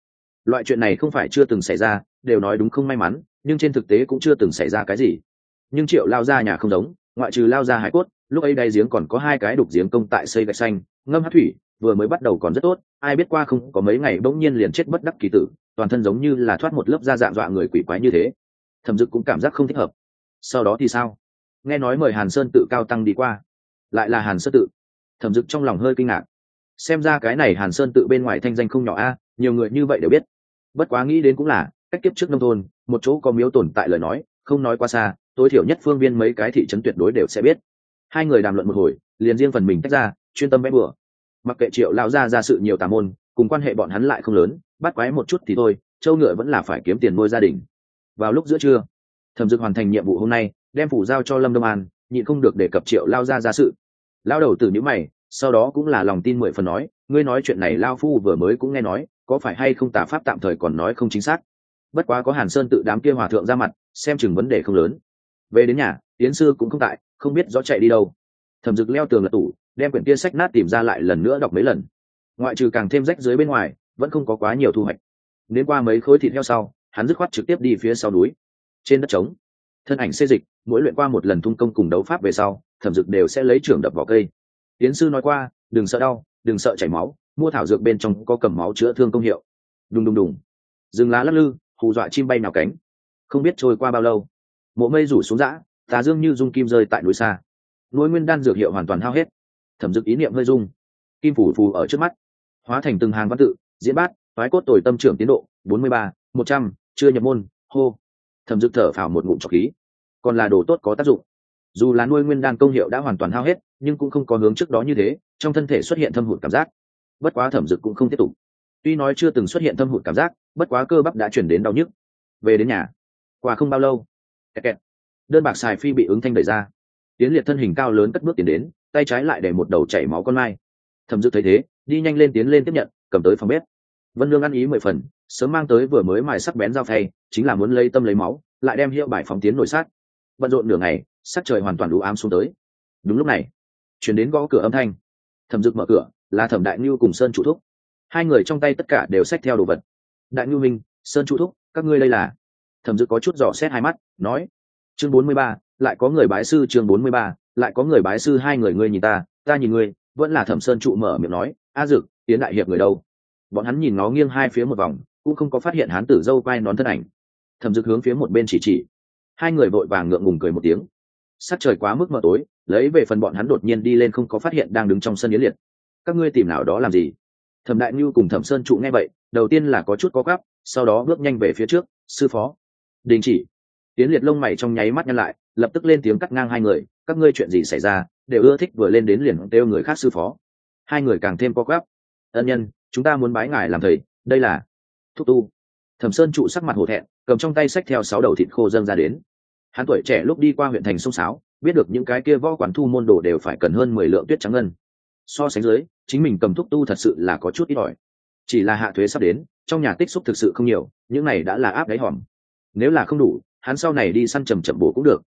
Loại chuyện này không phải chưa từng xảy ra, đều nói đúng không may mắn, nhưng trên thực tế cũng chưa từng xảy ra cái gì. Nhưng triệu lao ra nhà không giống ngoại trừ lao ra hải cốt, lúc ấy đáy giếng còn có hai cái đục giếng công tại xây gạch xanh, ngâm hát thủy, vừa mới bắt đầu còn rất tốt, ai biết qua không, có mấy ngày bỗng nhiên liền chết bất đắc kỳ tử, toàn thân giống như là thoát một lớp da dạng dọa người quỷ quái như thế. Thẩm dực cũng cảm giác không thích hợp. Sau đó thì sao? Nghe nói mời hàn sơn tự cao tăng đi qua. Lại là hàn sơn tự. Thẩm dực trong lòng hơi kinh ngạc. Xem ra cái này hàn sơn tự bên ngoài thanh danh không nhỏ a, nhiều người như vậy đều biết. Bất quá nghĩ đến cũng là, cách kiếp trước nông thôn, một chỗ có miếu tồn tại lời nói, không nói qua xa tối thiểu nhất phương viên mấy cái thị trấn tuyệt đối đều sẽ biết. Hai người đàm luận một hồi, liền riêng phần mình tách ra, chuyên tâm vẽ bừa. Mặc kệ triệu lao ra ra sự nhiều tà môn, cùng quan hệ bọn hắn lại không lớn, bắt quái một chút thì thôi, châu ngựa vẫn là phải kiếm tiền nuôi gia đình. Vào lúc giữa trưa, thẩm dực hoàn thành nhiệm vụ hôm nay, đem phủ giao cho lâm đông an, nhịn không được đề cập triệu lao ra ra sự. Lao đầu từ những mày, sau đó cũng là lòng tin mười phần nói, ngươi nói chuyện này lao phu vừa mới cũng nghe nói, có phải hay không tà pháp tạm thời còn nói không chính xác? Bất quá có hàn sơn tự đám kia hòa thượng ra mặt, xem chừng vấn đề không lớn về đến nhà tiến sư cũng không tại, không biết rõ chạy đi đâu. Thẩm dực leo tường lật tủ, đem quyển kia sách nát tìm ra lại lần nữa đọc mấy lần. Ngoại trừ càng thêm rách dưới bên ngoài, vẫn không có quá nhiều thu hoạch. Đến qua mấy khối thịt heo sau, hắn dứt khoát trực tiếp đi phía sau núi. Trên đất trống, thân ảnh xê dịch, mỗi luyện qua một lần thung công cùng đấu pháp về sau, thẩm dực đều sẽ lấy trường đập vào cây. Tiến sư nói qua, đừng sợ đau, đừng sợ chảy máu, mua thảo dược bên trong có cầm máu chữa thương công hiệu. Đùng đùng đùng. Rừng lá lắc lư, hù dọa chim bay nào cánh. Không biết trôi qua bao lâu mộ mây rủ xuống dã, tà dương như dung kim rơi tại núi xa. Núi nguyên đan dược hiệu hoàn toàn hao hết. Thẩm dực ý niệm hơi dung kim phủ phù ở trước mắt. Hóa thành từng hàng văn tự, diễn bát thoái cốt tồi tâm trưởng tiến độ, bốn mươi ba, một trăm, chưa nhập môn, hô. Thẩm dực thở phào một ngụm trọc khí. Còn là đồ tốt có tác dụng. Dù là nuôi nguyên đan công hiệu đã hoàn toàn hao hết, nhưng cũng không có hướng trước đó như thế, trong thân thể xuất hiện thâm hụt cảm giác. Bất quá thẩm dực cũng không tiếp tục. Tuy nói chưa từng xuất hiện thâm hụt cảm giác, bất quá cơ bắp đã chuyển đến đau nhức. Về đến nhà, qua không bao lâu kẹt kẹt. đơn bạc xài phi bị ứng thanh đẩy ra. Tiến liệt thân hình cao lớn cất bước tiến đến, tay trái lại để một đầu chảy máu con mai. Thẩm dự thấy thế, đi nhanh lên tiến lên tiếp nhận, cầm tới phòng bếp. Vân lương ăn ý mười phần, sớm mang tới vừa mới mài sắc bén dao thay chính là muốn lấy tâm lấy máu, lại đem hiệu bài phóng tiến nổi sát. Bận rộn nửa ngày, sắc trời hoàn toàn đủ ám xuống tới. Đúng lúc này, chuyển đến gõ cửa âm thanh. Thẩm dực mở cửa, là thẩm đại ngưu cùng sơn chủ thúc. Hai người trong tay tất cả đều xách theo đồ vật. Đại ngưu minh, sơn chủ thúc, các ngươi đây là? Thẩm dực có chút dò xét hai mắt, nói, chương bốn mươi ba, lại có người bái sư chương bốn mươi ba, lại có người bái sư hai người ngươi nhìn ta ta nhìn ngươi, vẫn là thẩm sơn trụ mở miệng nói, a dực, tiến đại hiệp người đâu? Bọn hắn nhìn nó nghiêng hai phía một vòng, cũng không có phát hiện hán tử dâu quai nón thân ảnh. Thẩm dực hướng phía một bên chỉ chỉ. Hai người vội vàng ngượng ngùng cười một tiếng. Sắc trời quá mức mờ tối, lấy về phần bọn hắn đột nhiên đi lên không có phát hiện đang đứng trong sân yến liệt. Các ngươi tìm nào đó làm gì? Thẩm đại ngưu cùng thẩm sơn trụ nghe vậy, đầu tiên là có chút có gắp sau đó bước nhanh về phía trước, sư phó đình chỉ. Tiến liệt lông mày trong nháy mắt nhăn lại, lập tức lên tiếng cắt ngang hai người, các ngươi chuyện gì xảy ra, đều ưa thích vừa lên đến liền kêu người khác sư phó. Hai người càng thêm co gắp ân nhân, chúng ta muốn bái ngài làm thầy, đây là thúc tu. Thẩm sơn trụ sắc mặt hổ thẹn, cầm trong tay sách theo sáu đầu thịt khô dâng ra đến. Hắn tuổi trẻ lúc đi qua huyện thành sông sáo, biết được những cái kia võ quán thu môn đồ đều phải cần hơn mười lượng tuyết trắng ngân. So sánh dưới, chính mình cầm thúc tu thật sự là có chút ít ỏi. Chỉ là hạ thuế sắp đến, trong nhà tích xúc thực sự không nhiều, những này đã là áp đáy hòm nếu là không đủ hắn sau này đi săn trầm chậm bổ cũng được.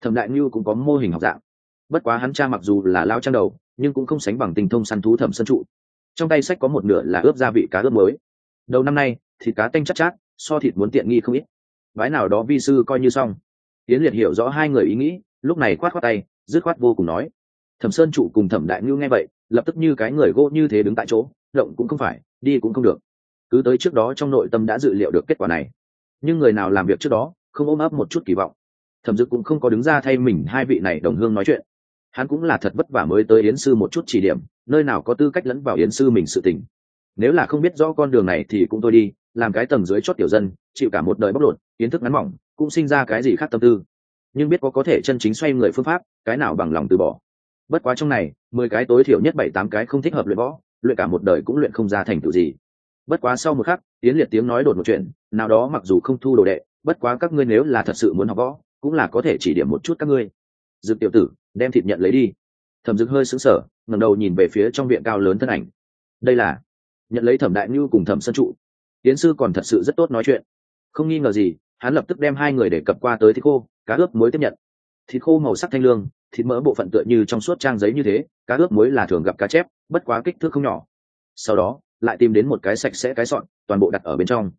Thẩm đại ngưu cũng có mô hình học dạng. Bất quá hắn cha mặc dù là lao trang đầu nhưng cũng không sánh bằng tình thông săn thú thẩm sân trụ. Trong tay sách có một nửa là ướp gia vị cá ướp mới. Đầu năm nay thịt cá tanh chắc chát, chát so thịt muốn tiện nghi không ít. Vái nào đó vi sư coi như xong. Tiến liệt hiểu rõ hai người ý nghĩ lúc này khoát khoát tay dứt khoát vô cùng nói. Thẩm sơn trụ cùng thẩm đại ngưu nghe vậy lập tức như cái người gỗ như thế đứng tại chỗ động cũng không phải đi cũng không được. Cứ tới trước đó trong nội tâm đã dự liệu được kết quả này nhưng người nào làm việc trước đó, không ôm ấp một chút kỳ vọng. Thẩm dực cũng không có đứng ra thay mình hai vị này đồng hương nói chuyện. Hắn cũng là thật vất vả mới tới yến sư một chút chỉ điểm, nơi nào có tư cách lẫn vào yến sư mình sự tình. Nếu là không biết rõ con đường này thì cũng thôi đi, làm cái tầng dưới chót tiểu dân, chịu cả một đời bóc lột, kiến thức ngắn mỏng, cũng sinh ra cái gì khác tâm tư. Nhưng biết có có thể chân chính xoay người phương pháp, cái nào bằng lòng từ bỏ. Bất quá trong này, mười cái tối thiểu nhất bảy tám cái không thích hợp luyện võ, luyện cả một đời cũng luyện không ra thành tựu gì bất quá sau một khắc tiến liệt tiếng nói đột một chuyện nào đó mặc dù không thu đồ đệ, bất quá các ngươi nếu là thật sự muốn học võ, cũng là có thể chỉ điểm một chút các ngươi. Dực tiểu tử, đem thịt nhận lấy đi. Thẩm dực hơi sững sờ, ngẩng đầu nhìn về phía trong viện cao lớn thân ảnh. Đây là nhận lấy thẩm đại Nhu cùng thẩm sân trụ. Tiến sư còn thật sự rất tốt nói chuyện. Không nghi ngờ gì, hắn lập tức đem hai người để cập qua tới thịt khô, cá ướp muối tiếp nhận. Thịt khô màu sắc thanh lương, thịt mỡ bộ phận tựa như trong suốt trang giấy như thế, cá ướp muối là thường gặp cá chép, bất quá kích thước không nhỏ. Sau đó lại tìm đến một cái sạch sẽ cái sọn, toàn bộ đặt ở bên trong.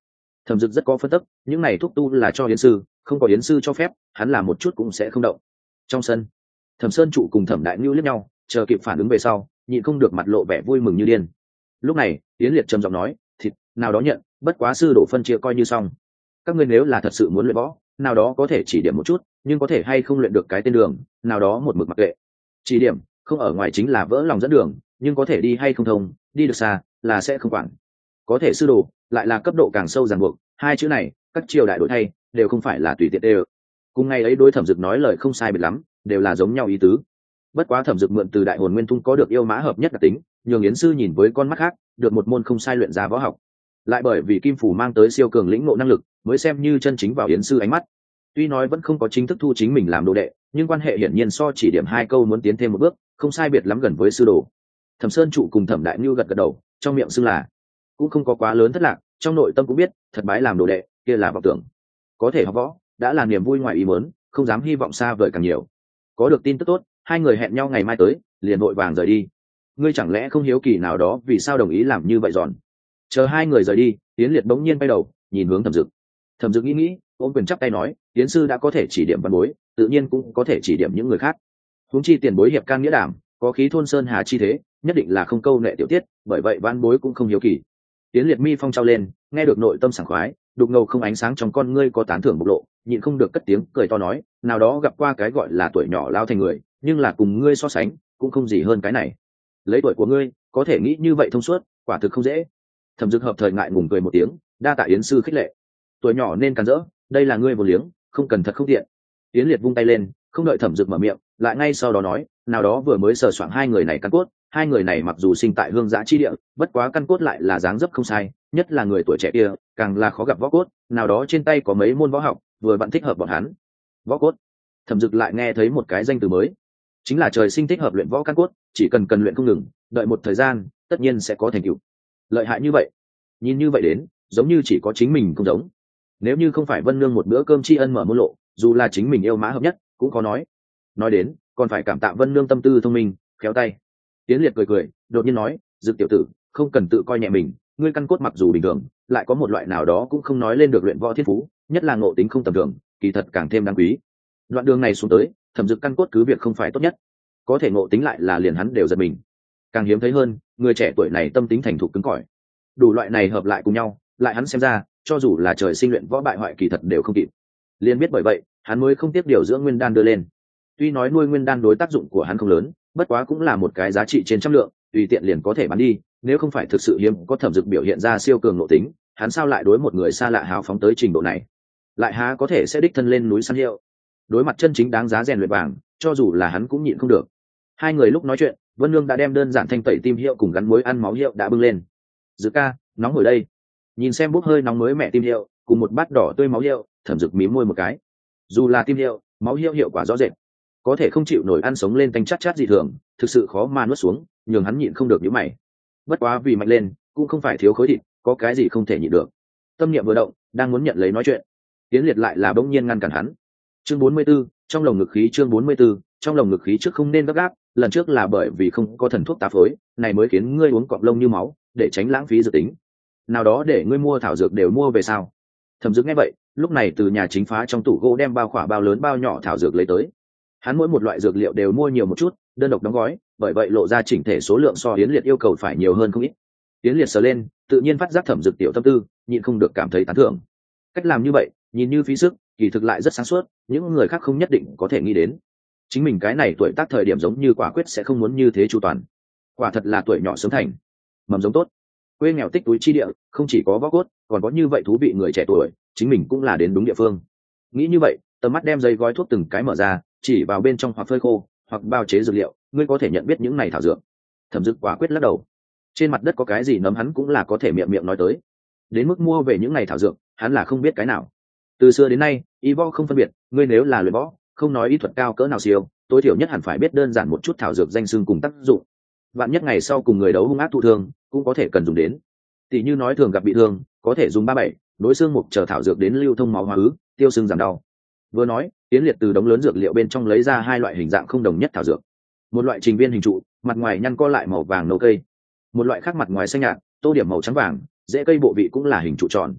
Thẩm dực rất có phân tức, những này thuốc tu là cho yến sư, không có yến sư cho phép, hắn làm một chút cũng sẽ không động. Trong sân, thẩm sơn trụ cùng thẩm đại ngưu lướt nhau, chờ kịp phản ứng về sau, nhịn không được mặt lộ vẻ vui mừng như điên. Lúc này, yến liệt trầm giọng nói, thịt, nào đó nhận, bất quá sư đổ phân chia coi như xong. Các ngươi nếu là thật sự muốn luyện võ, nào đó có thể chỉ điểm một chút, nhưng có thể hay không luyện được cái tên đường, nào đó một mực mặc kệ. Chỉ điểm, không ở ngoài chính là vỡ lòng dẫn đường, nhưng có thể đi hay không thông, đi được xa là sẽ không quản. Có thể sư đồ, lại là cấp độ càng sâu ràng buộc, hai chữ này, các triều đại đổi thay, đều không phải là tùy tiện đều. Cùng ngày ấy đối thẩm dực nói lời không sai biệt lắm, đều là giống nhau ý tứ. Bất quá thẩm dực mượn từ đại hồn nguyên thung có được yêu mã hợp nhất đặc tính, nhường yến sư nhìn với con mắt khác, được một môn không sai luyện ra võ học. Lại bởi vì kim phủ mang tới siêu cường lĩnh ngộ năng lực, mới xem như chân chính vào yến sư ánh mắt. Tuy nói vẫn không có chính thức thu chính mình làm đồ đệ, nhưng quan hệ hiển nhiên so chỉ điểm hai câu muốn tiến thêm một bước, không sai biệt lắm gần với sư đồ. Thẩm sơn trụ cùng thẩm đại ngưu gật gật đầu trong miệng xưng là, cũng không có quá lớn thất lạc, trong nội tâm cũng biết, thật bái làm đồ đệ, kia là vọng tưởng. Có thể học võ, đã là niềm vui ngoài ý mớn không dám hy vọng xa vời càng nhiều. Có được tin tức tốt, hai người hẹn nhau ngày mai tới, liền vội vàng rời đi. Ngươi chẳng lẽ không hiếu kỳ nào đó vì sao đồng ý làm như vậy giòn chờ hai người rời đi tiến liệt bỗng nhiên bay đầu, nhìn hướng thẩm dực. Thẩm dực nghĩ nghĩ, ôm quyền chắp tay nói tiến sư đã có thể chỉ điểm văn bối, tự nhiên cũng có thể chỉ điểm những người khác. Huống chi tiền bối hiệp can nghĩa đảm, có khí thôn sơn hà chi thế nhất định là không câu nệ tiểu tiết, bởi vậy văn bối cũng không hiếu kỳ. Tiến liệt mi phong trao lên, nghe được nội tâm sảng khoái, đục ngầu không ánh sáng trong con ngươi có tán thưởng bộc lộ, nhịn không được cất tiếng, cười to nói, nào đó gặp qua cái gọi là tuổi nhỏ lao thành người, nhưng là cùng ngươi so sánh, cũng không gì hơn cái này. Lấy tuổi của ngươi, có thể nghĩ như vậy thông suốt, quả thực không dễ. Thẩm dực hợp thời ngại ngùng cười một tiếng, đa tạ yến sư khích lệ. Tuổi nhỏ nên cắn rỡ, đây là ngươi một liếng, không cần thật không tiện. Yến liệt vung tay lên, không đợi thẩm dực mở miệng, lại ngay sau đó nói, nào đó vừa mới sờ soạng hai người này căn cốt hai người này mặc dù sinh tại hương giã chi địa, bất quá căn cốt lại là dáng dấp không sai, nhất là người tuổi trẻ kia, càng là khó gặp võ cốt, nào đó trên tay có mấy môn võ học, vừa bạn thích hợp bọn hắn. Võ cốt. Thẩm dực lại nghe thấy một cái danh từ mới. Chính là trời sinh thích hợp luyện võ căn cốt, chỉ cần cần luyện không ngừng, đợi một thời gian, tất nhiên sẽ có thành tựu. Lợi hại như vậy. Nhìn như vậy đến, giống như chỉ có chính mình không giống. Nếu như không phải vân nương một bữa cơm tri ân mở môn lộ, dù là chính mình yêu mã hợp nhất, cũng có nói. Nói đến, còn phải cảm tạ vân nương tâm tư thông minh, khéo tay tiến liệt cười cười, đột nhiên nói, dực tiểu tử, không cần tự coi nhẹ mình, ngươi căn cốt mặc dù bình thường, lại có một loại nào đó cũng không nói lên được luyện võ thiên phú, nhất là ngộ tính không tầm thường, kỳ thật càng thêm đáng quý. Đoạn đường này xuống tới, thẩm dực căn cốt cứ việc không phải tốt nhất, có thể ngộ tính lại là liền hắn đều giật mình. Càng hiếm thấy hơn, người trẻ tuổi này tâm tính thành thục cứng cỏi. Đủ loại này hợp lại cùng nhau, lại hắn xem ra, cho dù là trời sinh luyện võ bại hoại kỳ thật đều không kịp. Liền biết bởi vậy, hắn mới không tiếp điều dưỡng nguyên đan đưa lên. Tuy nói nuôi nguyên đan đối tác dụng của hắn không lớn bất quá cũng là một cái giá trị trên trăm lượng, tùy tiện liền có thể bán đi, nếu không phải thực sự hiếm có thẩm dực biểu hiện ra siêu cường nội tính, hắn sao lại đối một người xa lạ hào phóng tới trình độ này? Lại há có thể sẽ đích thân lên núi săn hiệu? Đối mặt chân chính đáng giá rèn luyện vàng, cho dù là hắn cũng nhịn không được. Hai người lúc nói chuyện, vân lương đã đem đơn giản thanh tẩy tim hiệu cùng gắn mối ăn máu hiệu đã bưng lên. Dự ca, nóng hồi đây. Nhìn xem bốc hơi nóng mới mẹ tim hiệu, cùng một bát đỏ tươi máu hiệu, thẩm dực mí môi một cái. Dù là tim hiệu, máu hiệu hiệu quả rõ rệt có thể không chịu nổi ăn sống lên canh chát chát dị thường thực sự khó mà nuốt xuống nhường hắn nhịn không được nhữ mày. Bất quá vì mạnh lên cũng không phải thiếu khối thịt có cái gì không thể nhịn được. Tâm niệm vừa động đang muốn nhận lấy nói chuyện tiến liệt lại là bỗng nhiên ngăn cản hắn. Chương bốn mươi 44, trong lồng ngực khí chương bốn mươi 44, trong lồng ngực khí trước không nên gấp gáp lần trước là bởi vì không có thần thuốc tá phối này mới khiến ngươi uống cọp lông như máu để tránh lãng phí dự tính. Nào đó để ngươi mua thảo dược đều mua về sao? Thẩm dược nghe vậy lúc này từ nhà chính phá trong tủ gỗ đem bao khỏa bao lớn bao nhỏ thảo dược lấy tới hắn mỗi một loại dược liệu đều mua nhiều một chút, đơn độc đóng gói, bởi vậy lộ ra chỉnh thể số lượng so yến liệt yêu cầu phải nhiều hơn không ít. Yến liệt sờ lên, tự nhiên phát giác thẩm dược tiểu tâm tư, nhịn không được cảm thấy tán thưởng. Cách làm như vậy, nhìn như phí sức, kỳ thực lại rất sáng suốt, những người khác không nhất định có thể nghĩ đến. Chính mình cái này tuổi tác thời điểm giống như quả quyết sẽ không muốn như thế chu toàn. Quả thật là tuổi nhỏ sớm thành. Mầm giống tốt. Quê nghèo tích túi chi địa, không chỉ có vóc cốt, còn có như vậy thú vị người trẻ tuổi, chính mình cũng là đến đúng địa phương. Nghĩ như vậy, tầm mắt đem dây gói thuốc từng cái mở ra chỉ vào bên trong hoặc phơi khô, hoặc bao chế dược liệu, ngươi có thể nhận biết những này thảo dược. Thẩm dực quả quyết lắc đầu. Trên mặt đất có cái gì nấm hắn cũng là có thể miệng miệng nói tới. Đến mức mua về những này thảo dược, hắn là không biết cái nào. Từ xưa đến nay, y võ không phân biệt, ngươi nếu là luyện võ, không nói y thuật cao cỡ nào siêu, tối thiểu nhất hẳn phải biết đơn giản một chút thảo dược danh xưng cùng tác dụng. Bạn nhất ngày sau cùng người đấu hung ác thụ thương, cũng có thể cần dùng đến. Tỷ như nói thường gặp bị thương, có thể dùng ba bảy, đối xương mục chờ thảo dược đến lưu thông máu hóa ứ, tiêu xương giảm đau. Vừa nói tiến liệt từ đống lớn dược liệu bên trong lấy ra hai loại hình dạng không đồng nhất thảo dược. Một loại trình viên hình trụ, mặt ngoài nhăn co lại màu vàng nâu cây. Một loại khác mặt ngoài xanh nhạt, tô điểm màu trắng vàng, dễ cây bộ vị cũng là hình trụ tròn.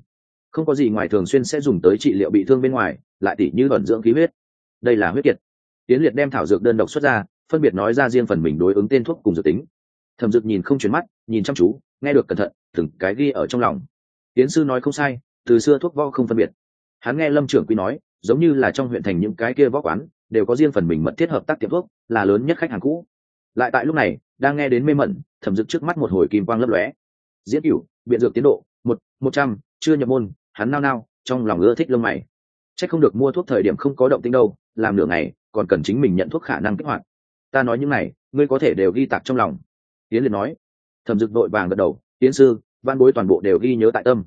Không có gì ngoài thường xuyên sẽ dùng tới trị liệu bị thương bên ngoài, lại tỉ như ẩn dưỡng khí huyết. Đây là huyết kiệt. Tiến liệt đem thảo dược đơn độc xuất ra, phân biệt nói ra riêng phần mình đối ứng tên thuốc cùng dược tính. Thẩm dược nhìn không chuyển mắt, nhìn chăm chú, nghe được cẩn thận, từng cái ghi ở trong lòng. Tiến sư nói không sai, từ xưa thuốc vo không phân biệt. Hắn nghe lâm trưởng quy nói giống như là trong huyện thành những cái kia võ quán, đều có riêng phần mình mật thiết hợp tác tiệm thuốc, là lớn nhất khách hàng cũ. Lại tại lúc này, đang nghe đến mê mẩn, thẩm dực trước mắt một hồi kim quang lấp lóe. Diễn cửu, biện dược tiến độ, một một trăm, chưa nhập môn, hắn nao nao, trong lòng ưa thích lông mày. C h ắ c không được mua thuốc thời điểm không có động tinh đâu, làm nửa ngày, còn cần chính mình nhận thuốc khả năng kích hoạt. Ta nói những này, ngươi có thể đều ghi tạc trong lòng. Tiến liền nói. Thẩm dực vội vàng gật đầu. Tiến sư, văn bối toàn bộ đều ghi nhớ tại tâm.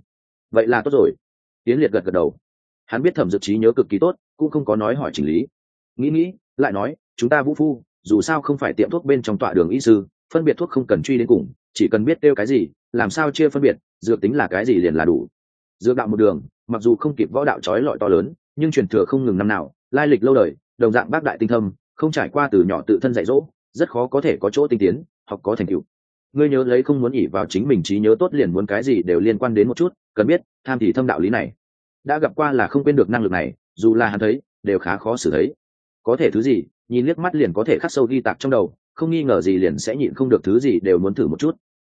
Vậy là tốt rồi. Tiến liệt gật gật đầu hắn biết thẩm dược trí nhớ cực kỳ tốt, cũng không có nói hỏi chỉnh lý. Nghĩ nghĩ, lại nói, chúng ta vũ phu, dù sao không phải tiệm thuốc bên trong tọa đường y sư, phân biệt thuốc không cần truy đến cùng, chỉ cần biết tiêu cái gì, làm sao chia phân biệt, dược tính là cái gì liền là đủ. Dược đạo một đường, mặc dù không kịp võ đạo trói lọi to lớn, nhưng truyền thừa không ngừng năm nào, lai lịch lâu đời, đồng dạng bác đại tinh thâm, không trải qua từ nhỏ tự thân dạy dỗ, rất khó có thể có chỗ tinh tiến, học có thành tựu. Ngươi nhớ lấy không muốn ỉ vào chính mình trí nhớ tốt liền muốn cái gì đều liên quan đến một chút, cần biết, tham thì thâm đạo lý này đã gặp qua là không quên được năng lực này, dù là hắn thấy, đều khá khó xử thấy. Có thể thứ gì, nhìn liếc mắt liền có thể khắc sâu ghi tạc trong đầu, không nghi ngờ gì liền sẽ nhịn không được thứ gì đều muốn thử một chút.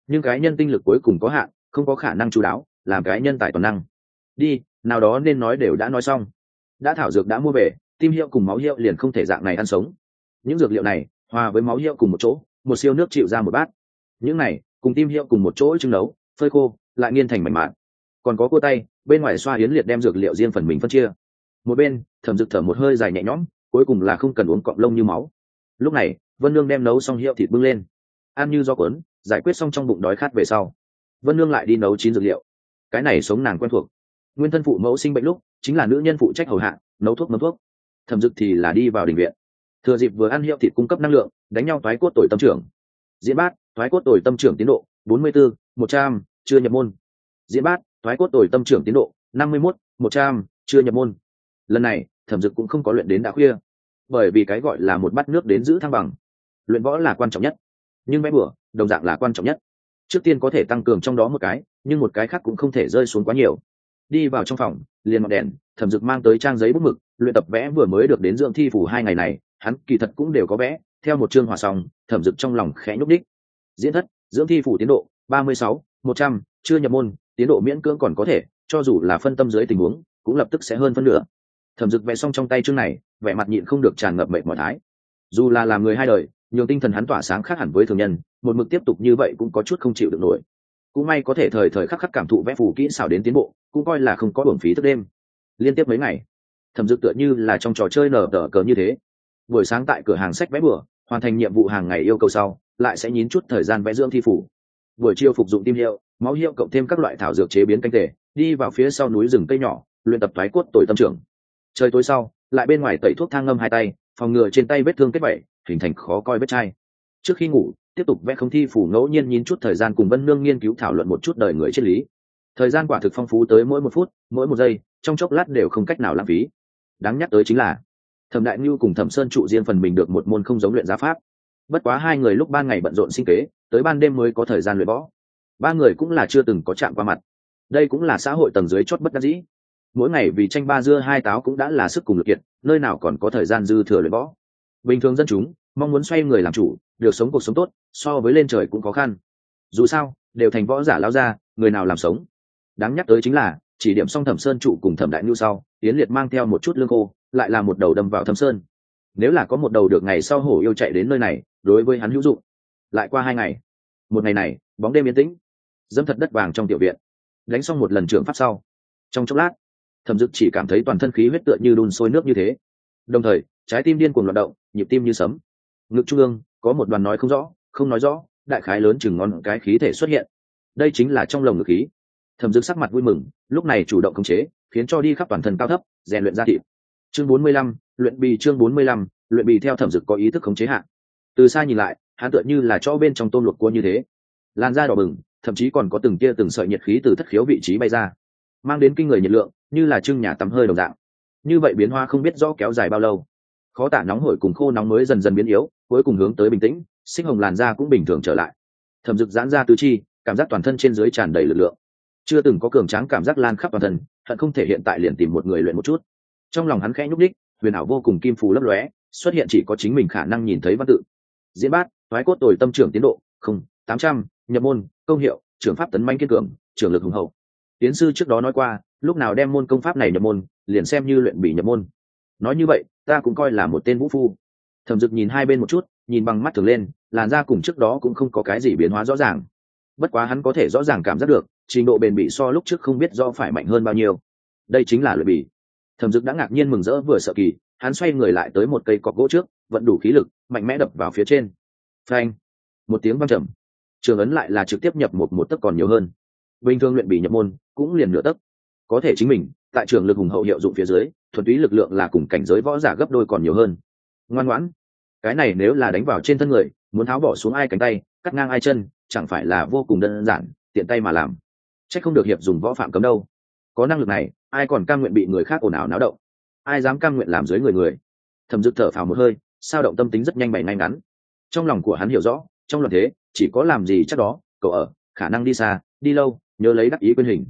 Nhưng cái nhân tinh lực cuối cùng có hạn, không có khả năng chú đáo, làm cái nhân tài toàn năng. Đi, nào đó nên nói đều đã nói xong. Đã thảo dược đã mua về, tim hiệu cùng máu hiệu liền không thể dạng này ăn sống. Những dược liệu này, hòa với máu hiệu cùng một chỗ, một siêu nước chịu ra một bát. Những này, cùng tim hiệu cùng một chỗ trưng nấu, phơi khô, lại nghiên thành mảnh mạn còn có cua tay bên ngoài xoa yến liệt đem dược liệu riêng phần mình phân chia. Một bên, thẩm dực thở một hơi dài nhẹ nhõm, cuối cùng là không cần uống cọng lông như máu. Lúc này, vân lương đem nấu xong hiệu thịt bưng lên. Ăn như do cuốn, giải quyết xong trong bụng đói khát về sau. Vân lương lại đi nấu chín dược liệu. Cái này sống nàng quen thuộc. Nguyên thân phụ mẫu sinh bệnh lúc, chính là nữ nhân phụ trách hầu hạ, nấu thuốc mâm thuốc. Thẩm dực thì là đi vào đình viện. Thừa dịp vừa ăn hiệu thịt cung cấp năng lượng, đánh nhau thoái cốt tội tâm trưởng. Diễn bát, thoái cốt tội tâm trưởng tiến độ, bốn mươi bốn một trăm, chưa nhập môn. Diễn bát thoái cốt tội tâm trưởng tiến độ năm mươi 51, một trăm chưa nhập môn. Lần này thẩm dực cũng không có luyện đến đã khuya bởi vì cái gọi là một bát nước đến giữ thăng bằng. Luyện võ là quan trọng nhất nhưng vẽ bửa đồng dạng là quan trọng nhất. Trước tiên có thể tăng cường trong đó một cái nhưng một cái khác cũng không thể rơi xuống quá nhiều. Đi vào trong phòng liền ngọn đèn thẩm dực mang tới trang giấy bút mực luyện tập vẽ vừa mới được đến dưỡng thi phủ hai ngày này hắn kỳ thật cũng đều có vẽ theo một chương hòa xong thẩm dực trong lòng khẽ nhúc đích diễn thất dưỡng thi phủ tiến độ ba mươi sáu một trăm chưa nhập môn tiến độ miễn cưỡng còn có thể, cho dù là phân tâm dưới tình huống, cũng lập tức sẽ hơn phân nửa. Thẩm dực vẽ xong trong tay chương này, vẻ mặt nhịn không được tràn ngập mệt mỏi thái. Dù là làm người hai đời, nhường tinh thần hắn tỏa sáng khác hẳn với thường nhân, một mực tiếp tục như vậy cũng có chút không chịu được nổi. Cũng may có thể thời thời khắc khắc cảm thụ vẽ phù kỹ xảo đến tiến bộ, cũng coi là không có bổn phí thức đêm. Liên tiếp mấy ngày, thẩm dực tựa như là trong trò chơi nở tờ cờ như thế. Buổi sáng tại cửa hàng sách vẽ bừa, hoàn thành nhiệm vụ hàng ngày yêu cầu sau, lại sẽ nhín chút thời gian vẽ dưỡng thi phủ buổi chiều phục dụng tim hiệu máu hiệu cộng thêm các loại thảo dược chế biến canh tề, đi vào phía sau núi rừng cây nhỏ, luyện tập thoái cốt tội tâm trưởng. Trời tối sau, lại bên ngoài tẩy thuốc thang ngâm hai tay, phòng ngừa trên tay vết thương kết vẩy hình thành khó coi vết chai. Trước khi ngủ, tiếp tục vẽ không thi phủ ngẫu nhiên nhín chút thời gian cùng vân nương nghiên cứu thảo luận một chút đời người triết lý. Thời gian quả thực phong phú tới mỗi một phút, mỗi một giây, trong chốc lát đều không cách nào lãng phí. Đáng nhắc tới chính là, thẩm đại ngưu cùng thẩm sơn trụ riêng phần mình được một môn không giống luyện giá pháp. Bất quá hai người lúc ban ngày bận rộn sinh kế, tới ban đêm mới có thời gian luyện võ ba người cũng là chưa từng có chạm qua mặt. Đây cũng là xã hội tầng dưới chót bất đắc dĩ. Mỗi ngày vì tranh ba dưa hai táo cũng đã là sức cùng lực kiệt, nơi nào còn có thời gian dư thừa luyện võ. Bình thường dân chúng, mong muốn xoay người làm chủ, được sống cuộc sống tốt, so với lên trời cũng khó khăn. Dù sao, đều thành võ giả lao ra, người nào làm sống? Đáng nhắc tới chính là, chỉ điểm xong thẩm sơn trụ cùng thẩm đại nhu sau tiến liệt mang theo một chút lương khô, lại là một đầu đâm vào thâm sơn. Nếu là có một đầu được ngày sau hổ yêu chạy đến nơi này, đối với hắn hữu dụng. Lại qua hai ngày. Một ngày này, bóng đêm yên tĩnh dâm thật đất vàng trong tiểu viện. Đánh xong một lần trưởng pháp sau, trong chốc lát, thẩm dực chỉ cảm thấy toàn thân khí huyết tựa như đun sôi nước như thế. Đồng thời, trái tim điên cuồng loạt động, nhịp tim như sấm. Ngực trung ương, có một đoàn nói không rõ, không nói rõ, đại khái lớn chừng ngón cái khí thể xuất hiện. Đây chính là trong lồng ngực khí. Thẩm dực sắc mặt vui mừng, lúc này chủ động khống chế, khiến cho đi khắp toàn thân cao thấp, rèn luyện ra thịt. Chương bốn mươi lăm, luyện bì chương bốn mươi lăm, luyện bì theo thẩm dực có ý thức khống chế hạn từ xa nhìn lại, hắn tựa như là cho bên trong tôm luộc cua như thế. Làn da đỏ bừng thậm chí còn có từng tia từng sợi nhiệt khí từ thất khiếu vị trí bay ra, mang đến kinh người nhiệt lượng, như là trưng nhà tắm hơi đồng dạng. Như vậy biến hoa không biết rõ kéo dài bao lâu. Khó tả nóng hổi cùng khô nóng mới dần dần biến yếu, cuối cùng hướng tới bình tĩnh, sinh hồng làn da cũng bình thường trở lại. Thẩm dực giãn ra tứ chi, cảm giác toàn thân trên dưới tràn đầy lực lượng. Chưa từng có cường tráng cảm giác lan khắp toàn thân, hận không thể hiện tại liền tìm một người luyện một chút. Trong lòng hắn khẽ nhúc đích huyền ảo vô cùng kim phù lấp lóe, xuất hiện chỉ có chính mình khả năng nhìn thấy văn tự. Diễn bát, thoái cốt tồi tâm trưởng tiến độ, không, tám trăm, nhập môn công hiệu, trưởng pháp tấn manh kiên cường, trưởng lực hùng hậu. Tiến sư trước đó nói qua, lúc nào đem môn công pháp này nhập môn, liền xem như luyện bị nhập môn. Nói như vậy, ta cũng coi là một tên vũ phu. Thẩm dực nhìn hai bên một chút, nhìn bằng mắt thường lên, làn da cùng trước đó cũng không có cái gì biến hóa rõ ràng. Bất quá hắn có thể rõ ràng cảm giác được, trình độ bền bỉ so lúc trước không biết do phải mạnh hơn bao nhiêu. Đây chính là luyện bỉ. Thẩm dực đã ngạc nhiên mừng rỡ vừa sợ kỳ, hắn xoay người lại tới một cây cọc gỗ trước, vận đủ khí lực, mạnh mẽ đập vào phía trên. Phanh! Một tiếng văng trầm trường ấn lại là trực tiếp nhập một một tấc còn nhiều hơn. Bình thường luyện bị nhập môn cũng liền nửa tấc. Có thể chính mình, tại trường lực hùng hậu hiệu dụng phía dưới, thuần túy lực lượng là cùng cảnh giới võ giả gấp đôi còn nhiều hơn. Ngoan ngoãn. Cái này nếu là đánh vào trên thân người, muốn tháo bỏ xuống ai cánh tay, cắt ngang ai chân, chẳng phải là vô cùng đơn giản, tiện tay mà làm. C h ắ c không được hiệp dùng võ phạm cấm đâu. Có năng lực này, ai còn cam nguyện bị người khác ồn ào náo động? Ai dám cam nguyện làm dưới người người? Thầm dực thở phào một hơi, sao động tâm tính rất nhanh bày ngay ngắn. Trong lòng của hắn hiểu rõ, trong luận thế chỉ có làm gì chắc đó, cậu ở, khả năng đi xa, đi lâu, nhớ lấy đắc ý quyên hình.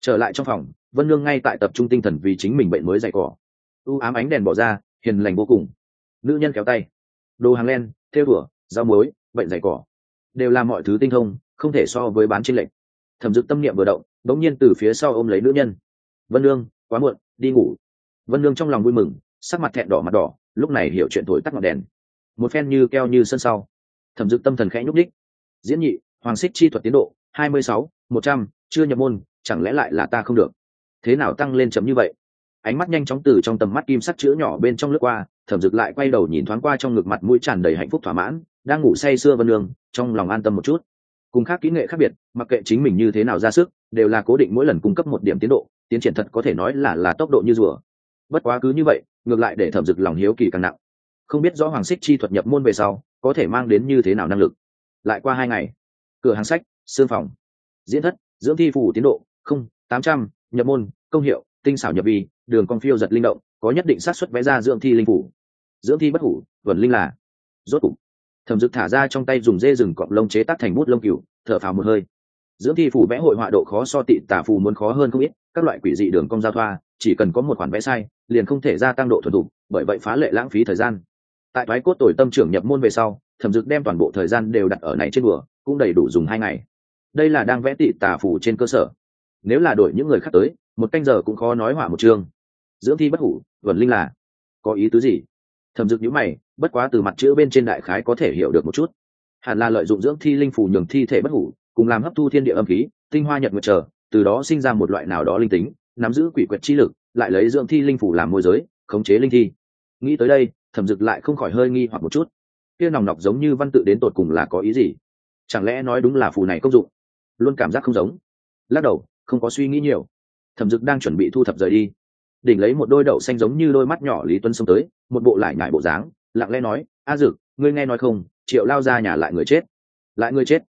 Trở lại trong phòng, vân lương ngay tại tập trung tinh thần vì chính mình bệnh mới dày cỏ. U ám ánh đèn bỏ ra, hiền lành vô cùng. Nữ nhân kéo tay. Đồ hàng len theo đùa rau muối, bệnh dày cỏ. Đều là mọi thứ tinh thông, không thể so với bán trên lệnh thẩm dực tâm niệm vừa động bỗng nhiên từ phía sau ôm lấy nữ nhân. Vân lương quá muộn, đi ngủ. Vân lương trong lòng vui mừng, sắc mặt thẹn đỏ mặt đỏ, lúc này hiểu chuyện thổi tắt ngọn đèn. Một phen như keo như sân sau. Thẩm dực tâm thần khẽ nhúc đích diễn nhị, hoàng xích chi thuật tiến độ, hai mươi sáu, một trăm, chưa nhập môn, chẳng lẽ lại là ta không được? Thế nào tăng lên chậm như vậy? Ánh mắt nhanh chóng từ trong tầm mắt kim sắt chữ nhỏ bên trong lướt qua, thẩm dực lại quay đầu nhìn thoáng qua trong ngực mặt mũi tràn đầy hạnh phúc thỏa mãn, đang ngủ say sưa vân lương, trong lòng an tâm một chút. Cùng khác kỹ nghệ khác biệt, mặc kệ chính mình như thế nào ra sức, đều là cố định mỗi lần cung cấp một điểm tiến độ, tiến triển thật có thể nói là là tốc độ như rùa. Bất quá cứ như vậy, ngược lại để thẩm dực lòng hiếu kỳ càng nặng. Không biết rõ hoàng xích chi thuật nhập môn về sau, có thể mang đến như thế nào năng lực lại qua hai ngày. Cửa hàng sách xương phòng. Diễn thất, dưỡng thi phủ tiến độ, không, tám trăm, nhập môn, công hiệu, tinh xảo nhập vi, đường con phiêu giật linh động, có nhất định xác suất vẽ ra dưỡng thi linh phủ. Dưỡng thi bất hủ, vẩn linh là. Rốt cục, thẩm dực thả ra trong tay dùng dê rừng cọp lông chế tác thành bút lông cừu, thở phào một hơi. Dưỡng thi phủ vẽ hội họa độ khó so tị tả phù muốn khó hơn không ít, các loại quỷ dị đường cong giao thoa, chỉ cần có một khoản vẽ sai, liền không thể gia tăng độ thuần thục, bởi vậy phá lệ lãng phí thời gian. Tại thoái cốt tuổi tâm trưởng nhập môn về sau thẩm dực đem toàn bộ thời gian đều đặt ở này trên bừa cũng đầy đủ dùng hai ngày. Đây là đang vẽ tị tà phủ trên cơ sở. Nếu là đổi những người khác tới, một canh giờ cũng khó nói hỏa một chương. Dưỡng thi bất hủ vẩn linh là, có ý tứ gì? Thẩm dực nhíu mày, bất quá từ mặt chữ bên trên đại khái có thể hiểu được một chút. Hẳn là lợi dụng dưỡng thi linh phủ nhường thi thể bất hủ, cùng làm hấp thu thiên địa âm khí, tinh hoa nhật nguyệt trở, từ đó sinh ra một loại nào đó linh tính, nắm giữ quỷ quyệt chi lực, lại lấy dưỡng thi linh phủ làm môi giới, khống chế linh thi. Nghĩ tới đây, thẩm dực lại không khỏi hơi nghi hoặc một chút kia nòng nọc giống như văn tự đến tột cùng là có ý gì? Chẳng lẽ nói đúng là phù này công dụng? Luôn cảm giác không giống. Lắc đầu, không có suy nghĩ nhiều. Thẩm dực đang chuẩn bị thu thập rời đi. Đỉnh lấy một đôi đậu xanh giống như đôi mắt nhỏ lý tuấn xông tới, một bộ lại nhải bộ dáng, lặng lẽ nói, a dực, ngươi nghe nói không? Triệu lao ra nhà lại người chết. Lại người chết?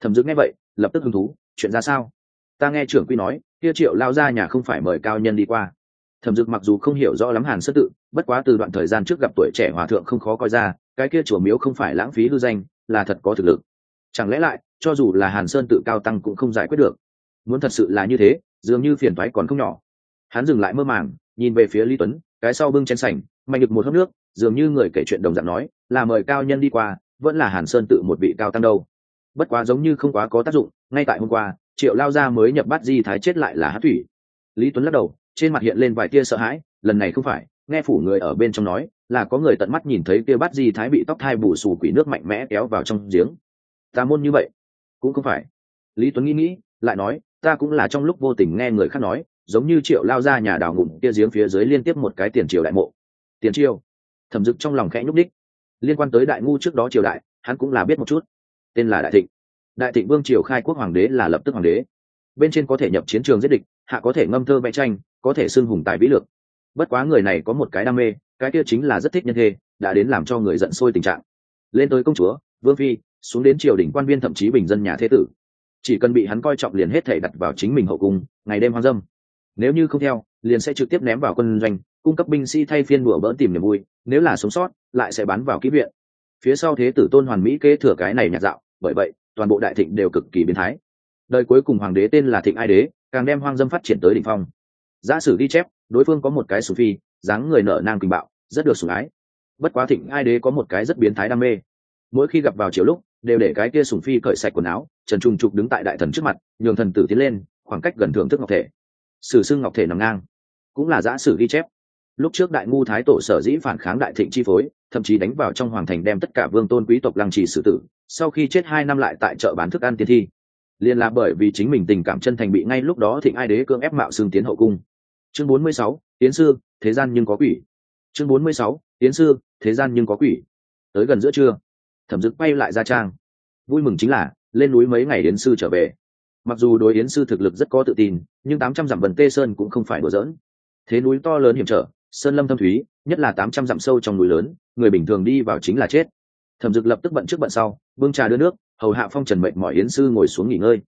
Thẩm dực nghe vậy, lập tức hứng thú, chuyện ra sao? Ta nghe trưởng quy nói, kia triệu lao ra nhà không phải mời cao nhân đi qua. Thẩm dực mặc dù không hiểu rõ lắm hàn sơ tự, bất quá từ đoạn thời gian trước gặp tuổi trẻ hòa thượng không khó coi ra cái kia chùa miếu không phải lãng phí hư danh, là thật có thực lực. Chẳng lẽ lại, cho dù là hàn sơn tự cao tăng cũng không giải quyết được. Muốn thật sự là như thế, dường như phiền thoái còn không nhỏ. Hắn dừng lại mơ màng, nhìn về phía lý tuấn, cái sau bưng chén sành mạnh được một hớp nước, dường như người kể chuyện đồng dạng nói, là mời cao nhân đi qua, vẫn là hàn sơn tự một vị cao tăng đâu. Bất quá giống như không quá có tác dụng, ngay tại hôm qua, triệu lao gia mới nhập bắt di thái chết lại là hát thủy. Lý tuấn lắc đầu, trên mặt hiện lên vài tia sợ hãi, lần này không phải, nghe phủ người ở bên trong nói là có người tận mắt nhìn thấy kia bắt di thái bị tóc thai bù xù quỷ nước mạnh mẽ kéo vào trong giếng. Ta môn như vậy? Cũng không phải. Lý tuấn nghĩ nghĩ, lại nói, ta cũng là trong lúc vô tình nghe người khác nói, giống như triệu lao ra nhà đào ngụm kia giếng phía dưới liên tiếp một cái tiền triều đại mộ. Tiền triều? Thẩm dực trong lòng khẽ nhúc đích liên quan tới đại ngu trước đó triều đại, hắn cũng là biết một chút. Tên là đại thịnh. Đại thịnh vương triều khai quốc hoàng đế là lập tức hoàng đế. Bên trên có thể nhập chiến trường giết địch, hạ có thể ngâm thơ vẽ tranh, có thể xưng hùng tài vĩ lược bất quá người này có một cái đam mê, cái kia chính là rất thích nhân thê, đã đến làm cho người giận sôi tình trạng. Lên tới công chúa, vương phi, xuống đến triều đình quan viên thậm chí bình dân nhà thế tử. Chỉ cần bị hắn coi trọng liền hết thể đặt vào chính mình hậu cung, ngày đêm hoang dâm. Nếu như không theo, liền sẽ trực tiếp ném vào quân doanh, cung cấp binh sĩ thay phiên đùa bỡn tìm niềm vui, nếu là sống sót, lại sẽ bán vào kỹ viện. Phía sau thế tử tôn hoàn mỹ kế thừa cái này nhạt dạo, bởi vậy, toàn bộ đại thịnh đều cực kỳ biến thái. Đời cuối cùng hoàng đế tên là thịnh ai đế, càng đem hoang dâm phát triển tới đỉnh phong. Giả sử đi chép đối phương có một cái sù phi, dáng người nở nang kinh bạo, rất được sủng ái. Bất quá thịnh ai đế có một cái rất biến thái đam mê. Mỗi khi gặp vào chiều lúc, đều để cái kia sùng phi cởi sạch quần áo, trần trung trục đứng tại đại thần trước mặt, nhường thần tử tiến lên, khoảng cách gần thưởng thức ngọc thể. Sử sư ngọc thể nằm ngang, cũng là giã sử ghi chép. Lúc trước đại ngu thái tổ sở dĩ phản kháng đại thịnh chi phối, thậm chí đánh vào trong hoàng thành đem tất cả vương tôn quý tộc lăng trì xử tử, sau khi chết hai năm lại tại chợ bán thức ăn tiên thi. Liền là bởi vì chính mình tình cảm chân thành bị ngay lúc đó thịnh ai đế cưỡng ép mạo xương tiến hậu cung chương 46, tiến sư thế gian nhưng có quỷ. Chương 46, tiến sư thế gian nhưng có quỷ. Tới gần giữa trưa thẩm dực quay lại gia trang. Vui mừng chính là lên núi mấy ngày yến sư trở về. Mặc dù đối yến sư thực lực rất có tự tin nhưng tám trăm dặm vần tê sơn cũng không phải đùa dỡn thế núi to lớn hiểm trở sơn lâm thâm thúy nhất là tám trăm dặm sâu trong núi lớn người bình thường đi vào chính là chết. Thẩm dực lập tức bận trước bận sau bưng trà đưa nước hầu hạ phong trần mệnh mọi yến sư ngồi xuống nghỉ ngơi.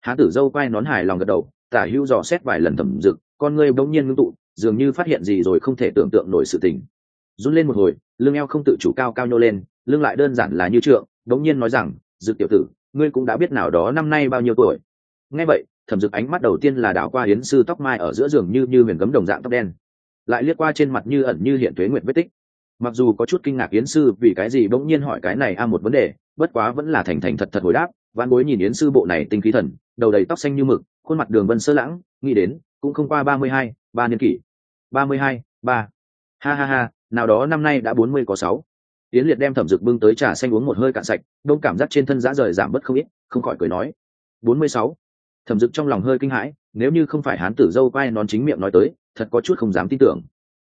Há tử dâu quay nón hài lòng gật đầu tả hữu dò xét vài lần thẩm dực con ngươi bỗng nhiên ngưng tụ, dường như phát hiện gì rồi không thể tưởng tượng nổi sự tình. Run lên một hồi, lưng eo không tự chủ cao cao nhô lên, lưng lại đơn giản là như trượng đống nhiên nói rằng, dực tiểu tử, ngươi cũng đã biết nào đó năm nay bao nhiêu tuổi? Nghe vậy, thẩm dực ánh mắt đầu tiên là đảo qua hiến sư tóc mai ở giữa giường như như huyền gấm đồng dạng tóc đen, lại liếc qua trên mặt như ẩn như hiện tuế nguyệt vết tích. Mặc dù có chút kinh ngạc yến sư vì cái gì bỗng nhiên hỏi cái này a một vấn đề, bất quá vẫn là thành thành thật thật hồi đáp văn bối nhìn yến sư bộ này tinh khí thần, đầu đầy tóc xanh như mực, khuôn mặt đường vân sơ lãng, nghĩ đến cũng không qua ba mươi hai, ba niên kỷ. ba mươi hai, ba. Ha ha ha, nào đó năm nay đã bốn mươi có sáu. Yến liệt đem thẩm dực bưng tới trà xanh uống một hơi cạn sạch, đông cảm giác trên thân giá rời giảm bớt không ít, không khỏi cười nói. bốn mươi sáu. Thẩm dực trong lòng hơi kinh hãi, nếu như không phải hán tử dâu quay nón chính miệng nói tới, thật có chút không dám tin tưởng.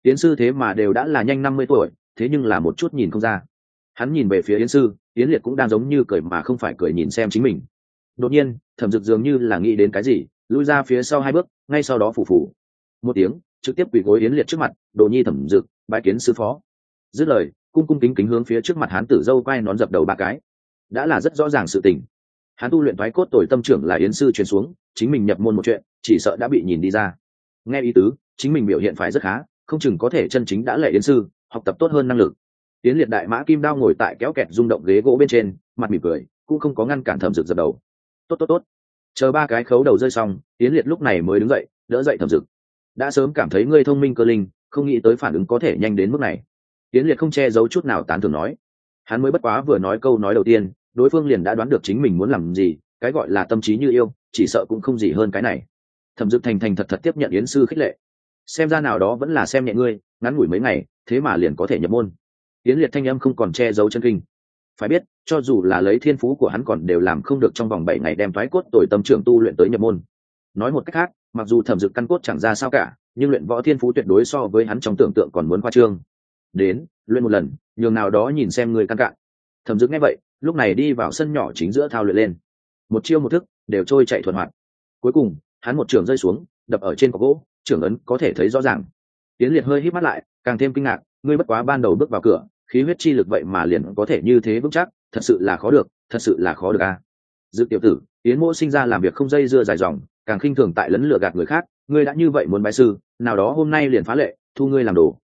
Yến sư thế mà đều đã là nhanh năm mươi tuổi, thế nhưng là một chút nhìn không ra. Hắn nhìn về phía yến sư, yến liệt cũng đang giống như cười mà không phải cười nhìn xem chính mình. Đột nhiên, thẩm dực dường như là nghĩ đến cái gì lui ra phía sau hai bước, ngay sau đó phủ phủ. Một tiếng, trực tiếp quỳ gối yến liệt trước mặt, đồ nhi thẩm dực bãi kiến sư phó. Dứt lời, cung cung kính kính hướng phía trước mặt hán tử dâu quay nón dập đầu ba cái. Đã là rất rõ ràng sự tình. Hắn tu luyện thoái cốt tội tâm trưởng là yến sư truyền xuống, chính mình nhập môn một chuyện, chỉ sợ đã bị nhìn đi ra. Nghe ý tứ, chính mình biểu hiện phải rất khá, không chừng có thể chân chính đã lệ yến sư, học tập tốt hơn năng lực. Yến liệt đại mã kim đao ngồi tại kéo kẹt rung động ghế gỗ bên trên, mặt mỉm cười, cũng không có ngăn cản thẩm dực dập đầu. Tốt tốt tốt chờ ba cái khấu đầu rơi xong, yến liệt lúc này mới đứng dậy, đỡ dậy thẩm dực. Đã sớm cảm thấy ngươi thông minh cơ linh, không nghĩ tới phản ứng có thể nhanh đến mức này. Yến liệt không che giấu chút nào tán thường nói. Hắn mới bất quá vừa nói câu nói đầu tiên, đối phương liền đã đoán được chính mình muốn làm gì, cái gọi là tâm trí như yêu, chỉ sợ cũng không gì hơn cái này. Thẩm dực thành thành thật thật tiếp nhận yến sư khích lệ. Xem ra nào đó vẫn là xem nhẹ ngươi, ngắn ngủi mấy ngày, thế mà liền có thể nhập môn. Yến liệt thanh âm không còn che giấu chân kinh phải biết, cho dù là lấy thiên phú của hắn còn đều làm không được trong vòng bảy ngày đem thoái cốt tội tâm trưởng tu luyện tới nhập môn. Nói một cách khác, mặc dù thẩm dực căn cốt chẳng ra sao cả, nhưng luyện võ thiên phú tuyệt đối so với hắn trong tưởng tượng còn muốn khoa trương. Đến, luyện một lần, nhường nào đó nhìn xem người căn cạn. Thẩm dực nghe vậy, lúc này đi vào sân nhỏ chính giữa thao luyện lên. Một chiêu một thức, đều trôi chạy thuận hoạt. Cuối cùng, hắn một trường rơi xuống, đập ở trên cọc gỗ, trưởng ấn có thể thấy rõ ràng. Tiến liệt hơi hít mắt lại, càng thêm kinh ngạc, ngươi bất quá ban đầu bước vào cửa khí huyết chi lực vậy mà liền có thể như thế vững chắc, thật sự là khó được, thật sự là khó được a. À. dự tiểu tử, Yến mỗ sinh ra làm việc không dây dưa dài dòng, càng khinh thường tại lấn lửa gạt người khác, ngươi đã như vậy muốn bái sư, nào đó hôm nay liền phá lệ, thu ngươi làm đồ.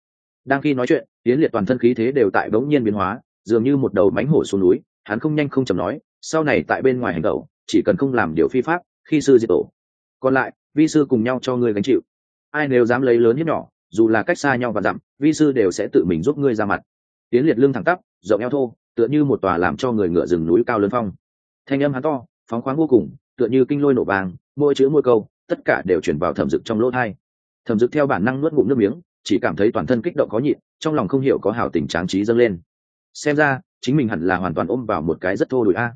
Đang khi nói chuyện, Yến liệt toàn thân khí thế đều tại bỗng nhiên biến hóa, dường như một đầu mánh hổ xuống núi, hắn không nhanh không chầm nói, sau này tại bên ngoài hành tẩu, chỉ cần không làm điều phi pháp, khi sư diệt tổ. Còn lại, vi sư cùng nhau cho ngươi gánh chịu. Ai nếu dám lấy lớn hiếp nhỏ, dù là cách xa nhau và dặm, vi sư đều sẽ tự mình giúp ngươi ra mặt tiến liệt lưng thẳng tắp, rộng eo thô, tựa như một tòa làm cho người ngựa rừng núi cao lớn phong. Thanh âm hắn to, phóng khoáng vô cùng, tựa như kinh lôi nổ vàng mỗi chữ mỗi câu, tất cả đều chuyển vào thẩm dực trong lỗ thai. Thẩm dực theo bản năng nuốt ngụm nước miếng, chỉ cảm thấy toàn thân kích động có nhịn, trong lòng không hiểu có hảo tình tráng trí dâng lên. Xem ra, chính mình hẳn là hoàn toàn ôm vào một cái rất thô đùi a.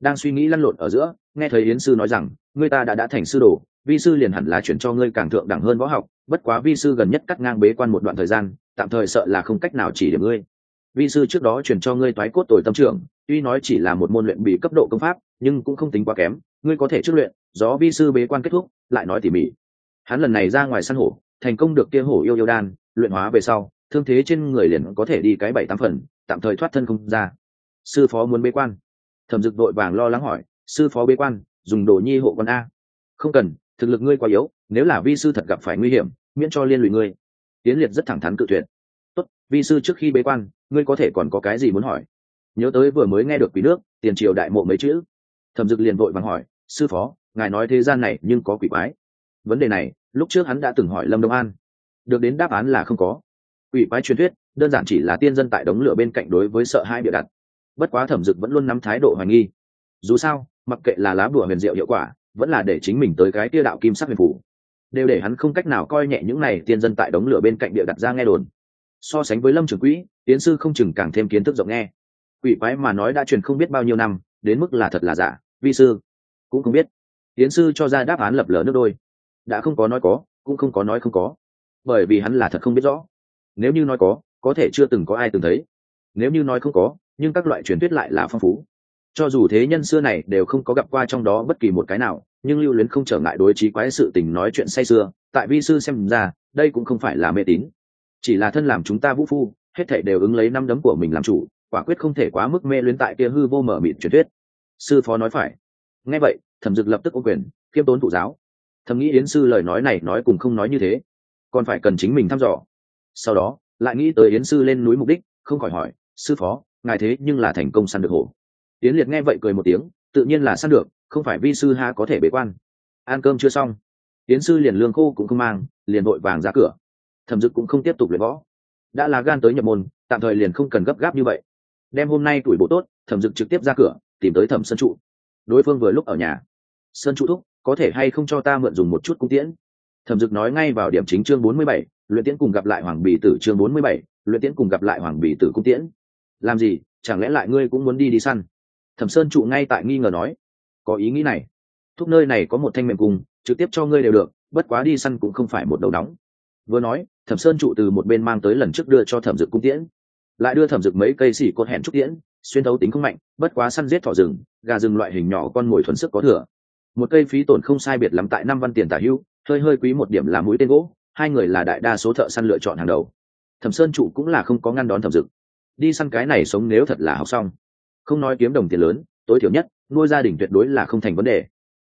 Đang suy nghĩ lăn lộn ở giữa, nghe thấy yến sư nói rằng người ta đã đã thành sư đồ, vi sư liền hẳn là chuyển cho ngươi càng thượng đẳng hơn võ học, bất quá vi sư gần nhất cắt ngang bế quan một đoạn thời gian, tạm thời sợ là không cách nào chỉ điểm ngươi vi sư trước đó chuyển cho ngươi toái cốt tồi tâm trưởng, tuy nói chỉ là một môn luyện bị cấp độ công pháp, nhưng cũng không tính quá kém, ngươi có thể trước luyện, gió vi sư bế quan kết thúc, lại nói tỉ mỉ. Hắn lần này ra ngoài săn hổ, thành công được kia hổ yêu yêu đan, luyện hóa về sau, thương thế trên người liền có thể đi cái bảy tám phần, tạm thời thoát thân không ra. Sư phó muốn bế quan. Thẩm dực đội vàng lo lắng hỏi, sư phó bế quan, dùng đồ nhi hộ con a. Không cần, thực lực ngươi quá yếu, nếu là vi sư thật gặp phải nguy hiểm, miễn cho liên lụy ngươi. Tiến liệt rất thẳng thắn cự tuyệt. Tốt, vi sư trước khi bế quan ngươi có thể còn có cái gì muốn hỏi? Nhớ tới vừa mới nghe được quỷ nước, tiền triều đại mộ mấy chữ. Thẩm dực liền vội vàng hỏi, sư phó, ngài nói thế gian này nhưng có quỷ quái. Vấn đề này, lúc trước hắn đã từng hỏi lâm đông an. Được đến đáp án là không có. Quỷ quái truyền thuyết, đơn giản chỉ là tiên dân tại đống lửa bên cạnh đối với sợ hai bịa đặt. Bất quá thẩm dực vẫn luôn nắm thái độ hoài nghi. Dù sao, mặc kệ là lá bùa huyền diệu hiệu quả, vẫn là để chính mình tới cái tia đạo kim sắc huyền phủ, đều để hắn không cách nào coi nhẹ những này tiên dân tại đống lửa bên cạnh địa đặt ra nghe đồn. So sánh với lâm trường quỹ tiến sư không chừng càng thêm kiến thức rộng nghe. Quỷ quái mà nói đã truyền không biết bao nhiêu năm đến mức là thật là giả vi sư cũng không biết. Tiến sư cho ra đáp án lập lờ nước đôi. Đã không có nói có cũng không có nói không có. Bởi vì hắn là thật không biết rõ. Nếu như nói có có thể chưa từng có ai từng thấy. Nếu như nói không có nhưng các loại truyền thuyết lại là phong phú. Cho dù thế nhân xưa này đều không có gặp qua trong đó bất kỳ một cái nào nhưng lưu luyến không trở ngại đối trí quái sự tình nói chuyện say sưa, tại vi sư xem ra đây cũng không phải là mê tín. Chỉ là thân làm chúng ta vũ phu hết thảy đều ứng lấy năm đấm của mình làm chủ, quả quyết không thể quá mức mê luyến tại kia hư vô mở mịt truyền thuyết. Sư phó nói phải. Nghe vậy, thẩm dực lập tức ô quyền kiêm tốn thụ giáo. Thầm nghĩ yến sư lời nói này nói cùng không nói như thế, còn phải cần chính mình thăm dò. Sau đó, lại nghĩ tới yến sư lên núi mục đích, không khỏi hỏi, sư phó, ngài thế nhưng là thành công săn được hổ. Yến liệt nghe vậy cười một tiếng, tự nhiên là săn được, không phải vi sư ha có thể bế quan. Ăn cơm chưa xong. Yến sư liền lương khô cũng không mang, liền vội vàng ra cửa. Thẩm dực cũng không tiếp tục luyện võ đã là gan tới nhập môn, tạm thời liền không cần gấp gáp như vậy. Đem hôm nay tuổi bộ tốt, thẩm dực trực tiếp ra cửa, tìm tới thẩm sơn trụ. Đối phương vừa lúc ở nhà. Sơn trụ thúc, có thể hay không cho ta mượn dùng một chút cung tiễn? Thẩm dực nói ngay vào điểm chính chương bốn mươi bảy, luyện tiễn cùng gặp lại hoàng bì tử chương bốn mươi bảy, luyện tiễn cùng gặp lại hoàng bì tử cung tiễn. Làm gì? Chẳng lẽ lại ngươi cũng muốn đi đi săn? Thẩm sơn trụ ngay tại nghi ngờ nói. Có ý nghĩ này. Thúc nơi này có một thanh mềm cung trực tiếp cho ngươi đều được, bất quá đi săn cũng không phải một đầu nóng. Vừa nói thẩm sơn trụ từ một bên mang tới lần trước đưa cho thẩm dực cung tiễn. Lại đưa thẩm dực mấy cây xỉ cột hẹn trúc tiễn, xuyên thấu tính không mạnh, bất quá săn giết thỏ rừng, gà rừng loại hình nhỏ con mồi thuần sức có thừa. Một cây phí tổn không sai biệt lắm tại năm văn tiền tả hưu, hơi hơi quý một điểm là mũi tên gỗ, hai người là đại đa số thợ săn lựa chọn hàng đầu. Thẩm sơn trụ cũng là không có ngăn đón thẩm dực. Đi săn cái này sống nếu thật là học xong. Không nói kiếm đồng tiền lớn, tối thiểu nhất, nuôi gia đình tuyệt đối là không thành vấn đề.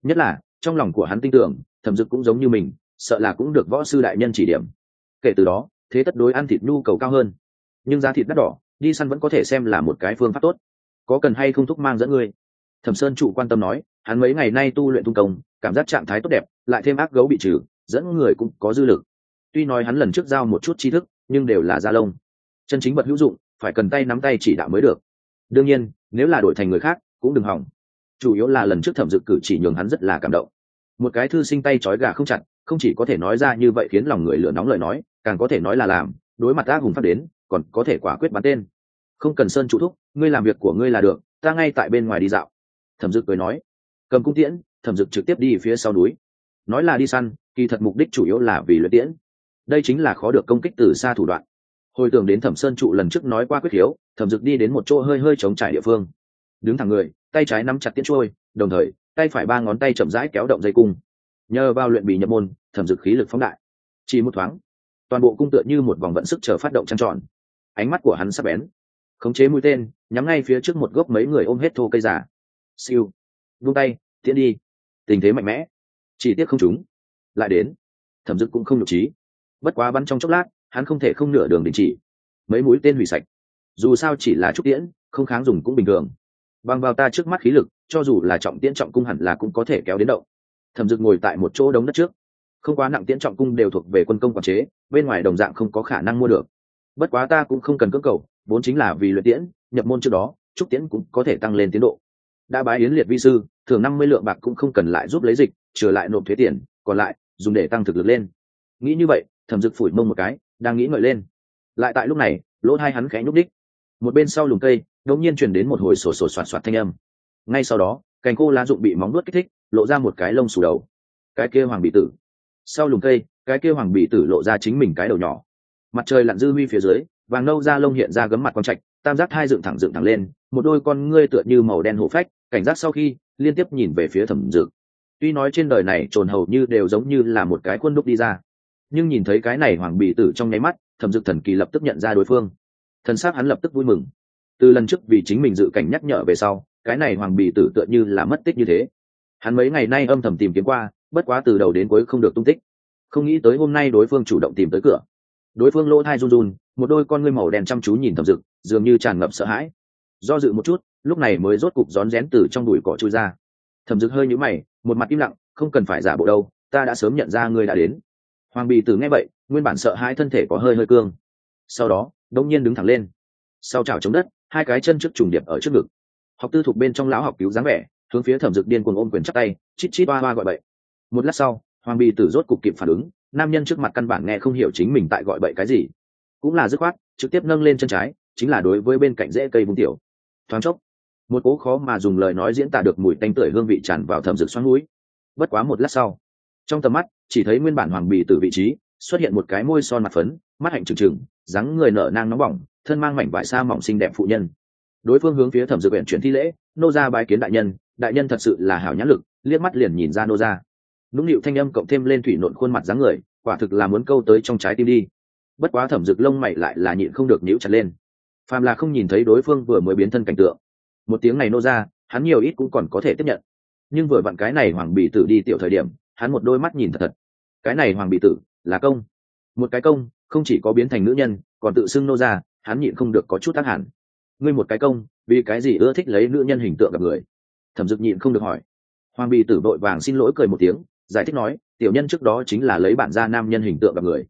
Nhất là, trong lòng của hắn tin tưởng, thẩm dực cũng giống như mình, sợ là cũng được võ sư đại nhân chỉ điểm kể từ đó, thế tất đối ăn thịt nhu cầu cao hơn. Nhưng giá thịt đắt đỏ, đi săn vẫn có thể xem là một cái phương pháp tốt. Có cần hay không thúc mang dẫn ngươi? Thẩm sơn chủ quan tâm nói, hắn mấy ngày nay tu luyện tung công, cảm giác trạng thái tốt đẹp, lại thêm ác gấu bị trừ, dẫn người cũng có dư lực. Tuy nói hắn lần trước giao một chút tri thức, nhưng đều là da lông. Chân chính vật hữu dụng, phải cần tay nắm tay chỉ đạo mới được. Đương nhiên, nếu là đổi thành người khác, cũng đừng hỏng. Chủ yếu là lần trước thẩm dực cử chỉ nhường hắn rất là cảm động. Một cái thư sinh tay trói gà không chặt không chỉ có thể nói ra như vậy khiến lòng người lửa nóng lời nói, càng có thể nói là làm, đối mặt ác hùng phát đến, còn có thể quả quyết bắn tên. Không cần sơn trụ thúc, ngươi làm việc của ngươi là được, ta ngay tại bên ngoài đi dạo. Thẩm dực cười nói. Cầm cung tiễn, thẩm dực trực tiếp đi phía sau núi. Nói là đi săn, kỳ thật mục đích chủ yếu là vì luyện tiễn. Đây chính là khó được công kích từ xa thủ đoạn. Hồi tưởng đến thẩm sơn trụ lần trước nói qua quyết khiếu, thẩm dực đi đến một chỗ hơi hơi chống trải địa phương. Đứng thẳng người, tay trái nắm chặt tiễn trôi, đồng thời, tay phải ba ngón tay chậm rãi kéo động dây cung. Nhờ vào luyện bị nhập môn thẩm dực khí lực phóng đại. Chỉ một thoáng, toàn bộ cung tựa như một vòng vận sức chờ phát động trăng tròn. Ánh mắt của hắn sắp bén. Khống chế mũi tên, nhắm ngay phía trước một gốc mấy người ôm hết thô cây giả siêu. Vung tay, tiễn đi. Tình thế mạnh mẽ. Chỉ tiếc không chúng lại đến. Thẩm dực cũng không nhục trí. Bất quá bắn trong chốc lát, hắn không thể không nửa đường đình chỉ. Mấy mũi tên hủy sạch. Dù sao chỉ là trúc tiễn, không kháng dùng cũng bình thường. Bằng vào ta trước mắt khí lực, cho dù là trọng tiễn trọng cung hẳn là cũng có thể kéo đến động. Thẩm dực ngồi tại một chỗ đống đất trước không quá nặng tiễn trọng cung đều thuộc về quân công quản chế, bên ngoài đồng dạng không có khả năng mua được. Bất quá ta cũng không cần cưỡng cầu, vốn chính là vì luyện tiễn, nhập môn trước đó, trúc tiễn cũng có thể tăng lên tiến độ. Đã bái yến liệt vi sư, thường năm mươi lượng bạc cũng không cần lại giúp lấy dịch trở lại nộp thuế tiền, còn lại, dùng để tăng thực lực lên. Nghĩ như vậy, thẩm dực phủi mông một cái, đang nghĩ ngợi lên. Lại tại lúc này, lỗ hai hắn khẽ nhúc đích một bên sau lùm cây đột nhiên truyền đến một hồi sổ sổ soạt soạt thanh âm. Ngay sau đó, cành cô lá dụng bị móng nuốt kích thích, lộ ra một cái lông sù đầu. Cái kia hoàng bị tử sau lùm cây, cái kia hoàng bị tử lộ ra chính mình cái đầu nhỏ. Mặt trời lặn dư huy phía dưới, vàng nâu da lông hiện ra gấm mặt quang trạch, tam giác hai dựng thẳng dựng thẳng lên, một đôi con ngươi tựa như màu đen hổ phách, cảnh giác sau khi, liên tiếp nhìn về phía thẩm dực tuy nói trên đời này trồn hầu như đều giống như là một cái quân đúc đi ra, nhưng nhìn thấy cái này hoàng bị tử trong nháy mắt, thẩm dực thần kỳ lập tức nhận ra đối phương. Thần s á c hắn lập tức vui mừng. Từ lần trước vì chính mình dự cảnh nhắc nhở về sau, cái này hoàng bị tử tựa như là mất tích như thế. Hắn mấy ngày nay âm thầm tìm kiếm qua bất quá từ đầu đến cuối không được tung tích. Không nghĩ tới hôm nay đối phương chủ động tìm tới cửa. Đối phương lỗ thai run run, một đôi con ngươi màu đen chăm chú nhìn thẩm dực, dường như tràn ngập sợ hãi. Do dự một chút, lúc này mới rốt cục rón rén từ trong đùi cỏ trôi ra. Thẩm dực hơi nhũ mày, một mặt im lặng, không cần phải giả bộ đâu, ta đã sớm nhận ra ngươi đã đến. Hoàng bì tử nghe vậy, nguyên bản sợ hãi thân thể có hơi hơi cương. Sau đó đông nhiên đứng thẳng lên. Sau chảo chống đất, hai cái chân trước trùng điệp ở trước ngực. Học tư thuộc bên trong lão học cứu dáng vẻ, hướng phía thẩm dực điên cuồng ôm quyền chắc tay, chít chít ba ba gọi bậy một lát sau, hoàng bì tử rốt cục kịp phản ứng, nam nhân trước mặt căn bản nghe không hiểu chính mình tại gọi bậy cái gì. Cũng là dứt khoát, trực tiếp nâng lên chân trái, chính là đối với bên cạnh rễ cây vùng tiểu. Thoáng chốc, một cố khó mà dùng lời nói diễn tả được mùi tanh tưởi hương vị tràn vào thầm rực xoắn núi. Bất quá một lát sau, trong tầm mắt, chỉ thấy nguyên bản hoàng bì từ vị trí, xuất hiện một cái môi son mặt phấn, mắt hạnh trừng trừng, dáng người nở nang nóng bỏng, thân mang mảnh vải sa mỏng xinh đẹp phụ nhân. Đối phương hướng phía thẩm dược huyện chuyển thi lễ, nô ra bái kiến đại nhân đại nhân thật sự là hảo nhãn lực, liếc mắt liền nhìn ra nô ra nũng nịu thanh âm cộng thêm lên thủy nộn khuôn mặt dáng người, quả thực là muốn câu tới trong trái tim đi. Bất quá thẩm dực lông mày lại là nhịn không được nhíu chặt lên. Phàm là không nhìn thấy đối phương vừa mới biến thân cảnh tượng. Một tiếng này nô ra, hắn nhiều ít cũng còn có thể tiếp nhận. Nhưng vừa vặn cái này hoàng bị tử đi tiểu thời điểm, hắn một đôi mắt nhìn thật thật. Cái này hoàng bị tử, là công. Một cái công, không chỉ có biến thành nữ nhân, còn tự xưng nô ra, hắn nhịn không được có chút tác hẳn. Ngươi một cái công, vì cái gì ưa thích lấy nữ nhân hình tượng gặp người? Thẩm dực nhịn không được hỏi. Hoàng bì tử vội vàng xin lỗi cười một tiếng giải thích nói, tiểu nhân trước đó chính là lấy bản gia nam nhân hình tượng gặp người.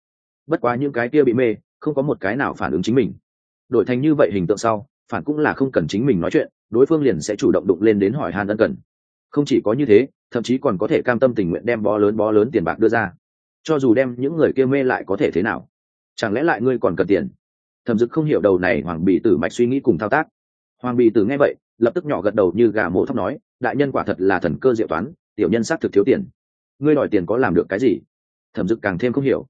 Bất quá những cái kia bị mê, không có một cái nào phản ứng chính mình. Đổi thành như vậy hình tượng sau, phản cũng là không cần chính mình nói chuyện, đối phương liền sẽ chủ động đụng lên đến hỏi han ân cần. Không chỉ có như thế, thậm chí còn có thể cam tâm tình nguyện đem bó lớn bó lớn tiền bạc đưa ra. Cho dù đem những người kia mê lại có thể thế nào? Chẳng lẽ lại ngươi còn cần tiền? Thẩm dực không hiểu đầu này hoàng bì tử mạch suy nghĩ cùng thao tác. Hoàng bì tử nghe vậy, lập tức nhỏ gật đầu như gà mổ thóc nói, đại nhân quả thật là thần cơ diệu toán, tiểu nhân xác thực thiếu tiền ngươi đòi tiền có làm được cái gì? Thẩm dực càng thêm không hiểu.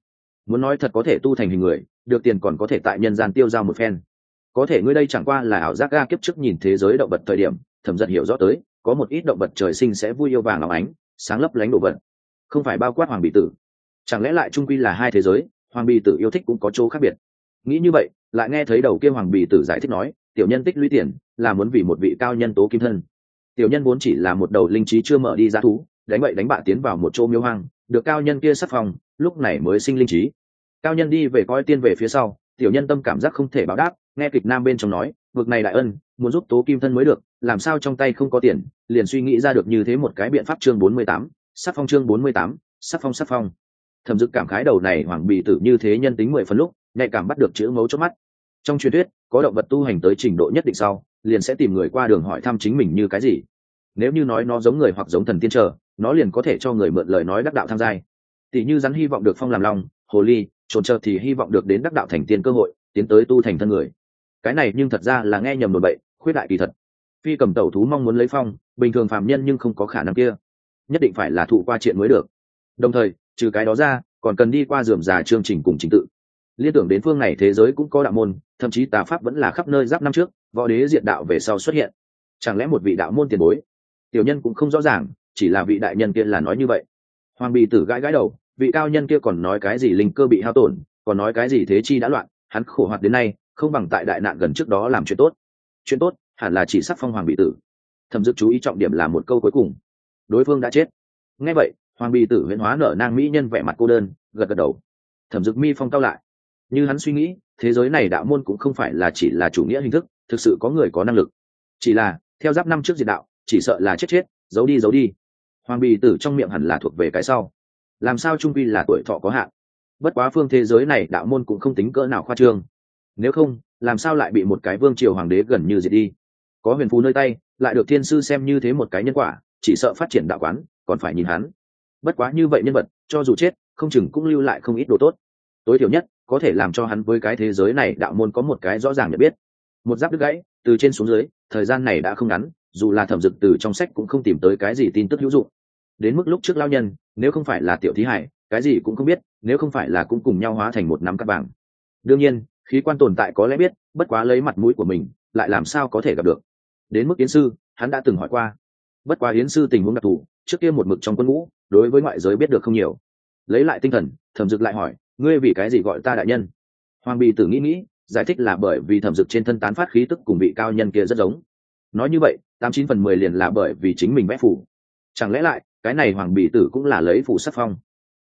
Muốn nói thật có thể tu thành hình người, được tiền còn có thể tại nhân gian tiêu giao một phen. Có thể ngươi đây chẳng qua là ảo giác ga kiếp trước nhìn thế giới động vật thời điểm, thẩm giật hiểu rõ tới, có một ít động vật trời sinh sẽ vui yêu vàng óng ánh, sáng lấp lánh đồ vật. Không phải bao quát hoàng bị tử. Chẳng lẽ lại trung quy là hai thế giới, hoàng bì tử yêu thích cũng có chỗ khác biệt. Nghĩ như vậy, lại nghe thấy đầu kia hoàng bì tử giải thích nói, tiểu nhân tích lũy tiền, là muốn vì một vị cao nhân tố kim thân. Tiểu nhân vốn chỉ là một đầu linh trí chưa mở đi ra thú đánh bậy đánh bạ tiến vào một chỗ miếu hoang, được cao nhân kia sắc phòng, lúc này mới sinh linh trí. Cao nhân đi về coi tiên về phía sau, tiểu nhân tâm cảm giác không thể báo đáp, nghe kịch nam bên trong nói vực này đại ân, muốn giúp tố kim thân mới được, làm sao trong tay không có tiền, liền suy nghĩ ra được như thế một cái biện pháp chương bốn mươi tám sắc phong chương bốn mươi tám sắc phong sắc phong. Thẩm dực cảm khái đầu này hoàng bị tử như thế nhân tính mười phần lúc, nhạy cảm bắt được chữ mấu chốt mắt. Trong truyền thuyết, có động vật tu hành tới trình độ nhất định sau, liền sẽ tìm người qua đường hỏi thăm chính mình như cái gì nếu như nói nó giống người hoặc giống thần tiên trở nó liền có thể cho người mượn lời nói đắc đạo tham giai. Tỷ như rắn hy vọng được phong làm long, hồ ly, trồn trợ thì hy vọng được đến đắc đạo thành tiên cơ hội, tiến tới tu thành thân người. Cái này nhưng thật ra là nghe nhầm đồn bậy, khuyết đại kỳ thật. Phi cầm tẩu thú mong muốn lấy phong, bình thường phạm nhân nhưng không có khả năng kia. Nhất định phải là thụ qua chuyện mới được. Đồng thời, trừ cái đó ra, còn cần đi qua dườm già chương trình cùng trình tự. Liên tưởng đến phương này thế giới cũng có đạo môn, thậm chí tà pháp vẫn là khắp nơi giáp năm trước, võ đế diện đạo về sau xuất hiện. Chẳng lẽ một vị đạo môn tiền bối tiểu nhân cũng không rõ ràng, chỉ là vị đại nhân kia là nói như vậy. Hoàng bì tử gãi gãi đầu, vị cao nhân kia còn nói cái gì linh cơ bị hao tổn, còn nói cái gì thế chi đã loạn, hắn khổ hoạt đến nay, không bằng tại đại nạn gần trước đó làm chuyện tốt. Chuyện tốt, hẳn là chỉ sắc phong hoàng bị tử. Thẩm dực chú ý trọng điểm là một câu cuối cùng. Đối phương đã chết. Ngay vậy, hoàng bì tử huyễn hóa nở nang mỹ nhân vẻ mặt cô đơn, gật gật đầu. Thẩm dực mi phong cao lại. Như hắn suy nghĩ, thế giới này đạo môn cũng không phải là chỉ là chủ nghĩa hình thức, thực sự có người có năng lực. Chỉ là, theo giáp năm trước diệt đạo chỉ sợ là chết chết, giấu đi giấu đi. Hoàng bì tử trong miệng hẳn là thuộc về cái sau. Làm sao trung vi là tuổi thọ có hạn? Bất quá phương thế giới này đạo môn cũng không tính cỡ nào khoa trương. Nếu không, làm sao lại bị một cái vương triều hoàng đế gần như diệt đi? Có huyền phù nơi tay, lại được thiên sư xem như thế một cái nhân quả, chỉ sợ phát triển đạo quán, còn phải nhìn hắn. Bất quá như vậy nhân vật, cho dù chết, không chừng cũng lưu lại không ít đồ tốt. Tối thiểu nhất, có thể làm cho hắn với cái thế giới này đạo môn có một cái rõ ràng nhận biết. Một giáp đứt gãy, từ trên xuống dưới, thời gian này đã không ngắn dù là thẩm dực từ trong sách cũng không tìm tới cái gì tin tức hữu dụng. Đến mức lúc trước lao nhân, nếu không phải là tiểu thí hải, cái gì cũng không biết, nếu không phải là cũng cùng nhau hóa thành một nắm cắt vàng. Đương nhiên, khí quan tồn tại có lẽ biết, bất quá lấy mặt mũi của mình, lại làm sao có thể gặp được. Đến mức yến sư, hắn đã từng hỏi qua. Bất quá yến sư tình huống đặc thù, trước kia một mực trong quân ngũ, đối với ngoại giới biết được không nhiều. Lấy lại tinh thần, thẩm dực lại hỏi, ngươi vì cái gì gọi ta đại nhân? Hoàng bị tử nghĩ nghĩ, giải thích là bởi vì thẩm dực trên thân tán phát khí tức cùng vị cao nhân kia rất giống. Nói như vậy tám chín phần mười liền là bởi vì chính mình vẽ phủ. Chẳng lẽ lại, cái này hoàng bì tử cũng là lấy phủ sắc phong?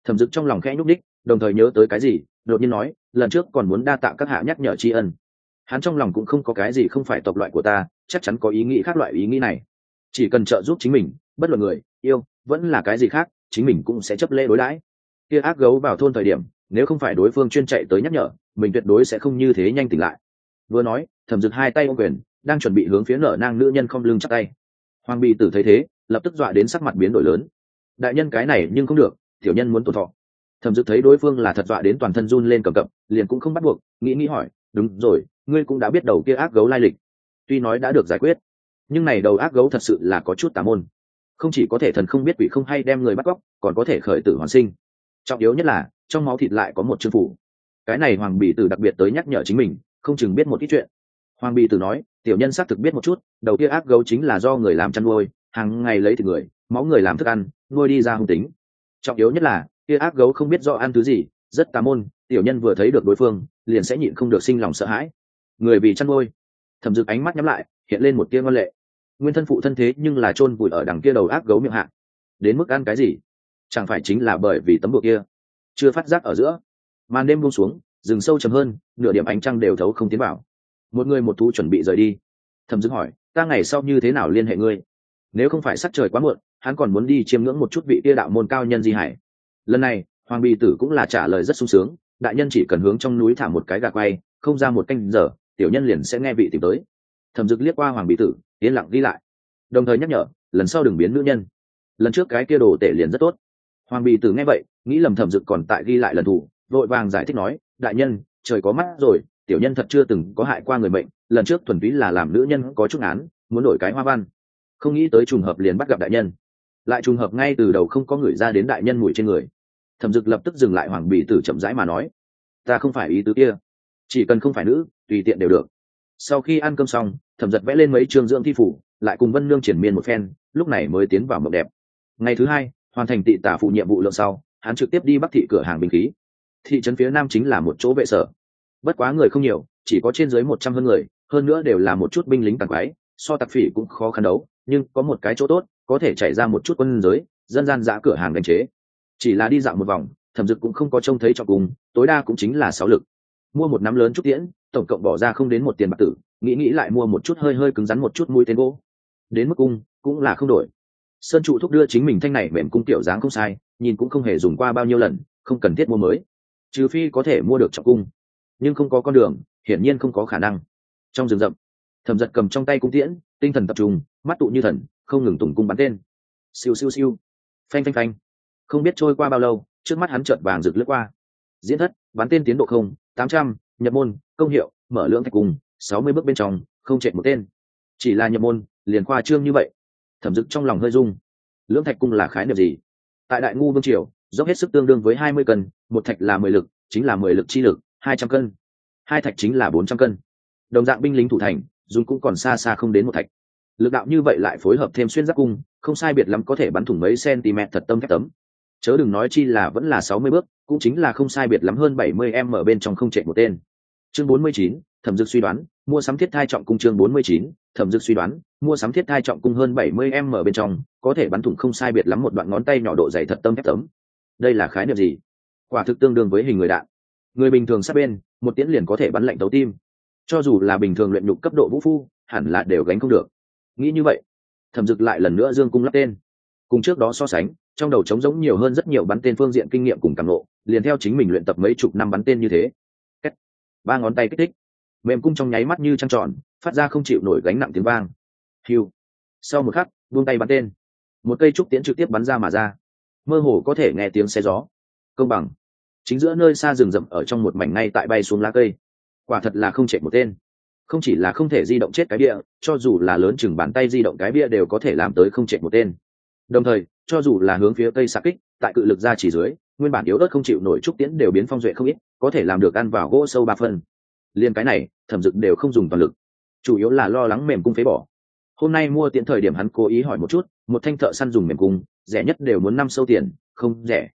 Thẩm dực trong lòng khẽ nhúc đích đồng thời nhớ tới cái gì, đột nhiên nói, lần trước còn muốn đa tạ các hạ nhắc nhở tri ân. Hắn trong lòng cũng không có cái gì không phải tộc loại của ta, chắc chắn có ý nghĩ khác loại ý nghĩ này. Chỉ cần trợ giúp chính mình, bất luận người, yêu, vẫn là cái gì khác, chính mình cũng sẽ chấp lễ đối đãi. Kia ác gấu vào thôn thời điểm, nếu không phải đối phương chuyên chạy tới nhắc nhở, mình tuyệt đối sẽ không như thế nhanh tỉnh lại. Vừa nói, thẩm dực hai tay ô quyền đang chuẩn bị hướng phía nở nang nữ nhân không lưng chắc tay. Hoàng bị tử thấy thế, lập tức dọa đến sắc mặt biến đổi lớn. Đại nhân cái này nhưng không được, tiểu nhân muốn tổn thọ. Thẩm dực thấy đối phương là thật dọa đến toàn thân run lên cầm cập, liền cũng không bắt buộc, nghĩ nghĩ hỏi, đúng rồi, ngươi cũng đã biết đầu kia ác gấu lai lịch. Tuy nói đã được giải quyết, nhưng này đầu ác gấu thật sự là có chút tà môn. Không chỉ có thể thần không biết quỷ không hay đem người bắt cóc, còn có thể khởi tử hoàn sinh. Trọng yếu nhất là, trong máu thịt lại có một chương phủ. Cái này hoàng bì tử đặc biệt tới nhắc nhở chính mình, không chừng biết một ít chuyện. Hoàng bì tử nói tiểu nhân xác thực biết một chút, đầu kia ác gấu chính là do người làm chăn nuôi, hàng ngày lấy thịt người, máu người làm thức ăn, nuôi đi ra hung tính. Trọng yếu nhất là, kia ác gấu không biết do ăn thứ gì, rất tà môn, tiểu nhân vừa thấy được đối phương, liền sẽ nhịn không được sinh lòng sợ hãi. Người vì chăn nuôi. Thẩm dực ánh mắt nhắm lại, hiện lên một tia ngon lệ. Nguyên thân phụ thân thế nhưng là chôn vùi ở đằng kia đầu ác gấu miệng hạ. Đến mức ăn cái gì? Chẳng phải chính là bởi vì tấm bụa kia? Chưa phát giác ở giữa, màn đêm buông xuống, rừng sâu chầm hơn, nửa điểm ánh trăng đều thấu không tiến vào một người một thú chuẩn bị rời đi. Thẩm dực hỏi, ta ngày sau như thế nào liên hệ ngươi? Nếu không phải sắc trời quá muộn, hắn còn muốn đi chiêm ngưỡng một chút vị tia đạo môn cao nhân di hải. Lần này, hoàng bì tử cũng là trả lời rất sung sướng, đại nhân chỉ cần hướng trong núi thả một cái gà quay, không ra một canh giờ, tiểu nhân liền sẽ nghe vị tìm tới. Thẩm dực liếc qua hoàng bì tử, yên lặng ghi lại. Đồng thời nhắc nhở, lần sau đừng biến nữ nhân. Lần trước cái kia đồ tể liền rất tốt. Hoàng bì tử nghe vậy, nghĩ lầm thẩm dực còn tại ghi lại lần thủ, vội vàng giải thích nói, đại nhân, trời có mắt rồi tiểu nhân thật chưa từng có hại qua người bệnh lần trước thuần túy là làm nữ nhân có chút án, muốn đổi cái hoa văn. Không nghĩ tới trùng hợp liền bắt gặp đại nhân. Lại trùng hợp ngay từ đầu không có người ra đến đại nhân mùi trên người. Thẩm dực lập tức dừng lại hoàng bì tử chậm rãi mà nói, ta không phải ý tứ kia, chỉ cần không phải nữ, tùy tiện đều được. Sau khi ăn cơm xong, thẩm giật vẽ lên mấy trường dưỡng thi phủ, lại cùng vân nương triển miên một phen, lúc này mới tiến vào mộng đẹp. Ngày thứ hai, hoàn thành tị tả phụ nhiệm vụ lượng sau, hắn trực tiếp đi bắc thị cửa hàng bình khí. Thị trấn phía nam chính là một chỗ vệ sở bất quá người không nhiều, chỉ có trên dưới một trăm hơn người, hơn nữa đều là một chút binh lính tàn quái, so tặc phỉ cũng khó khăn đấu, nhưng có một cái chỗ tốt, có thể chạy ra một chút quân giới, dân gian giã cửa hàng đánh chế. Chỉ là đi dạo một vòng, thẩm dực cũng không có trông thấy cho cùng, tối đa cũng chính là sáu lực. Mua một nắm lớn chút tiễn, tổng cộng bỏ ra không đến một tiền bạc tử, nghĩ nghĩ lại mua một chút hơi hơi cứng rắn một chút mũi tên gỗ. Đến mức cung, cũng là không đổi. Sơn trụ thúc đưa chính mình thanh này mềm cung tiểu dáng không sai, nhìn cũng không hề dùng qua bao nhiêu lần, không cần thiết mua mới. Trừ phi có thể mua được trọng cung nhưng không có con đường, hiển nhiên không có khả năng. Trong rừng rậm, thẩm giật cầm trong tay cung tiễn, tinh thần tập trung, mắt tụ như thần, không ngừng tùng cung bắn tên. Siêu siêu siêu. Phanh phanh phanh. Không biết trôi qua bao lâu, trước mắt hắn trợt vàng rực lướt qua. Diễn thất, bắn tên tiến độ không, tám trăm, nhập môn, công hiệu, mở lưỡng thạch cung sáu mươi bước bên trong, không chạy một tên. Chỉ là nhập môn, liền khoa trương như vậy. Thẩm dực trong lòng hơi rung. Lưỡng thạch cung là khái niệm gì? Tại đại ngu vương triều, dốc hết sức tương đương với hai mươi cân, một thạch là mười lực, chính là mười lực chi lực hai trăm cân. Hai thạch chính là bốn trăm cân. Đồng dạng binh lính thủ thành, dùng cũng còn xa xa không đến một thạch. Lực đạo như vậy lại phối hợp thêm xuyên giáp cung, không sai biệt lắm có thể bắn thủng mấy cm thật tâm thép tấm. Chớ đừng nói chi là vẫn là sáu mươi bước, cũng chính là không sai biệt lắm hơn bảy mươi em ở bên trong không chạy một tên. Chương bốn mươi chín, thẩm dực suy đoán, mua sắm thiết thai trọng cung chương bốn mươi chín, thẩm dực suy đoán, mua sắm thiết thai trọng cung hơn bảy mươi em ở bên trong, có thể bắn thủng không sai biệt lắm một đoạn ngón tay nhỏ độ dày thật tâm thép tấm. Đây là khái niệm gì? Quả thực tương đương với hình người đạn người bình thường sát bên, một tiễn liền có thể bắn lệnh tấu tim. Cho dù là bình thường luyện nhục cấp độ vũ phu, hẳn là đều gánh không được. Nghĩ như vậy, thẩm dực lại lần nữa dương cung lắp tên. Cùng trước đó so sánh, trong đầu trống giống nhiều hơn rất nhiều bắn tên phương diện kinh nghiệm cùng càng lộ liền theo chính mình luyện tập mấy chục năm bắn tên như thế. Kết. ba ngón tay kích thích. Mềm cung trong nháy mắt như trăng tròn, phát ra không chịu nổi gánh nặng tiếng vang. Hiu sau một khắc, buông tay bắn tên. Một cây trúc tiễn trực tiếp bắn ra mà ra. Mơ hồ có thể nghe tiếng xe gió. Công bằng chính giữa nơi xa rừng rậm ở trong một mảnh ngay tại bay xuống lá cây. Quả thật là không chạy một tên. Không chỉ là không thể di động chết cái bia, cho dù là lớn chừng bàn tay di động cái bia đều có thể làm tới không chạy một tên. Đồng thời, cho dù là hướng phía cây xa kích, tại cự lực ra chỉ dưới, nguyên bản yếu ớt không chịu nổi trúc tiễn đều biến phong duệ không ít, có thể làm được ăn vào gỗ sâu ba phân liên cái này, thẩm dực đều không dùng toàn lực. Chủ yếu là lo lắng mềm cung phế bỏ. Hôm nay mua tiễn thời điểm hắn cố ý hỏi một chút, một thanh thợ săn dùng mềm cung, rẻ nhất đều muốn năm sâu tiền, không rẻ.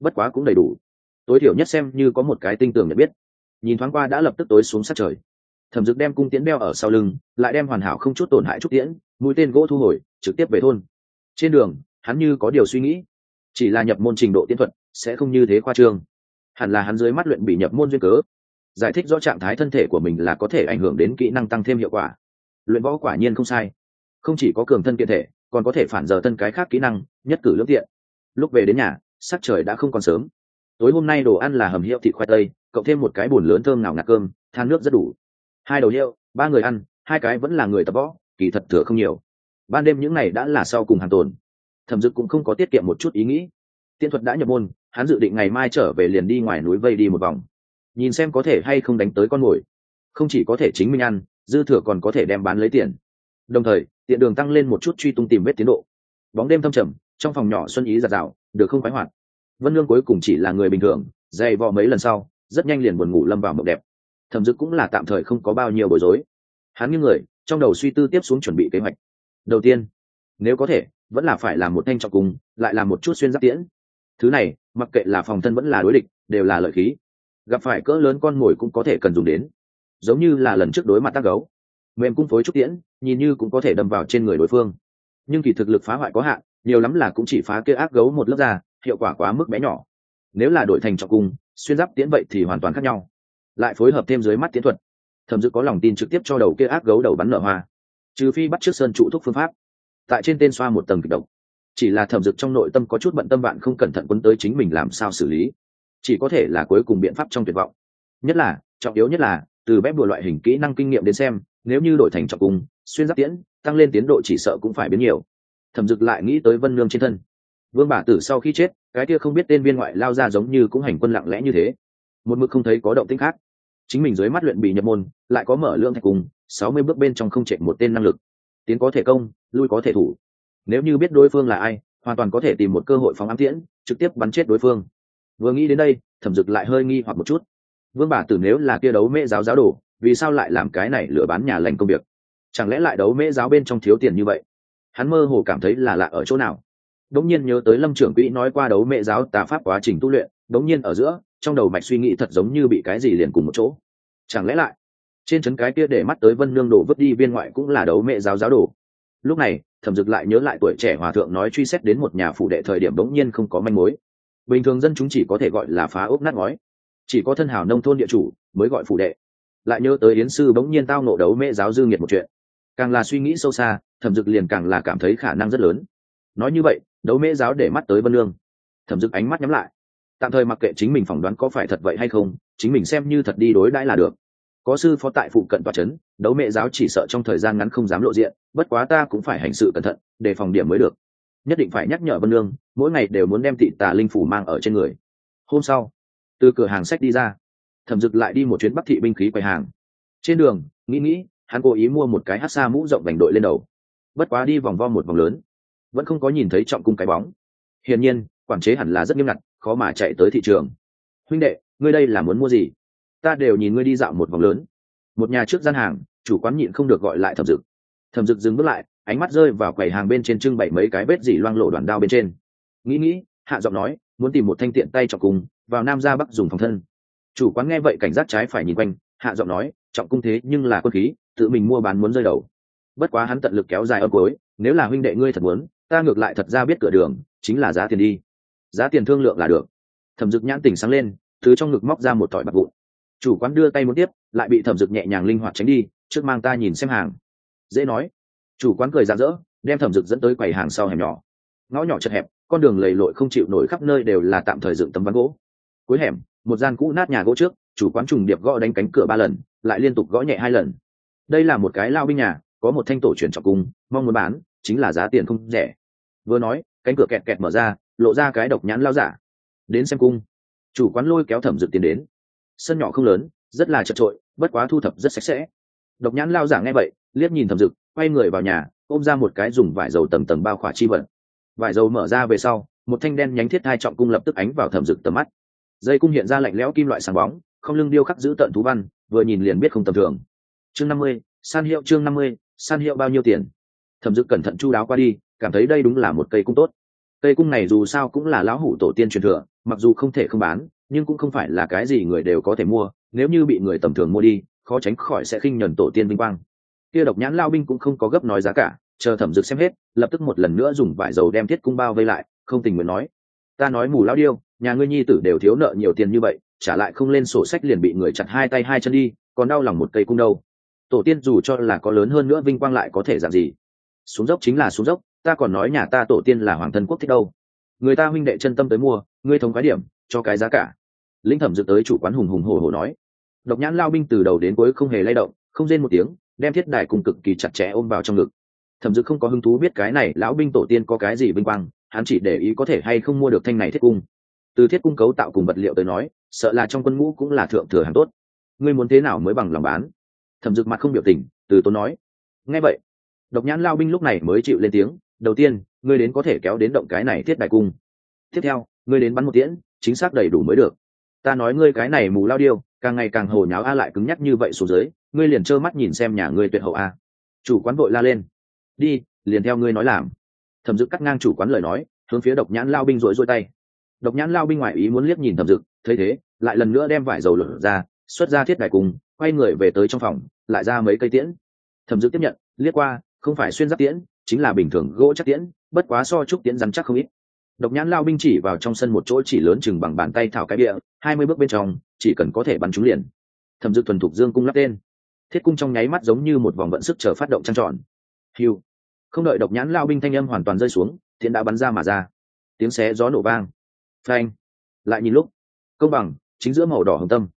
Bất quá cũng đầy đủ tối thiểu nhất xem như có một cái tinh tường nhận biết. Nhìn thoáng qua đã lập tức tối xuống sát trời. Thẩm dực đem cung tiễn đeo ở sau lưng, lại đem hoàn hảo không chút tổn hại trúc tiễn, mũi tên gỗ thu hồi, trực tiếp về thôn. Trên đường, hắn như có điều suy nghĩ. Chỉ là nhập môn trình độ tiên thuật, sẽ không như thế khoa trương. Hẳn là hắn dưới mắt luyện bị nhập môn duyên cớ. Giải thích do trạng thái thân thể của mình là có thể ảnh hưởng đến kỹ năng tăng thêm hiệu quả. Luyện võ quả nhiên không sai. Không chỉ có cường thân kiện thể, còn có thể phản giờ thân cái khác kỹ năng, nhất cử lương tiện. Lúc về đến nhà, sắc trời đã không còn sớm tối hôm nay đồ ăn là hầm hiệu thịt khoai tây, cộng thêm một cái bùn lớn thơm nào ngạt cơm, than nước rất đủ. Hai đầu hiệu, ba người ăn, hai cái vẫn là người tập võ, kỳ thật thừa không nhiều. Ban đêm những ngày đã là sau cùng hàng tồn. Thẩm dực cũng không có tiết kiệm một chút ý nghĩ. Tiên thuật đã nhập môn, hắn dự định ngày mai trở về liền đi ngoài núi vây đi một vòng. Nhìn xem có thể hay không đánh tới con mồi. Không chỉ có thể chính mình ăn, dư thừa còn có thể đem bán lấy tiền. Đồng thời, tiện đường tăng lên một chút truy tung tìm vết tiến độ. Bóng đêm thâm trầm, trong phòng nhỏ xuân ý giạt rào được không khoái hoạt vân lương cuối cùng chỉ là người bình thường, dày vò mấy lần sau, rất nhanh liền buồn ngủ lâm vào mộng đẹp. Thẩm dực cũng là tạm thời không có bao nhiêu bối rối. Hắn như người, trong đầu suy tư tiếp xuống chuẩn bị kế hoạch. Đầu tiên, nếu có thể, vẫn là phải làm một thanh trọng cùng, lại làm một chút xuyên giáp tiễn. Thứ này, mặc kệ là phòng thân vẫn là đối địch, đều là lợi khí. Gặp phải cỡ lớn con mồi cũng có thể cần dùng đến. Giống như là lần trước đối mặt tác gấu. Mềm cung phối trúc tiễn, nhìn như cũng có thể đâm vào trên người đối phương. Nhưng kỳ thực lực phá hoại có hạn, nhiều lắm là cũng chỉ phá kia ác gấu một lớp ra hiệu quả quá mức bé nhỏ. Nếu là đổi thành trọng cung, xuyên giáp tiễn vậy thì hoàn toàn khác nhau. Lại phối hợp thêm dưới mắt tiến thuật. Thẩm dực có lòng tin trực tiếp cho đầu kia ác gấu đầu bắn nở hoa. Trừ phi bắt trước sơn trụ thúc phương pháp. Tại trên tên xoa một tầng kịch độc. Chỉ là thẩm dực trong nội tâm có chút bận tâm bạn không cẩn thận quấn tới chính mình làm sao xử lý. Chỉ có thể là cuối cùng biện pháp trong tuyệt vọng. Nhất là, trọng yếu nhất là, từ bếp đùa loại hình kỹ năng kinh nghiệm đến xem, nếu như đổi thành trọng cung, xuyên giáp tiễn, tăng lên tiến độ chỉ sợ cũng phải biến nhiều. Thẩm dực lại nghĩ tới vân lương trên thân vương bà tử sau khi chết, cái kia không biết tên viên ngoại lao ra giống như cũng hành quân lặng lẽ như thế. Một mực không thấy có động tĩnh khác. Chính mình dưới mắt luyện bị nhập môn, lại có mở lượng thạch cùng, sáu mươi bước bên trong không chạy một tên năng lực. Tiến có thể công, lui có thể thủ. Nếu như biết đối phương là ai, hoàn toàn có thể tìm một cơ hội phóng ám tiễn, trực tiếp bắn chết đối phương. Vừa nghĩ đến đây, thẩm dực lại hơi nghi hoặc một chút. Vương bà tử nếu là kia đấu mễ giáo giáo đồ, vì sao lại làm cái này lừa bán nhà lành công việc? Chẳng lẽ lại đấu mễ giáo bên trong thiếu tiền như vậy? Hắn mơ hồ cảm thấy là lạ ở chỗ nào? Đống nhiên nhớ tới lâm trưởng quỹ nói qua đấu mẹ giáo tà pháp quá trình tu luyện, đống nhiên ở giữa, trong đầu mạch suy nghĩ thật giống như bị cái gì liền cùng một chỗ. Chẳng lẽ lại, trên trấn cái kia để mắt tới vân nương đổ vứt đi viên ngoại cũng là đấu mẹ giáo giáo đồ? Lúc này, thẩm dực lại nhớ lại tuổi trẻ hòa thượng nói truy xét đến một nhà phụ đệ thời điểm đống nhiên không có manh mối. Bình thường dân chúng chỉ có thể gọi là phá ốc nát ngói. Chỉ có thân hào nông thôn địa chủ mới gọi phụ đệ. Lại nhớ tới yến sư bỗng nhiên tao nộ đấu mẹ giáo dư nghiệt một chuyện. Càng là suy nghĩ sâu xa, thẩm dực liền càng là cảm thấy khả năng rất lớn nói như vậy, đấu mễ giáo để mắt tới vân lương. Thẩm dực ánh mắt nhắm lại. Tạm thời mặc kệ chính mình phỏng đoán có phải thật vậy hay không, chính mình xem như thật đi đối đãi là được. Có sư phó tại phụ cận tòa c h ấ n đấu mẹ giáo chỉ sợ trong thời gian ngắn không dám lộ diện, bất quá ta cũng phải hành sự cẩn thận để phòng điểm mới được. Nhất định phải nhắc nhở vân lương, mỗi ngày đều muốn đem thị tà linh phủ mang ở trên người. Hôm sau, từ cửa hàng sách đi ra, thẩm dực lại đi một chuyến bắc thị binh khí quầy hàng. Trên đường, nghĩ nghĩ, hắn cố ý mua một cái hát xa mũ rộng vành đội lên đầu. Bất quá đi vòng vo một vòng lớn vẫn không có nhìn thấy trọng cung cái bóng. Hiển nhiên, quản chế hẳn là rất nghiêm ngặt, khó mà chạy tới thị trường. Huynh đệ, ngươi đây là muốn mua gì? Ta đều nhìn ngươi đi dạo một vòng lớn. Một nhà trước gian hàng, chủ quán nhịn không được gọi lại thẩm dực. Thẩm dực dừng bước lại, ánh mắt rơi vào quầy hàng bên trên trưng bày mấy cái vết dỉ loang lộ đoàn đao bên trên. Nghĩ nghĩ, hạ giọng nói, muốn tìm một thanh tiện tay trọng cung, vào nam ra bắc dùng phòng thân. Chủ quán nghe vậy cảnh giác trái phải nhìn quanh, hạ giọng nói, trọng cung thế nhưng là quân khí, tự mình mua bán muốn rơi đầu. Bất quá hắn tận lực kéo dài âm cuối, nếu là huynh đệ ngươi thật muốn ta ngược lại thật ra biết cửa đường, chính là giá tiền đi. Giá tiền thương lượng là được. Thẩm dực nhãn tỉnh sáng lên thứ trong ngực móc ra một tỏi bạc vụn. Chủ quán đưa tay muốn tiếp, lại bị thẩm dực nhẹ nhàng linh hoạt tránh đi, trước mang ta nhìn xem hàng. Dễ nói. Chủ quán cười rạng rỡ, đem thẩm dực dẫn tới quầy hàng sau hẻm nhỏ. Ngõ nhỏ chật hẹp, con đường lầy lội không chịu nổi khắp nơi đều là tạm thời dựng tấm ván gỗ. Cuối hẻm, một gian cũ nát nhà gỗ trước, chủ quán trùng điệp gõ đánh cánh cửa ba lần, lại liên tục gõ nhẹ hai lần. Đây là một cái lao binh nhà, có một thanh tổ truyền trọng cung, mong muốn bán chính là giá tiền không rẻ. Vừa nói, cánh cửa kẹt kẹt mở ra, lộ ra cái độc nhãn lao giả. Đến xem cung. Chủ quán lôi kéo thẩm dực tiến đến. Sân nhỏ không lớn, rất là chật trội bất quá thu thập rất sạch sẽ. Độc nhãn lao giả nghe vậy, liếc nhìn thẩm dực quay người vào nhà, ôm ra một cái dùng vải dầu tầng tầng bao khỏa chi vật. vải dầu mở ra về sau, một thanh đen nhánh thiết hai trọng cung lập tức ánh vào thẩm dực tầm mắt. Dây cung hiện ra lạnh lẽo kim loại sáng bóng, không lưng điêu khắc giữ tận thú văn, vừa nhìn liền biết không tầm thường. Chương năm mươi, san hiệu chương năm mươi, san hiệu bao nhiêu tiền? Thẩm dực cẩn thận chu đáo qua đi, cảm thấy đây đúng là một cây cung tốt. Cây cung này dù sao cũng là lão hủ tổ tiên truyền thừa, mặc dù không thể không bán, nhưng cũng không phải là cái gì người đều có thể mua, nếu như bị người tầm thường mua đi, khó tránh khỏi sẽ khinh nhẫn tổ tiên vinh quang. Kia độc nhãn lao binh cũng không có gấp nói giá cả, chờ thẩm dực xem hết, lập tức một lần nữa dùng vải dầu đem thiết cung bao vây lại, không tình nguyện nói, ta nói mù lao điêu, nhà ngươi nhi tử đều thiếu nợ nhiều tiền như vậy, trả lại không lên sổ sách liền bị người chặt hai tay hai chân đi, còn đau lòng một cây cung đâu? Tổ tiên dù cho là có lớn hơn nữa vinh quang lại có thể dạng gì? Xuống dốc chính là xuống dốc, ta còn nói nhà ta tổ tiên là hoàng thân quốc thích đâu. Người ta huynh đệ chân tâm tới mua, ngươi thống khái điểm, cho cái giá cả. Linh thẩm dự tới chủ quán hùng hùng hổ hổ nói. Độc nhãn lao binh từ đầu đến cuối không hề lay động, không rên một tiếng, đem thiết đài cùng cực kỳ chặt chẽ ôm vào trong ngực. Thẩm dự không có hứng thú biết cái này, lão binh tổ tiên có cái gì vinh quang, hắn chỉ để ý có thể hay không mua được thanh này thiết cung. Từ thiết cung cấu tạo cùng vật liệu tới nói, sợ là trong quân ngũ cũng là thượng thừa hàng tốt. Ngươi muốn thế nào mới bằng lòng bán? Thẩm dực mặt không biểu tình, từ tốn nói. Nghe vậy độc nhãn lao binh lúc này mới chịu lên tiếng, đầu tiên, ngươi đến có thể kéo đến động cái này thiết đại cung. Tiếp theo, ngươi đến bắn một tiễn, chính xác đầy đủ mới được. Ta nói ngươi cái này mù lao điêu, càng ngày càng hồ nháo a lại cứng nhắc như vậy xuống dưới, ngươi liền trơ mắt nhìn xem nhà ngươi tuyệt hậu a. Chủ quán vội la lên, đi, liền theo ngươi nói làm. Thẩm dực cắt ngang chủ quán lời nói, hướng phía độc nhãn lao binh rối rối tay. Độc nhãn lao binh ngoại ý muốn liếc nhìn thẩm dực, thấy thế, lại lần nữa đem vải dầu lửa ra, xuất ra thiết đại cung, quay người về tới trong phòng, lại ra mấy cây tiễn. Thẩm dực tiếp nhận, liếc qua không phải xuyên giáp tiễn, chính là bình thường gỗ chắc tiễn, bất quá so trúc tiễn rắn chắc không ít. Độc nhãn lao binh chỉ vào trong sân một chỗ chỉ lớn chừng bằng bàn tay thảo cái bịa hai mươi bước bên trong, chỉ cần có thể bắn trúng liền. Thẩm Dư thuần thục dương cung lắp tên. Thiết cung trong nháy mắt giống như một vòng vận sức chờ phát động trăng tròn. Hiu. Không đợi độc nhãn lao binh thanh âm hoàn toàn rơi xuống thiện đã bắn ra mà ra. Tiếng xé gió nổ vang. Phanh. Lại nhìn lúc, công bằng, chính giữa màu đỏ hồng tâm.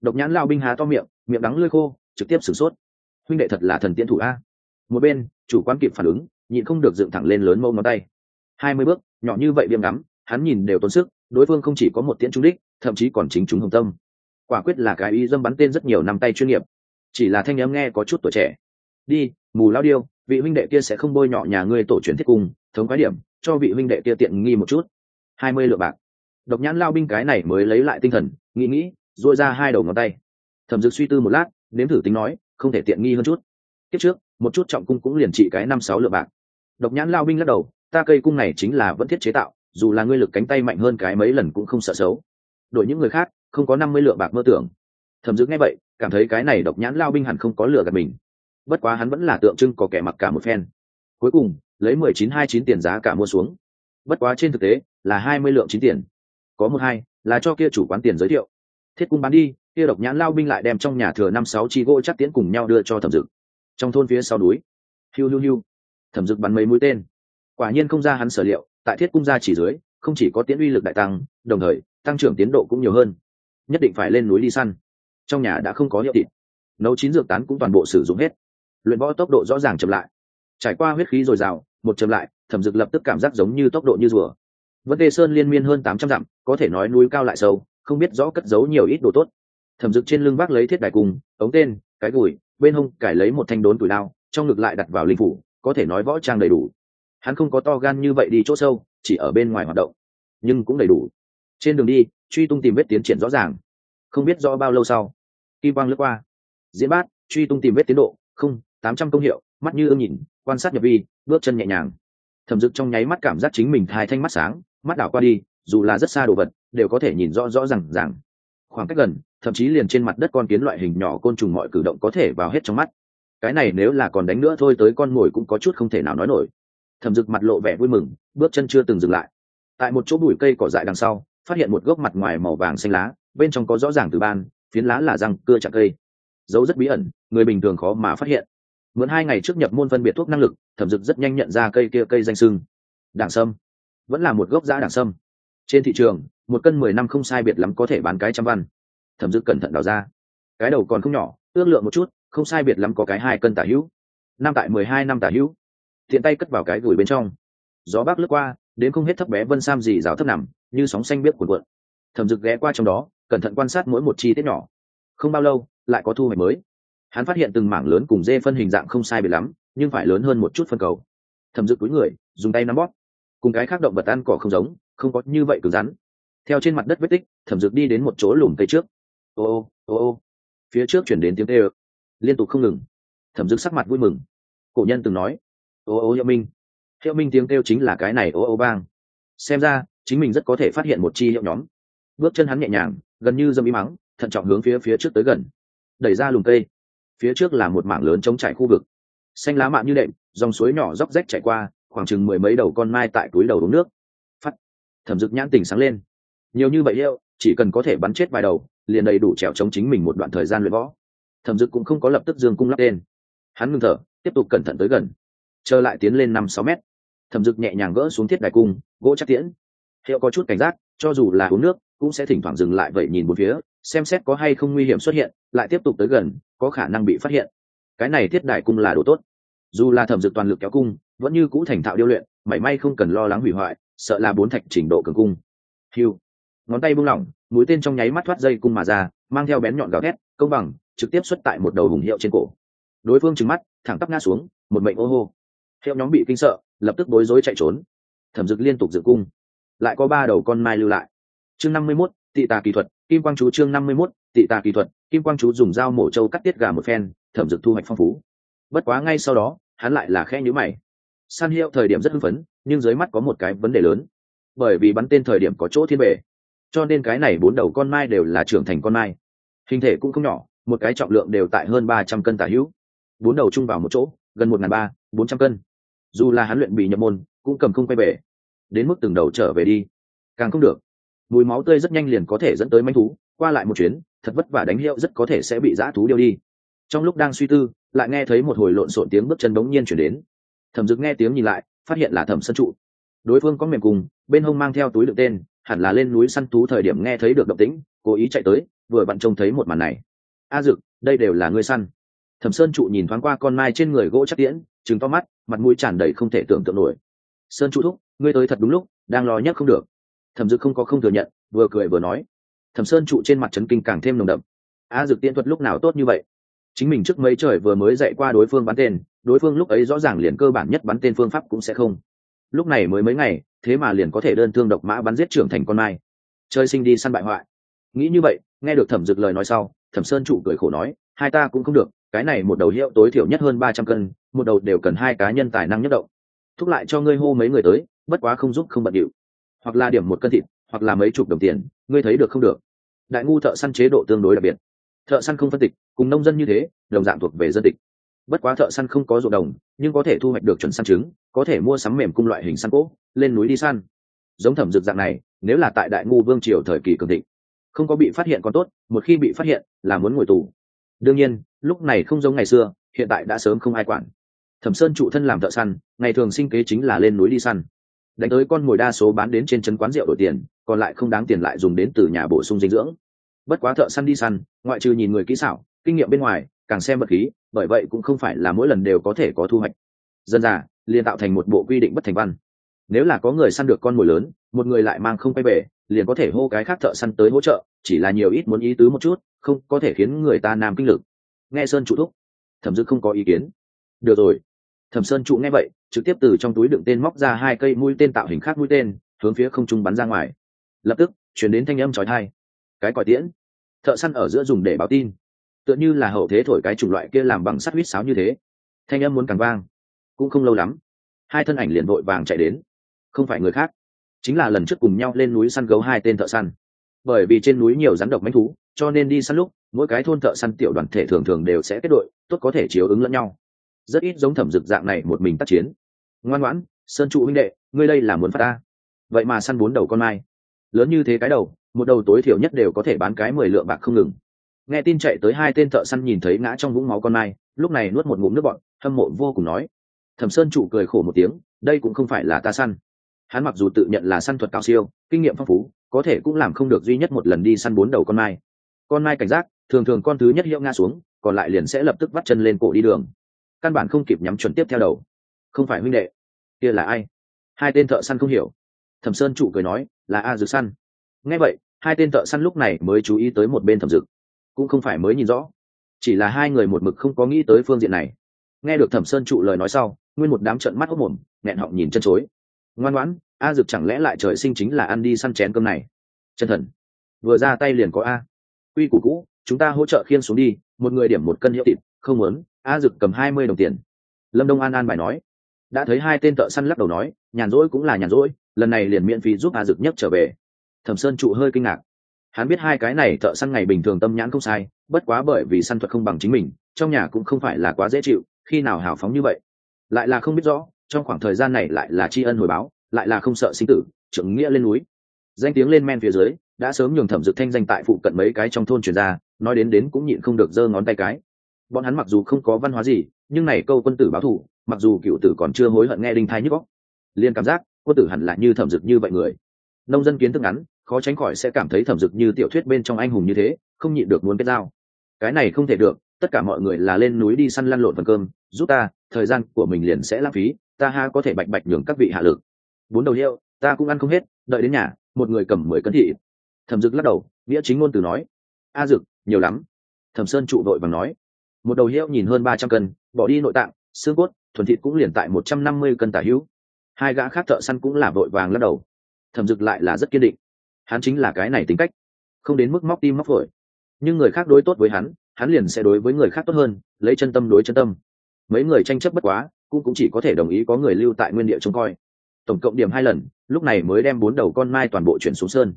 Độc nhãn lao binh há to miệng miệng đắng lơi khô, trực tiếp sửng sốt. Huynh đệ thật là thần tiễn thủ a một bên, chủ quan kịp phản ứng, nhịn không được dựng thẳng lên lớn mâu ngón tay. Hai mươi bước, nhỏ như vậy viêm ngắm, hắn nhìn đều tốn sức, đối phương không chỉ có một tiễn trung đích, thậm chí còn chính chúng hồng tâm. Quả quyết là cái ý dâm bắn tên rất nhiều năm tay chuyên nghiệp. Chỉ là thanh âm nghe có chút tuổi trẻ. Đi, mù lao điêu, vị huynh đệ kia sẽ không bôi nhọ nhà ngươi tổ truyền thiết cung thống quái điểm, cho vị huynh đệ kia tiện nghi một chút. Hai mươi lượng bạc. Độc nhãn lao binh cái này mới lấy lại tinh thần, nghĩ nghĩ dội ra hai đầu ngón tay. Thẩm dực suy tư một lát, nếm thử tính nói, không thể tiện nghi hơn chút. Kiếp trước một chút trọng cung cũng liền trị cái năm sáu lượng bạc. Độc nhãn lao binh lắc đầu, ta cây cung này chính là vẫn thiết chế tạo, dù là ngươi lực cánh tay mạnh hơn cái mấy lần cũng không sợ xấu. Đổi những người khác, không có năm mươi lượng bạc mơ tưởng. Thẩm dữ nghe vậy, cảm thấy cái này độc nhãn lao binh hẳn không có lửa gạt mình. Bất quá hắn vẫn là tượng trưng có kẻ mặc cả một phen. Cuối cùng, lấy mười chín hai chín tiền giá cả mua xuống. Bất quá trên thực tế, là hai mươi lượng chín tiền. Có một hai, là cho kia chủ quán tiền giới thiệu. Thiết cung bán đi, kia độc nhãn lao binh lại đem trong nhà thừa năm sáu chi gỗ chắc tiễn cùng nhau đưa cho thẩm dực trong thôn phía sau núi. Hiu hiu hiu. Thẩm dực bắn mấy mũi tên. Quả nhiên không ra hắn sở liệu, tại thiết cung gia chỉ dưới, không chỉ có tiễn uy lực đại tăng, đồng thời, tăng trưởng tiến độ cũng nhiều hơn. Nhất định phải lên núi đi săn. Trong nhà đã không có hiệu thịt. Nấu chín dược tán cũng toàn bộ sử dụng hết. Luyện võ tốc độ rõ ràng chậm lại. Trải qua huyết khí dồi dào, một chậm lại, thẩm dực lập tức cảm giác giống như tốc độ như rùa. Vấn tê sơn liên miên hơn tám trăm dặm, có thể nói núi cao lại sâu, không biết rõ cất giấu nhiều ít đồ tốt. Thẩm dực trên lưng vác lấy thiết đài cùng, ống tên, cái gùi bên hông cải lấy một thanh đốn tuổi lao trong ngực lại đặt vào linh phủ, có thể nói võ trang đầy đủ. Hắn không có to gan như vậy đi chỗ sâu, chỉ ở bên ngoài hoạt động, nhưng cũng đầy đủ. Trên đường đi, truy tung tìm vết tiến triển rõ ràng. Không biết rõ bao lâu sau, kim quang lướt qua. Diễn bát, truy tung tìm vết tiến độ, không, tám trăm công hiệu, mắt như ưng nhìn, quan sát nhập vi, bước chân nhẹ nhàng. Thẩm dực trong nháy mắt cảm giác chính mình thai thanh mắt sáng, mắt đảo qua đi, dù là rất xa đồ vật, đều có thể nhìn rõ rõ r à n g r khoảng cách gần thậm chí liền trên mặt đất con kiến loại hình nhỏ côn trùng mọi cử động có thể vào hết trong mắt. Cái này nếu là còn đánh nữa thôi tới con mồi cũng có chút không thể nào nói nổi. Thẩm dực mặt lộ vẻ vui mừng, bước chân chưa từng dừng lại. Tại một chỗ bụi cây cỏ dại đằng sau, phát hiện một gốc mặt ngoài màu vàng xanh lá, bên trong có rõ ràng từ ban, phiến lá là răng, cưa chặt cây. Dấu rất bí ẩn, người bình thường khó mà phát hiện. Mượn hai ngày trước nhập môn phân biệt thuốc năng lực, thẩm dực rất nhanh nhận ra cây kia cây danh sưng. Đảng sâm. Vẫn là một gốc giã đảng sâm. Trên thị trường, một cân mười năm không sai biệt lắm có thể bán cái trăm văn thẩm dực cẩn thận đào ra. Cái đầu còn không nhỏ, ước lượng một chút, không sai biệt lắm có cái hai cân tả hữu. Năm tại mười hai năm tả hữu. Thiện tay cất vào cái gửi bên trong. Gió bác lướt qua, đến không hết thấp bé vân sam dì rào thấp nằm, như sóng xanh biết cuộn cuộn. Thẩm dực ghé qua trong đó, cẩn thận quan sát mỗi một chi tiết nhỏ. Không bao lâu, lại có thu hoạch mới. Hắn phát hiện từng mảng lớn cùng dê phân hình dạng không sai biệt lắm, nhưng phải lớn hơn một chút phân cầu. Thẩm dực túi người, dùng tay nắm bóp. Cùng cái khác động vật ăn cỏ không giống, không có như vậy cứng rắn. Theo trên mặt đất vết tích, thẩm dực đi đến một chỗ lùm cây trước ô ô ô ô phía trước chuyển đến tiếng tê ơ liên tục không ngừng. Thẩm dực sắc mặt vui mừng. Cổ nhân từng nói, ô ô hiệu minh. Hiệu minh tiếng kêu chính là cái này, ô ô, bang. Xem ra, chính mình rất có thể phát hiện một chi hiệu nhóm. Bước chân hắn nhẹ nhàng, gần như dâm ý mắng, thận trọng hướng phía phía trước tới gần. Đẩy ra lùm cây. Phía trước là một mảng lớn chống trải khu vực. Xanh lá mạn như đệm, dòng suối nhỏ róc rách chạy qua, khoảng chừng mười mấy đầu con mai tại túi đầu uống nước. Phát thẩm dực nhãn tình sáng lên. Nhiều như vậy hiệu, chỉ cần có thể bắn chết vài đầu liền đầy đủ trèo chống chính mình một đoạn thời gian luyện võ. Thẩm dực cũng không có lập tức dương cung lắp tên. Hắn ngưng thở, tiếp tục cẩn thận tới gần. Trở lại tiến lên năm sáu mét. Thẩm dực nhẹ nhàng gỡ xuống thiết đài cung, gỗ chắc tiễn. Hiệu có chút cảnh giác, cho dù là uống nước, cũng sẽ thỉnh thoảng dừng lại vậy nhìn một phía, xem xét có hay không nguy hiểm xuất hiện, lại tiếp tục tới gần, có khả năng bị phát hiện. Cái này thiết đại cung là đồ tốt. Dù là thẩm dực toàn lực kéo cung, vẫn như cũ thành thạo điêu luyện, mảy may không cần lo lắng hủy hoại, sợ là bốn thạch trình độ cường cung. Hiu ngón tay buông lỏng, mũi tên trong nháy mắt thoát dây cung mà ra, mang theo bén nhọn gào thét, công bằng, trực tiếp xuất tại một đầu hùng hiệu trên cổ. Đối phương trừng mắt, thẳng tắp ngã xuống, một mệnh ô hô. Hiệu nhóm bị kinh sợ, lập tức bối rối chạy trốn. Thẩm dực liên tục dự cung. Lại có ba đầu con mai lưu lại. Chương năm mươi mốt, tị tà kỳ thuật, kim quang chú chương năm mươi mốt, tị tà kỳ thuật, kim quang chú dùng dao mổ trâu cắt tiết gà một phen, thẩm dực thu hoạch phong phú. Bất quá ngay sau đó, hắn lại là khe nhữ mày. San hiệu thời điểm rất hưng phấn, nhưng dưới mắt có một cái vấn đề lớn. Bởi vì bắn tên thời điểm có chỗ thiên bể cho nên cái này bốn đầu con mai đều là trưởng thành con mai. Hình thể cũng không nhỏ, một cái trọng lượng đều tại hơn ba trăm cân tả hữu. Bốn đầu chung vào một chỗ, gần một n g h n ba, bốn trăm cân. Dù là hắn luyện bị nhập môn, cũng cầm không quay bể đến mức từng đầu trở về đi. Càng không được. Mùi máu tươi rất nhanh liền có thể dẫn tới manh thú, qua lại một chuyến, thật vất vả đánh hiệu rất có thể sẽ bị dã thú điêu đi. Trong lúc đang suy tư, lại nghe thấy một hồi lộn xộn tiếng bước chân bỗng nhiên chuyển đến. Thẩm dực nghe tiếng nhìn lại, phát hiện là thẩm sân trụ. Đối phương có mềm cùng, bên hông mang theo túi đựng tên hẳn là lên núi săn thú thời điểm nghe thấy được động tĩnh, cố ý chạy tới, vừa bận trông thấy một màn này. A dực, đây đều là ngươi săn. Thẩm sơn trụ nhìn thoáng qua con mai trên người gỗ chắc tiễn, trừng to mắt, mặt mũi tràn đầy không thể tưởng tượng nổi. Sơn trụ thúc, ngươi tới thật đúng lúc, đang lo nhất không được. Thẩm dực không có không thừa nhận, vừa cười vừa nói. Thẩm sơn trụ trên mặt trấn kinh càng thêm nồng đậm. A dực tiễn thuật lúc nào tốt như vậy? Chính mình trước mấy trời vừa mới dạy qua đối phương bắn tên, đối phương lúc ấy rõ ràng liền cơ bản nhất bắn tên phương pháp cũng sẽ không lúc này mới mấy ngày, thế mà liền có thể đơn thương độc mã bắn giết trưởng thành con mai. Chơi sinh đi săn bại hoại. Nghĩ như vậy, nghe được thẩm dực lời nói sau, thẩm sơn trụ cười khổ nói, hai ta cũng không được, cái này một đầu hiệu tối thiểu nhất hơn ba trăm cân, một đầu đều cần hai cá nhân tài năng nhất động. Thúc lại cho ngươi hô mấy người tới, bất quá không giúp không bận điệu. Hoặc là điểm một cân thịt, hoặc là mấy chục đồng tiền, ngươi thấy được không được. Đại ngu thợ săn chế độ tương đối đặc biệt. Thợ săn không phân tịch, cùng nông dân như thế, đồng dạng thuộc về dân tịch bất quá thợ săn không có ruộng đồng, nhưng có thể thu hoạch được chuẩn săn trứng, có thể mua sắm mềm cung loại hình săn cỗ, lên núi đi săn. Giống thẩm dực dạng này, nếu là tại đại ngu vương triều thời kỳ cường thịnh, không có bị phát hiện còn tốt, một khi bị phát hiện, là muốn ngồi tù. Đương nhiên, lúc này không giống ngày xưa, hiện tại đã sớm không ai quản. Thẩm sơn trụ thân làm thợ săn, ngày thường sinh kế chính là lên núi đi săn. Đánh tới con mồi đa số bán đến trên chân quán rượu đổi tiền, còn lại không đáng tiền lại dùng đến từ nhà bổ sung dinh dưỡng. Bất quá thợ săn đi săn, ngoại trừ nhìn người kỹ xảo, kinh nghiệm bên ngoài, càng xem vật khí bởi vậy cũng không phải là mỗi lần đều có thể có thu hoạch. Dân già, liền tạo thành một bộ quy định bất thành văn. Nếu là có người săn được con mồi lớn, một người lại mang không quay về, liền có thể hô cái khác thợ săn tới hỗ trợ, chỉ là nhiều ít muốn ý tứ một chút, không có thể khiến người ta nam kinh lực. Nghe sơn trụ thúc, thẩm dư không có ý kiến. Được rồi. Thẩm sơn trụ nghe vậy, trực tiếp từ trong túi đựng tên móc ra hai cây mũi tên tạo hình khác mũi tên, hướng phía không trung bắn ra ngoài. Lập tức chuyển đến thanh âm trói thai cái còi tiễn. Thợ săn ở giữa dùng để báo tin tựa như là hậu thế thổi cái chủng loại kia làm bằng sắt huýt sáo như thế. Thanh âm muốn càng vang, cũng không lâu lắm, hai thân ảnh liền vội vàng chạy đến. Không phải người khác, chính là lần trước cùng nhau lên núi săn gấu hai tên thợ săn. Bởi vì trên núi nhiều rắn độc manh thú, cho nên đi săn lúc, mỗi cái thôn thợ săn tiểu đoàn thể thường thường đều sẽ kết đội, tốt có thể chiếu ứng lẫn nhau. Rất ít giống thẩm dực dạng này một mình tác chiến. Ngoan ngoãn, sơn trụ huynh đệ, ngươi đây là muốn phát ta? Vậy mà săn bốn đầu con mai. Lớn như thế cái đầu, một đầu tối thiểu nhất đều có thể bán cái mười lượng bạc không ngừng nghe tin chạy tới hai tên thợ săn nhìn thấy ngã trong vũng máu con mai, lúc này nuốt một ngụm nước bọn hâm mộ vô cùng nói. Thẩm sơn Chủ cười khổ một tiếng, đây cũng không phải là ta săn. Hắn mặc dù tự nhận là săn thuật cao siêu, kinh nghiệm phong phú, có thể cũng làm không được duy nhất một lần đi săn bốn đầu con mai. Con mai cảnh giác, thường thường con thứ nhất hiệu nga xuống, còn lại liền sẽ lập tức vắt chân lên cổ đi đường. Căn bản không kịp nhắm chuẩn tiếp theo đầu. Không phải huynh đệ, kia là ai? Hai tên thợ săn không hiểu. Thẩm sơn Chủ cười nói, là a dược săn. Nghe vậy, hai tên thợ săn lúc này mới chú ý tới một bên thẩm dực cũng không phải mới nhìn rõ. Chỉ là hai người một mực không có nghĩ tới phương diện này. Nghe được thẩm sơn trụ lời nói sau, nguyên một đám trận mắt hốc mồm, nghẹn họng nhìn chân chối. Ngoan ngoãn, a dực chẳng lẽ lại trời sinh chính là ăn đi săn chén cơm này? Chân thần, vừa ra tay liền có a. Quy củ cũ, chúng ta hỗ trợ khiên xuống đi, một người điểm một cân hiệu thịt, không muốn, a dực cầm hai mươi đồng tiền. Lâm đông an an bài nói. Đã thấy hai tên thợ săn lắc đầu nói, nhàn rỗi cũng là nhàn rỗi, lần này liền miễn phí giúp a dực nhấc trở về. Thẩm sơn trụ hơi kinh ngạc hắn biết hai cái này thợ săn ngày bình thường tâm nhãn không sai, bất quá bởi vì săn thuật không bằng chính mình, trong nhà cũng không phải là quá dễ chịu, khi nào hào phóng như vậy? Lại là không biết rõ, trong khoảng thời gian này lại là tri ân hồi báo, lại là không sợ sinh tử, trưởng nghĩa lên núi. Danh tiếng lên men phía dưới, đã sớm nhường thẩm dực thanh danh tại phụ cận mấy cái trong thôn truyền ra, nói đến đến cũng nhịn không được giơ ngón tay cái. Bọn hắn mặc dù không có văn hóa gì, nhưng này câu quân tử báo thù, mặc dù cựu tử còn chưa hối hận nghe đinh thai nhức góc liền cảm giác quân tử hẳn là như thẩm dực như vậy người. Nông dân kiến thức ngắn khó tránh khỏi sẽ cảm thấy thẩm dực như tiểu thuyết bên trong anh hùng như thế, không nhịn được muốn kết giao. Cái này không thể được, tất cả mọi người là lên núi đi săn lăn lộn phần cơm, giúp ta, thời gian của mình liền sẽ lãng phí, ta ha có thể bạch bạch nhường các vị hạ lực. Bốn đầu hiệu ta cũng ăn không hết, đợi đến nhà, một người cầm mười cân thị thẩm dực lắc đầu, nghĩa chính ngôn từ nói. A dực, nhiều lắm. Thẩm sơn trụ đội và nói. Một đầu hiệu nhìn hơn ba trăm cân, bỏ đi nội tạng, xương cốt, thuần thịt cũng liền tại một trăm năm mươi cân tả hữu. Hai gã khác thợ săn cũng là vội vàng lắc đầu. Thẩm dực lại là rất kiên định hắn chính là cái này tính cách. Không đến mức móc tim móc phổi. Nhưng người khác đối tốt với hắn hắn liền sẽ đối với người khác tốt hơn, lấy chân tâm đối chân tâm. Mấy người tranh chấp bất quá, cũng cũng chỉ có thể đồng ý có người lưu tại nguyên địa trông coi. Tổng cộng điểm hai lần, lúc này mới đem bốn đầu con mai toàn bộ chuyển xuống sơn.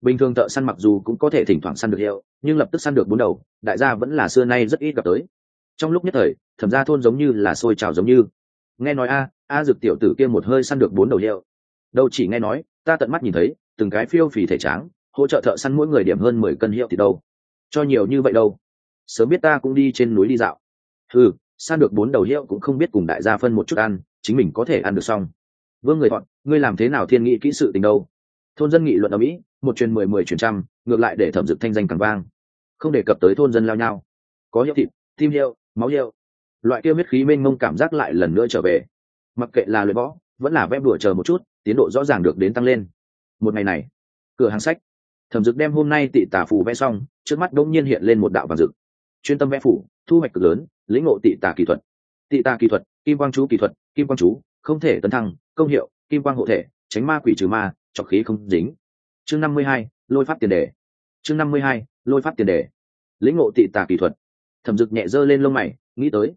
Bình thường thợ săn mặc dù cũng có thể thỉnh thoảng săn được hiệu, nhưng lập tức săn được bốn đầu, đại gia vẫn là xưa nay rất ít gặp tới. Trong lúc nhất thời, thẩm ra thôn giống như là sôi trào giống như. Nghe nói a a dực tiểu tử kia một hơi săn được bốn đầu hiệu. Đâu chỉ nghe nói, ta tận mắt nhìn thấy từng cái phiêu phì thể tráng, hỗ trợ thợ săn mỗi người điểm hơn mười cân hiệu thì đâu? Cho nhiều như vậy đâu? Sớm biết ta cũng đi trên núi đi dạo. Ừ săn được bốn đầu hiệu cũng không biết cùng đại gia phân một chút ăn, chính mình có thể ăn được xong. Vương người thọn ngươi làm thế nào thiên nghị kỹ sự tình đâu? Thôn dân nghị luận ở mỹ một truyền mười mười truyền trăm, ngược lại để thẩm dực thanh danh càng vang. Không đề cập tới thôn dân lao nhau. Có hiệu thịt, tim hiệu, máu hiệu. Loại kia huyết khí mênh mông cảm giác lại lần nữa trở về. Mặc kệ là luyện võ, vẫn là vẽ đùa chờ một chút, tiến độ rõ ràng được đến tăng lên một ngày này, cửa hàng sách, thẩm dực đem hôm nay tị tà phù vẽ xong, trước mắt đông nhiên hiện lên một đạo vàng dực. Chuyên tâm vẽ phủ, thu hoạch cực lớn, lĩnh ngộ tị tà kỹ thuật. Tị tà kỹ thuật, kim quang chú kỹ thuật, kim quang chú, không thể tấn thăng, công hiệu, kim quang hộ thể, tránh ma quỷ trừ ma trọc khí không dính. Chương năm mươi hai, lôi pháp tiền đề. Chương năm mươi hai, lôi pháp tiền đề. Lĩnh ngộ tị tà kỹ thuật. Thẩm dực nhẹ dơ lên lông mày, nghĩ tới,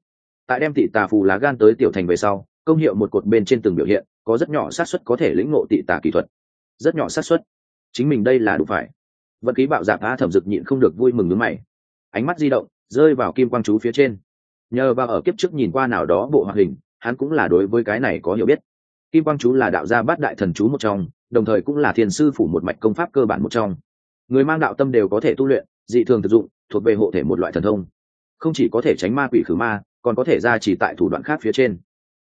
tại đem tị tà phù lá gan tới tiểu thành về sau, công hiệu một cột bên trên từng biểu hiện, có rất nhỏ xác suất có thể lĩnh ngộ tị tà kỹ thuật rất nhỏ xác suất. Chính mình đây là đủ phải. Vận khí bạo dạp a thẩm dực nhịn không được vui mừng nước mày. Ánh mắt di động rơi vào kim quang chú phía trên. Nhờ vào ở kiếp trước nhìn qua nào đó bộ hoạt hình, hắn cũng là đối với cái này có hiểu biết. Kim quang chú là đạo gia bát đại thần chú một trong, đồng thời cũng là thiền sư phủ một mạch công pháp cơ bản một trong. Người mang đạo tâm đều có thể tu luyện, dị thường thực dụng, thuộc về hộ thể một loại thần thông. Không chỉ có thể tránh ma quỷ khử ma, còn có thể ra chỉ tại thủ đoạn khác phía trên.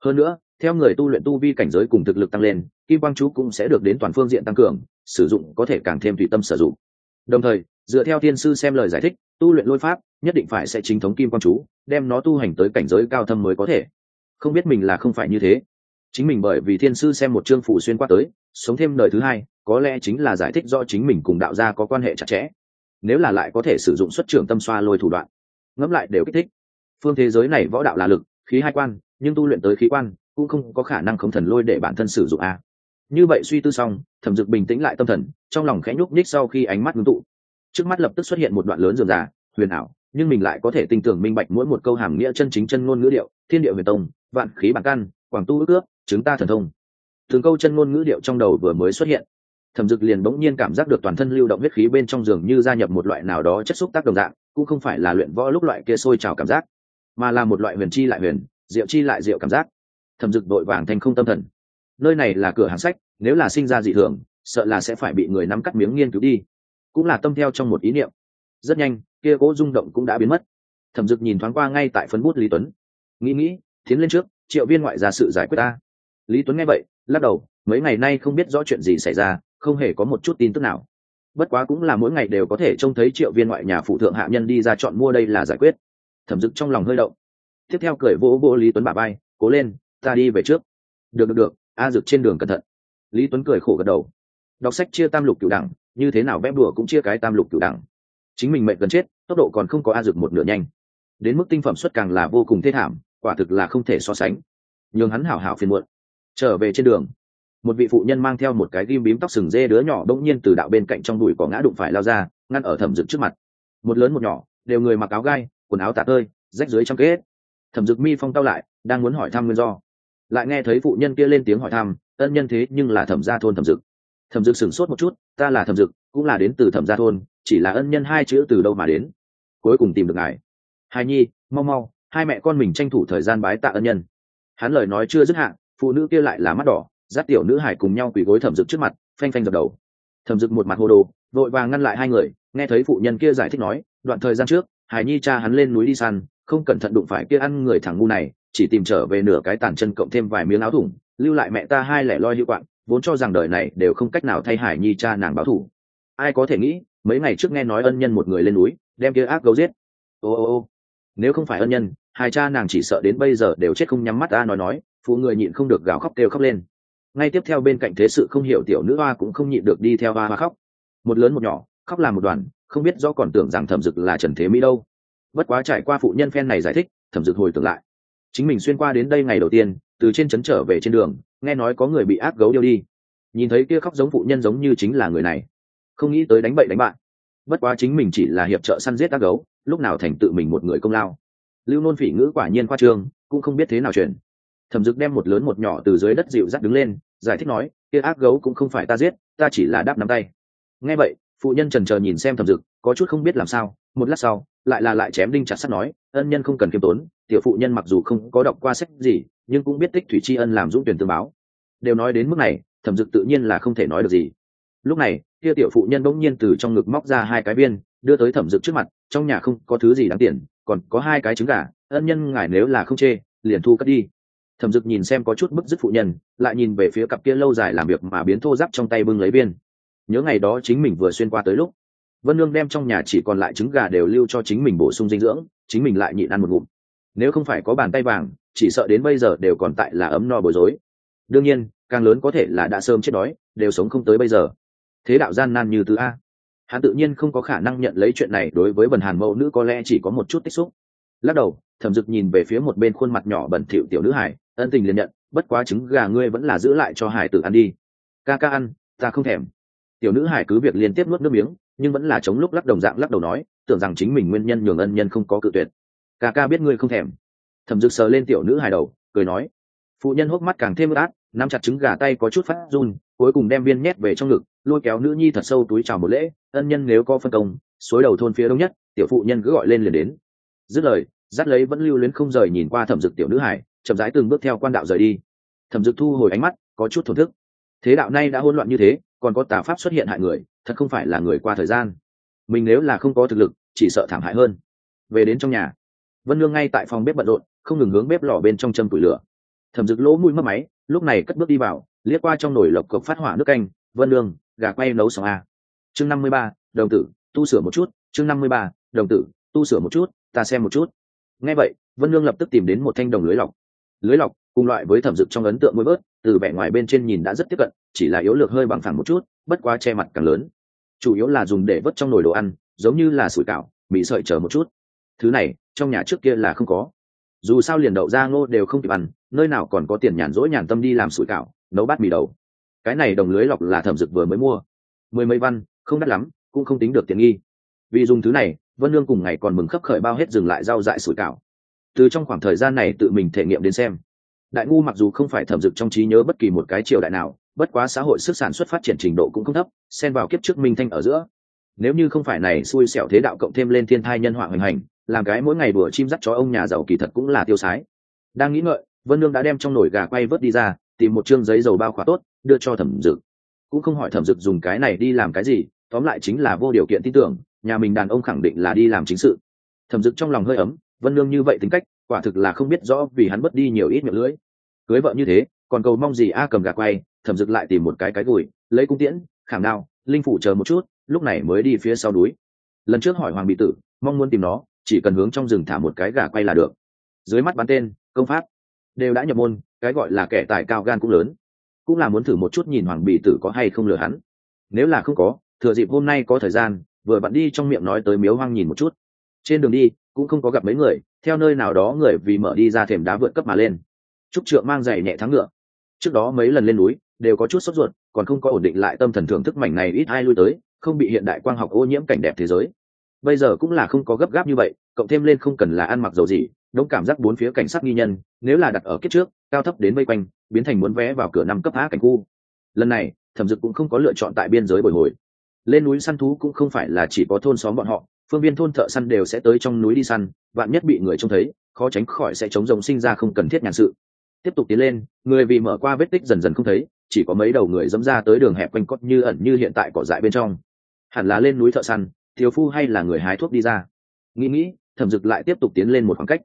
Hơn nữa theo người tu luyện tu vi cảnh giới cùng thực lực tăng lên, kim quang chú cũng sẽ được đến toàn phương diện tăng cường, sử dụng có thể càng thêm tùy tâm sử dụng. Đồng thời, dựa theo thiên sư xem lời giải thích, tu luyện lôi pháp nhất định phải sẽ chính thống kim quang chú, đem nó tu hành tới cảnh giới cao thâm mới có thể. Không biết mình là không phải như thế. Chính mình bởi vì thiên sư xem một chương phụ xuyên qua tới, sống thêm đời thứ hai, có lẽ chính là giải thích do chính mình cùng đạo gia có quan hệ chặt chẽ. Nếu là lại có thể sử dụng xuất trưởng tâm xoa lôi thủ đoạn. Ngẫm lại đều kích thích. Phương thế giới này võ đạo là lực, khí hai quan, nhưng tu luyện tới khí quan cũng không có khả năng không thần lôi để bản thân sử dụng a. Như vậy suy tư xong, thẩm dực bình tĩnh lại tâm thần, trong lòng khẽ nhúc nhích sau khi ánh mắt ngưng tụ. Trước mắt lập tức xuất hiện một đoạn lớn dườm già, huyền ảo, nhưng mình lại có thể tinh tưởng minh bạch mỗi một câu hàm nghĩa chân chính chân ngôn ngữ điệu, thiên địa huyền tông, vạn khí bản căn, quảng tu ước ước, chứng ta thần thông. Thường câu chân ngôn ngữ điệu trong đầu vừa mới xuất hiện, thẩm dực liền bỗng nhiên cảm giác được toàn thân lưu động huyết khí bên trong giường như gia nhập một loại nào đó chất xúc tác đồng dạng, cũng không phải là luyện võ lúc loại kia sôi trào cảm giác, mà là một loại huyền chi lại huyền, diệu chi lại diệu cảm giác thẩm dực vội vàng thành không tâm thần. Nơi này là cửa hàng sách, nếu là sinh ra dị thường, sợ là sẽ phải bị người nắm cắt miếng nghiên cứu đi. Cũng là tâm theo trong một ý niệm. Rất nhanh, kia cố rung động cũng đã biến mất. Thẩm dực nhìn thoáng qua ngay tại phấn bút lý tuấn. Nghĩ nghĩ, tiến lên trước, triệu viên ngoại ra sự giải quyết ta. Lý tuấn nghe vậy, lắc đầu, mấy ngày nay không biết rõ chuyện gì xảy ra, không hề có một chút tin tức nào. Bất quá cũng là mỗi ngày đều có thể trông thấy triệu viên ngoại nhà phụ thượng hạ nhân đi ra chọn mua đây là giải quyết. Thẩm dực trong lòng hơi động. Tiếp theo cười vỗ vỗ lý tuấn bà bay cố lên ta đi về trước. Được được được, a dực trên đường cẩn thận. Lý tuấn cười khổ gật đầu. Đọc sách chia tam lục cửu đẳng, như thế nào vẽ đùa cũng chia cái tam lục cửu đẳng. Chính mình mệnh gần chết, tốc độ còn không có a dực một nửa nhanh. Đến mức tinh phẩm xuất càng là vô cùng thê thảm, quả thực là không thể so sánh. Nhường hắn hảo hảo phiền muộn. Trở về trên đường, một vị phụ nhân mang theo một cái ghim bím tóc sừng dê đứa nhỏ đông nhiên từ đạo bên cạnh trong đùi có ngã đụng phải lao ra, ngăn ở thẩm dực trước mặt. Một lớn một nhỏ, đều người mặc áo gai, quần áo tả tơi, rách dưới trong kết. Thẩm dực mi phong tao lại, đang muốn hỏi thăm nguyên do lại nghe thấy phụ nhân kia lên tiếng hỏi thăm, ân nhân thế nhưng là thẩm gia thôn thẩm dực. Thẩm dực sửng sốt một chút, ta là thẩm dực, cũng là đến từ thẩm gia thôn, chỉ là ân nhân hai chữ từ đâu mà đến? Cuối cùng tìm được ngài. Hài nhi, mau mau, hai mẹ con mình tranh thủ thời gian bái tạ ân nhân. Hắn lời nói chưa dứt hạn phụ nữ kia lại là mắt đỏ giáp tiểu nữ hải cùng nhau quỳ gối thẩm dực trước mặt, phanh phanh dập đầu. Thẩm dực một mặt hồ đồ, vội vàng ngăn lại hai người, nghe thấy phụ nhân kia giải thích nói, đoạn thời gian trước hải nhi cha hắn lên núi đi săn, không cẩn thận đụng phải kia ăn người thằng ngu này chỉ tìm trở về nửa cái tàn chân cộng thêm vài miếng áo thủng, lưu lại mẹ ta hai lẻ loi hữu quạng, vốn cho rằng đời này đều không cách nào thay hải nhi cha nàng báo thủ. Ai có thể nghĩ, mấy ngày trước nghe nói ân nhân một người lên núi, đem kia ác gấu giết. Ô ô ô, nếu không phải ân nhân, hai cha nàng chỉ sợ đến bây giờ đều chết không nhắm mắt ta nói nói, phụ người nhịn không được gào khóc kêu khóc lên. Ngay tiếp theo bên cạnh thế sự không hiểu tiểu nữ hoa cũng không nhịn được đi theo hoa hoa khóc. Một lớn một nhỏ, khóc làm một đoàn, không biết do còn tưởng rằng thẩm dực là trần thế mỹ đâu. Bất quá trải qua phụ nhân phen này giải thích, thẩm dực hồi tưởng lại chính mình xuyên qua đến đây ngày đầu tiên, từ trên trấn trở về trên đường, nghe nói có người bị ác gấu điêu đi. Nhìn thấy kia khóc giống phụ nhân giống như chính là người này, không nghĩ tới đánh bậy đánh bạn. Bất quá chính mình chỉ là hiệp trợ săn giết ác gấu, lúc nào thành tự mình một người công lao. Lưu nôn phỉ ngữ quả nhiên khoa trương, cũng không biết thế nào truyền. Thẩm dực đem một lớn một nhỏ từ dưới đất dịu dắt đứng lên, giải thích nói, kia ác gấu cũng không phải ta giết, ta chỉ là đáp nắm tay. Nghe vậy, phụ nhân trần chờ nhìn xem thẩm dực, có chút không biết làm sao, một lát sau, lại là lại chém đinh chặt sắt nói, ân nhân không cần kiêm tốn tiểu phụ nhân mặc dù không có đọc qua sách gì, nhưng cũng biết tích thủy tri ân làm dũng tuyển tương báo. Đều nói đến mức này, thẩm dực tự nhiên là không thể nói được gì. Lúc này, kia tiểu phụ nhân bỗng nhiên từ trong ngực móc ra hai cái viên, đưa tới thẩm dực trước mặt, trong nhà không có thứ gì đáng tiền, còn có hai cái trứng gà, ân nhân ngài nếu là không chê, liền thu cất đi. Thẩm dực nhìn xem có chút bức dứt phụ nhân, lại nhìn về phía cặp kia lâu dài làm việc mà biến thô giáp trong tay bưng lấy viên. Nhớ ngày đó chính mình vừa xuyên qua tới lúc, vân lương đem trong nhà chỉ còn lại trứng gà đều lưu cho chính mình bổ sung dinh dưỡng, chính mình lại nhịn ăn một ngụm nếu không phải có bàn tay vàng, chỉ sợ đến bây giờ đều còn tại là ấm no bối rối. Đương nhiên, càng lớn có thể là đã sớm chết đói, đều sống không tới bây giờ. Thế đạo gian nan như thứ a. Hắn tự nhiên không có khả năng nhận lấy chuyện này đối với bần hàn mẫu nữ có lẽ chỉ có một chút tích xúc. Lắc đầu, thẩm dực nhìn về phía một bên khuôn mặt nhỏ bẩn thỉu tiểu nữ hải, ân tình liền nhận, bất quá trứng gà ngươi vẫn là giữ lại cho hải tử ăn đi. Ca ca ăn, ta không thèm. Tiểu nữ hải cứ việc liên tiếp nuốt nước miếng, nhưng vẫn là chống lúc lắc đồng dạng lắc đầu nói, tưởng rằng chính mình nguyên nhân nhường ân nhân không có cự tuyệt ca ca biết ngươi không thèm. Thẩm dực sờ lên tiểu nữ hài đầu, cười nói. Phụ nhân hốc mắt càng thêm át, nắm chặt trứng gà tay có chút phát run, cuối cùng đem viên nhét về trong ngực, lôi kéo nữ nhi thật sâu túi chào một lễ, ân nhân nếu có phân công suối đầu thôn phía đông nhất, tiểu phụ nhân cứ gọi lên liền đến. Dứt lời, dắt lấy vẫn lưu luyến không rời nhìn qua thẩm dực tiểu nữ hải chậm rãi từng bước theo quan đạo rời đi. Thẩm dực thu hồi ánh mắt, có chút thổn thức. Thế đạo nay đã hỗn loạn như thế, còn có tà pháp xuất hiện hại người, thật không phải là người qua thời gian. Mình nếu là không có thực lực, chỉ sợ thảm hại hơn. Về đến trong nhà vân lương ngay tại phòng bếp bận rộn, không ngừng hướng bếp lò bên trong châm củi lửa. Thẩm dực lỗ mũi mất máy, lúc này cất bước đi vào, liếc qua trong nồi lộc cộc phát hỏa nước canh, vân lương gà quay nấu xong a chương năm mươi ba, đồng tử, tu sửa một chút, chương năm mươi ba, đồng tử, tu sửa một chút, ta xem một chút. Nghe vậy, vân lương lập tức tìm đến một thanh đồng lưới lọc. Lưới lọc, cùng loại với thẩm dực trong ấn tượng môi bớt, từ vẻ ngoài bên trên nhìn đã rất tiếp cận, chỉ là yếu lược hơi bằng phẳng một chút, bất quá che mặt càng lớn. Chủ yếu là dùng để vớt trong nồi đồ ăn, giống như là sủi cảo, mì sợi chờ một chút. Thứ này trong nhà trước kia là không có. Dù sao liền đậu ra ngô đều không kịp ăn, nơi nào còn có tiền nhàn rỗi nhàn tâm đi làm sủi cảo, nấu bát mì đầu. Cái này đồng lưới lọc là thẩm dực vừa mới mua. Mười mấy văn, không đắt lắm, cũng không tính được tiền nghi. Vì dùng thứ này, vân lương cùng ngày còn mừng khấp khởi bao hết dừng lại rau dại sủi cảo. Từ trong khoảng thời gian này tự mình thể nghiệm đến xem. Đại ngu mặc dù không phải thẩm dực trong trí nhớ bất kỳ một cái triều đại nào, bất quá xã hội sức sản xuất phát triển trình độ cũng không thấp, xen vào kiếp trước minh thanh ở giữa. Nếu như không phải này xui xẻo thế đạo cộng thêm lên thiên thai nhân họa hoành hành làm cái mỗi ngày bữa chim dắt chó ông nhà giàu kỳ thật cũng là tiêu sái. Đang nghĩ ngợi, vân Nương đã đem trong nồi gà quay vớt đi ra, tìm một chương giấy dầu bao khóa tốt, đưa cho thẩm dực. Cũng không hỏi thẩm dực dùng cái này đi làm cái gì, tóm lại chính là vô điều kiện tin tưởng, nhà mình đàn ông khẳng định là đi làm chính sự. Thẩm dực trong lòng hơi ấm, vân Nương như vậy tính cách, quả thực là không biết rõ vì hắn mất đi nhiều ít miệng lưỡi. Cưới vợ như thế, còn cầu mong gì a cầm gà quay, thẩm dực lại tìm một cái cái gùi, lấy cung tiễn, khảm đao, linh phủ chờ một chút, lúc này mới đi phía sau núi. Lần trước hỏi hoàng bị tử, mong muốn tìm nó chỉ cần hướng trong rừng thả một cái gà quay là được. Dưới mắt bắn tên, công pháp, đều đã nhập môn, cái gọi là kẻ tài cao gan cũng lớn. Cũng là muốn thử một chút nhìn hoàng bị tử có hay không lừa hắn. Nếu là không có, thừa dịp hôm nay có thời gian, vừa bạn đi trong miệng nói tới miếu hoang nhìn một chút. Trên đường đi, cũng không có gặp mấy người, theo nơi nào đó người vì mở đi ra thềm đá vượt cấp mà lên. Trúc trượng mang giày nhẹ thắng ngựa. Trước đó mấy lần lên núi, đều có chút sốt ruột, còn không có ổn định lại tâm thần thưởng thức mảnh này ít ai lui tới, không bị hiện đại quang học ô nhiễm cảnh đẹp thế giới bây giờ cũng là không có gấp gáp như vậy, cộng thêm lên không cần là ăn mặc dầu gì, đống cảm giác bốn phía cảnh sát nghi nhân, nếu là đặt ở kiếp trước, cao thấp đến vây quanh, biến thành muốn vé vào cửa năm cấp phá cảnh khu. Lần này, thẩm dực cũng không có lựa chọn tại biên giới bồi hồi. Lên núi săn thú cũng không phải là chỉ có thôn xóm bọn họ, phương viên thôn thợ săn đều sẽ tới trong núi đi săn, vạn nhất bị người trông thấy, khó tránh khỏi sẽ chống rồng sinh ra không cần thiết nhàn sự. Tiếp tục tiến lên, người vì mở qua vết tích dần dần không thấy, chỉ có mấy đầu người dẫm ra tới đường hẹp quanh cốt như ẩn như hiện tại cỏ dại bên trong. Hẳn là lên núi thợ săn thiếu phu hay là người hái thuốc đi ra? Nghĩ nghĩ, thẩm dực lại tiếp tục tiến lên một khoảng cách.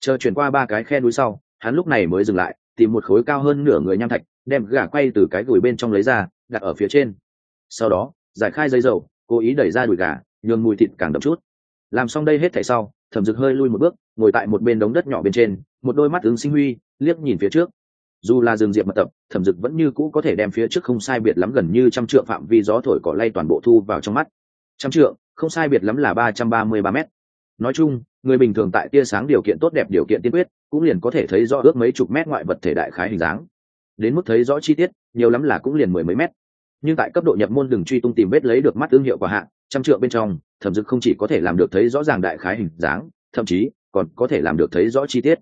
Chờ chuyển qua ba cái khe núi sau, hắn lúc này mới dừng lại, tìm một khối cao hơn nửa người nham thạch, đem gà quay từ cái gùi bên trong lấy ra, đặt ở phía trên. Sau đó, giải khai dây dầu, cố ý đẩy ra đùi gà, nhường mùi thịt càng đậm chút. Làm xong đây hết thảy sau, thẩm dực hơi lui một bước, ngồi tại một bên đống đất nhỏ bên trên, một đôi mắt ứng sinh huy, liếc nhìn phía trước. Dù là rừng diệp mật tập, thẩm dực vẫn như cũ có thể đem phía trước không sai biệt lắm gần như trăm trượng phạm vi gió thổi cỏ lay toàn bộ thu vào trong mắt. Trăm trượng không sai biệt lắm là ba trăm ba mươi ba m nói chung, người bình thường tại tia sáng điều kiện tốt đẹp điều kiện tiên quyết, cũng liền có thể thấy rõ ước mấy chục mét ngoại vật thể đại khái hình dáng. Đến mức thấy rõ chi tiết, nhiều lắm là cũng liền mười mấy mét. Nhưng tại cấp độ nhập môn đừng truy tung tìm vết lấy được mắt thương hiệu quả hạ trăm trượng bên trong, thẩm dực không chỉ có thể làm được thấy rõ ràng đại khái hình dáng, thậm chí còn có thể làm được thấy rõ chi tiết.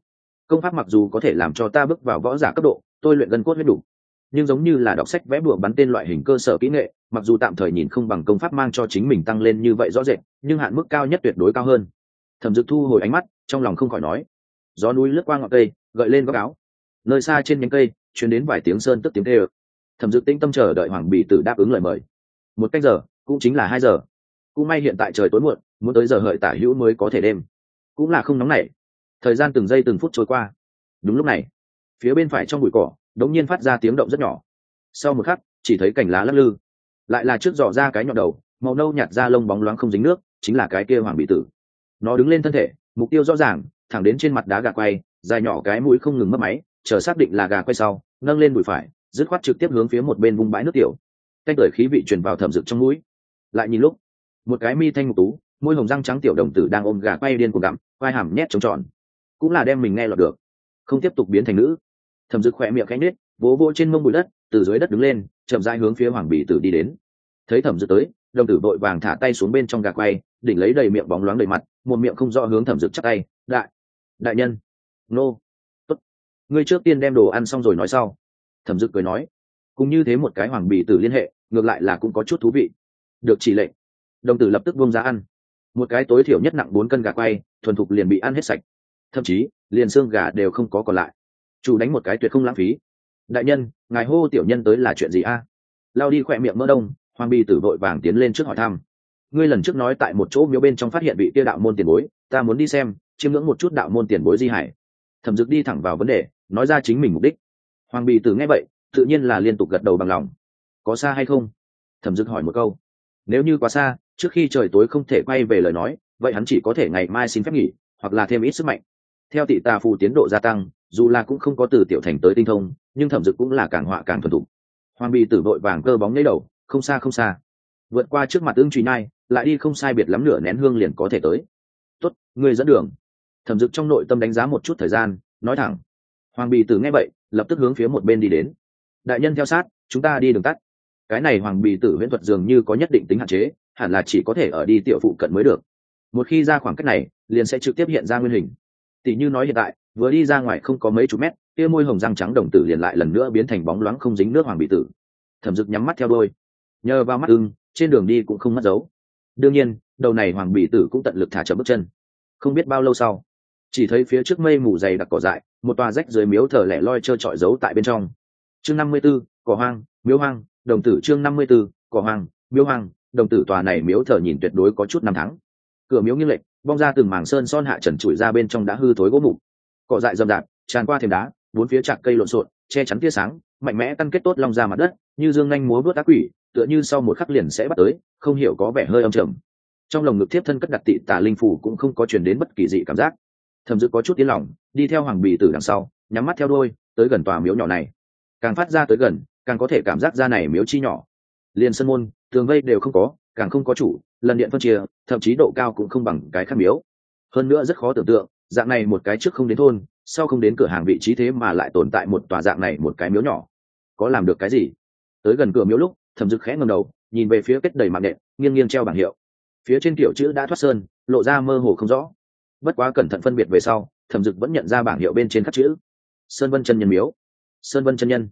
Công pháp mặc dù có thể làm cho ta bước vào võ giả cấp độ, tôi luyện gân cốt huyết đủ nhưng giống như là đọc sách vẽ bùa bắn tên loại hình cơ sở kỹ nghệ, mặc dù tạm thời nhìn không bằng công pháp mang cho chính mình tăng lên như vậy rõ rệt, nhưng hạn mức cao nhất tuyệt đối cao hơn. Thẩm dực thu hồi ánh mắt, trong lòng không khỏi nói, gió núi lướt qua ngọn cây, gợi lên góc áo. Nơi xa trên nhánh cây chuyến đến vài tiếng sơn tức tiếng tê ơ thẩm dực tĩnh tâm chờ đợi hoàng bì tử đáp ứng lời mời. Một cách giờ, cũng chính là hai giờ. Cũng may hiện tại trời tối muộn, muốn tới giờ hợi tả hữu mới có thể đêm. Cũng là không nóng nảy. Thời gian từng giây từng phút trôi qua. Đúng lúc này, phía bên phải trong bụi cỏ đống nhiên phát ra tiếng động rất nhỏ. Sau một khắc, chỉ thấy cành lá lắc lư. Lại là trước dò ra cái nhọn đầu, màu nâu nhạt ra lông bóng loáng không dính nước, chính là cái kia hoàng bị tử. Nó đứng lên thân thể, mục tiêu rõ ràng, thẳng đến trên mặt đá gà quay, dài nhỏ cái mũi không ngừng mất máy, chờ xác định là gà quay sau, nâng lên bụi phải, dứt khoát trực tiếp hướng phía một bên vùng bãi nước tiểu. Canh tởi khí vị truyền vào thẩm rực trong mũi. Lại nhìn lúc, một cái mi thanh mục tú, môi hồng răng trắng tiểu đồng tử đang ôm gà quay điên cuồng gặm vai hàm nhét trống tròn. Cũng là đem mình nghe lọt được. Không tiếp tục biến thành nữ thẩm dực khỏe miệng cánh nết vỗ vỗ trên mông bụi đất, từ dưới đất đứng lên, chậm rãi hướng phía hoàng bì tử đi đến. Thấy thẩm dực tới, đồng tử vội vàng thả tay xuống bên trong gà quay, đỉnh lấy đầy miệng bóng loáng đầy mặt, một miệng không rõ hướng thẩm dực chắc tay, đại đại nhân. Nô, tốt. Ngươi trước tiên đem đồ ăn xong rồi nói sau. Thẩm dực cười nói. Cũng như thế một cái hoàng bì tử liên hệ, ngược lại là cũng có chút thú vị. Được chỉ lệnh. Đồng tử lập tức buông ra ăn. Một cái tối thiểu nhất nặng bốn cân gà quay, thuần thục liền bị ăn hết sạch. Thậm chí, liền xương gà đều không có còn lại chủ đánh một cái tuyệt không lãng phí. Đại nhân, ngài hô tiểu nhân tới là chuyện gì a? Lao đi khỏe miệng mỡ đông, hoàng bi tử vội vàng tiến lên trước hỏi thăm. Ngươi lần trước nói tại một chỗ miếu bên trong phát hiện vị kia đạo môn tiền bối, ta muốn đi xem, chiêm ngưỡng một chút đạo môn tiền bối di hải. Thẩm dực đi thẳng vào vấn đề, nói ra chính mình mục đích. Hoàng bì tử nghe vậy, tự nhiên là liên tục gật đầu bằng lòng. Có xa hay không? Thẩm dực hỏi một câu. Nếu như quá xa, trước khi trời tối không thể quay về lời nói, vậy hắn chỉ có thể ngày mai xin phép nghỉ, hoặc là thêm ít sức mạnh. Theo tị tà phù tiến độ gia tăng dù là cũng không có từ tiểu thành tới tinh thông, nhưng thẩm dực cũng là càng họa càng thuần thục. Hoàng bì tử vội vàng cơ bóng lấy đầu, không xa không xa. Vượt qua trước mặt ưng truy nai, lại đi không sai biệt lắm nửa nén hương liền có thể tới. Tuất người dẫn đường. Thẩm dực trong nội tâm đánh giá một chút thời gian, nói thẳng. Hoàng bì tử nghe vậy, lập tức hướng phía một bên đi đến. Đại nhân theo sát, chúng ta đi đường tắt. Cái này hoàng bì tử huyễn thuật dường như có nhất định tính hạn chế, hẳn là chỉ có thể ở đi tiểu phụ cận mới được. Một khi ra khoảng cách này, liền sẽ trực tiếp hiện ra nguyên hình tỷ như nói hiện tại, vừa đi ra ngoài không có mấy chục mét, kia môi hồng răng trắng đồng tử liền lại lần nữa biến thành bóng loáng không dính nước hoàng bị tử. Thẩm dực nhắm mắt theo đôi nhờ vào mắt ưng, trên đường đi cũng không mất dấu. Đương nhiên, đầu này hoàng bị tử cũng tận lực thả chậm bước chân. Không biết bao lâu sau, chỉ thấy phía trước mây mù dày đặc cỏ dại, một tòa rách dưới miếu thờ lẻ loi trơ trọi giấu tại bên trong. Chương năm mươi b ố cỏ hoang, miếu hoang, đồng tử chương năm mươi b ố cỏ hoang, miếu hoang, đồng tử tòa này miếu thờ nhìn tuyệt đối có chút năm tháng. Cửa miếu nghiêng lệch bong ra từng mảng sơn son hạ trần trụi ra bên trong đã hư thối gỗ mục. Cỏ dại rậm rạp, tràn qua thềm đá, bốn phía chạc cây lộn xộn, che chắn tia sáng, mạnh mẽ căn kết tốt long ra mặt đất, như dương nhanh múa vớt ác quỷ, tựa như sau một khắc liền sẽ bắt tới, không hiểu có vẻ hơi âm trầm. Trong lồng ngực thiếp thân cất đặt tị tả linh phủ cũng không có truyền đến bất kỳ dị cảm giác. Thầm dự có chút tiếng lòng, đi theo hoàng bì từ đằng sau, nhắm mắt theo đôi tới gần tòa miếu nhỏ này. Càng phát ra tới gần, càng có thể cảm giác ra này miếu chi nhỏ. Liền sân môn, tường vây đều không có càng không có chủ, lần điện phân chia, thậm chí độ cao cũng không bằng cái khác miếu. Hơn nữa rất khó tưởng tượng, dạng này một cái trước không đến thôn, sau không đến cửa hàng vị trí thế mà lại tồn tại một tòa dạng này một cái miếu nhỏ. Có làm được cái gì? Tới gần cửa miếu lúc, thẩm dực khẽ ngầm đầu, nhìn về phía kết đầy mạng nện, nghiêng nghiêng treo bảng hiệu. Phía trên kiểu chữ đã thoát sơn, lộ ra mơ hồ không rõ. Bất quá cẩn thận phân biệt về sau, thẩm dực vẫn nhận ra bảng hiệu bên trên khắc chữ. Sơn vân chân nhân miếu. Sơn vân chân nhân.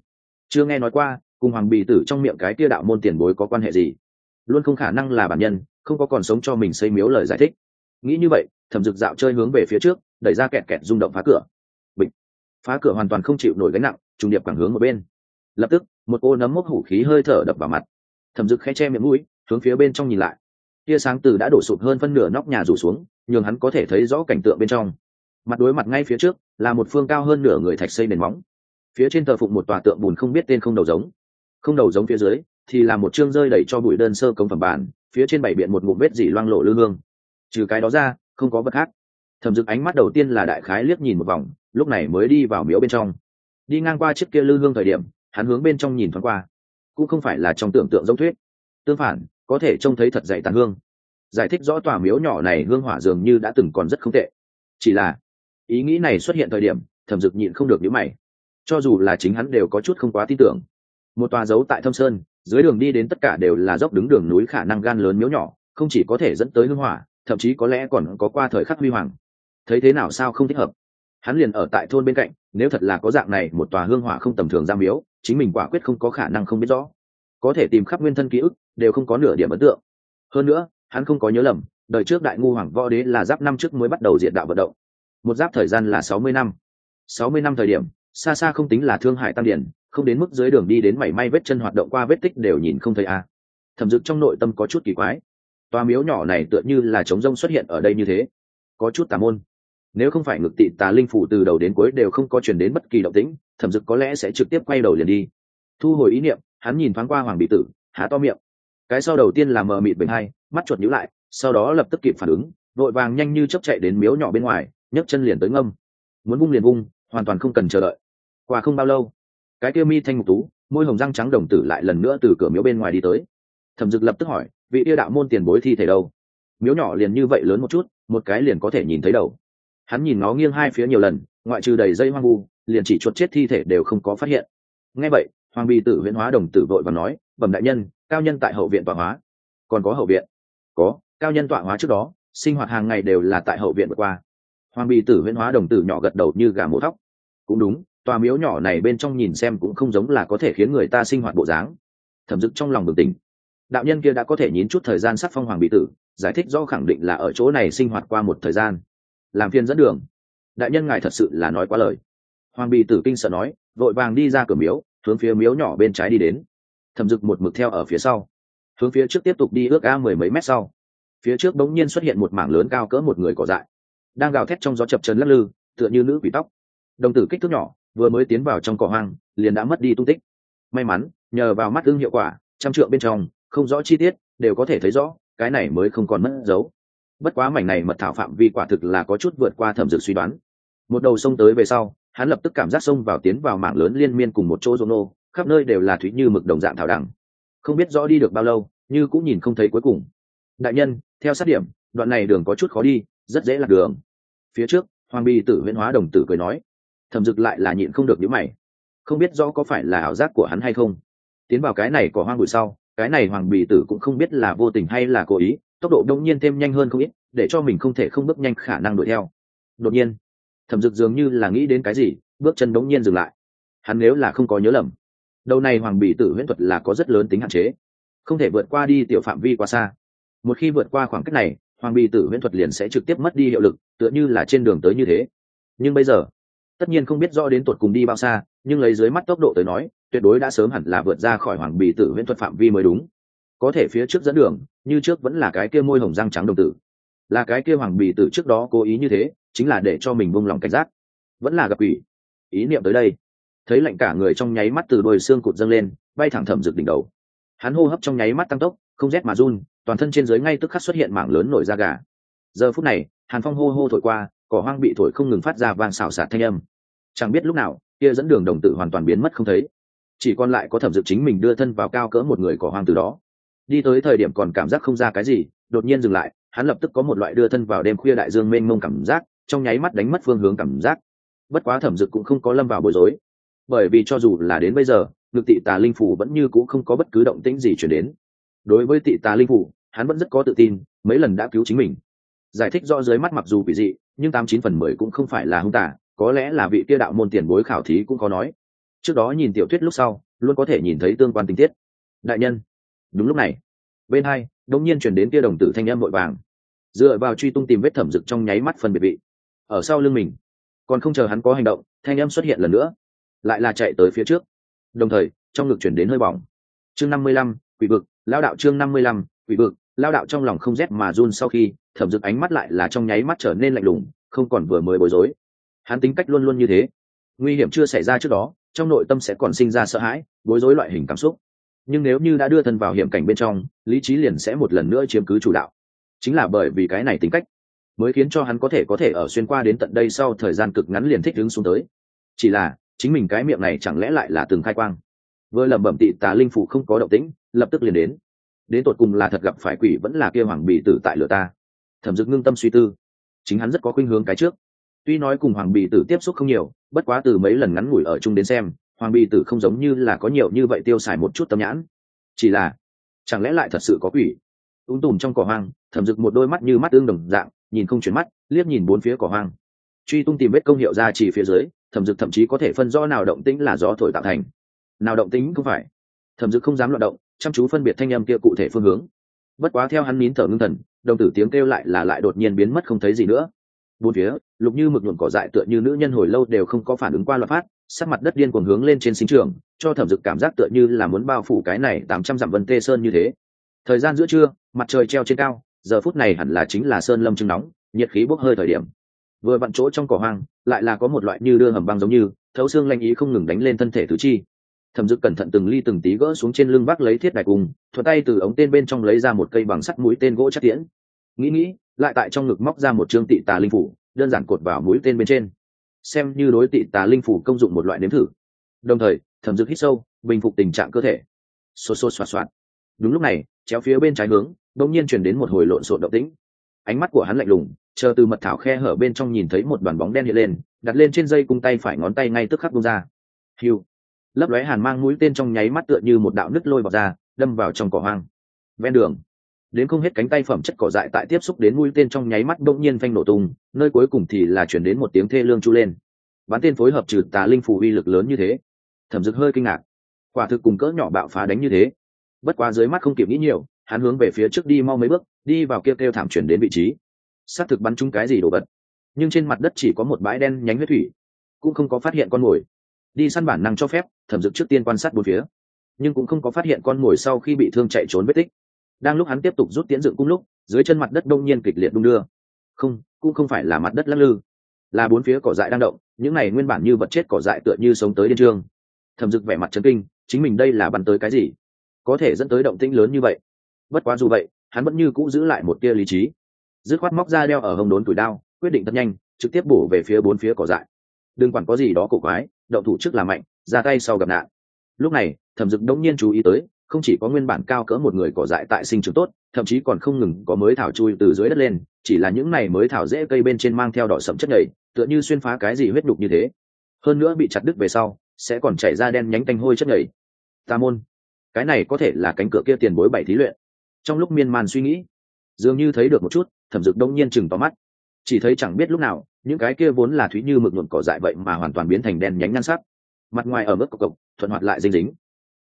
Chưa nghe nói qua, cùng hoàng bì tử trong miệng cái tia đạo môn tiền bối có quan hệ gì? Luôn không khả năng là bản nhân, không có còn sống cho mình xây miếu lời giải thích. Nghĩ như vậy, thẩm dực dạo chơi hướng về phía trước, đẩy ra kẹt kẹt rung động phá cửa. Bịch. Phá cửa hoàn toàn không chịu nổi gánh nặng, trùng điệp cảng hướng một bên. Lập tức, một cô nấm mốc hủ khí hơi thở đập vào mặt. Thẩm dực khe che miệng mũi, hướng phía bên trong nhìn lại. Tia sáng từ đã đổ sụp hơn phân nửa nóc nhà rủ xuống, nhường hắn có thể thấy rõ cảnh tượng bên trong. Mặt đối mặt ngay phía trước, là một phương cao hơn nửa người thạch xây nền móng. Phía trên thờ phụng một tòa tượng bùn không biết tên không đầu giống. Không đầu giống phía dưới thì là một chương rơi đẩy cho bụi đơn sơ công phẩm bản, phía trên bảy biện một ngụm vết dỉ loang lộ lư hương. Trừ cái đó ra, không có vật khác. Thẩm dực ánh mắt đầu tiên là đại khái liếc nhìn một vòng, lúc này mới đi vào miếu bên trong. Đi ngang qua chiếc kia lư hương thời điểm, hắn hướng bên trong nhìn thoáng qua. Cũng không phải là trong tưởng tượng giống thuyết. Tương phản, có thể trông thấy thật dạy tàn hương. Giải thích rõ tòa miếu nhỏ này hương hỏa dường như đã từng còn rất không tệ. Chỉ là, ý nghĩ này xuất hiện thời điểm, thẩm dực nhịn không được nhữ mày. Cho dù là chính hắn đều có chút không quá tin tưởng. Một tòa dấu tại thâm sơn dưới đường đi đến tất cả đều là dốc đứng đường núi khả năng gan lớn miếu nhỏ, không chỉ có thể dẫn tới hưng hỏa, thậm chí có lẽ còn có qua thời khắc huy hoàng. Thấy thế nào sao không thích hợp. Hắn liền ở tại thôn bên cạnh, nếu thật là có dạng này, một tòa hương hỏa không tầm thường ra miếu, chính mình quả quyết không có khả năng không biết rõ. Có thể tìm khắp nguyên thân ký ức, đều không có nửa điểm ấn tượng. Hơn nữa, hắn không có nhớ lầm, đời trước đại ngu hoàng võ đế là giáp năm trước mới bắt đầu diện đạo vận động. Một giáp thời gian là sáu mươi năm. Sáu mươi năm thời điểm, xa xa không tính là thương hại tăng điển không đến mức dưới đường đi đến mảy may vết chân hoạt động qua vết tích đều nhìn không thấy a thẩm dực trong nội tâm có chút kỳ quái. Toa miếu nhỏ này tựa như là trống rông xuất hiện ở đây như thế. Có chút tà môn. Nếu không phải ngực tị tà linh phủ từ đầu đến cuối đều không có chuyển đến bất kỳ động tĩnh, thẩm dực có lẽ sẽ trực tiếp quay đầu liền đi. Thu hồi ý niệm, hắn nhìn thoáng qua hoàng bị tử, há to miệng. Cái sau đầu tiên là mờ mịt bệnh hai, mắt chuột nhữ lại, sau đó lập tức kịp phản ứng, vội vàng nhanh như chấp chạy đến miếu nhỏ bên ngoài, nhấc chân liền tới ngâm. Muốn vung liền vung, hoàn toàn không cần chờ đợi. Qua không bao lâu cái kia mi thanh mục tú, môi hồng răng trắng đồng tử lại lần nữa từ cửa miếu bên ngoài đi tới. Thẩm dực lập tức hỏi, vị yêu đạo môn tiền bối thi thể đâu? Miếu nhỏ liền như vậy lớn một chút, một cái liền có thể nhìn thấy đầu. Hắn nhìn nó nghiêng hai phía nhiều lần, ngoại trừ đầy dây hoang vu, liền chỉ chuột chết thi thể đều không có phát hiện. Nghe vậy, hoàng bì tử huyễn hóa đồng tử vội và nói, bẩm đại nhân, cao nhân tại hậu viện tọa hóa. Còn có hậu viện? Có, cao nhân tọa hóa trước đó, sinh hoạt hàng ngày đều là tại hậu viện vượt qua. Hoàng bì tử huyễn hóa đồng tử nhỏ gật đầu như gà mổ thóc. Cũng đúng tòa miếu nhỏ này bên trong nhìn xem cũng không giống là có thể khiến người ta sinh hoạt bộ dáng. Thẩm dực trong lòng bừng tỉnh. Đạo nhân kia đã có thể nhín chút thời gian sắc phong hoàng bị tử, giải thích do khẳng định là ở chỗ này sinh hoạt qua một thời gian. Làm phiên dẫn đường. Đại nhân ngài thật sự là nói quá lời. Hoàng bị tử kinh sợ nói, vội vàng đi ra cửa miếu, hướng phía miếu nhỏ bên trái đi đến. Thẩm dực một mực theo ở phía sau. Hướng phía trước tiếp tục đi ước a mười mấy mét sau. Phía trước bỗng nhiên xuất hiện một mảng lớn cao cỡ một người cỏ dại. Đang gào thét trong gió chập chân lắc lư, tựa như nữ quỷ tóc. Đồng tử kích thước nhỏ vừa mới tiến vào trong cỏ hoang, liền đã mất đi tung tích. May mắn, nhờ vào mắt ưng hiệu quả, trăm trượng bên trong, không rõ chi tiết, đều có thể thấy rõ, cái này mới không còn mất dấu. Bất quá mảnh này mật thảo phạm vi quả thực là có chút vượt qua thẩm dược suy đoán. Một đầu sông tới về sau, hắn lập tức cảm giác sông vào tiến vào mảng lớn liên miên cùng một chỗ rô nô, khắp nơi đều là thúy như mực đồng dạng thảo đẳng không biết rõ đi được bao lâu, như cũng nhìn không thấy cuối cùng. Đại nhân, theo sát điểm, đoạn này đường có chút khó đi, rất dễ lạc đường. Phía trước, hoàng bi tử huyễn hóa đồng tử cười nói thẩm dực lại là nhịn không được những mày. Không biết rõ có phải là ảo giác của hắn hay không. Tiến vào cái này có hoang bụi sau, cái này hoàng bì tử cũng không biết là vô tình hay là cố ý, tốc độ đông nhiên thêm nhanh hơn không ít, để cho mình không thể không bước nhanh khả năng đuổi theo. Đột nhiên, thẩm dực dường như là nghĩ đến cái gì, bước chân đống nhiên dừng lại. Hắn nếu là không có nhớ lầm, đầu này hoàng bì tử huyễn thuật là có rất lớn tính hạn chế. Không thể vượt qua đi tiểu phạm vi quá xa. Một khi vượt qua khoảng cách này, hoàng bì tử huyễn thuật liền sẽ trực tiếp mất đi hiệu lực, tựa như là trên đường tới như thế. Nhưng bây giờ tất nhiên không biết rõ đến tột cùng đi bao xa, nhưng lấy dưới mắt tốc độ tới nói, tuyệt đối đã sớm hẳn là vượt ra khỏi hoàng bì tử huyễn thuật phạm vi mới đúng. Có thể phía trước dẫn đường, như trước vẫn là cái kia môi hồng răng trắng đồng tử. Là cái kia hoàng bì tử trước đó cố ý như thế, chính là để cho mình buông lòng cảnh giác. Vẫn là gặp quỷ. Ý niệm tới đây. Thấy lạnh cả người trong nháy mắt từ đôi xương cụt dâng lên, bay thẳng thẩm rực đỉnh đầu. Hắn hô hấp trong nháy mắt tăng tốc, không rét mà run, toàn thân trên dưới ngay tức khắc xuất hiện mảng lớn nổi da gà. Giờ phút này, hàn phong hô hô thổi qua cỏ hoang bị thổi không ngừng phát ra vang xào xạc thanh âm. Chẳng biết lúc nào, kia dẫn đường đồng tử hoàn toàn biến mất không thấy. Chỉ còn lại có thẩm dực chính mình đưa thân vào cao cỡ một người cỏ hoang từ đó. Đi tới thời điểm còn cảm giác không ra cái gì, đột nhiên dừng lại, hắn lập tức có một loại đưa thân vào đêm khuya đại dương mênh mông cảm giác, trong nháy mắt đánh mất phương hướng cảm giác. Bất quá thẩm dực cũng không có lâm vào bối rối. Bởi vì cho dù là đến bây giờ, ngực tị tà linh phủ vẫn như c ũ không có bất cứ động tĩnh gì chuyển đến. Đối với tị tà linh phủ hắn vẫn rất có tự tin, mấy lần đã cứu chính mình. Giải thích rõ dưới mắt mặc dù quỷ dị nhưng tám chín phần mười cũng không phải là hung tả có lẽ là vị kia đạo môn tiền bối khảo thí cũng có nói. Trước đó nhìn tiểu thuyết lúc sau, luôn có thể nhìn thấy tương quan tình tiết. Đại nhân, đúng lúc này, bên hai đông nhiên chuyển đến kia đồng tử thanh âm vội vàng. Dựa vào truy tung tìm vết thẩm dực trong nháy mắt phân biệt vị. Ở sau lưng mình, còn không chờ hắn có hành động, thanh âm xuất hiện lần nữa, lại là chạy tới phía trước. Đồng thời, trong ngực chuyển đến hơi bỏng. Chương năm mươi lăm, quỷ vực lao đạo chương năm mươi lăm, quỷ vực lao đạo trong lòng không rét mà run sau khi, thẩm dực ánh mắt lại là trong nháy mắt trở nên lạnh lùng, không còn vừa mới bối rối. Hắn tính cách luôn luôn như thế. Nguy hiểm chưa xảy ra trước đó, trong nội tâm sẽ còn sinh ra sợ hãi, bối rối loại hình cảm xúc. Nhưng nếu như đã đưa thân vào hiểm cảnh bên trong, lý trí liền sẽ một lần nữa chiếm cứ chủ đạo. Chính là bởi vì cái này tính cách, mới khiến cho hắn có thể có thể ở xuyên qua đến tận đây sau thời gian cực ngắn liền thích đứng xuống tới. Chỉ là, chính mình cái miệng này chẳng lẽ lại là từng khai quang? Vừa lẩm bẩm tị tà linh phụ không có động tĩnh, lập tức liền đến đến tột cùng là thật gặp phải quỷ vẫn là kia hoàng bì tử tại lửa ta. Thẩm dực ngưng tâm suy tư. Chính hắn rất có khuynh hướng cái trước. Tuy nói cùng hoàng bì tử tiếp xúc không nhiều, bất quá từ mấy lần ngắn ngủi ở chung đến xem, hoàng bì tử không giống như là có nhiều như vậy tiêu xài một chút tâm nhãn. Chỉ là, chẳng lẽ lại thật sự có quỷ? Ung tùm trong cỏ hoang, thẩm dực một đôi mắt như mắt tương đồng dạng, nhìn không chuyển mắt, liếc nhìn bốn phía cỏ hoang. Truy tung tìm vết công hiệu ra chỉ phía dưới, thẩm dực thậm chí có thể phân rõ nào động tĩnh là gió thổi tạo thành. Nào động tĩnh không phải. Thẩm dực không dám loạt động chăm chú phân biệt thanh âm kia cụ thể phương hướng. Bất quá theo hắn nín thở ngưng thần, đồng tử tiếng kêu lại là lại đột nhiên biến mất không thấy gì nữa. Bốn phía, lục như mực nhuộm cỏ dại tựa như nữ nhân hồi lâu đều không có phản ứng qua loạt phát, sắc mặt đất điên cuồng hướng lên trên sinh trường, cho thẩm dực cảm giác tựa như là muốn bao phủ cái này tám trăm dặm vân tê sơn như thế. Thời gian giữa trưa, mặt trời treo trên cao, giờ phút này hẳn là chính là sơn lâm trưng nóng, nhiệt khí bốc hơi thời điểm. Vừa vặn chỗ trong cỏ hoang, lại là có một loại như đưa hầm băng giống như, thấu xương lanh ý không ngừng đánh lên thân thể tứ chi thẩm dực cẩn thận từng ly từng tí gỡ xuống trên lưng vác lấy thiết đài cung thuật tay từ ống tên bên trong lấy ra một cây bằng sắt mũi tên gỗ chắc tiễn. Nghĩ nghĩ, lại tại trong ngực móc ra một chương tị tà linh phủ, đơn giản cột vào mũi tên bên trên. Xem như đối tị tà linh phủ công dụng một loại nếm thử. Đồng thời, thẩm dực hít sâu, bình phục tình trạng cơ thể. Xô xô xoạt xoạt. Đúng lúc này, chéo phía bên trái hướng đông nhiên chuyển đến một hồi lộn xộn động tĩnh. Ánh mắt của hắn lạnh lùng, chờ từ mật thảo khe hở bên trong nhìn thấy một đoàn bóng đen hiện lên, đặt lên trên dây cung tay phải ngón tay ngay tức khắc bung ra. Hiu lấp lóe hàn mang mũi tên trong nháy mắt tựa như một đạo nứt lôi bọc ra, đâm vào trong cỏ hoang. Ven đường, đến không hết cánh tay phẩm chất cỏ dại tại tiếp xúc đến mũi tên trong nháy mắt bỗng nhiên phanh nổ tung, nơi cuối cùng thì là chuyển đến một tiếng thê lương chu lên. Bắn tên phối hợp trừ tà linh phù uy lực lớn như thế, thẩm dực hơi kinh ngạc. Quả thực cùng cỡ nhỏ bạo phá đánh như thế. Bất quá dưới mắt không kịp nghĩ nhiều, hắn hướng về phía trước đi mau mấy bước, đi vào kêu kêu thảm chuyển đến vị trí. Xác thực bắn trúng cái gì đồ vật. Nhưng trên mặt đất chỉ có một bãi đen nhánh huyết thủy, cũng không có phát hiện con mồi đi săn bản năng cho phép, thẩm dực trước tiên quan sát bốn phía. Nhưng cũng không có phát hiện con mồi sau khi bị thương chạy trốn vết tích. Đang lúc hắn tiếp tục rút tiễn dựng cung lúc, dưới chân mặt đất đông nhiên kịch liệt đung đưa. Không, cũng không phải là mặt đất lắc lư. Là bốn phía cỏ dại đang động, những này nguyên bản như vật chết cỏ dại tựa như sống tới điên trương. Thẩm dực vẻ mặt chấn kinh, chính mình đây là bắn tới cái gì? Có thể dẫn tới động tĩnh lớn như vậy. Bất quá dù vậy, hắn vẫn như cũ giữ lại một tia lý trí. Dứt khoát móc ra đeo ở hông đốn tủi đao, quyết định thật nhanh, trực tiếp bổ về phía bốn phía cỏ dại. Đừng quản có gì đó cổ quái động thủ trước là mạnh, ra tay sau gặp nạn. Lúc này, thẩm dực đống nhiên chú ý tới, không chỉ có nguyên bản cao cỡ một người cỏ dại tại sinh trưởng tốt, thậm chí còn không ngừng có mới thảo chui từ dưới đất lên, chỉ là những này mới thảo dễ cây bên trên mang theo đỏ sẫm chất nhầy, tựa như xuyên phá cái gì huyết đục như thế. Hơn nữa bị chặt đứt về sau, sẽ còn chảy ra đen nhánh tanh hôi chất nhầy. Ta môn, cái này có thể là cánh cửa kia tiền bối bảy thí luyện. Trong lúc miên man suy nghĩ, dường như thấy được một chút, thẩm dực đông nhiên chừng tóm mắt. Chỉ thấy chẳng biết lúc nào những cái kia vốn là thúy như mực nhuộm cỏ dại vậy mà hoàn toàn biến thành đen nhánh ngăn sắc. Mặt ngoài ở mức cộc cộc, thuận hoạt lại dinh dính.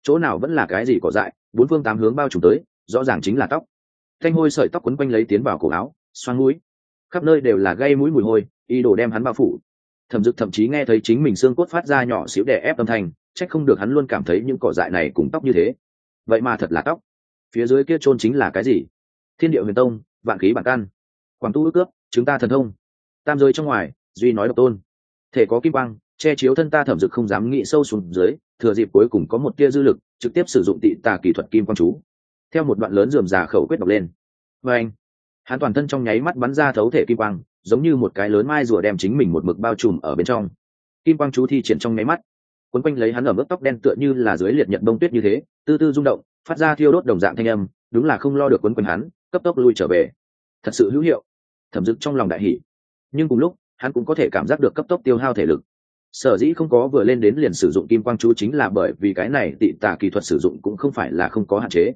Chỗ nào vẫn là cái gì cỏ dại, bốn phương tám hướng bao trùm tới, rõ ràng chính là tóc. Thanh hôi sợi tóc quấn quanh lấy tiến vào cổ áo, xoan mũi. Khắp nơi đều là gây mũi mùi hôi y đồ đem hắn bao phủ. Thẩm dực thậm chí nghe thấy chính mình xương cốt phát ra nhỏ xíu đè ép âm thanh trách không được hắn luôn cảm thấy những cỏ dại này cùng tóc như thế. Vậy mà thật là tóc. Phía dưới kia trôn chính là cái gì? Thiên địa huyền tông, vạn khí bản căn. Quảng tu ước cướp chúng ta thần thông tam giới trong ngoài, duy nói độc tôn. Thể có kim quang, che chiếu thân ta thẩm dực không dám nghĩ sâu xuống dưới, thừa dịp cuối cùng có một tia dư lực, trực tiếp sử dụng tị tà kỹ thuật kim quang chú. Theo một đoạn lớn dườm già khẩu quyết đọc lên. Và anh, hắn toàn thân trong nháy mắt bắn ra thấu thể kim quang, giống như một cái lớn mai rùa đem chính mình một mực bao trùm ở bên trong. Kim quang chú thi triển trong nháy mắt. Quấn quanh lấy hắn ở mức tóc đen tựa như là dưới liệt nhận bông tuyết như thế, tư tư rung động, phát ra thiêu đốt đồng dạng thanh âm, đúng là không lo được quấn quanh hắn, cấp tốc lui trở về. Thật sự hữu hiệu. Thẩm dực trong lòng đại hỷ nhưng cùng lúc, hắn cũng có thể cảm giác được cấp tốc tiêu hao thể lực. Sở dĩ không có vừa lên đến liền sử dụng kim quang chú chính là bởi vì cái này tị tà kỹ thuật sử dụng cũng không phải là không có hạn chế.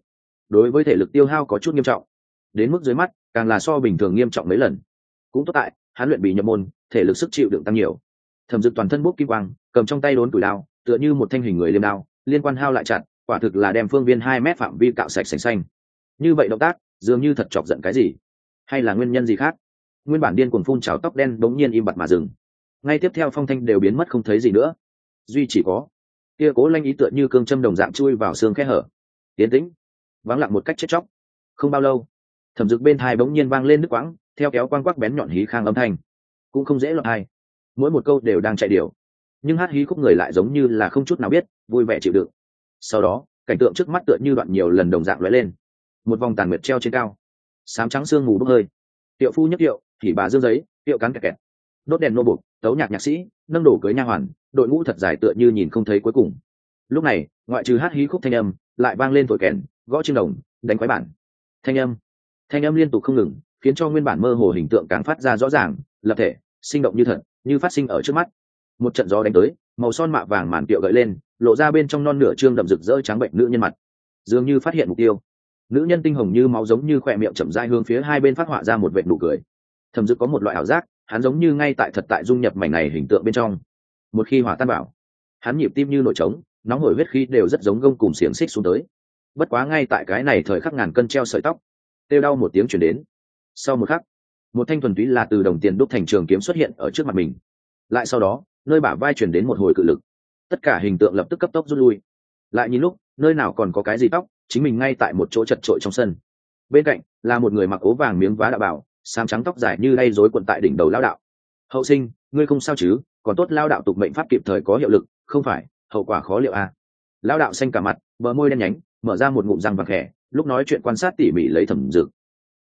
Đối với thể lực tiêu hao có chút nghiêm trọng. Đến mức dưới mắt, càng là so bình thường nghiêm trọng mấy lần. Cũng tốt tại, hắn luyện bị nhập môn, thể lực sức chịu đựng tăng nhiều. Thẩm dực toàn thân bốc kim quang, cầm trong tay đốn củi đao, tựa như một thanh hình người liêm đao, liên quan hao lại chặt, quả thực là đem phương viên hai mét phạm vi cạo sạch sành xanh. Như vậy động tác, dường như thật chọc giận cái gì? Hay là nguyên nhân gì khác? Nguyên bản điên cuồng phun trào tóc đen đống nhiên im bặt mà dừng. Ngay tiếp theo phong thanh đều biến mất không thấy gì nữa. Duy chỉ có, kia cố lanh ý tựa như cương châm đồng dạng chui vào xương khe hở. Tiến tĩnh, vắng lặng một cách chết chóc. Không bao lâu, thẩm dực bên thai bỗng nhiên vang lên nước quãng, theo kéo quang quắc bén nhọn hí khang âm thanh. Cũng không dễ lọt hai mỗi một câu đều đang chạy điều nhưng hát hí khúc người lại giống như là không chút nào biết, vui vẻ chịu đựng. Sau đó, cảnh tượng trước mắt tựa như đoạn nhiều lần đồng dạng lóe lên. Một vòng tàn nguyệt treo trên cao. Sám trắng sương mù bốc hơi. Tiệu phu nhất tiệu thì bà dương giấy tiệu cắn kẹt kẹt. Đốt đèn nô bục tấu nhạc nhạc sĩ, nâng đổ cưới nha hoàn, đội ngũ thật dài tựa như nhìn không thấy cuối cùng. Lúc này, ngoại trừ hát hí khúc thanh âm, lại vang lên thổi kèn, gõ trên đồng, đánh quái bản. Thanh âm. Thanh âm liên tục không ngừng, khiến cho nguyên bản mơ hồ hình tượng càng phát ra rõ ràng, lập thể, sinh động như thật, như phát sinh ở trước mắt. Một trận gió đánh tới, màu son mạ vàng màn tiệu gợi lên, lộ ra bên trong non nửa trương đậm rực rỡ trắng bệnh nữ nhân mặt. Dường như phát hiện mục tiêu. Nữ nhân tinh hồng như máu giống như khỏe miệng chậm dai hướng phía hai bên phát họa ra một vệ nụ cười thầm dực có một loại ảo giác, hắn giống như ngay tại thật tại dung nhập mảnh này hình tượng bên trong. Một khi hỏa tan bảo, hắn nhịp tim như nổi trống, nóng hổi huyết khí đều rất giống gông cùng xiềng xích xuống tới. Bất quá ngay tại cái này thời khắc ngàn cân treo sợi tóc têu đau một tiếng chuyển đến. Sau một khắc, một thanh thuần túy là từ đồng tiền đúc thành trường kiếm xuất hiện ở trước mặt mình. Lại sau đó, nơi bả vai chuyển đến một hồi cự lực. Tất cả hình tượng lập tức cấp tốc rút lui. Lại nhìn lúc, nơi nào còn có cái gì tóc, chính mình ngay tại một chỗ chật trội trong sân. Bên cạnh là một người mặc ố vàng miếng vá đạo bảo sám trắng tóc dài như đay rối quận tại đỉnh đầu lao đạo. Hậu sinh, ngươi không sao chứ? Còn tốt lao đạo tục mệnh pháp kịp thời có hiệu lực, không phải, hậu quả khó liệu à. lao đạo xanh cả mặt, bờ môi đen nhánh, mở ra một ngụm răng vàng khẽ, lúc nói chuyện quan sát tỉ mỉ lấy thẩm dực